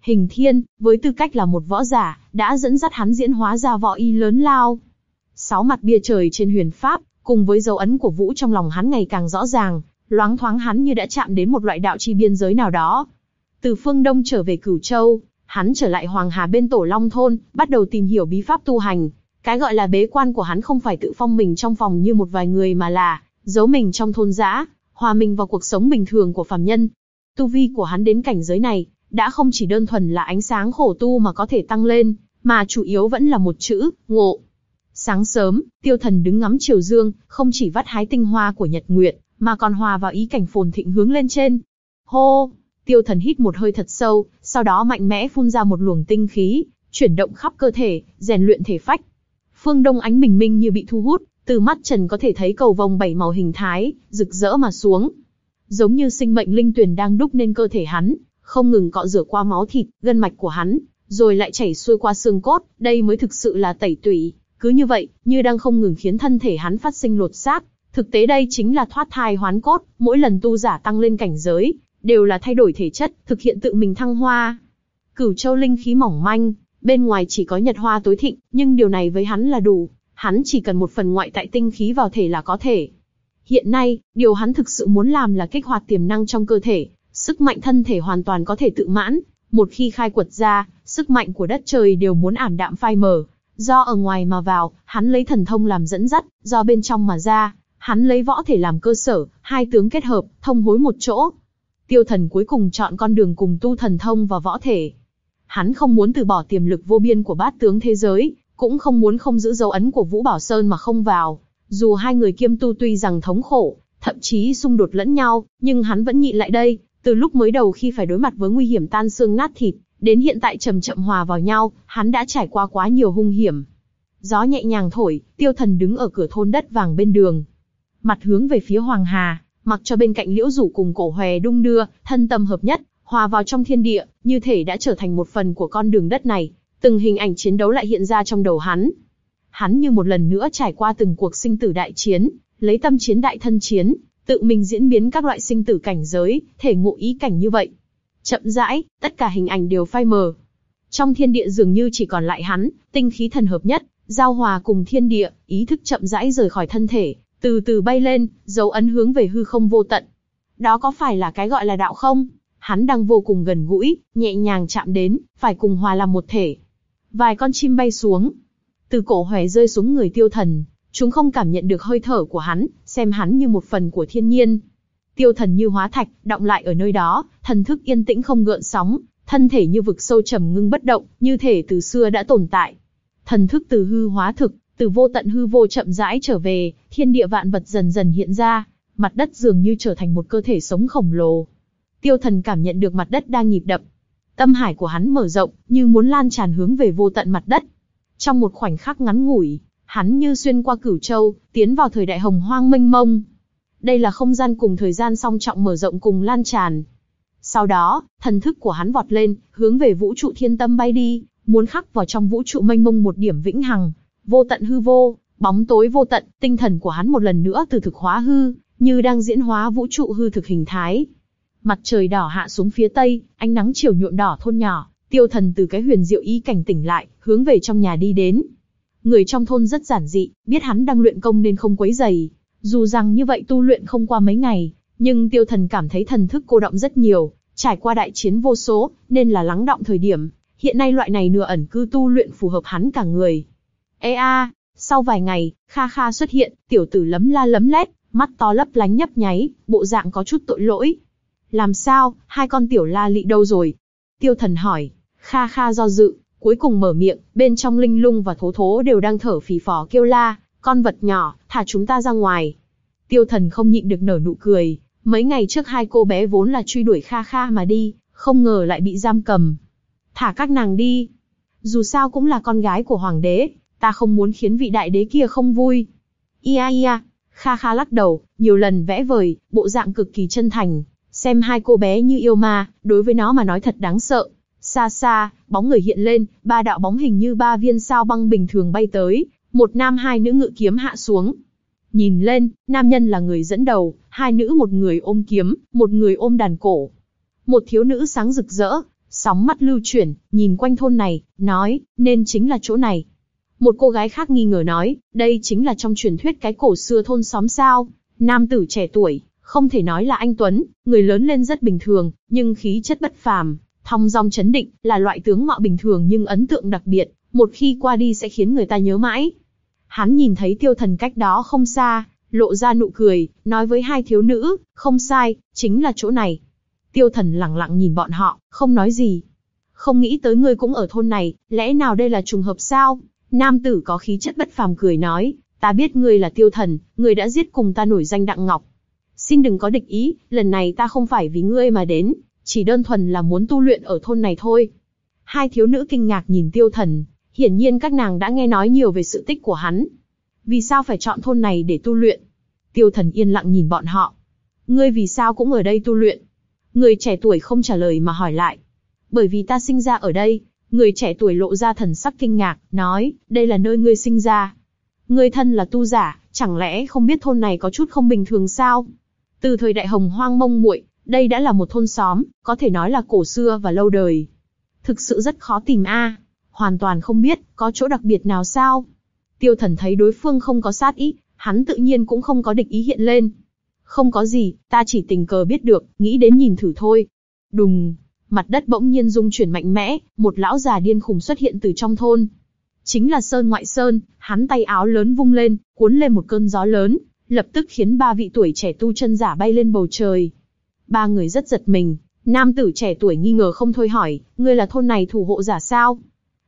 Hình thiên, với tư cách là một võ giả, đã dẫn dắt hắn diễn hóa ra võ y lớn lao. Sáu mặt bia trời trên huyền pháp, cùng với dấu ấn của vũ trong lòng hắn ngày càng rõ ràng, loáng thoáng hắn như đã chạm đến một loại đạo chi biên giới nào đó. Từ phương Đông trở về Cửu Châu, hắn trở lại Hoàng Hà bên Tổ Long Thôn, bắt đầu tìm hiểu bí pháp tu hành. Cái gọi là bế quan của hắn không phải tự phong mình trong phòng như một vài người mà là giấu mình trong thôn giã, hòa mình vào cuộc sống bình thường của phàm nhân. Tu vi của hắn đến cảnh giới này, đã không chỉ đơn thuần là ánh sáng khổ tu mà có thể tăng lên, mà chủ yếu vẫn là một chữ, ngộ. Sáng sớm, tiêu thần đứng ngắm chiều dương, không chỉ vắt hái tinh hoa của nhật nguyệt, mà còn hòa vào ý cảnh phồn thịnh hướng lên trên. Hô! Tiêu thần hít một hơi thật sâu, sau đó mạnh mẽ phun ra một luồng tinh khí, chuyển động khắp cơ thể, rèn luyện thể phách. Phương Đông ánh bình minh như bị thu hút, từ mắt trần có thể thấy cầu vồng bảy màu hình thái, rực rỡ mà xuống. Giống như sinh mệnh linh tuyển đang đúc nên cơ thể hắn, không ngừng cọ rửa qua máu thịt, gân mạch của hắn, rồi lại chảy xuôi qua xương cốt, đây mới thực sự là tẩy tủy. Cứ như vậy, như đang không ngừng khiến thân thể hắn phát sinh lột xác, thực tế đây chính là thoát thai hoán cốt, mỗi lần tu giả tăng lên cảnh giới, đều là thay đổi thể chất, thực hiện tự mình thăng hoa. Cửu Châu linh khí mỏng manh, bên ngoài chỉ có nhật hoa tối thịnh, nhưng điều này với hắn là đủ, hắn chỉ cần một phần ngoại tại tinh khí vào thể là có thể. Hiện nay, điều hắn thực sự muốn làm là kích hoạt tiềm năng trong cơ thể, sức mạnh thân thể hoàn toàn có thể tự mãn, một khi khai quật ra, sức mạnh của đất trời đều muốn ảm đạm phai mờ. Do ở ngoài mà vào, hắn lấy thần thông làm dẫn dắt, do bên trong mà ra, hắn lấy võ thể làm cơ sở, hai tướng kết hợp, thông hối một chỗ. Tiêu thần cuối cùng chọn con đường cùng tu thần thông và võ thể. Hắn không muốn từ bỏ tiềm lực vô biên của bát tướng thế giới, cũng không muốn không giữ dấu ấn của Vũ Bảo Sơn mà không vào. Dù hai người kiêm tu tuy rằng thống khổ, thậm chí xung đột lẫn nhau, nhưng hắn vẫn nhịn lại đây, từ lúc mới đầu khi phải đối mặt với nguy hiểm tan xương nát thịt, đến hiện tại chậm chậm hòa vào nhau, hắn đã trải qua quá nhiều hung hiểm. Gió nhẹ nhàng thổi, tiêu thần đứng ở cửa thôn đất vàng bên đường. Mặt hướng về phía Hoàng Hà, mặc cho bên cạnh liễu rủ cùng cổ hòe đung đưa, thân tâm hợp nhất, hòa vào trong thiên địa, như thể đã trở thành một phần của con đường đất này. Từng hình ảnh chiến đấu lại hiện ra trong đầu hắn. Hắn như một lần nữa trải qua từng cuộc sinh tử đại chiến, lấy tâm chiến đại thân chiến, tự mình diễn biến các loại sinh tử cảnh giới, thể ngộ ý cảnh như vậy. Chậm rãi, tất cả hình ảnh đều phai mờ. Trong thiên địa dường như chỉ còn lại hắn, tinh khí thần hợp nhất, giao hòa cùng thiên địa, ý thức chậm rãi rời khỏi thân thể, từ từ bay lên, dấu ấn hướng về hư không vô tận. Đó có phải là cái gọi là đạo không? Hắn đang vô cùng gần gũi, nhẹ nhàng chạm đến, phải cùng hòa làm một thể. Vài con chim bay xuống, từ cổ hòe rơi xuống người tiêu thần, chúng không cảm nhận được hơi thở của hắn, xem hắn như một phần của thiên nhiên. Tiêu thần như hóa thạch, động lại ở nơi đó, thần thức yên tĩnh không gợn sóng, thân thể như vực sâu trầm ngưng bất động, như thể từ xưa đã tồn tại. Thần thức từ hư hóa thực, từ vô tận hư vô chậm rãi trở về, thiên địa vạn vật dần dần hiện ra, mặt đất dường như trở thành một cơ thể sống khổng lồ. Tiêu thần cảm nhận được mặt đất đang nhịp đập. Tâm hải của hắn mở rộng, như muốn lan tràn hướng về vô tận mặt đất. Trong một khoảnh khắc ngắn ngủi, hắn như xuyên qua cửu châu, tiến vào thời đại hồng hoang mênh mông. Đây là không gian cùng thời gian song trọng mở rộng cùng lan tràn. Sau đó, thần thức của hắn vọt lên, hướng về vũ trụ thiên tâm bay đi, muốn khắc vào trong vũ trụ mênh mông một điểm vĩnh hằng, vô tận hư vô, bóng tối vô tận, tinh thần của hắn một lần nữa từ thực hóa hư, như đang diễn hóa vũ trụ hư thực hình thái. Mặt trời đỏ hạ xuống phía tây, ánh nắng chiều nhuộm đỏ thôn nhỏ, tiêu thần từ cái huyền diệu ý cảnh tỉnh lại, hướng về trong nhà đi đến. Người trong thôn rất giản dị, biết hắn đang luyện công nên không quấy giày. Dù rằng như vậy tu luyện không qua mấy ngày, nhưng tiêu thần cảm thấy thần thức cô động rất nhiều, trải qua đại chiến vô số, nên là lắng động thời điểm. Hiện nay loại này nửa ẩn cư tu luyện phù hợp hắn cả người. Ê a, sau vài ngày, Kha Kha xuất hiện, tiểu tử lấm la lấm lét, mắt to lấp lánh nhấp nháy, bộ dạng có chút tội lỗi. Làm sao, hai con tiểu la lị đâu rồi? Tiêu thần hỏi, Kha Kha do dự, cuối cùng mở miệng, bên trong linh lung và thố thố đều đang thở phì phò kêu la, con vật nhỏ, thả chúng ta ra ngoài. Tiêu thần không nhịn được nở nụ cười, mấy ngày trước hai cô bé vốn là truy đuổi Kha Kha mà đi, không ngờ lại bị giam cầm. Thả các nàng đi. Dù sao cũng là con gái của hoàng đế, ta không muốn khiến vị đại đế kia không vui. Ia ia, Kha Kha lắc đầu, nhiều lần vẽ vời, bộ dạng cực kỳ chân thành, xem hai cô bé như yêu ma, đối với nó mà nói thật đáng sợ. Xa xa, bóng người hiện lên, ba đạo bóng hình như ba viên sao băng bình thường bay tới, một nam hai nữ ngự kiếm hạ xuống. Nhìn lên, nam nhân là người dẫn đầu, hai nữ một người ôm kiếm, một người ôm đàn cổ. Một thiếu nữ sáng rực rỡ, Sóng mắt lưu chuyển, nhìn quanh thôn này, nói, nên chính là chỗ này. Một cô gái khác nghi ngờ nói, đây chính là trong truyền thuyết cái cổ xưa thôn xóm sao. Nam tử trẻ tuổi, không thể nói là anh Tuấn, người lớn lên rất bình thường, nhưng khí chất bất phàm, thong dong chấn định, là loại tướng mạo bình thường nhưng ấn tượng đặc biệt, một khi qua đi sẽ khiến người ta nhớ mãi. Hắn nhìn thấy tiêu thần cách đó không xa, lộ ra nụ cười, nói với hai thiếu nữ, không sai, chính là chỗ này. Tiêu thần lặng lặng nhìn bọn họ, không nói gì. Không nghĩ tới ngươi cũng ở thôn này, lẽ nào đây là trùng hợp sao? Nam tử có khí chất bất phàm cười nói, ta biết ngươi là tiêu thần, ngươi đã giết cùng ta nổi danh Đặng Ngọc. Xin đừng có địch ý, lần này ta không phải vì ngươi mà đến, chỉ đơn thuần là muốn tu luyện ở thôn này thôi. Hai thiếu nữ kinh ngạc nhìn tiêu thần, hiển nhiên các nàng đã nghe nói nhiều về sự tích của hắn. Vì sao phải chọn thôn này để tu luyện? Tiêu thần yên lặng nhìn bọn họ. Ngươi vì sao cũng ở đây tu luyện? Người trẻ tuổi không trả lời mà hỏi lại. Bởi vì ta sinh ra ở đây, người trẻ tuổi lộ ra thần sắc kinh ngạc, nói, đây là nơi ngươi sinh ra. Ngươi thân là tu giả, chẳng lẽ không biết thôn này có chút không bình thường sao? Từ thời đại hồng hoang mông muội, đây đã là một thôn xóm, có thể nói là cổ xưa và lâu đời. Thực sự rất khó tìm a, hoàn toàn không biết, có chỗ đặc biệt nào sao? Tiêu thần thấy đối phương không có sát ý, hắn tự nhiên cũng không có địch ý hiện lên. Không có gì, ta chỉ tình cờ biết được, nghĩ đến nhìn thử thôi. Đùng, mặt đất bỗng nhiên rung chuyển mạnh mẽ, một lão già điên khùng xuất hiện từ trong thôn. Chính là Sơn Ngoại Sơn, hắn tay áo lớn vung lên, cuốn lên một cơn gió lớn, lập tức khiến ba vị tuổi trẻ tu chân giả bay lên bầu trời. Ba người rất giật mình, nam tử trẻ tuổi nghi ngờ không thôi hỏi, ngươi là thôn này thủ hộ giả sao?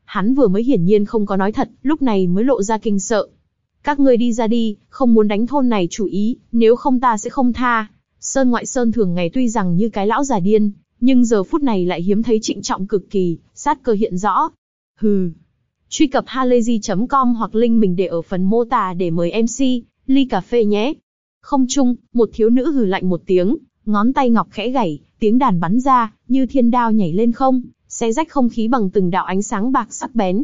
Hắn vừa mới hiển nhiên không có nói thật, lúc này mới lộ ra kinh sợ. Các ngươi đi ra đi, không muốn đánh thôn này chủ ý, nếu không ta sẽ không tha. Sơn ngoại sơn thường ngày tuy rằng như cái lão già điên, nhưng giờ phút này lại hiếm thấy trịnh trọng cực kỳ, sát cơ hiện rõ. Hừ. Truy cập halayzi.com hoặc link mình để ở phần mô tả để mời MC, ly cà phê nhé. Không chung, một thiếu nữ hừ lạnh một tiếng, ngón tay ngọc khẽ gảy, tiếng đàn bắn ra, như thiên đao nhảy lên không, xé rách không khí bằng từng đạo ánh sáng bạc sắc bén.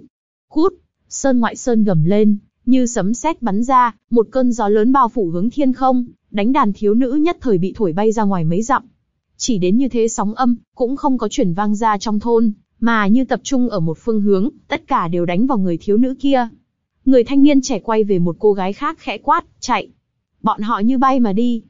Cút! Sơn ngoại sơn gầm lên, như sấm sét bắn ra, một cơn gió lớn bao phủ hướng thiên không, đánh đàn thiếu nữ nhất thời bị thổi bay ra ngoài mấy dặm. Chỉ đến như thế sóng âm, cũng không có chuyển vang ra trong thôn, mà như tập trung ở một phương hướng, tất cả đều đánh vào người thiếu nữ kia. Người thanh niên trẻ quay về một cô gái khác khẽ quát, chạy. Bọn họ như bay mà đi.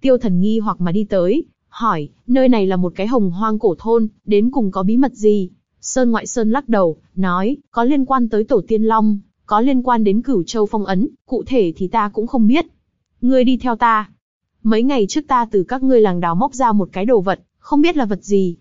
Tiêu thần nghi hoặc mà đi tới, hỏi, nơi này là một cái hồng hoang cổ thôn, đến cùng có bí mật gì? Sơn ngoại sơn lắc đầu, nói, có liên quan tới tổ tiên long, có liên quan đến cửu châu phong ấn, cụ thể thì ta cũng không biết. Ngươi đi theo ta. Mấy ngày trước ta từ các ngươi làng đào móc ra một cái đồ vật, không biết là vật gì.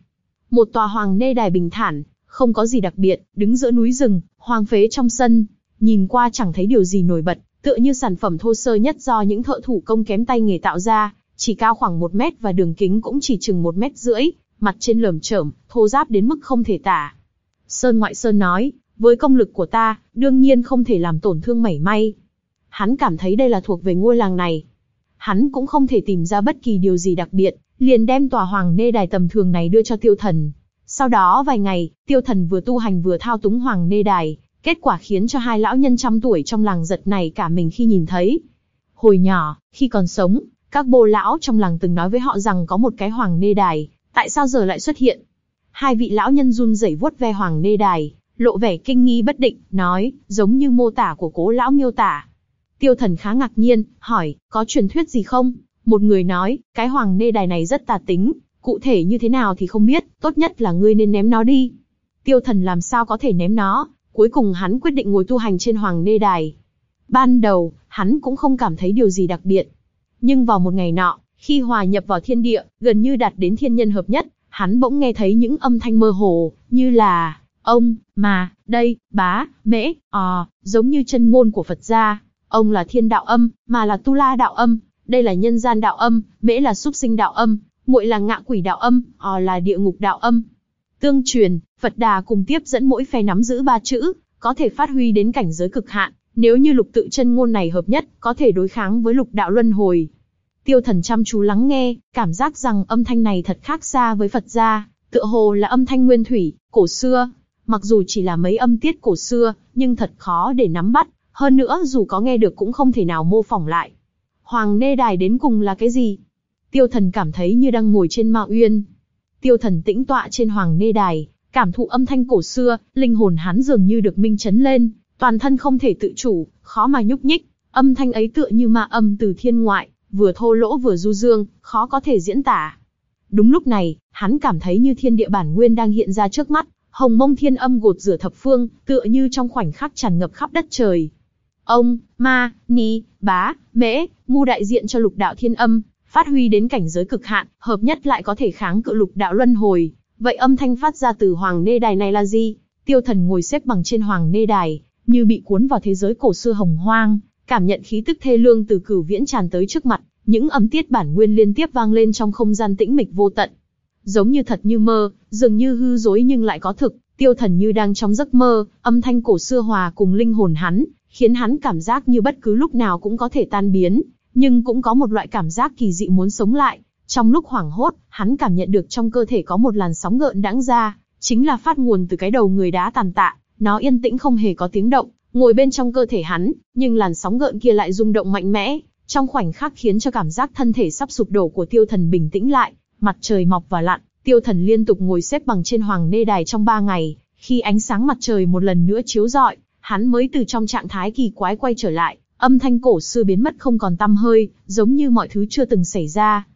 Một tòa hoàng nê đài bình thản, không có gì đặc biệt, đứng giữa núi rừng, hoang phế trong sân, nhìn qua chẳng thấy điều gì nổi bật, tựa như sản phẩm thô sơ nhất do những thợ thủ công kém tay nghề tạo ra, chỉ cao khoảng một mét và đường kính cũng chỉ chừng một mét rưỡi, mặt trên lởm chởm, thô ráp đến mức không thể tả. Sơn Ngoại Sơn nói, với công lực của ta, đương nhiên không thể làm tổn thương mảy may. Hắn cảm thấy đây là thuộc về ngôi làng này. Hắn cũng không thể tìm ra bất kỳ điều gì đặc biệt, liền đem tòa hoàng nê đài tầm thường này đưa cho tiêu thần. Sau đó vài ngày, tiêu thần vừa tu hành vừa thao túng hoàng nê đài, kết quả khiến cho hai lão nhân trăm tuổi trong làng giật này cả mình khi nhìn thấy. Hồi nhỏ, khi còn sống, các bô lão trong làng từng nói với họ rằng có một cái hoàng nê đài, tại sao giờ lại xuất hiện? Hai vị lão nhân run rẩy vuốt ve hoàng nê đài, lộ vẻ kinh nghi bất định, nói, giống như mô tả của cố lão miêu tả. Tiêu thần khá ngạc nhiên, hỏi, có truyền thuyết gì không? Một người nói, cái hoàng nê đài này rất tà tính, cụ thể như thế nào thì không biết, tốt nhất là ngươi nên ném nó đi. Tiêu thần làm sao có thể ném nó, cuối cùng hắn quyết định ngồi tu hành trên hoàng nê đài. Ban đầu, hắn cũng không cảm thấy điều gì đặc biệt. Nhưng vào một ngày nọ, khi hòa nhập vào thiên địa, gần như đạt đến thiên nhân hợp nhất, hắn bỗng nghe thấy những âm thanh mơ hồ, như là Ông, mà, đây, bá, mễ, ò, giống như chân ngôn của Phật gia. Ông là thiên đạo âm, mà là tu la đạo âm. Đây là nhân gian đạo âm, mễ là súc sinh đạo âm, muội là ngạ quỷ đạo âm, ò là địa ngục đạo âm. Tương truyền, Phật Đà cùng tiếp dẫn mỗi phe nắm giữ ba chữ, có thể phát huy đến cảnh giới cực hạn. Nếu như lục tự chân ngôn này hợp nhất, có thể đối kháng với lục đạo luân hồi. Tiêu thần chăm chú lắng nghe, cảm giác rằng âm thanh này thật khác xa với Phật gia, tựa hồ là âm thanh nguyên thủy, cổ xưa, Mặc dù chỉ là mấy âm tiết cổ xưa, nhưng thật khó để nắm bắt, hơn nữa dù có nghe được cũng không thể nào mô phỏng lại. Hoàng nê đài đến cùng là cái gì? Tiêu thần cảm thấy như đang ngồi trên ma uyên. Tiêu thần tĩnh tọa trên hoàng nê đài, Cảm thụ âm thanh cổ xưa, linh hồn hắn dường như được minh chấn lên, toàn thân không thể tự chủ, khó mà nhúc nhích. Âm thanh ấy tựa như ma âm từ thiên ngoại, vừa thô lỗ vừa du dương, khó có thể diễn tả. Đúng lúc này, hắn cảm thấy như thiên địa bản nguyên đang hiện ra trước mắt, hồng mông thiên âm gột rửa thập phương, tựa như trong khoảnh khắc tràn ngập khắp đất trời. Ông, ma, ni, bá, mễ, ngu đại diện cho lục đạo thiên âm, phát huy đến cảnh giới cực hạn, hợp nhất lại có thể kháng cự lục đạo luân hồi. Vậy âm thanh phát ra từ hoàng nê đài này là gì? Tiêu thần ngồi xếp bằng trên hoàng nê đài, như bị cuốn vào thế giới cổ xưa hồng hoang, cảm nhận khí tức thê lương từ cửu viễn tràn tới trước mặt, những âm tiết bản nguyên liên tiếp vang lên trong không gian tĩnh mịch vô tận. Giống như thật như mơ, dường như hư dối nhưng lại có thực, tiêu thần như đang trong giấc mơ, âm thanh cổ xưa hòa cùng linh hồn hắn, khiến hắn cảm giác như bất cứ lúc nào cũng có thể tan biến, nhưng cũng có một loại cảm giác kỳ dị muốn sống lại. Trong lúc hoảng hốt, hắn cảm nhận được trong cơ thể có một làn sóng gợn đãng ra, chính là phát nguồn từ cái đầu người đá tàn tạ, nó yên tĩnh không hề có tiếng động, ngồi bên trong cơ thể hắn, nhưng làn sóng gợn kia lại rung động mạnh mẽ, trong khoảnh khắc khiến cho cảm giác thân thể sắp sụp đổ của tiêu thần bình tĩnh lại, mặt trời mọc và lặn, tiêu thần liên tục ngồi xếp bằng trên hoàng nê đài trong ba ngày, khi ánh sáng mặt trời một lần nữa chiếu rọi, hắn mới từ trong trạng thái kỳ quái quay trở lại, âm thanh cổ xưa biến mất không còn tăm hơi, giống như mọi thứ chưa từng xảy ra.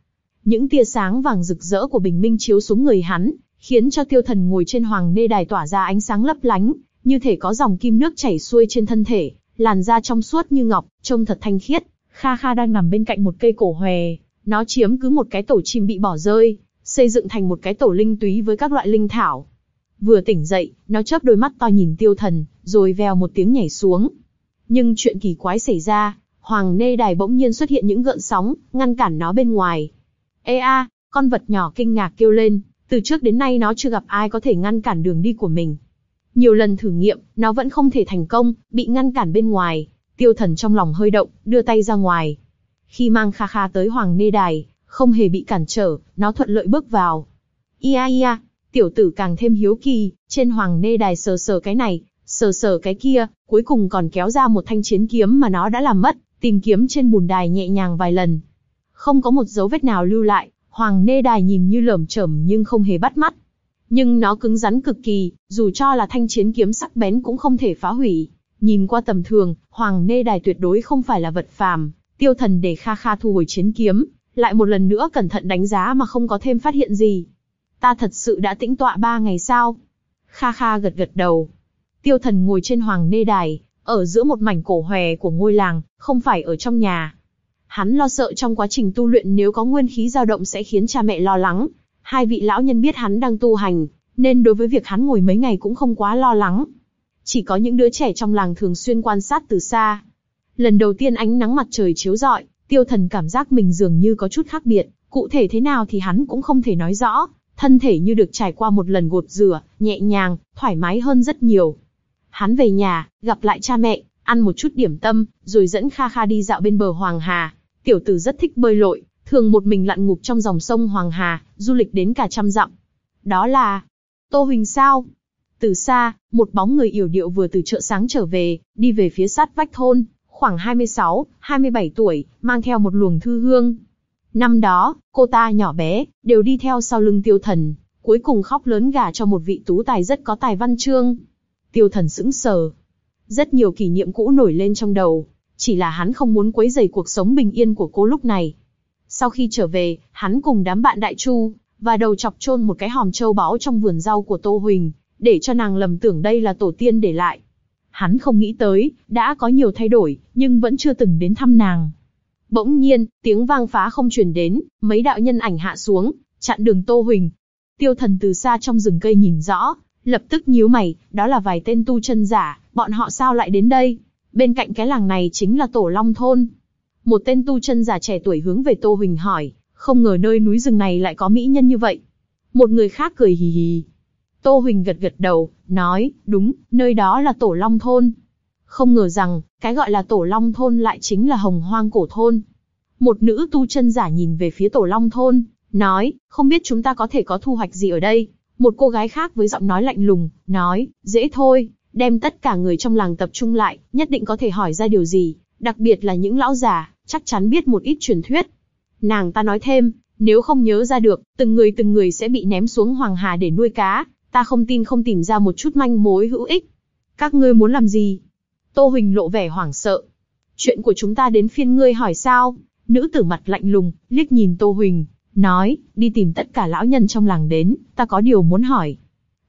Những tia sáng vàng rực rỡ của bình minh chiếu xuống người hắn, khiến cho tiêu thần ngồi trên hoàng nê đài tỏa ra ánh sáng lấp lánh, như thể có dòng kim nước chảy xuôi trên thân thể, làn da trong suốt như ngọc, trông thật thanh khiết. Kha Kha đang nằm bên cạnh một cây cổ hòe, nó chiếm cứ một cái tổ chim bị bỏ rơi, xây dựng thành một cái tổ linh túy với các loại linh thảo. Vừa tỉnh dậy, nó chớp đôi mắt to nhìn tiêu thần, rồi vèo một tiếng nhảy xuống. Nhưng chuyện kỳ quái xảy ra, hoàng nê đài bỗng nhiên xuất hiện những gợn sóng, ngăn cản nó bên ngoài. Ê a, con vật nhỏ kinh ngạc kêu lên, từ trước đến nay nó chưa gặp ai có thể ngăn cản đường đi của mình. Nhiều lần thử nghiệm, nó vẫn không thể thành công, bị ngăn cản bên ngoài. Tiêu thần trong lòng hơi động, đưa tay ra ngoài. Khi mang Kha Kha tới Hoàng Nê Đài, không hề bị cản trở, nó thuận lợi bước vào. Ia ia, tiểu tử càng thêm hiếu kỳ, trên Hoàng Nê Đài sờ sờ cái này, sờ sờ cái kia, cuối cùng còn kéo ra một thanh chiến kiếm mà nó đã làm mất, tìm kiếm trên bùn đài nhẹ nhàng vài lần. Không có một dấu vết nào lưu lại, Hoàng Nê Đài nhìn như lởm chởm nhưng không hề bắt mắt. Nhưng nó cứng rắn cực kỳ, dù cho là thanh chiến kiếm sắc bén cũng không thể phá hủy. Nhìn qua tầm thường, Hoàng Nê Đài tuyệt đối không phải là vật phàm. Tiêu thần để Kha Kha thu hồi chiến kiếm, lại một lần nữa cẩn thận đánh giá mà không có thêm phát hiện gì. Ta thật sự đã tĩnh tọa ba ngày sao? Kha Kha gật gật đầu. Tiêu thần ngồi trên Hoàng Nê Đài, ở giữa một mảnh cổ hòe của ngôi làng, không phải ở trong nhà. Hắn lo sợ trong quá trình tu luyện nếu có nguyên khí dao động sẽ khiến cha mẹ lo lắng, Hai vị lão nhân biết hắn đang tu hành, nên đối với việc hắn ngồi mấy ngày cũng không quá lo lắng. Chỉ có những đứa trẻ trong làng thường xuyên quan sát từ xa. Lần đầu tiên ánh nắng mặt trời chiếu rọi, tiêu thần cảm giác mình dường như có chút khác biệt, cụ thể thế nào thì hắn cũng không thể nói rõ, thân thể như được trải qua một lần gột rửa, nhẹ nhàng, thoải mái hơn rất nhiều. Hắn về nhà, gặp lại cha mẹ, ăn một chút điểm tâm, rồi dẫn Kha Kha đi dạo bên bờ Hoàng Hà. Tiểu tử rất thích bơi lội, thường một mình lặn ngục trong dòng sông Hoàng Hà, du lịch đến cả trăm dặm. Đó là Tô Huỳnh sao? Từ xa, một bóng người yểu điệu vừa từ chợ sáng trở về, đi về phía sát vách thôn, khoảng 26, 27 tuổi, mang theo một luồng thư hương. Năm đó, cô ta nhỏ bé, đều đi theo sau lưng tiêu thần, cuối cùng khóc lớn gả cho một vị tú tài rất có tài văn chương. Tiêu thần sững sờ. Rất nhiều kỷ niệm cũ nổi lên trong đầu, chỉ là hắn không muốn quấy rầy cuộc sống bình yên của cô lúc này. Sau khi trở về, hắn cùng đám bạn đại chu, và đầu chọc chôn một cái hòm châu báu trong vườn rau của Tô Huỳnh, để cho nàng lầm tưởng đây là tổ tiên để lại. Hắn không nghĩ tới, đã có nhiều thay đổi, nhưng vẫn chưa từng đến thăm nàng. Bỗng nhiên, tiếng vang phá không truyền đến, mấy đạo nhân ảnh hạ xuống, chặn đường Tô Huỳnh. Tiêu thần từ xa trong rừng cây nhìn rõ, lập tức nhíu mày, đó là vài tên tu chân giả, bọn họ sao lại đến đây? Bên cạnh cái làng này chính là Tổ Long Thôn. Một tên tu chân giả trẻ tuổi hướng về Tô Huỳnh hỏi, không ngờ nơi núi rừng này lại có mỹ nhân như vậy. Một người khác cười hì hì. Tô Huỳnh gật gật đầu, nói, đúng, nơi đó là Tổ Long Thôn. Không ngờ rằng, cái gọi là Tổ Long Thôn lại chính là Hồng Hoang Cổ Thôn. Một nữ tu chân giả nhìn về phía Tổ Long Thôn, nói, không biết chúng ta có thể có thu hoạch gì ở đây. Một cô gái khác với giọng nói lạnh lùng, nói, dễ thôi, đem tất cả người trong làng tập trung lại, nhất định có thể hỏi ra điều gì, đặc biệt là những lão già, chắc chắn biết một ít truyền thuyết. Nàng ta nói thêm, nếu không nhớ ra được, từng người từng người sẽ bị ném xuống Hoàng Hà để nuôi cá, Ta không tin không tìm ra một chút manh mối hữu ích. Các ngươi muốn làm gì? Tô Huỳnh lộ vẻ hoảng sợ. Chuyện của chúng ta đến phiên ngươi hỏi sao? Nữ tử mặt lạnh lùng, liếc nhìn Tô Huỳnh, nói, đi tìm tất cả lão nhân trong làng đến, ta có điều muốn hỏi.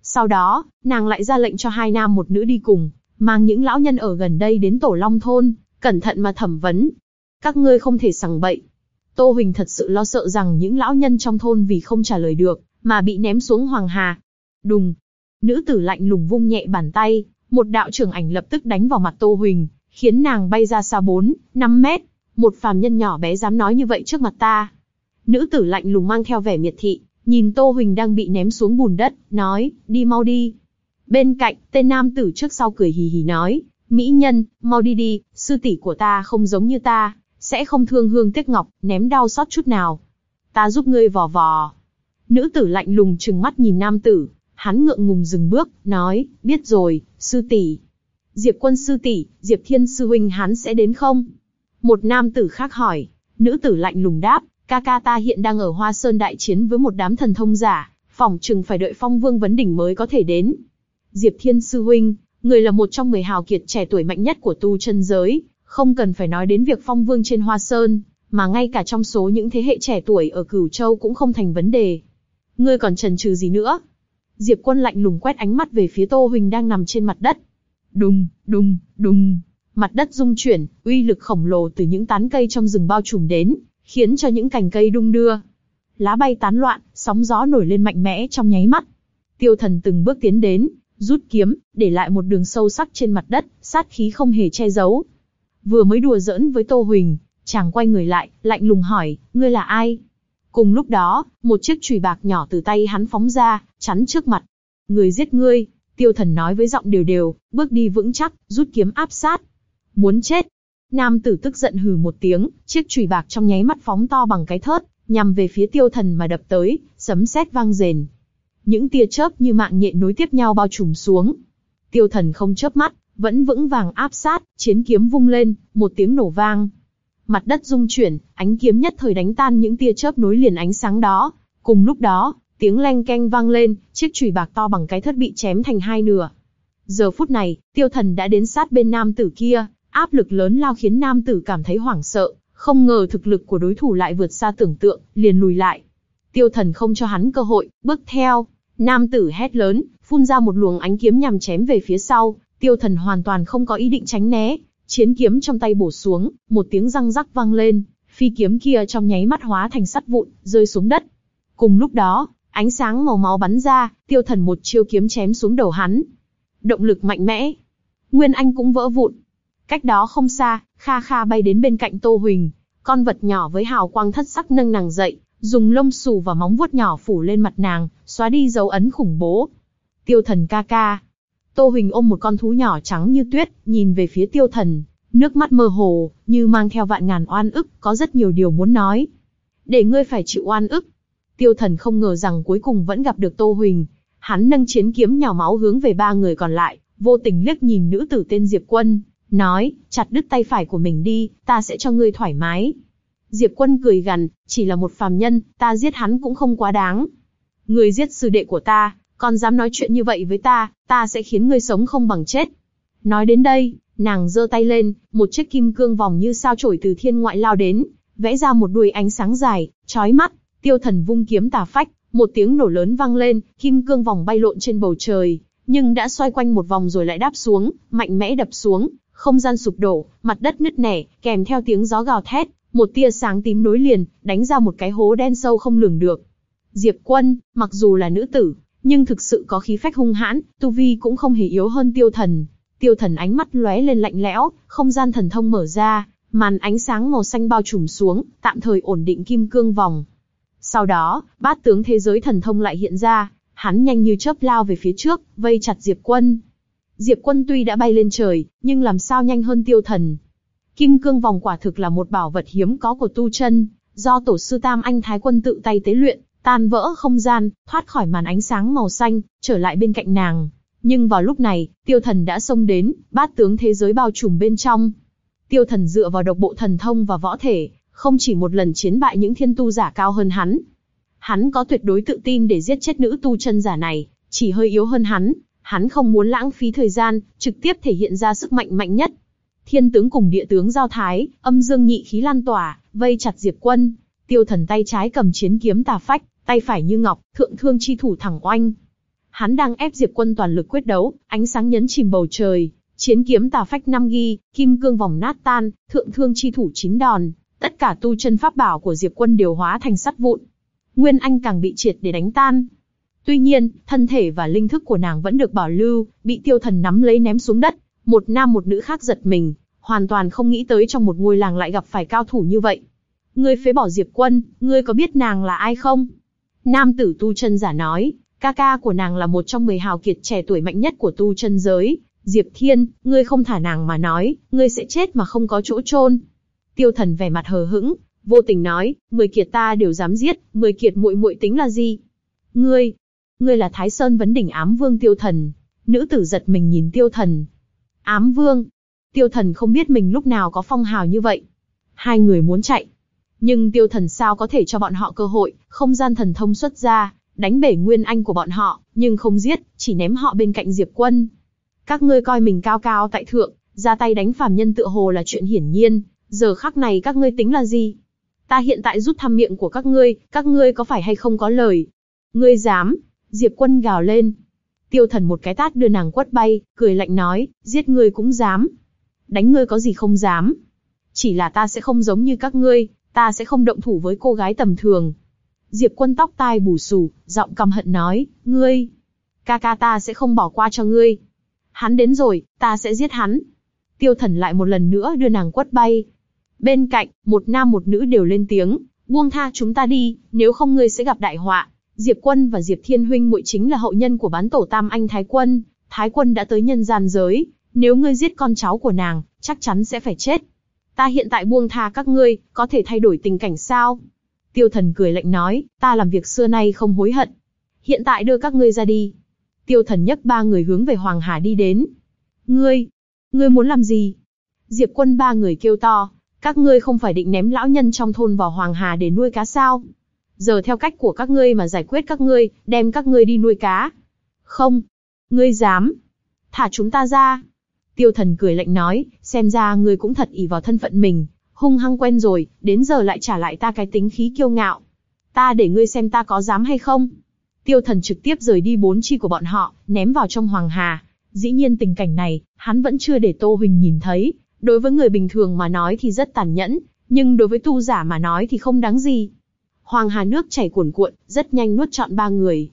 Sau đó, nàng lại ra lệnh cho hai nam một nữ đi cùng, mang những lão nhân ở gần đây đến tổ long thôn, cẩn thận mà thẩm vấn. Các ngươi không thể sằng bậy. Tô Huỳnh thật sự lo sợ rằng những lão nhân trong thôn vì không trả lời được, mà bị ném xuống Hoàng Hà. Đùng. Nữ tử lạnh lùng vung nhẹ bàn tay, một đạo trưởng ảnh lập tức đánh vào mặt Tô Huỳnh, khiến nàng bay ra xa 4, 5 mét. Một phàm nhân nhỏ bé dám nói như vậy trước mặt ta. Nữ tử lạnh lùng mang theo vẻ miệt thị, nhìn Tô Huỳnh đang bị ném xuống bùn đất, nói, đi mau đi. Bên cạnh, tên nam tử trước sau cười hì hì nói, Mỹ nhân, mau đi đi, sư tỷ của ta không giống như ta, sẽ không thương hương tiếc ngọc, ném đau xót chút nào. Ta giúp ngươi vò vò. Nữ tử lạnh lùng trừng mắt nhìn nam tử, hắn ngượng ngùng dừng bước, nói, biết rồi, sư tỷ. Diệp quân sư tỷ, Diệp thiên sư huynh hắn sẽ đến không? Một nam tử khác hỏi, nữ tử lạnh lùng đáp, ca ca ta hiện đang ở Hoa Sơn đại chiến với một đám thần thông giả, phỏng chừng phải đợi phong vương vấn đỉnh mới có thể đến. Diệp thiên sư huynh, người là một trong mười hào kiệt trẻ tuổi mạnh nhất của tu chân giới, không cần phải nói đến việc phong vương trên Hoa Sơn, mà ngay cả trong số những thế hệ trẻ tuổi ở Cửu Châu cũng không thành vấn đề. Ngươi còn chần chừ gì nữa? Diệp Quân lạnh lùng quét ánh mắt về phía Tô Huỳnh đang nằm trên mặt đất. Đùng, đùng, đùng, mặt đất rung chuyển, uy lực khổng lồ từ những tán cây trong rừng bao trùm đến, khiến cho những cành cây đung đưa. Lá bay tán loạn, sóng gió nổi lên mạnh mẽ trong nháy mắt. Tiêu Thần từng bước tiến đến, rút kiếm, để lại một đường sâu sắc trên mặt đất, sát khí không hề che giấu. Vừa mới đùa giỡn với Tô Huỳnh, chàng quay người lại, lạnh lùng hỏi, ngươi là ai? Cùng lúc đó, một chiếc chùy bạc nhỏ từ tay hắn phóng ra, chắn trước mặt. Người giết ngươi, tiêu thần nói với giọng đều đều, bước đi vững chắc, rút kiếm áp sát. Muốn chết. Nam tử tức giận hừ một tiếng, chiếc chùy bạc trong nháy mắt phóng to bằng cái thớt, nhằm về phía tiêu thần mà đập tới, sấm sét vang rền. Những tia chớp như mạng nhện nối tiếp nhau bao trùm xuống. Tiêu thần không chớp mắt, vẫn vững vàng áp sát, chiến kiếm vung lên, một tiếng nổ vang. Mặt đất rung chuyển, ánh kiếm nhất thời đánh tan những tia chớp nối liền ánh sáng đó. Cùng lúc đó, tiếng leng keng vang lên, chiếc chùy bạc to bằng cái thất bị chém thành hai nửa. Giờ phút này, tiêu thần đã đến sát bên nam tử kia, áp lực lớn lao khiến nam tử cảm thấy hoảng sợ, không ngờ thực lực của đối thủ lại vượt xa tưởng tượng, liền lùi lại. Tiêu thần không cho hắn cơ hội, bước theo, nam tử hét lớn, phun ra một luồng ánh kiếm nhằm chém về phía sau, tiêu thần hoàn toàn không có ý định tránh né, chiến kiếm trong tay bổ xuống, một tiếng răng rắc vang lên, phi kiếm kia trong nháy mắt hóa thành sắt vụn, rơi xuống đất. Cùng lúc đó, ánh sáng màu máu bắn ra, tiêu thần một chiêu kiếm chém xuống đầu hắn. Động lực mạnh mẽ. Nguyên Anh cũng vỡ vụn. Cách đó không xa, Kha Kha bay đến bên cạnh Tô Huỳnh, con vật nhỏ với hào quang thất sắc nâng nàng dậy, dùng lông xù và móng vuốt nhỏ phủ lên mặt nàng, xóa đi dấu ấn khủng bố. Tiêu thần ca ca, Tô Huỳnh ôm một con thú nhỏ trắng như tuyết, nhìn về phía tiêu thần, nước mắt mơ hồ, như mang theo vạn ngàn oan ức, có rất nhiều điều muốn nói. Để ngươi phải chịu oan ức. Tiêu thần không ngờ rằng cuối cùng vẫn gặp được Tô Huỳnh. Hắn nâng chiến kiếm nhỏ máu hướng về ba người còn lại, vô tình liếc nhìn nữ tử tên Diệp Quân, nói, chặt đứt tay phải của mình đi, ta sẽ cho ngươi thoải mái. Diệp Quân cười gằn, chỉ là một phàm nhân, ta giết hắn cũng không quá đáng. Ngươi giết sư đệ của ta, còn dám nói chuyện như vậy với ta, ta sẽ khiến ngươi sống không bằng chết. Nói đến đây, nàng giơ tay lên, một chiếc kim cương vòng như sao chổi từ thiên ngoại lao đến, vẽ ra một đuôi ánh sáng dài, chói mắt, tiêu thần vung kiếm tà phách, một tiếng nổ lớn vang lên, kim cương vòng bay lộn trên bầu trời, nhưng đã xoay quanh một vòng rồi lại đáp xuống, mạnh mẽ đập xuống, không gian sụp đổ, mặt đất nứt nẻ, kèm theo tiếng gió gào thét, một tia sáng tím nối liền, đánh ra một cái hố đen sâu không lường được. Diệp Quân, mặc dù là nữ tử, nhưng thực sự có khí phách hung hãn, tu vi cũng không hề yếu hơn tiêu thần. Tiêu thần ánh mắt lóe lên lạnh lẽo, không gian thần thông mở ra, màn ánh sáng màu xanh bao trùm xuống, tạm thời ổn định kim cương vòng. Sau đó, bát tướng thế giới thần thông lại hiện ra, hắn nhanh như chớp lao về phía trước, vây chặt Diệp Quân. Diệp Quân tuy đã bay lên trời, nhưng làm sao nhanh hơn tiêu thần. Kim cương vòng quả thực là một bảo vật hiếm có của tu chân, do tổ sư Tam Anh Thái Quân tự tay tế luyện, tan vỡ không gian, thoát khỏi màn ánh sáng màu xanh, trở lại bên cạnh nàng. Nhưng vào lúc này, tiêu thần đã xông đến, bát tướng thế giới bao trùm bên trong. Tiêu thần dựa vào độc bộ thần thông và võ thể, không chỉ một lần chiến bại những thiên tu giả cao hơn hắn. Hắn có tuyệt đối tự tin để giết chết nữ tu chân giả này, Chỉ hơi yếu hơn hắn, hắn không muốn lãng phí thời gian, trực tiếp thể hiện ra sức mạnh mạnh nhất. Thiên tướng cùng địa tướng giao thái, âm dương nhị khí lan tỏa, vây chặt Diệp Quân. Tiêu Thần tay trái cầm chiến kiếm tà phách, tay phải như ngọc, thượng thương chi thủ thẳng oanh. Hắn đang ép Diệp Quân toàn lực quyết đấu, ánh sáng nhấn chìm bầu trời, chiến kiếm tà phách năm ghi, kim cương vòng nát tan, thượng thương chi thủ chín đòn, tất cả tu chân pháp bảo của Diệp Quân đều hóa thành sắt vụn. Nguyên Anh càng bị triệt để đánh tan. Tuy nhiên, thân thể và linh thức của nàng vẫn được bảo lưu, bị tiêu thần nắm lấy ném xuống đất. Một nam một nữ khác giật mình, hoàn toàn không nghĩ tới trong một ngôi làng lại gặp phải cao thủ như vậy. Ngươi phế bỏ Diệp Quân, ngươi có biết nàng là ai không? Nam tử tu chân giả nói, ca ca của nàng là một trong mười hào kiệt trẻ tuổi mạnh nhất của tu chân giới. Diệp Thiên, ngươi không thả nàng mà nói, ngươi sẽ chết mà không có chỗ chôn. Tiêu thần vẻ mặt hờ hững, vô tình nói, mười kiệt ta đều dám giết, mười kiệt muội muội tính là gì? Ngươi, ngươi là Thái Sơn vấn đỉnh ám vương tiêu thần. Nữ tử giật mình nhìn tiêu thần. Ám vương. Tiêu thần không biết mình lúc nào có phong hào như vậy. Hai người muốn chạy. Nhưng tiêu thần sao có thể cho bọn họ cơ hội, không gian thần thông xuất ra, đánh bể nguyên anh của bọn họ, nhưng không giết, chỉ ném họ bên cạnh Diệp Quân. Các ngươi coi mình cao cao tại thượng, ra tay đánh phàm nhân tựa hồ là chuyện hiển nhiên, giờ khắc này các ngươi tính là gì? Ta hiện tại rút thăm miệng của các ngươi, các ngươi có phải hay không có lời? Ngươi dám? Diệp Quân gào lên. Tiêu thần một cái tát đưa nàng quất bay, cười lạnh nói, giết ngươi cũng dám. Đánh ngươi có gì không dám. Chỉ là ta sẽ không giống như các ngươi, ta sẽ không động thủ với cô gái tầm thường. Diệp Quân tóc tai bù xù, giọng căm hận nói, ngươi, ca ca ta sẽ không bỏ qua cho ngươi. Hắn đến rồi, ta sẽ giết hắn. Tiêu thần lại một lần nữa đưa nàng quất bay, Bên cạnh, một nam một nữ đều lên tiếng, buông tha chúng ta đi, nếu không ngươi sẽ gặp đại họa. Diệp Quân và Diệp Thiên huynh muội chính là hậu nhân của bán tổ Tam Anh Thái Quân, Thái Quân đã tới nhân gian giới, nếu ngươi giết con cháu của nàng, chắc chắn sẽ phải chết. Ta hiện tại buông tha các ngươi, có thể thay đổi tình cảnh sao? Tiêu thần cười lạnh nói, ta làm việc xưa nay không hối hận. Hiện tại đưa các ngươi ra đi. Tiêu thần nhấc ba người hướng về Hoàng Hà đi đến. Ngươi, ngươi muốn làm gì? Diệp quân ba người kêu to, các ngươi không phải định ném lão nhân trong thôn vào Hoàng Hà để nuôi cá sao? Giờ theo cách của các ngươi mà giải quyết các ngươi, đem các ngươi đi nuôi cá. Không. Ngươi dám. Thả chúng ta ra. Tiêu thần cười lạnh nói, xem ra ngươi cũng thật ỷ vào thân phận mình, hung hăng quen rồi, đến giờ lại trả lại ta cái tính khí kiêu ngạo. Ta để ngươi xem ta có dám hay không. Tiêu thần trực tiếp rời đi bốn chi của bọn họ, ném vào trong Hoàng Hà. Dĩ nhiên tình cảnh này, hắn vẫn chưa để Tô Huỳnh nhìn thấy, Đối với người bình thường mà nói thì rất tàn nhẫn, nhưng đối với tu giả mà nói thì không đáng gì. Hoàng Hà nước chảy cuồn cuộn, rất nhanh nuốt trọn ba người.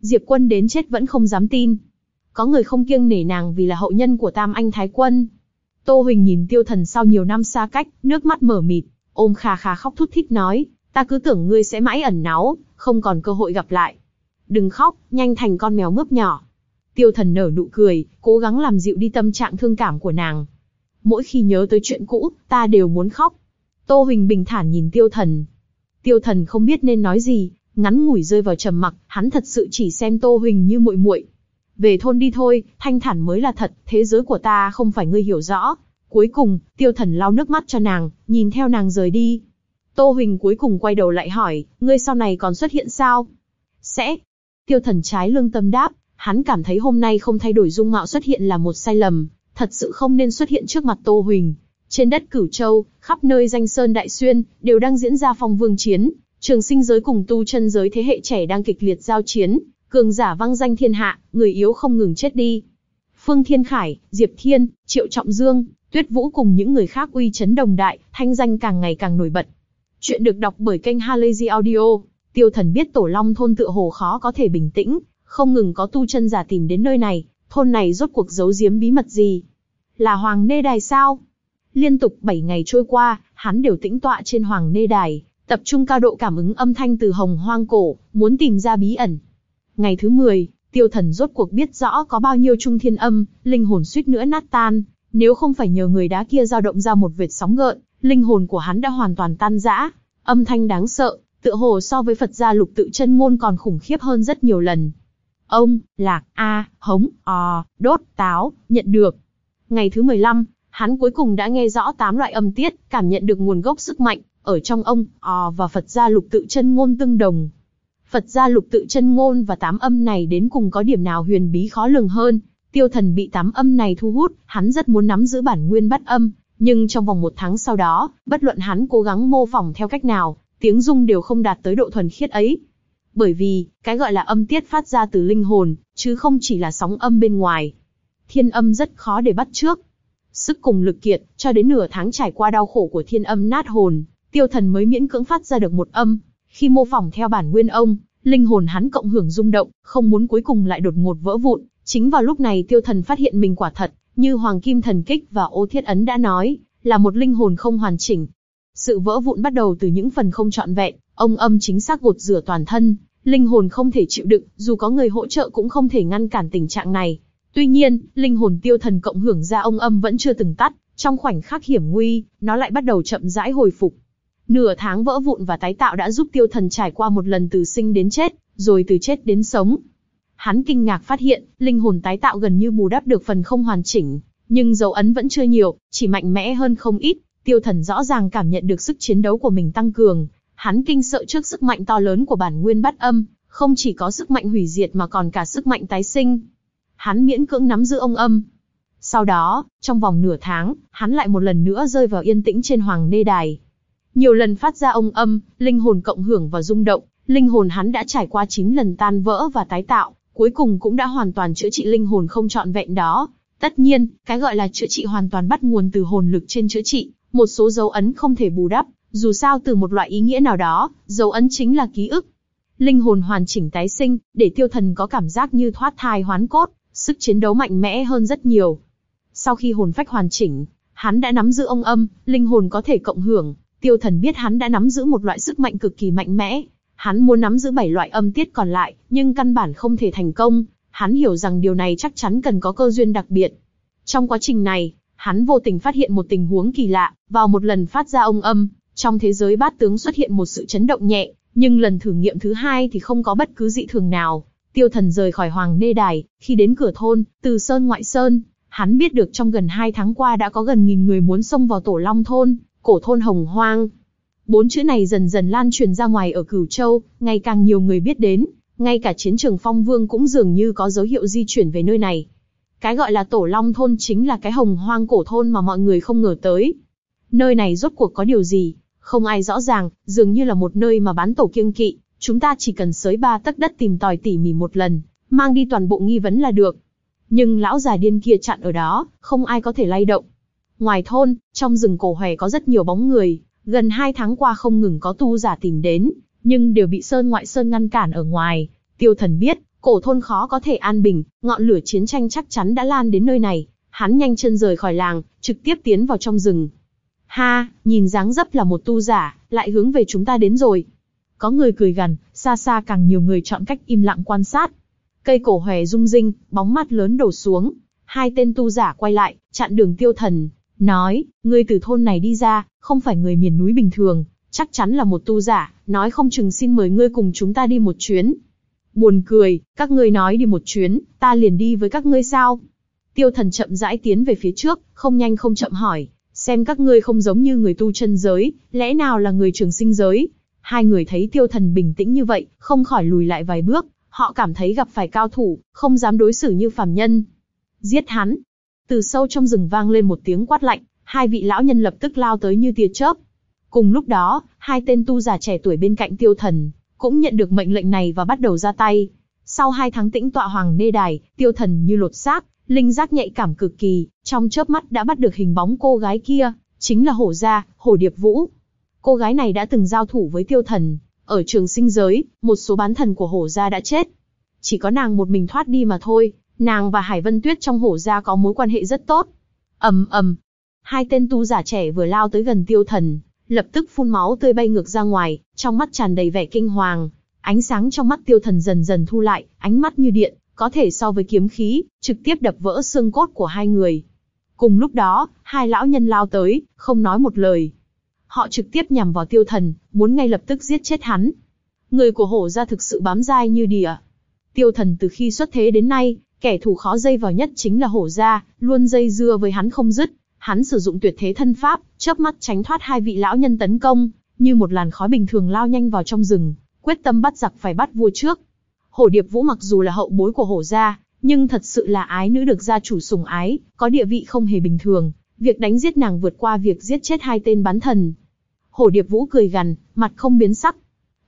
Diệp Quân đến chết vẫn không dám tin. Có người không kiêng nể nàng vì là hậu nhân của Tam Anh Thái Quân. Tô Huỳnh nhìn tiêu thần sau nhiều năm xa cách, nước mắt mở mịt, ôm khà khà khóc thút thít nói, ta cứ tưởng ngươi sẽ mãi ẩn náu, không còn cơ hội gặp lại. Đừng khóc, nhanh thành con mèo mướp nhỏ. Tiêu thần nở nụ cười, cố gắng làm dịu đi tâm trạng thương cảm của nàng mỗi khi nhớ tới chuyện cũ, ta đều muốn khóc. Tô Huỳnh bình thản nhìn tiêu thần. Tiêu thần không biết nên nói gì, ngắn ngủi rơi vào trầm mặc, hắn thật sự chỉ xem Tô Huỳnh như muội muội. Về thôn đi thôi, thanh thản mới là thật, thế giới của ta không phải ngươi hiểu rõ. Cuối cùng, tiêu thần lau nước mắt cho nàng, nhìn theo nàng rời đi. Tô Huỳnh cuối cùng quay đầu lại hỏi, ngươi sau này còn xuất hiện sao? Sẽ. Tiêu thần trái lương tâm đáp, hắn cảm thấy hôm nay không thay đổi dung mạo xuất hiện là một sai lầm thật sự không nên xuất hiện trước mặt Tô Huỳnh. Trên đất Cửu Châu, khắp nơi danh sơn đại xuyên, đều đang diễn ra phong vương chiến, trường sinh giới cùng tu chân giới thế hệ trẻ đang kịch liệt giao chiến, cường giả vang danh thiên hạ, người yếu không ngừng chết đi. Phương Thiên Khải, Diệp Thiên, Triệu Trọng Dương, Tuyết Vũ cùng những người khác uy chấn đồng đại, thanh danh càng ngày càng nổi bật. Chuyện được đọc bởi kênh Halazy Audio, Tiêu Thần biết Tổ Long thôn tựa hồ khó có thể bình tĩnh, không ngừng có tu chân giả tìm đến nơi này, thôn này rốt cuộc giấu giếm bí mật gì? Là Hoàng Nê Đài sao? Liên tục 7 ngày trôi qua, hắn đều tĩnh tọa trên Hoàng Nê Đài, tập trung cao độ cảm ứng âm thanh từ hồng hoang cổ, muốn tìm ra bí ẩn. Ngày thứ 10, tiêu thần rốt cuộc biết rõ có bao nhiêu trung thiên âm, linh hồn suýt nữa nát tan, nếu không phải nhờ người đá kia dao động ra một vệt sóng gợn, linh hồn của hắn đã hoàn toàn tan rã. Âm thanh đáng sợ, tựa hồ so với Phật gia lục tự chân ngôn còn khủng khiếp hơn rất nhiều lần. Ông, lạc, a, hống, o, đốt, táo, nhận được. Ngày thứ 15, hắn cuối cùng đã nghe rõ tám loại âm tiết, cảm nhận được nguồn gốc sức mạnh, ở trong ông, o và Phật gia lục tự chân ngôn tương đồng. Phật gia lục tự chân ngôn và tám âm này đến cùng có điểm nào huyền bí khó lường hơn. Tiêu thần bị tám âm này thu hút, hắn rất muốn nắm giữ bản nguyên bắt âm, nhưng trong vòng một tháng sau đó, bất luận hắn cố gắng mô phỏng theo cách nào, tiếng rung đều không đạt tới độ thuần khiết ấy. Bởi vì, cái gọi là âm tiết phát ra từ linh hồn, chứ không chỉ là sóng âm bên ngoài. Thiên âm rất khó để bắt trước. Sức cùng lực kiệt, cho đến nửa tháng trải qua đau khổ của thiên âm nát hồn, tiêu thần mới miễn cưỡng phát ra được một âm. Khi mô phỏng theo bản nguyên ông, linh hồn hắn cộng hưởng rung động, không muốn cuối cùng lại đột ngột vỡ vụn. Chính vào lúc này tiêu thần phát hiện mình quả thật, như Hoàng Kim Thần Kích và Ô Thiết Ấn đã nói, là một linh hồn không hoàn chỉnh. Sự vỡ vụn bắt đầu từ những phần không trọn vẹn, ông âm chính xác gột rửa toàn thân, linh hồn không thể chịu đựng, dù có người hỗ trợ cũng không thể ngăn cản tình trạng này. Tuy nhiên, linh hồn tiêu thần cộng hưởng ra ông âm vẫn chưa từng tắt, trong khoảnh khắc hiểm nguy, nó lại bắt đầu chậm rãi hồi phục. Nửa tháng vỡ vụn và tái tạo đã giúp tiêu thần trải qua một lần từ sinh đến chết, rồi từ chết đến sống. Hắn kinh ngạc phát hiện, linh hồn tái tạo gần như bù đắp được phần không hoàn chỉnh, nhưng dấu ấn vẫn chưa nhiều, chỉ mạnh mẽ hơn không ít. Tiêu thần rõ ràng cảm nhận được sức chiến đấu của mình tăng cường, hắn kinh sợ trước sức mạnh to lớn của bản nguyên bát âm, không chỉ có sức mạnh hủy diệt mà còn cả sức mạnh tái sinh. Hắn miễn cưỡng nắm giữ ông âm. Sau đó, trong vòng nửa tháng, hắn lại một lần nữa rơi vào yên tĩnh trên hoàng nê đài. Nhiều lần phát ra ông âm, linh hồn cộng hưởng và rung động, linh hồn hắn đã trải qua 9 lần tan vỡ và tái tạo, cuối cùng cũng đã hoàn toàn chữa trị linh hồn không trọn vẹn đó. Tất nhiên, cái gọi là chữa trị hoàn toàn bắt nguồn từ hồn lực trên chữa trị, một số dấu ấn không thể bù đắp, dù sao từ một loại ý nghĩa nào đó, dấu ấn chính là ký ức. Linh hồn hoàn chỉnh tái sinh, để tiêu thần có cảm giác như thoát thai hoán cốt, sức chiến đấu mạnh mẽ hơn rất nhiều. Sau khi hồn phách hoàn chỉnh, hắn đã nắm giữ ông âm, linh hồn có thể cộng hưởng, tiêu thần biết hắn đã nắm giữ một loại sức mạnh cực kỳ mạnh mẽ, Hắn muốn nắm giữ bảy loại âm tiết còn lại, nhưng căn bản không thể thành công. Hắn hiểu rằng điều này chắc chắn cần có cơ duyên đặc biệt. Trong quá trình này, hắn vô tình phát hiện một tình huống kỳ lạ, vào một lần phát ra ông âm, trong thế giới bát tướng xuất hiện một sự chấn động nhẹ, nhưng lần thử nghiệm thứ hai thì không có bất cứ dị thường nào. Tiêu thần rời khỏi Hoàng Nê Đài, khi đến cửa thôn, từ Sơn Ngoại Sơn, hắn biết được trong gần hai tháng qua đã có gần nghìn người muốn xông vào Tổ Long Thôn, cổ thôn Hồng Hoang. Bốn chữ này dần dần lan truyền ra ngoài ở Cửu Châu, ngày càng nhiều người biết đến, ngay cả chiến trường Phong Vương cũng dường như có dấu hiệu di chuyển về nơi này. Cái gọi là Tổ Long thôn chính là cái hồng hoang cổ thôn mà mọi người không ngờ tới. Nơi này rốt cuộc có điều gì, không ai rõ ràng, dường như là một nơi mà bán tổ kiêng kỵ, chúng ta chỉ cần sới ba tấc đất tìm tòi tỉ mỉ một lần, mang đi toàn bộ nghi vấn là được. Nhưng lão già điên kia chặn ở đó, không ai có thể lay động. Ngoài thôn, trong rừng cổ hòe có rất nhiều bóng người, Gần hai tháng qua không ngừng có tu giả tìm đến, nhưng đều bị Sơn Ngoại Sơn ngăn cản ở ngoài. Tiêu thần biết, cổ thôn khó có thể an bình, ngọn lửa chiến tranh chắc chắn đã lan đến nơi này. Hắn nhanh chân rời khỏi làng, trực tiếp tiến vào trong rừng. Ha, nhìn dáng dấp là một tu giả, lại hướng về chúng ta đến rồi. Có người cười gần, xa xa càng nhiều người chọn cách im lặng quan sát. Cây cổ hòe rung rinh, bóng mắt lớn đổ xuống. Hai tên tu giả quay lại, chặn đường tiêu thần nói, ngươi từ thôn này đi ra, không phải người miền núi bình thường, chắc chắn là một tu giả, nói không chừng xin mời ngươi cùng chúng ta đi một chuyến. Buồn cười, các ngươi nói đi một chuyến, ta liền đi với các ngươi sao? Tiêu thần chậm rãi tiến về phía trước, không nhanh không chậm hỏi, xem các ngươi không giống như người tu chân giới, lẽ nào là người trường sinh giới? Hai người thấy tiêu thần bình tĩnh như vậy, không khỏi lùi lại vài bước, họ cảm thấy gặp phải cao thủ, không dám đối xử như phàm nhân. Giết hắn, từ sâu trong rừng vang lên một tiếng quát lạnh, hai vị lão nhân lập tức lao tới như tia chớp. Cùng lúc đó, hai tên tu giả trẻ tuổi bên cạnh tiêu thần, cũng nhận được mệnh lệnh này và bắt đầu ra tay. Sau hai tháng tĩnh tọa hoàng nê đài, tiêu thần như lột xác, linh giác nhạy cảm cực kỳ, trong chớp mắt đã bắt được hình bóng cô gái kia, chính là hổ gia, hổ điệp vũ. Cô gái này đã từng giao thủ với tiêu thần, ở trường sinh giới, một số bán thần của hổ gia đã chết. Chỉ có nàng một mình thoát đi mà thôi, Nàng và Hải Vân Tuyết trong hổ gia có mối quan hệ rất tốt. ầm ầm, hai tên tu giả trẻ vừa lao tới gần tiêu thần, lập tức phun máu tươi bay ngược ra ngoài, trong mắt tràn đầy vẻ kinh hoàng. Ánh sáng trong mắt tiêu thần dần dần thu lại, ánh mắt như điện, có thể so với kiếm khí, trực tiếp đập vỡ xương cốt của hai người. Cùng lúc đó, hai lão nhân lao tới, không nói một lời. Họ trực tiếp nhằm vào tiêu thần, muốn ngay lập tức giết chết hắn. Người của hổ gia thực sự bám dai như đỉa. Tiêu thần từ khi xuất thế đến nay, Kẻ thù khó dây vào nhất chính là hổ gia, luôn dây dưa với hắn không dứt. Hắn sử dụng tuyệt thế thân pháp, chớp mắt tránh thoát hai vị lão nhân tấn công, như một làn khói bình thường lao nhanh vào trong rừng, quyết tâm bắt giặc phải bắt vua trước. Hổ Điệp Vũ mặc dù là hậu bối của hổ gia, nhưng thật sự là ái nữ được gia chủ sủng ái, có địa vị không hề bình thường, việc đánh giết nàng vượt qua việc giết chết hai tên bán thần. Hổ Điệp Vũ cười gằn, mặt không biến sắc.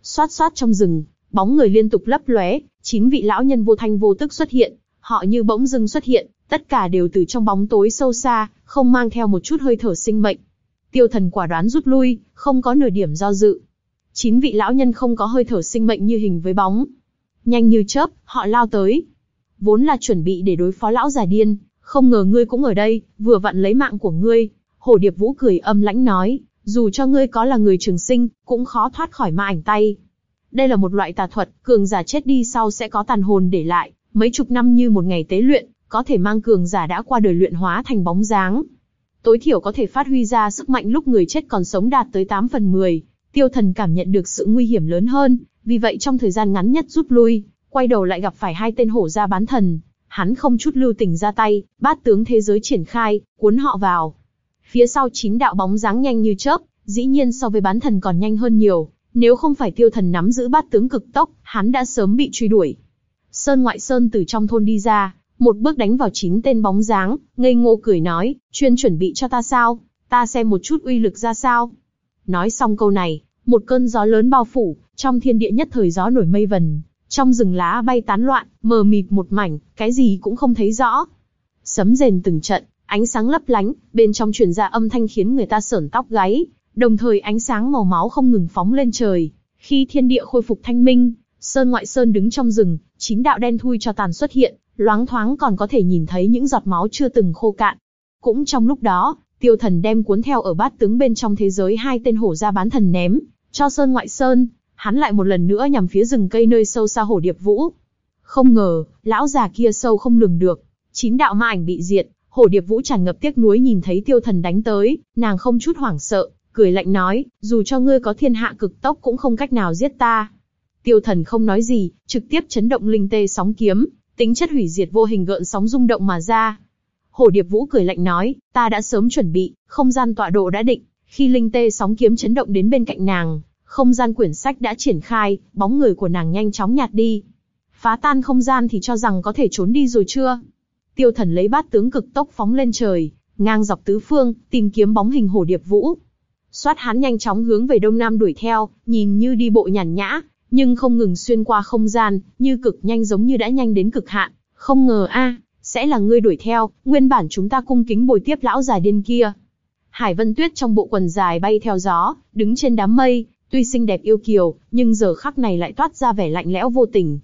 Xoát xoát trong rừng, bóng người liên tục lấp lóe, chín vị lão nhân vô thanh vô tức xuất hiện, họ như bỗng dưng xuất hiện, tất cả đều từ trong bóng tối sâu xa, không mang theo một chút hơi thở sinh mệnh. Tiêu thần quả đoán rút lui, không có nửa điểm do dự. Chín vị lão nhân không có hơi thở sinh mệnh như hình với bóng. Nhanh như chớp, họ lao tới. Vốn là chuẩn bị để đối phó lão già điên, không ngờ ngươi cũng ở đây, vừa vặn lấy mạng của ngươi. Hổ Điệp Vũ cười âm lãnh nói, dù cho ngươi có là người trường sinh, cũng khó thoát khỏi ma ảnh tay. Đây là một loại tà thuật, cường giả chết đi sau sẽ có tàn hồn để lại, mấy chục năm như một ngày tế luyện, có thể mang cường giả đã qua đời luyện hóa thành bóng dáng. Tối thiểu có thể phát huy ra sức mạnh lúc người chết còn sống đạt tới 8 phần 10. Tiêu thần cảm nhận được sự nguy hiểm lớn hơn, vì vậy trong thời gian ngắn nhất rút lui, quay đầu lại gặp phải hai tên hổ gia bán thần. Hắn không chút lưu tình ra tay, bát tướng thế giới triển khai, cuốn họ vào. Phía sau chín đạo bóng dáng nhanh như chớp, dĩ nhiên so với bán thần còn nhanh hơn nhiều. Nếu không phải tiêu thần nắm giữ bát tướng cực tốc, hắn đã sớm bị truy đuổi. Sơn ngoại sơn từ trong thôn đi ra, một bước đánh vào chín tên bóng dáng, ngây ngô cười nói, chuyên chuẩn bị cho ta sao, ta xem một chút uy lực ra sao. Nói xong câu này, một cơn gió lớn bao phủ, trong thiên địa nhất thời gió nổi mây vần, trong rừng lá bay tán loạn, mờ mịt một mảnh, cái gì cũng không thấy rõ. Sấm rền từng trận, ánh sáng lấp lánh, bên trong truyền ra âm thanh khiến người ta sởn tóc gáy, đồng thời ánh sáng màu máu không ngừng phóng lên trời. Khi thiên địa khôi phục thanh minh, sơn ngoại sơn đứng trong rừng, chín đạo đen thui cho tàn xuất hiện, loáng thoáng còn có thể nhìn thấy những giọt máu chưa từng khô cạn. Cũng trong lúc đó, tiêu thần đem cuốn theo ở bát tướng bên trong thế giới hai tên hổ ra bán thần ném, cho sơn ngoại sơn, hắn lại một lần nữa nhằm phía rừng cây nơi sâu xa hổ điệp vũ. Không ngờ, lão già kia sâu không lường được, chín đạo ma ảnh bị diệt, hổ điệp vũ tràn ngập tiếc nuối nhìn thấy tiêu thần đánh tới, nàng không chút hoảng sợ, cười lạnh nói, dù cho ngươi có thiên hạ cực tốc cũng không cách nào giết ta. Tiêu thần không nói gì, trực tiếp chấn động linh tê sóng kiếm, tính chất hủy diệt vô hình gợn sóng rung động mà ra. Hổ Điệp Vũ cười lạnh nói, ta đã sớm chuẩn bị, không gian tọa độ đã định. Khi linh tê sóng kiếm chấn động đến bên cạnh nàng, không gian quyển sách đã triển khai, bóng người của nàng nhanh chóng nhạt đi. Phá tan không gian thì cho rằng có thể trốn đi rồi chưa? Tiêu thần lấy bát tướng cực tốc phóng lên trời, ngang dọc tứ phương, tìm kiếm bóng hình Hổ Điệp Vũ. Xoát hắn nhanh chóng hướng về đông nam đuổi theo, nhìn như đi bộ nhàn nhã, nhưng không ngừng xuyên qua không gian, như cực nhanh giống như đã nhanh đến cực hạn. Không ngờ a, sẽ là ngươi đuổi theo, nguyên bản chúng ta cung kính bồi tiếp lão già điên kia. Hải Vân Tuyết trong bộ quần dài bay theo gió, đứng trên đám mây, tuy xinh đẹp yêu kiều, nhưng giờ khắc này lại toát ra vẻ lạnh lẽo vô tình.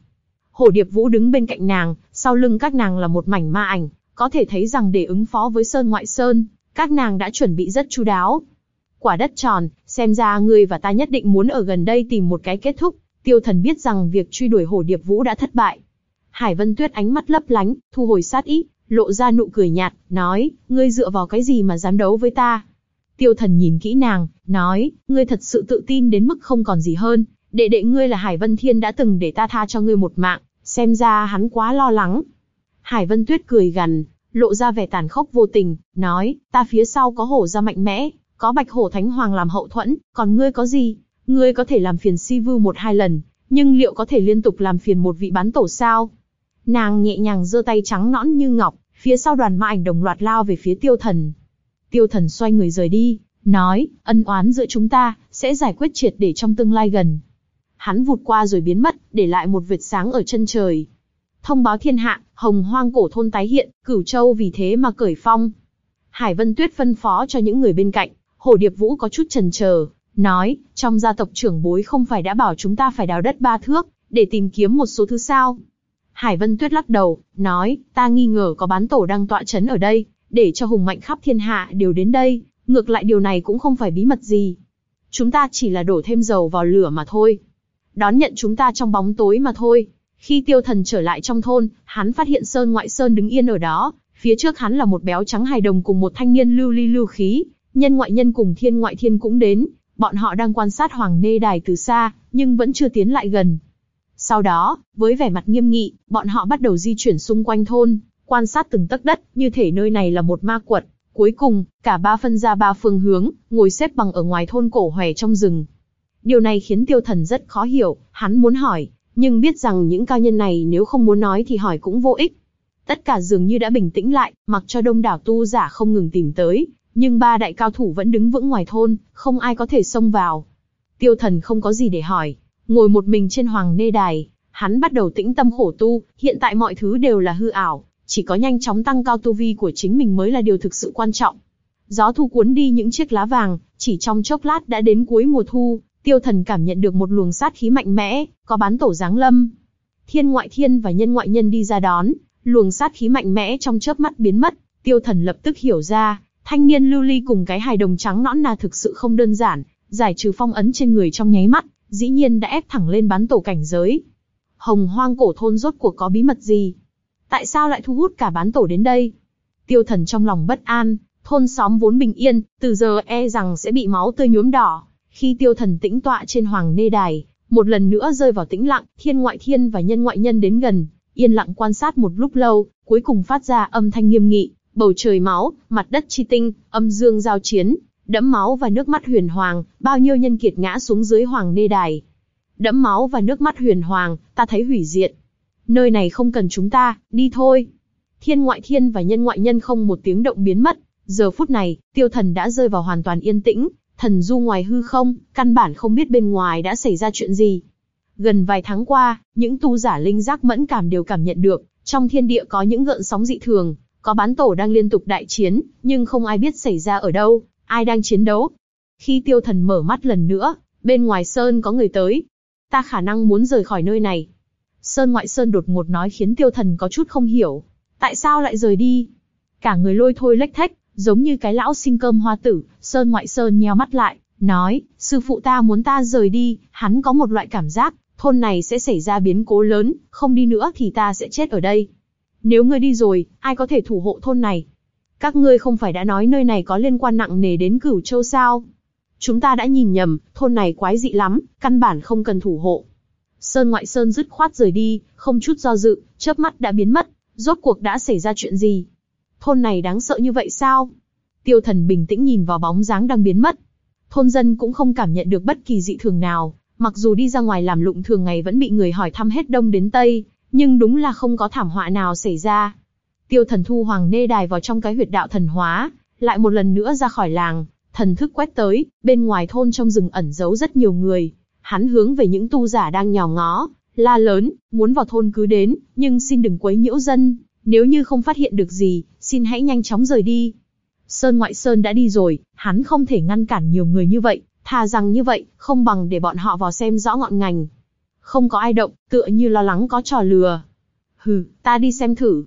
hồ Điệp Vũ đứng bên cạnh nàng, sau lưng các nàng là một mảnh ma ảnh, có thể thấy rằng để ứng phó với Sơn Ngoại Sơn, các nàng đã chuẩn bị rất chu đáo. Quả đất tròn, xem ra ngươi và ta nhất định muốn ở gần đây tìm một cái kết thúc. Tiêu Thần biết rằng việc truy đuổi Hổ Điệp Vũ đã thất bại. Hải Vân Tuyết ánh mắt lấp lánh, thu hồi sát ý, lộ ra nụ cười nhạt, nói, ngươi dựa vào cái gì mà dám đấu với ta? Tiêu Thần nhìn kỹ nàng, nói, ngươi thật sự tự tin đến mức không còn gì hơn, đệ đệ ngươi là Hải Vân Thiên đã từng để ta tha cho ngươi một mạng, xem ra hắn quá lo lắng. Hải Vân Tuyết cười gằn, lộ ra vẻ tàn khốc vô tình, nói, ta phía sau có hổ ra mạnh mẽ, có bạch hổ thánh hoàng làm hậu thuẫn, còn ngươi có gì? Ngươi có thể làm phiền si vưu một hai lần, nhưng liệu có thể liên tục làm phiền một vị bán tổ sao? Nàng nhẹ nhàng giơ tay trắng nõn như ngọc, phía sau đoàn ma ảnh đồng loạt lao về phía tiêu thần. Tiêu thần xoay người rời đi, nói, ân oán giữa chúng ta, sẽ giải quyết triệt để trong tương lai gần. Hắn vụt qua rồi biến mất, để lại một vệt sáng ở chân trời. Thông báo thiên hạ, hồng hoang cổ thôn tái hiện, cửu châu vì thế mà cởi phong. Hải Vân Tuyết phân phó cho những người bên cạnh, Hồ Điệp Vũ có chút chần chờ, nói, trong gia tộc trưởng bối không phải đã bảo chúng ta phải đào đất ba thước, để tìm kiếm một số thứ sao. Hải Vân Tuyết lắc đầu, nói, ta nghi ngờ có bán tổ đang tọa chấn ở đây, để cho hùng mạnh khắp thiên hạ đều đến đây, ngược lại điều này cũng không phải bí mật gì. Chúng ta chỉ là đổ thêm dầu vào lửa mà thôi. Đón nhận chúng ta trong bóng tối mà thôi. Khi tiêu thần trở lại trong thôn, hắn phát hiện Sơn Ngoại Sơn đứng yên ở đó, phía trước hắn là một béo trắng hài đồng cùng một thanh niên lưu ly lưu khí, nhân ngoại nhân cùng thiên ngoại thiên cũng đến, bọn họ đang quan sát Hoàng Nê Đài từ xa, nhưng vẫn chưa tiến lại gần. Sau đó, với vẻ mặt nghiêm nghị, bọn họ bắt đầu di chuyển xung quanh thôn, quan sát từng tấc đất, như thể nơi này là một ma quật. Cuối cùng, cả ba phân ra ba phương hướng, ngồi xếp bằng ở ngoài thôn cổ hòe trong rừng. Điều này khiến tiêu thần rất khó hiểu, hắn muốn hỏi, nhưng biết rằng những cao nhân này nếu không muốn nói thì hỏi cũng vô ích. Tất cả dường như đã bình tĩnh lại, mặc cho đông đảo tu giả không ngừng tìm tới, nhưng ba đại cao thủ vẫn đứng vững ngoài thôn, không ai có thể xông vào. Tiêu thần không có gì để hỏi, ngồi một mình trên hoàng nê đài, hắn bắt đầu tĩnh tâm khổ tu, hiện tại mọi thứ đều là hư ảo, chỉ có nhanh chóng tăng cao tu vi của chính mình mới là điều thực sự quan trọng. Gió thu cuốn đi những chiếc lá vàng, chỉ trong chốc lát đã đến cuối mùa thu, tiêu thần cảm nhận được một luồng sát khí mạnh mẽ, có bán tổ giáng lâm. Thiên ngoại thiên và nhân ngoại nhân đi ra đón, luồng sát khí mạnh mẽ trong chớp mắt biến mất, tiêu thần lập tức hiểu ra, thanh niên lưu ly cùng cái hài đồng trắng nõn na thực sự không đơn giản, giải trừ phong ấn trên người trong nháy mắt, dĩ nhiên đã ép thẳng lên bán tổ cảnh giới. Hồng hoang cổ thôn rốt cuộc có bí mật gì? Tại sao lại thu hút cả bán tổ đến đây? Tiêu thần trong lòng bất an, thôn xóm vốn bình yên, từ giờ e rằng sẽ bị máu tươi nhuốm đỏ. Khi tiêu thần tĩnh tọa trên hoàng nê đài, một lần nữa rơi vào tĩnh lặng, thiên ngoại thiên và nhân ngoại nhân đến gần, yên lặng quan sát một lúc lâu, cuối cùng phát ra âm thanh nghiêm nghị, bầu trời máu, mặt đất chi tinh, âm dương giao chiến, đẫm máu và nước mắt huyền hoàng, bao nhiêu nhân kiệt ngã xuống dưới hoàng nê đài. Đẫm máu và nước mắt huyền hoàng, ta thấy hủy diệt. Nơi này không cần chúng ta, đi thôi. Thiên ngoại thiên và nhân ngoại nhân không một tiếng động biến mất. Giờ phút này, tiêu thần đã rơi vào hoàn toàn yên tĩnh, thần du ngoài hư không, căn bản không biết bên ngoài đã xảy ra chuyện gì. Gần vài tháng qua, những tu giả linh giác mẫn cảm đều cảm nhận được, trong thiên địa có những gợn sóng dị thường, có bán tổ đang liên tục đại chiến, nhưng không ai biết xảy ra ở đâu, ai đang chiến đấu. Khi tiêu thần mở mắt lần nữa, bên ngoài sơn có người tới. Ta khả năng muốn rời khỏi nơi này. Sơn ngoại sơn đột ngột nói khiến tiêu thần có chút không hiểu. Tại sao lại rời đi? Cả người lôi thôi lách thách, giống như cái lão sinh cơm hoa tử, sơn ngoại sơn nheo mắt lại, nói, sư phụ ta muốn ta rời đi, hắn có một loại cảm giác, thôn này sẽ xảy ra biến cố lớn, không đi nữa thì ta sẽ chết ở đây. Nếu ngươi đi rồi, ai có thể thủ hộ thôn này? Các ngươi không phải đã nói nơi này có liên quan nặng nề đến cửu châu sao? Chúng ta đã nhìn nhầm, thôn này quái dị lắm, căn bản không cần thủ hộ. Sơn ngoại sơn dứt khoát rời đi, không chút do dự, chớp mắt đã biến mất, rốt cuộc đã xảy ra chuyện gì? Thôn này đáng sợ như vậy sao? Tiêu thần bình tĩnh nhìn vào bóng dáng đang biến mất. Thôn dân cũng không cảm nhận được bất kỳ dị thường nào, mặc dù đi ra ngoài làm lụng thường ngày vẫn bị người hỏi thăm hết đông đến tây, nhưng đúng là không có thảm họa nào xảy ra. Tiêu thần thu hoàng nê đài vào trong cái huyệt đạo thần hóa, lại một lần nữa ra khỏi làng, thần thức quét tới, bên ngoài thôn trong rừng ẩn giấu rất nhiều người. Hắn hướng về những tu giả đang nhào ngó, la lớn, muốn vào thôn cứ đến, nhưng xin đừng quấy nhiễu dân, nếu như không phát hiện được gì, xin hãy nhanh chóng rời đi. Sơn ngoại Sơn đã đi rồi, hắn không thể ngăn cản nhiều người như vậy, thà rằng như vậy, không bằng để bọn họ vào xem rõ ngọn ngành. Không có ai động, tựa như lo lắng có trò lừa. Hừ, ta đi xem thử.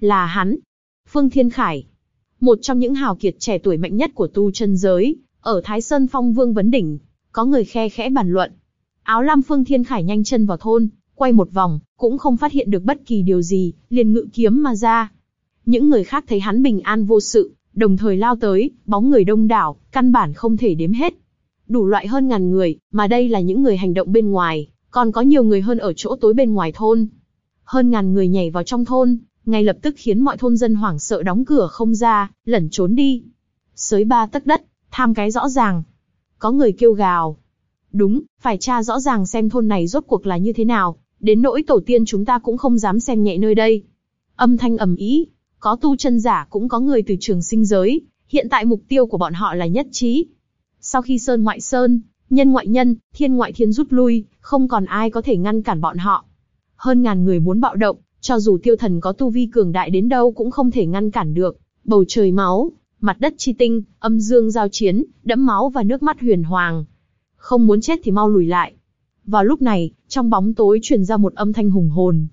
Là hắn. Phương Thiên Khải. Một trong những hào kiệt trẻ tuổi mạnh nhất của tu chân giới, ở Thái Sơn Phong Vương Vấn Đỉnh. Có người khe khẽ bàn luận. Áo lam Phương Thiên Khải nhanh chân vào thôn, quay một vòng, cũng không phát hiện được bất kỳ điều gì, liền ngự kiếm mà ra. Những người khác thấy hắn bình an vô sự, đồng thời lao tới, bóng người đông đảo, căn bản không thể đếm hết. Đủ loại hơn ngàn người, mà đây là những người hành động bên ngoài, còn có nhiều người hơn ở chỗ tối bên ngoài thôn. Hơn ngàn người nhảy vào trong thôn, ngay lập tức khiến mọi thôn dân hoảng sợ đóng cửa không ra, lẩn trốn đi. Sới ba tấc đất, tham cái rõ ràng. Có người kêu gào. Đúng, phải tra rõ ràng xem thôn này rốt cuộc là như thế nào, đến nỗi tổ tiên chúng ta cũng không dám xem nhẹ nơi đây. Âm thanh ầm ý, có tu chân giả cũng có người từ trường sinh giới, hiện tại mục tiêu của bọn họ là nhất trí. Sau khi sơn ngoại sơn, nhân ngoại nhân, thiên ngoại thiên rút lui, không còn ai có thể ngăn cản bọn họ. Hơn ngàn người muốn bạo động, cho dù tiêu thần có tu vi cường đại đến đâu cũng không thể ngăn cản được. Bầu trời máu, mặt đất chi tinh, âm dương giao chiến, đẫm máu và nước mắt huyền hoàng. Không muốn chết thì mau lùi lại. Vào lúc này, trong bóng tối truyền ra một âm thanh hùng hồn.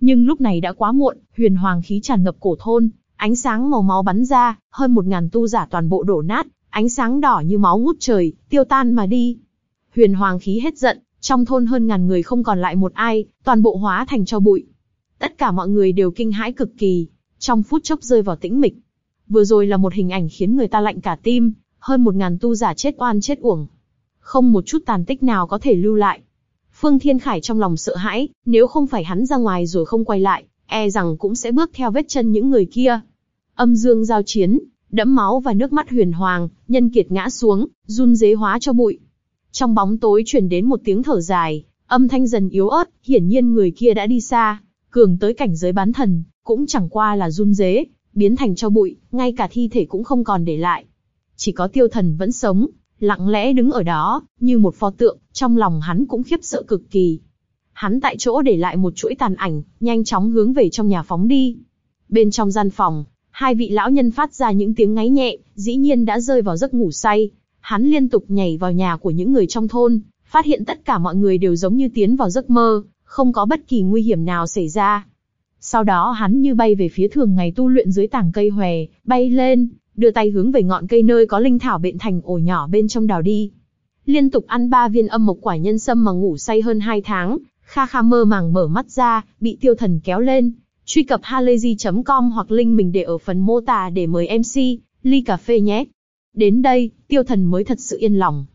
Nhưng lúc này đã quá muộn, huyền hoàng khí tràn ngập cổ thôn, ánh sáng màu máu bắn ra, hơn một ngàn tu giả toàn bộ đổ nát, ánh sáng đỏ như máu ngút trời, tiêu tan mà đi. Huyền hoàng khí hết giận, trong thôn hơn ngàn người không còn lại một ai, toàn bộ hóa thành cho bụi. Tất cả mọi người đều kinh hãi cực kỳ, trong phút chốc rơi vào tĩnh mịch. Vừa rồi là một hình ảnh khiến người ta lạnh cả tim, hơn một ngàn tu giả chết oan chết uổng. Không một chút tàn tích nào có thể lưu lại. Phương Thiên Khải trong lòng sợ hãi, nếu không phải hắn ra ngoài rồi không quay lại, e rằng cũng sẽ bước theo vết chân những người kia. Âm dương giao chiến, đẫm máu và nước mắt huyền hoàng, nhân kiệt ngã xuống, run dế hóa cho bụi. Trong bóng tối truyền đến một tiếng thở dài, âm thanh dần yếu ớt, hiển nhiên người kia đã đi xa, cường tới cảnh giới bán thần, cũng chẳng qua là run rế, biến thành cho bụi, ngay cả thi thể cũng không còn để lại. Chỉ có tiêu thần vẫn sống, lặng lẽ đứng ở đó, như một pho tượng, trong lòng hắn cũng khiếp sợ cực kỳ. Hắn tại chỗ để lại một chuỗi tàn ảnh, nhanh chóng hướng về trong nhà phóng đi. Bên trong gian phòng, hai vị lão nhân phát ra những tiếng ngáy nhẹ, dĩ nhiên đã rơi vào giấc ngủ say. Hắn liên tục nhảy vào nhà của những người trong thôn, phát hiện tất cả mọi người đều giống như tiến vào giấc mơ, không có bất kỳ nguy hiểm nào xảy ra. Sau đó hắn như bay về phía thường ngày tu luyện dưới tảng cây hòe, bay lên, đưa tay hướng về ngọn cây nơi có linh thảo bện thành ổ nhỏ bên trong đào đi. Liên tục ăn ba viên âm mộc quả nhân sâm mà ngủ say hơn hai tháng, Kha Kha mơ màng mở mắt ra, bị tiêu thần kéo lên. Truy cập halayzi.com hoặc link mình để ở phần mô tả để mời MC, ly cà phê nhé. Đến đây, tiêu thần mới thật sự yên lòng.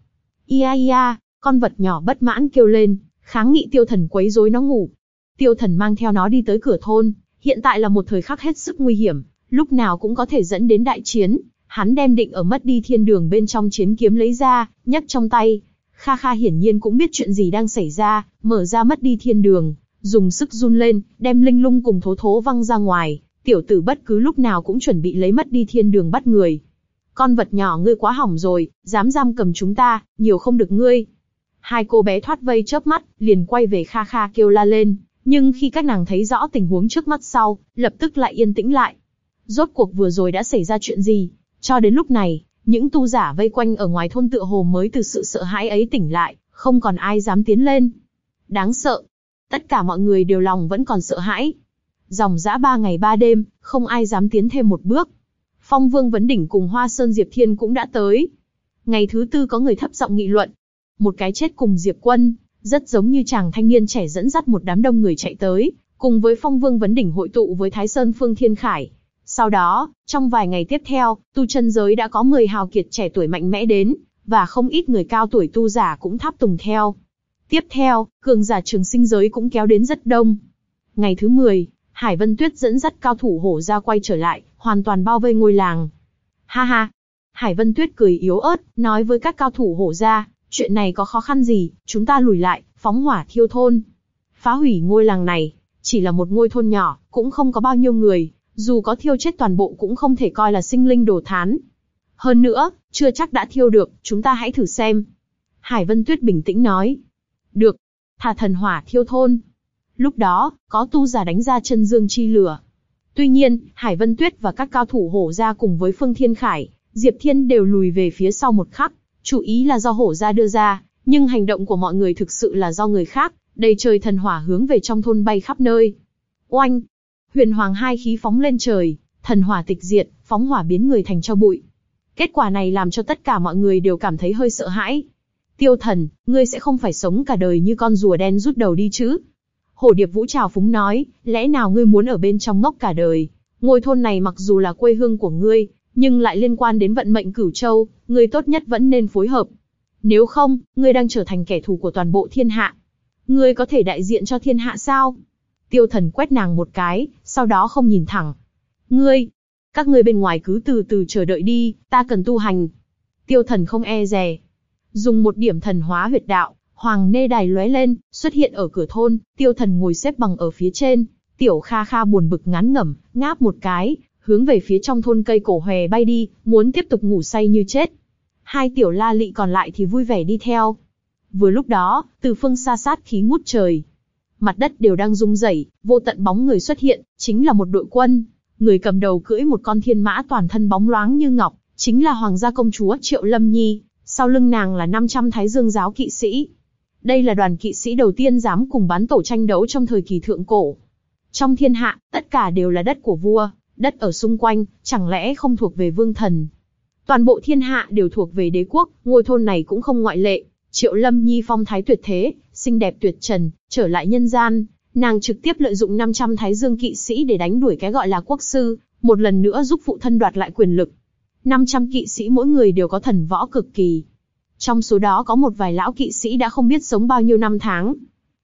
Ia ia, con vật nhỏ bất mãn kêu lên, kháng nghị tiêu thần quấy rối nó ngủ. Tiêu thần mang theo nó đi tới cửa thôn, hiện tại là một thời khắc hết sức nguy hiểm, lúc nào cũng có thể dẫn đến đại chiến. Hắn đem định ở mất đi thiên đường bên trong chiến kiếm lấy ra, nhấc trong tay. Kha Kha hiển nhiên cũng biết chuyện gì đang xảy ra, mở ra mất đi thiên đường, dùng sức run lên, đem linh lung cùng thố thố văng ra ngoài. Tiểu tử bất cứ lúc nào cũng chuẩn bị lấy mất đi thiên đường bắt người. Con vật nhỏ ngươi quá hỏng rồi, dám giam cầm chúng ta, nhiều không được ngươi. Hai cô bé thoát vây chớp mắt, liền quay về Kha Kha kêu la lên, nhưng khi các nàng thấy rõ tình huống trước mắt sau, lập tức lại yên tĩnh lại. Rốt cuộc vừa rồi đã xảy ra chuyện gì? Cho đến lúc này, những tu giả vây quanh ở ngoài thôn tựa hồ mới từ sự sợ hãi ấy tỉnh lại, không còn ai dám tiến lên. Đáng sợ. Tất cả mọi người đều lòng vẫn còn sợ hãi. Dòng dã ba ngày ba đêm, không ai dám tiến thêm một bước. Phong Vương Vấn Đỉnh cùng Hoa Sơn Diệp Thiên cũng đã tới. Ngày thứ tư có người thấp giọng nghị luận. Một cái chết cùng Diệp Quân, rất giống như chàng thanh niên trẻ dẫn dắt một đám đông người chạy tới, cùng với Phong Vương Vấn Đỉnh hội tụ với Thái Sơn Phương Thiên Khải. Sau đó, trong vài ngày tiếp theo, tu chân giới đã có 10 hào kiệt trẻ tuổi mạnh mẽ đến, và không ít người cao tuổi tu giả cũng tháp tùng theo. Tiếp theo, cường giả trường sinh giới cũng kéo đến rất đông. Ngày thứ 10, Hải Vân Tuyết dẫn dắt cao thủ hổ ra quay trở lại, hoàn toàn bao vây ngôi làng. Ha ha! Hải Vân Tuyết cười yếu ớt, nói với các cao thủ hổ ra, chuyện này có khó khăn gì, chúng ta lùi lại, phóng hỏa thiêu thôn. Phá hủy ngôi làng này, chỉ là một ngôi thôn nhỏ, cũng không có bao nhiêu người, dù có thiêu chết toàn bộ cũng không thể coi là sinh linh đồ thán. Hơn nữa, chưa chắc đã thiêu được, chúng ta hãy thử xem. Hải Vân Tuyết bình tĩnh nói. Được, thả thần hỏa thiêu thôn. Lúc đó, có tu giả đánh ra chân dương chi lửa. Tuy nhiên, Hải Vân Tuyết và các cao thủ hổ ra cùng với Phương Thiên Khải, Diệp Thiên đều lùi về phía sau một khắc. Chủ ý là do hổ ra đưa ra, nhưng hành động của mọi người thực sự là do người khác, đầy trời thần hỏa hướng về trong thôn bay khắp nơi. Oanh! Huyền hoàng hai khí phóng lên trời, thần hỏa tịch diệt, phóng hỏa biến người thành cho bụi. Kết quả này làm cho tất cả mọi người đều cảm thấy hơi sợ hãi. Tiêu thần, ngươi sẽ không phải sống cả đời như con rùa đen rút đầu đi chứ? Hổ điệp vũ trào phúng nói, lẽ nào ngươi muốn ở bên trong ngốc cả đời? Ngôi thôn này mặc dù là quê hương của ngươi, nhưng lại liên quan đến vận mệnh cửu châu, ngươi tốt nhất vẫn nên phối hợp. Nếu không, ngươi đang trở thành kẻ thù của toàn bộ thiên hạ. Ngươi có thể đại diện cho thiên hạ sao? Tiêu thần quét nàng một cái, sau đó không nhìn thẳng. Ngươi, các ngươi bên ngoài cứ từ từ chờ đợi đi, ta cần tu hành. Tiêu thần không e dè. Dùng một điểm thần hóa huyệt đạo, hoàng nê đài lóe lên, xuất hiện ở cửa thôn, tiêu thần ngồi xếp bằng ở phía trên. Tiểu kha kha buồn bực ngán ngẩm, ngáp một cái, hướng về phía trong thôn cây cổ hòe bay đi, muốn tiếp tục ngủ say như chết. Hai tiểu la lị còn lại thì vui vẻ đi theo. Vừa lúc đó, từ phương xa sát khí ngút trời. Mặt đất đều đang rung rẩy, vô tận bóng người xuất hiện, chính là một đội quân. Người cầm đầu cưỡi một con thiên mã toàn thân bóng loáng như ngọc, chính là hoàng gia công chúa Triệu Lâm Nhi, sau lưng nàng là 500 thái dương giáo kỵ sĩ. Đây là đoàn kỵ sĩ đầu tiên dám cùng bán tổ tranh đấu trong thời kỳ thượng cổ. Trong thiên hạ, tất cả đều là đất của vua, đất ở xung quanh, chẳng lẽ không thuộc về vương thần. Toàn bộ thiên hạ đều thuộc về đế quốc, ngôi thôn này cũng không ngoại lệ. Triệu Lâm Nhi phong thái tuyệt thế, xinh đẹp tuyệt trần, trở lại nhân gian, nàng trực tiếp lợi dụng 500 thái dương kỵ sĩ để đánh đuổi cái gọi là quốc sư, một lần nữa giúp phụ thân đoạt lại quyền lực. 500 kỵ sĩ mỗi người đều có thần võ cực kỳ. Trong số đó có một vài lão kỵ sĩ đã không biết sống bao nhiêu năm tháng.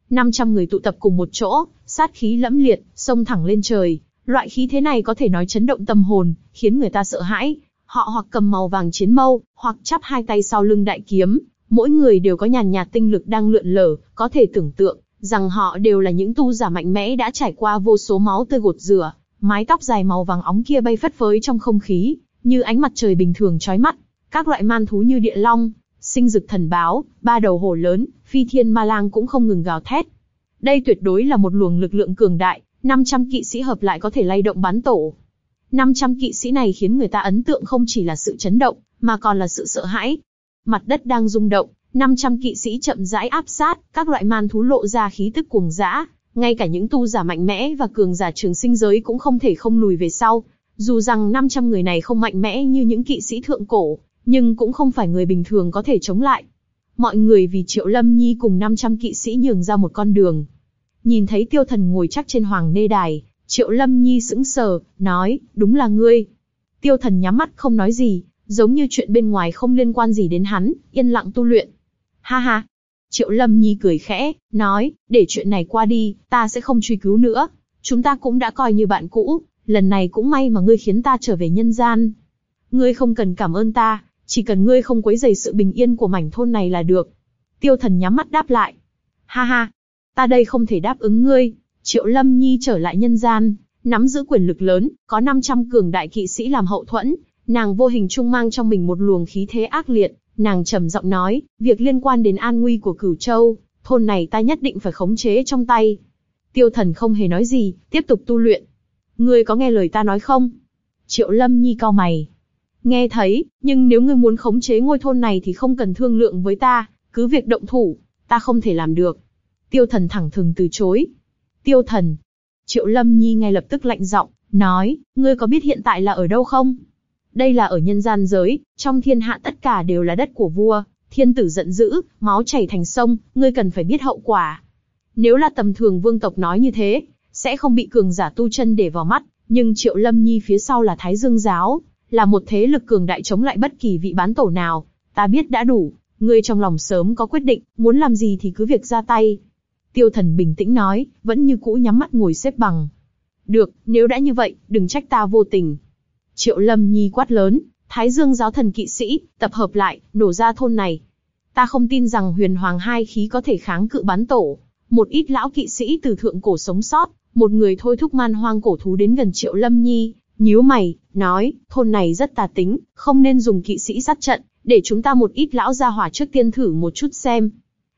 500 người tụ tập cùng một chỗ, sát khí lẫm liệt, xông thẳng lên trời, Loại khí thế này có thể nói chấn động tâm hồn, khiến người ta sợ hãi. Họ hoặc cầm màu vàng chiến mâu, hoặc chắp hai tay sau lưng đại kiếm, Mỗi người đều có nhàn nhạt tinh lực đang lượn lờ, có thể tưởng tượng rằng họ đều là những tu giả mạnh mẽ đã trải qua vô số máu tươi gột rửa, mái tóc dài màu vàng óng kia bay phất phới trong không khí, như ánh mặt trời bình thường chói mắt. Các loại man thú như địa long, sinh dực thần báo, ba đầu hổ lớn, phi thiên ma lang cũng không ngừng gào thét. Đây tuyệt đối là một luồng lực lượng cường đại, 500 kỵ sĩ hợp lại có thể lay động bán tổ. 500 kỵ sĩ này khiến người ta ấn tượng không chỉ là sự chấn động, mà còn là sự sợ hãi. Mặt đất đang rung động, 500 kỵ sĩ chậm rãi áp sát, các loại man thú lộ ra khí tức cuồng dã, ngay cả những tu giả mạnh mẽ và cường giả trường sinh giới cũng không thể không lùi về sau. Dù rằng 500 người này không mạnh mẽ như những kỵ sĩ thượng cổ, nhưng cũng không phải người bình thường có thể chống lại. Mọi người vì Triệu Lâm Nhi cùng 500 kỵ sĩ nhường ra một con đường. Nhìn thấy tiêu thần ngồi chắc trên hoàng nê đài, Triệu Lâm Nhi sững sờ, nói, đúng là ngươi. Tiêu thần nhắm mắt không nói gì, giống như chuyện bên ngoài không liên quan gì đến hắn, yên lặng tu luyện. Ha ha. Triệu Lâm Nhi cười khẽ, nói, để chuyện này qua đi, ta sẽ không truy cứu nữa. Chúng ta cũng đã coi như bạn cũ, lần này cũng may mà ngươi khiến ta trở về nhân gian. Ngươi không cần cảm ơn ta, chỉ cần ngươi không quấy rầy sự bình yên của mảnh thôn này là được. Tiêu thần nhắm mắt đáp lại. Ha ha, ta đây không thể đáp ứng ngươi. Triệu Lâm Nhi trở lại nhân gian, nắm giữ quyền lực lớn, có 500 cường đại kỵ sĩ làm hậu thuẫn, nàng vô hình trung mang trong mình một luồng khí thế ác liệt, nàng trầm giọng nói, việc liên quan đến an nguy của Cửu Châu, thôn này ta nhất định phải khống chế trong tay. Tiêu thần không hề nói gì, tiếp tục tu luyện. Ngươi có nghe lời ta nói không? Triệu Lâm Nhi cao mày, Nghe thấy, nhưng nếu ngươi muốn khống chế ngôi thôn này thì không cần thương lượng với ta, cứ việc động thủ, ta không thể làm được. Tiêu thần thẳng thừng từ chối. Tiêu thần. Triệu Lâm Nhi ngay lập tức lạnh giọng, nói, ngươi có biết hiện tại là ở đâu không? Đây là ở nhân gian giới, trong thiên hạ tất cả đều là đất của vua, thiên tử giận dữ, máu chảy thành sông, ngươi cần phải biết hậu quả. Nếu là tầm thường vương tộc nói như thế, sẽ không bị cường giả tu chân để vào mắt, nhưng Triệu Lâm Nhi phía sau là Thái Dương Giáo, là một thế lực cường đại chống lại bất kỳ vị bán tổ nào. Ta biết đã đủ, ngươi trong lòng sớm có quyết định, muốn làm gì thì cứ việc ra tay. Tiêu thần bình tĩnh nói, vẫn như cũ nhắm mắt ngồi xếp bằng. Được, nếu đã như vậy, đừng trách ta vô tình. Triệu Lâm Nhi quát lớn, Thái Dương giáo thần kỵ sĩ, tập hợp lại, nổ ra thôn này. Ta không tin rằng huyền hoàng hai khí có thể kháng cự bán tổ. Một ít lão kỵ sĩ từ thượng cổ sống sót, một người thôi thúc man hoang cổ thú đến gần Triệu Lâm Nhi, nhíu mày, nói, thôn này rất tà tính, không nên dùng kỵ sĩ sát trận, để chúng ta một ít lão gia hỏa trước tiên thử một chút xem.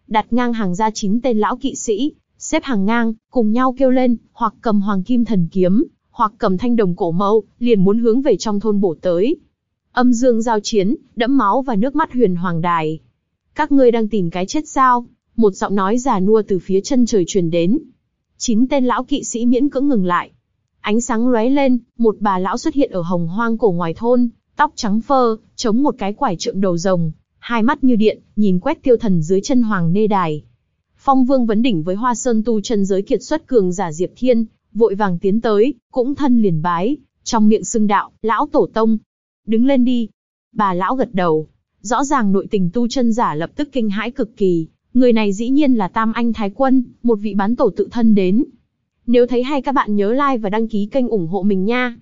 Đặt ngang hàng ra chín tên lão kỵ sĩ, xếp hàng ngang, cùng nhau kêu lên, hoặc cầm hoàng kim thần kiếm, hoặc cầm thanh đồng cổ mâu, liền muốn hướng về trong thôn bổ tới. Âm dương giao chiến, đẫm máu và nước mắt huyền hoàng đài. Các ngươi đang tìm cái chết sao? Một giọng nói già nua từ phía chân trời truyền đến. Chín tên lão kỵ sĩ miễn cưỡng ngừng lại, Ánh sáng lóe lên, một bà lão xuất hiện ở hồng hoang cổ ngoài thôn, tóc trắng phơ, chống một cái quải trượng đầu rồng, hai mắt như điện, nhìn quét tiêu thần dưới chân hoàng nê đài. Phong vương vấn đỉnh với hoa sơn tu chân giới kiệt xuất cường giả Diệp Thiên, vội vàng tiến tới, cũng thân liền bái, trong miệng xưng đạo, lão tổ tông. Đứng lên đi. Bà lão gật đầu, rõ ràng nội tình tu chân giả lập tức kinh hãi cực kỳ, người này dĩ nhiên là Tam Anh Thái Quân, một vị bán tổ tự thân đến, nếu thấy hay các bạn nhớ like và đăng ký kênh ủng hộ mình nha.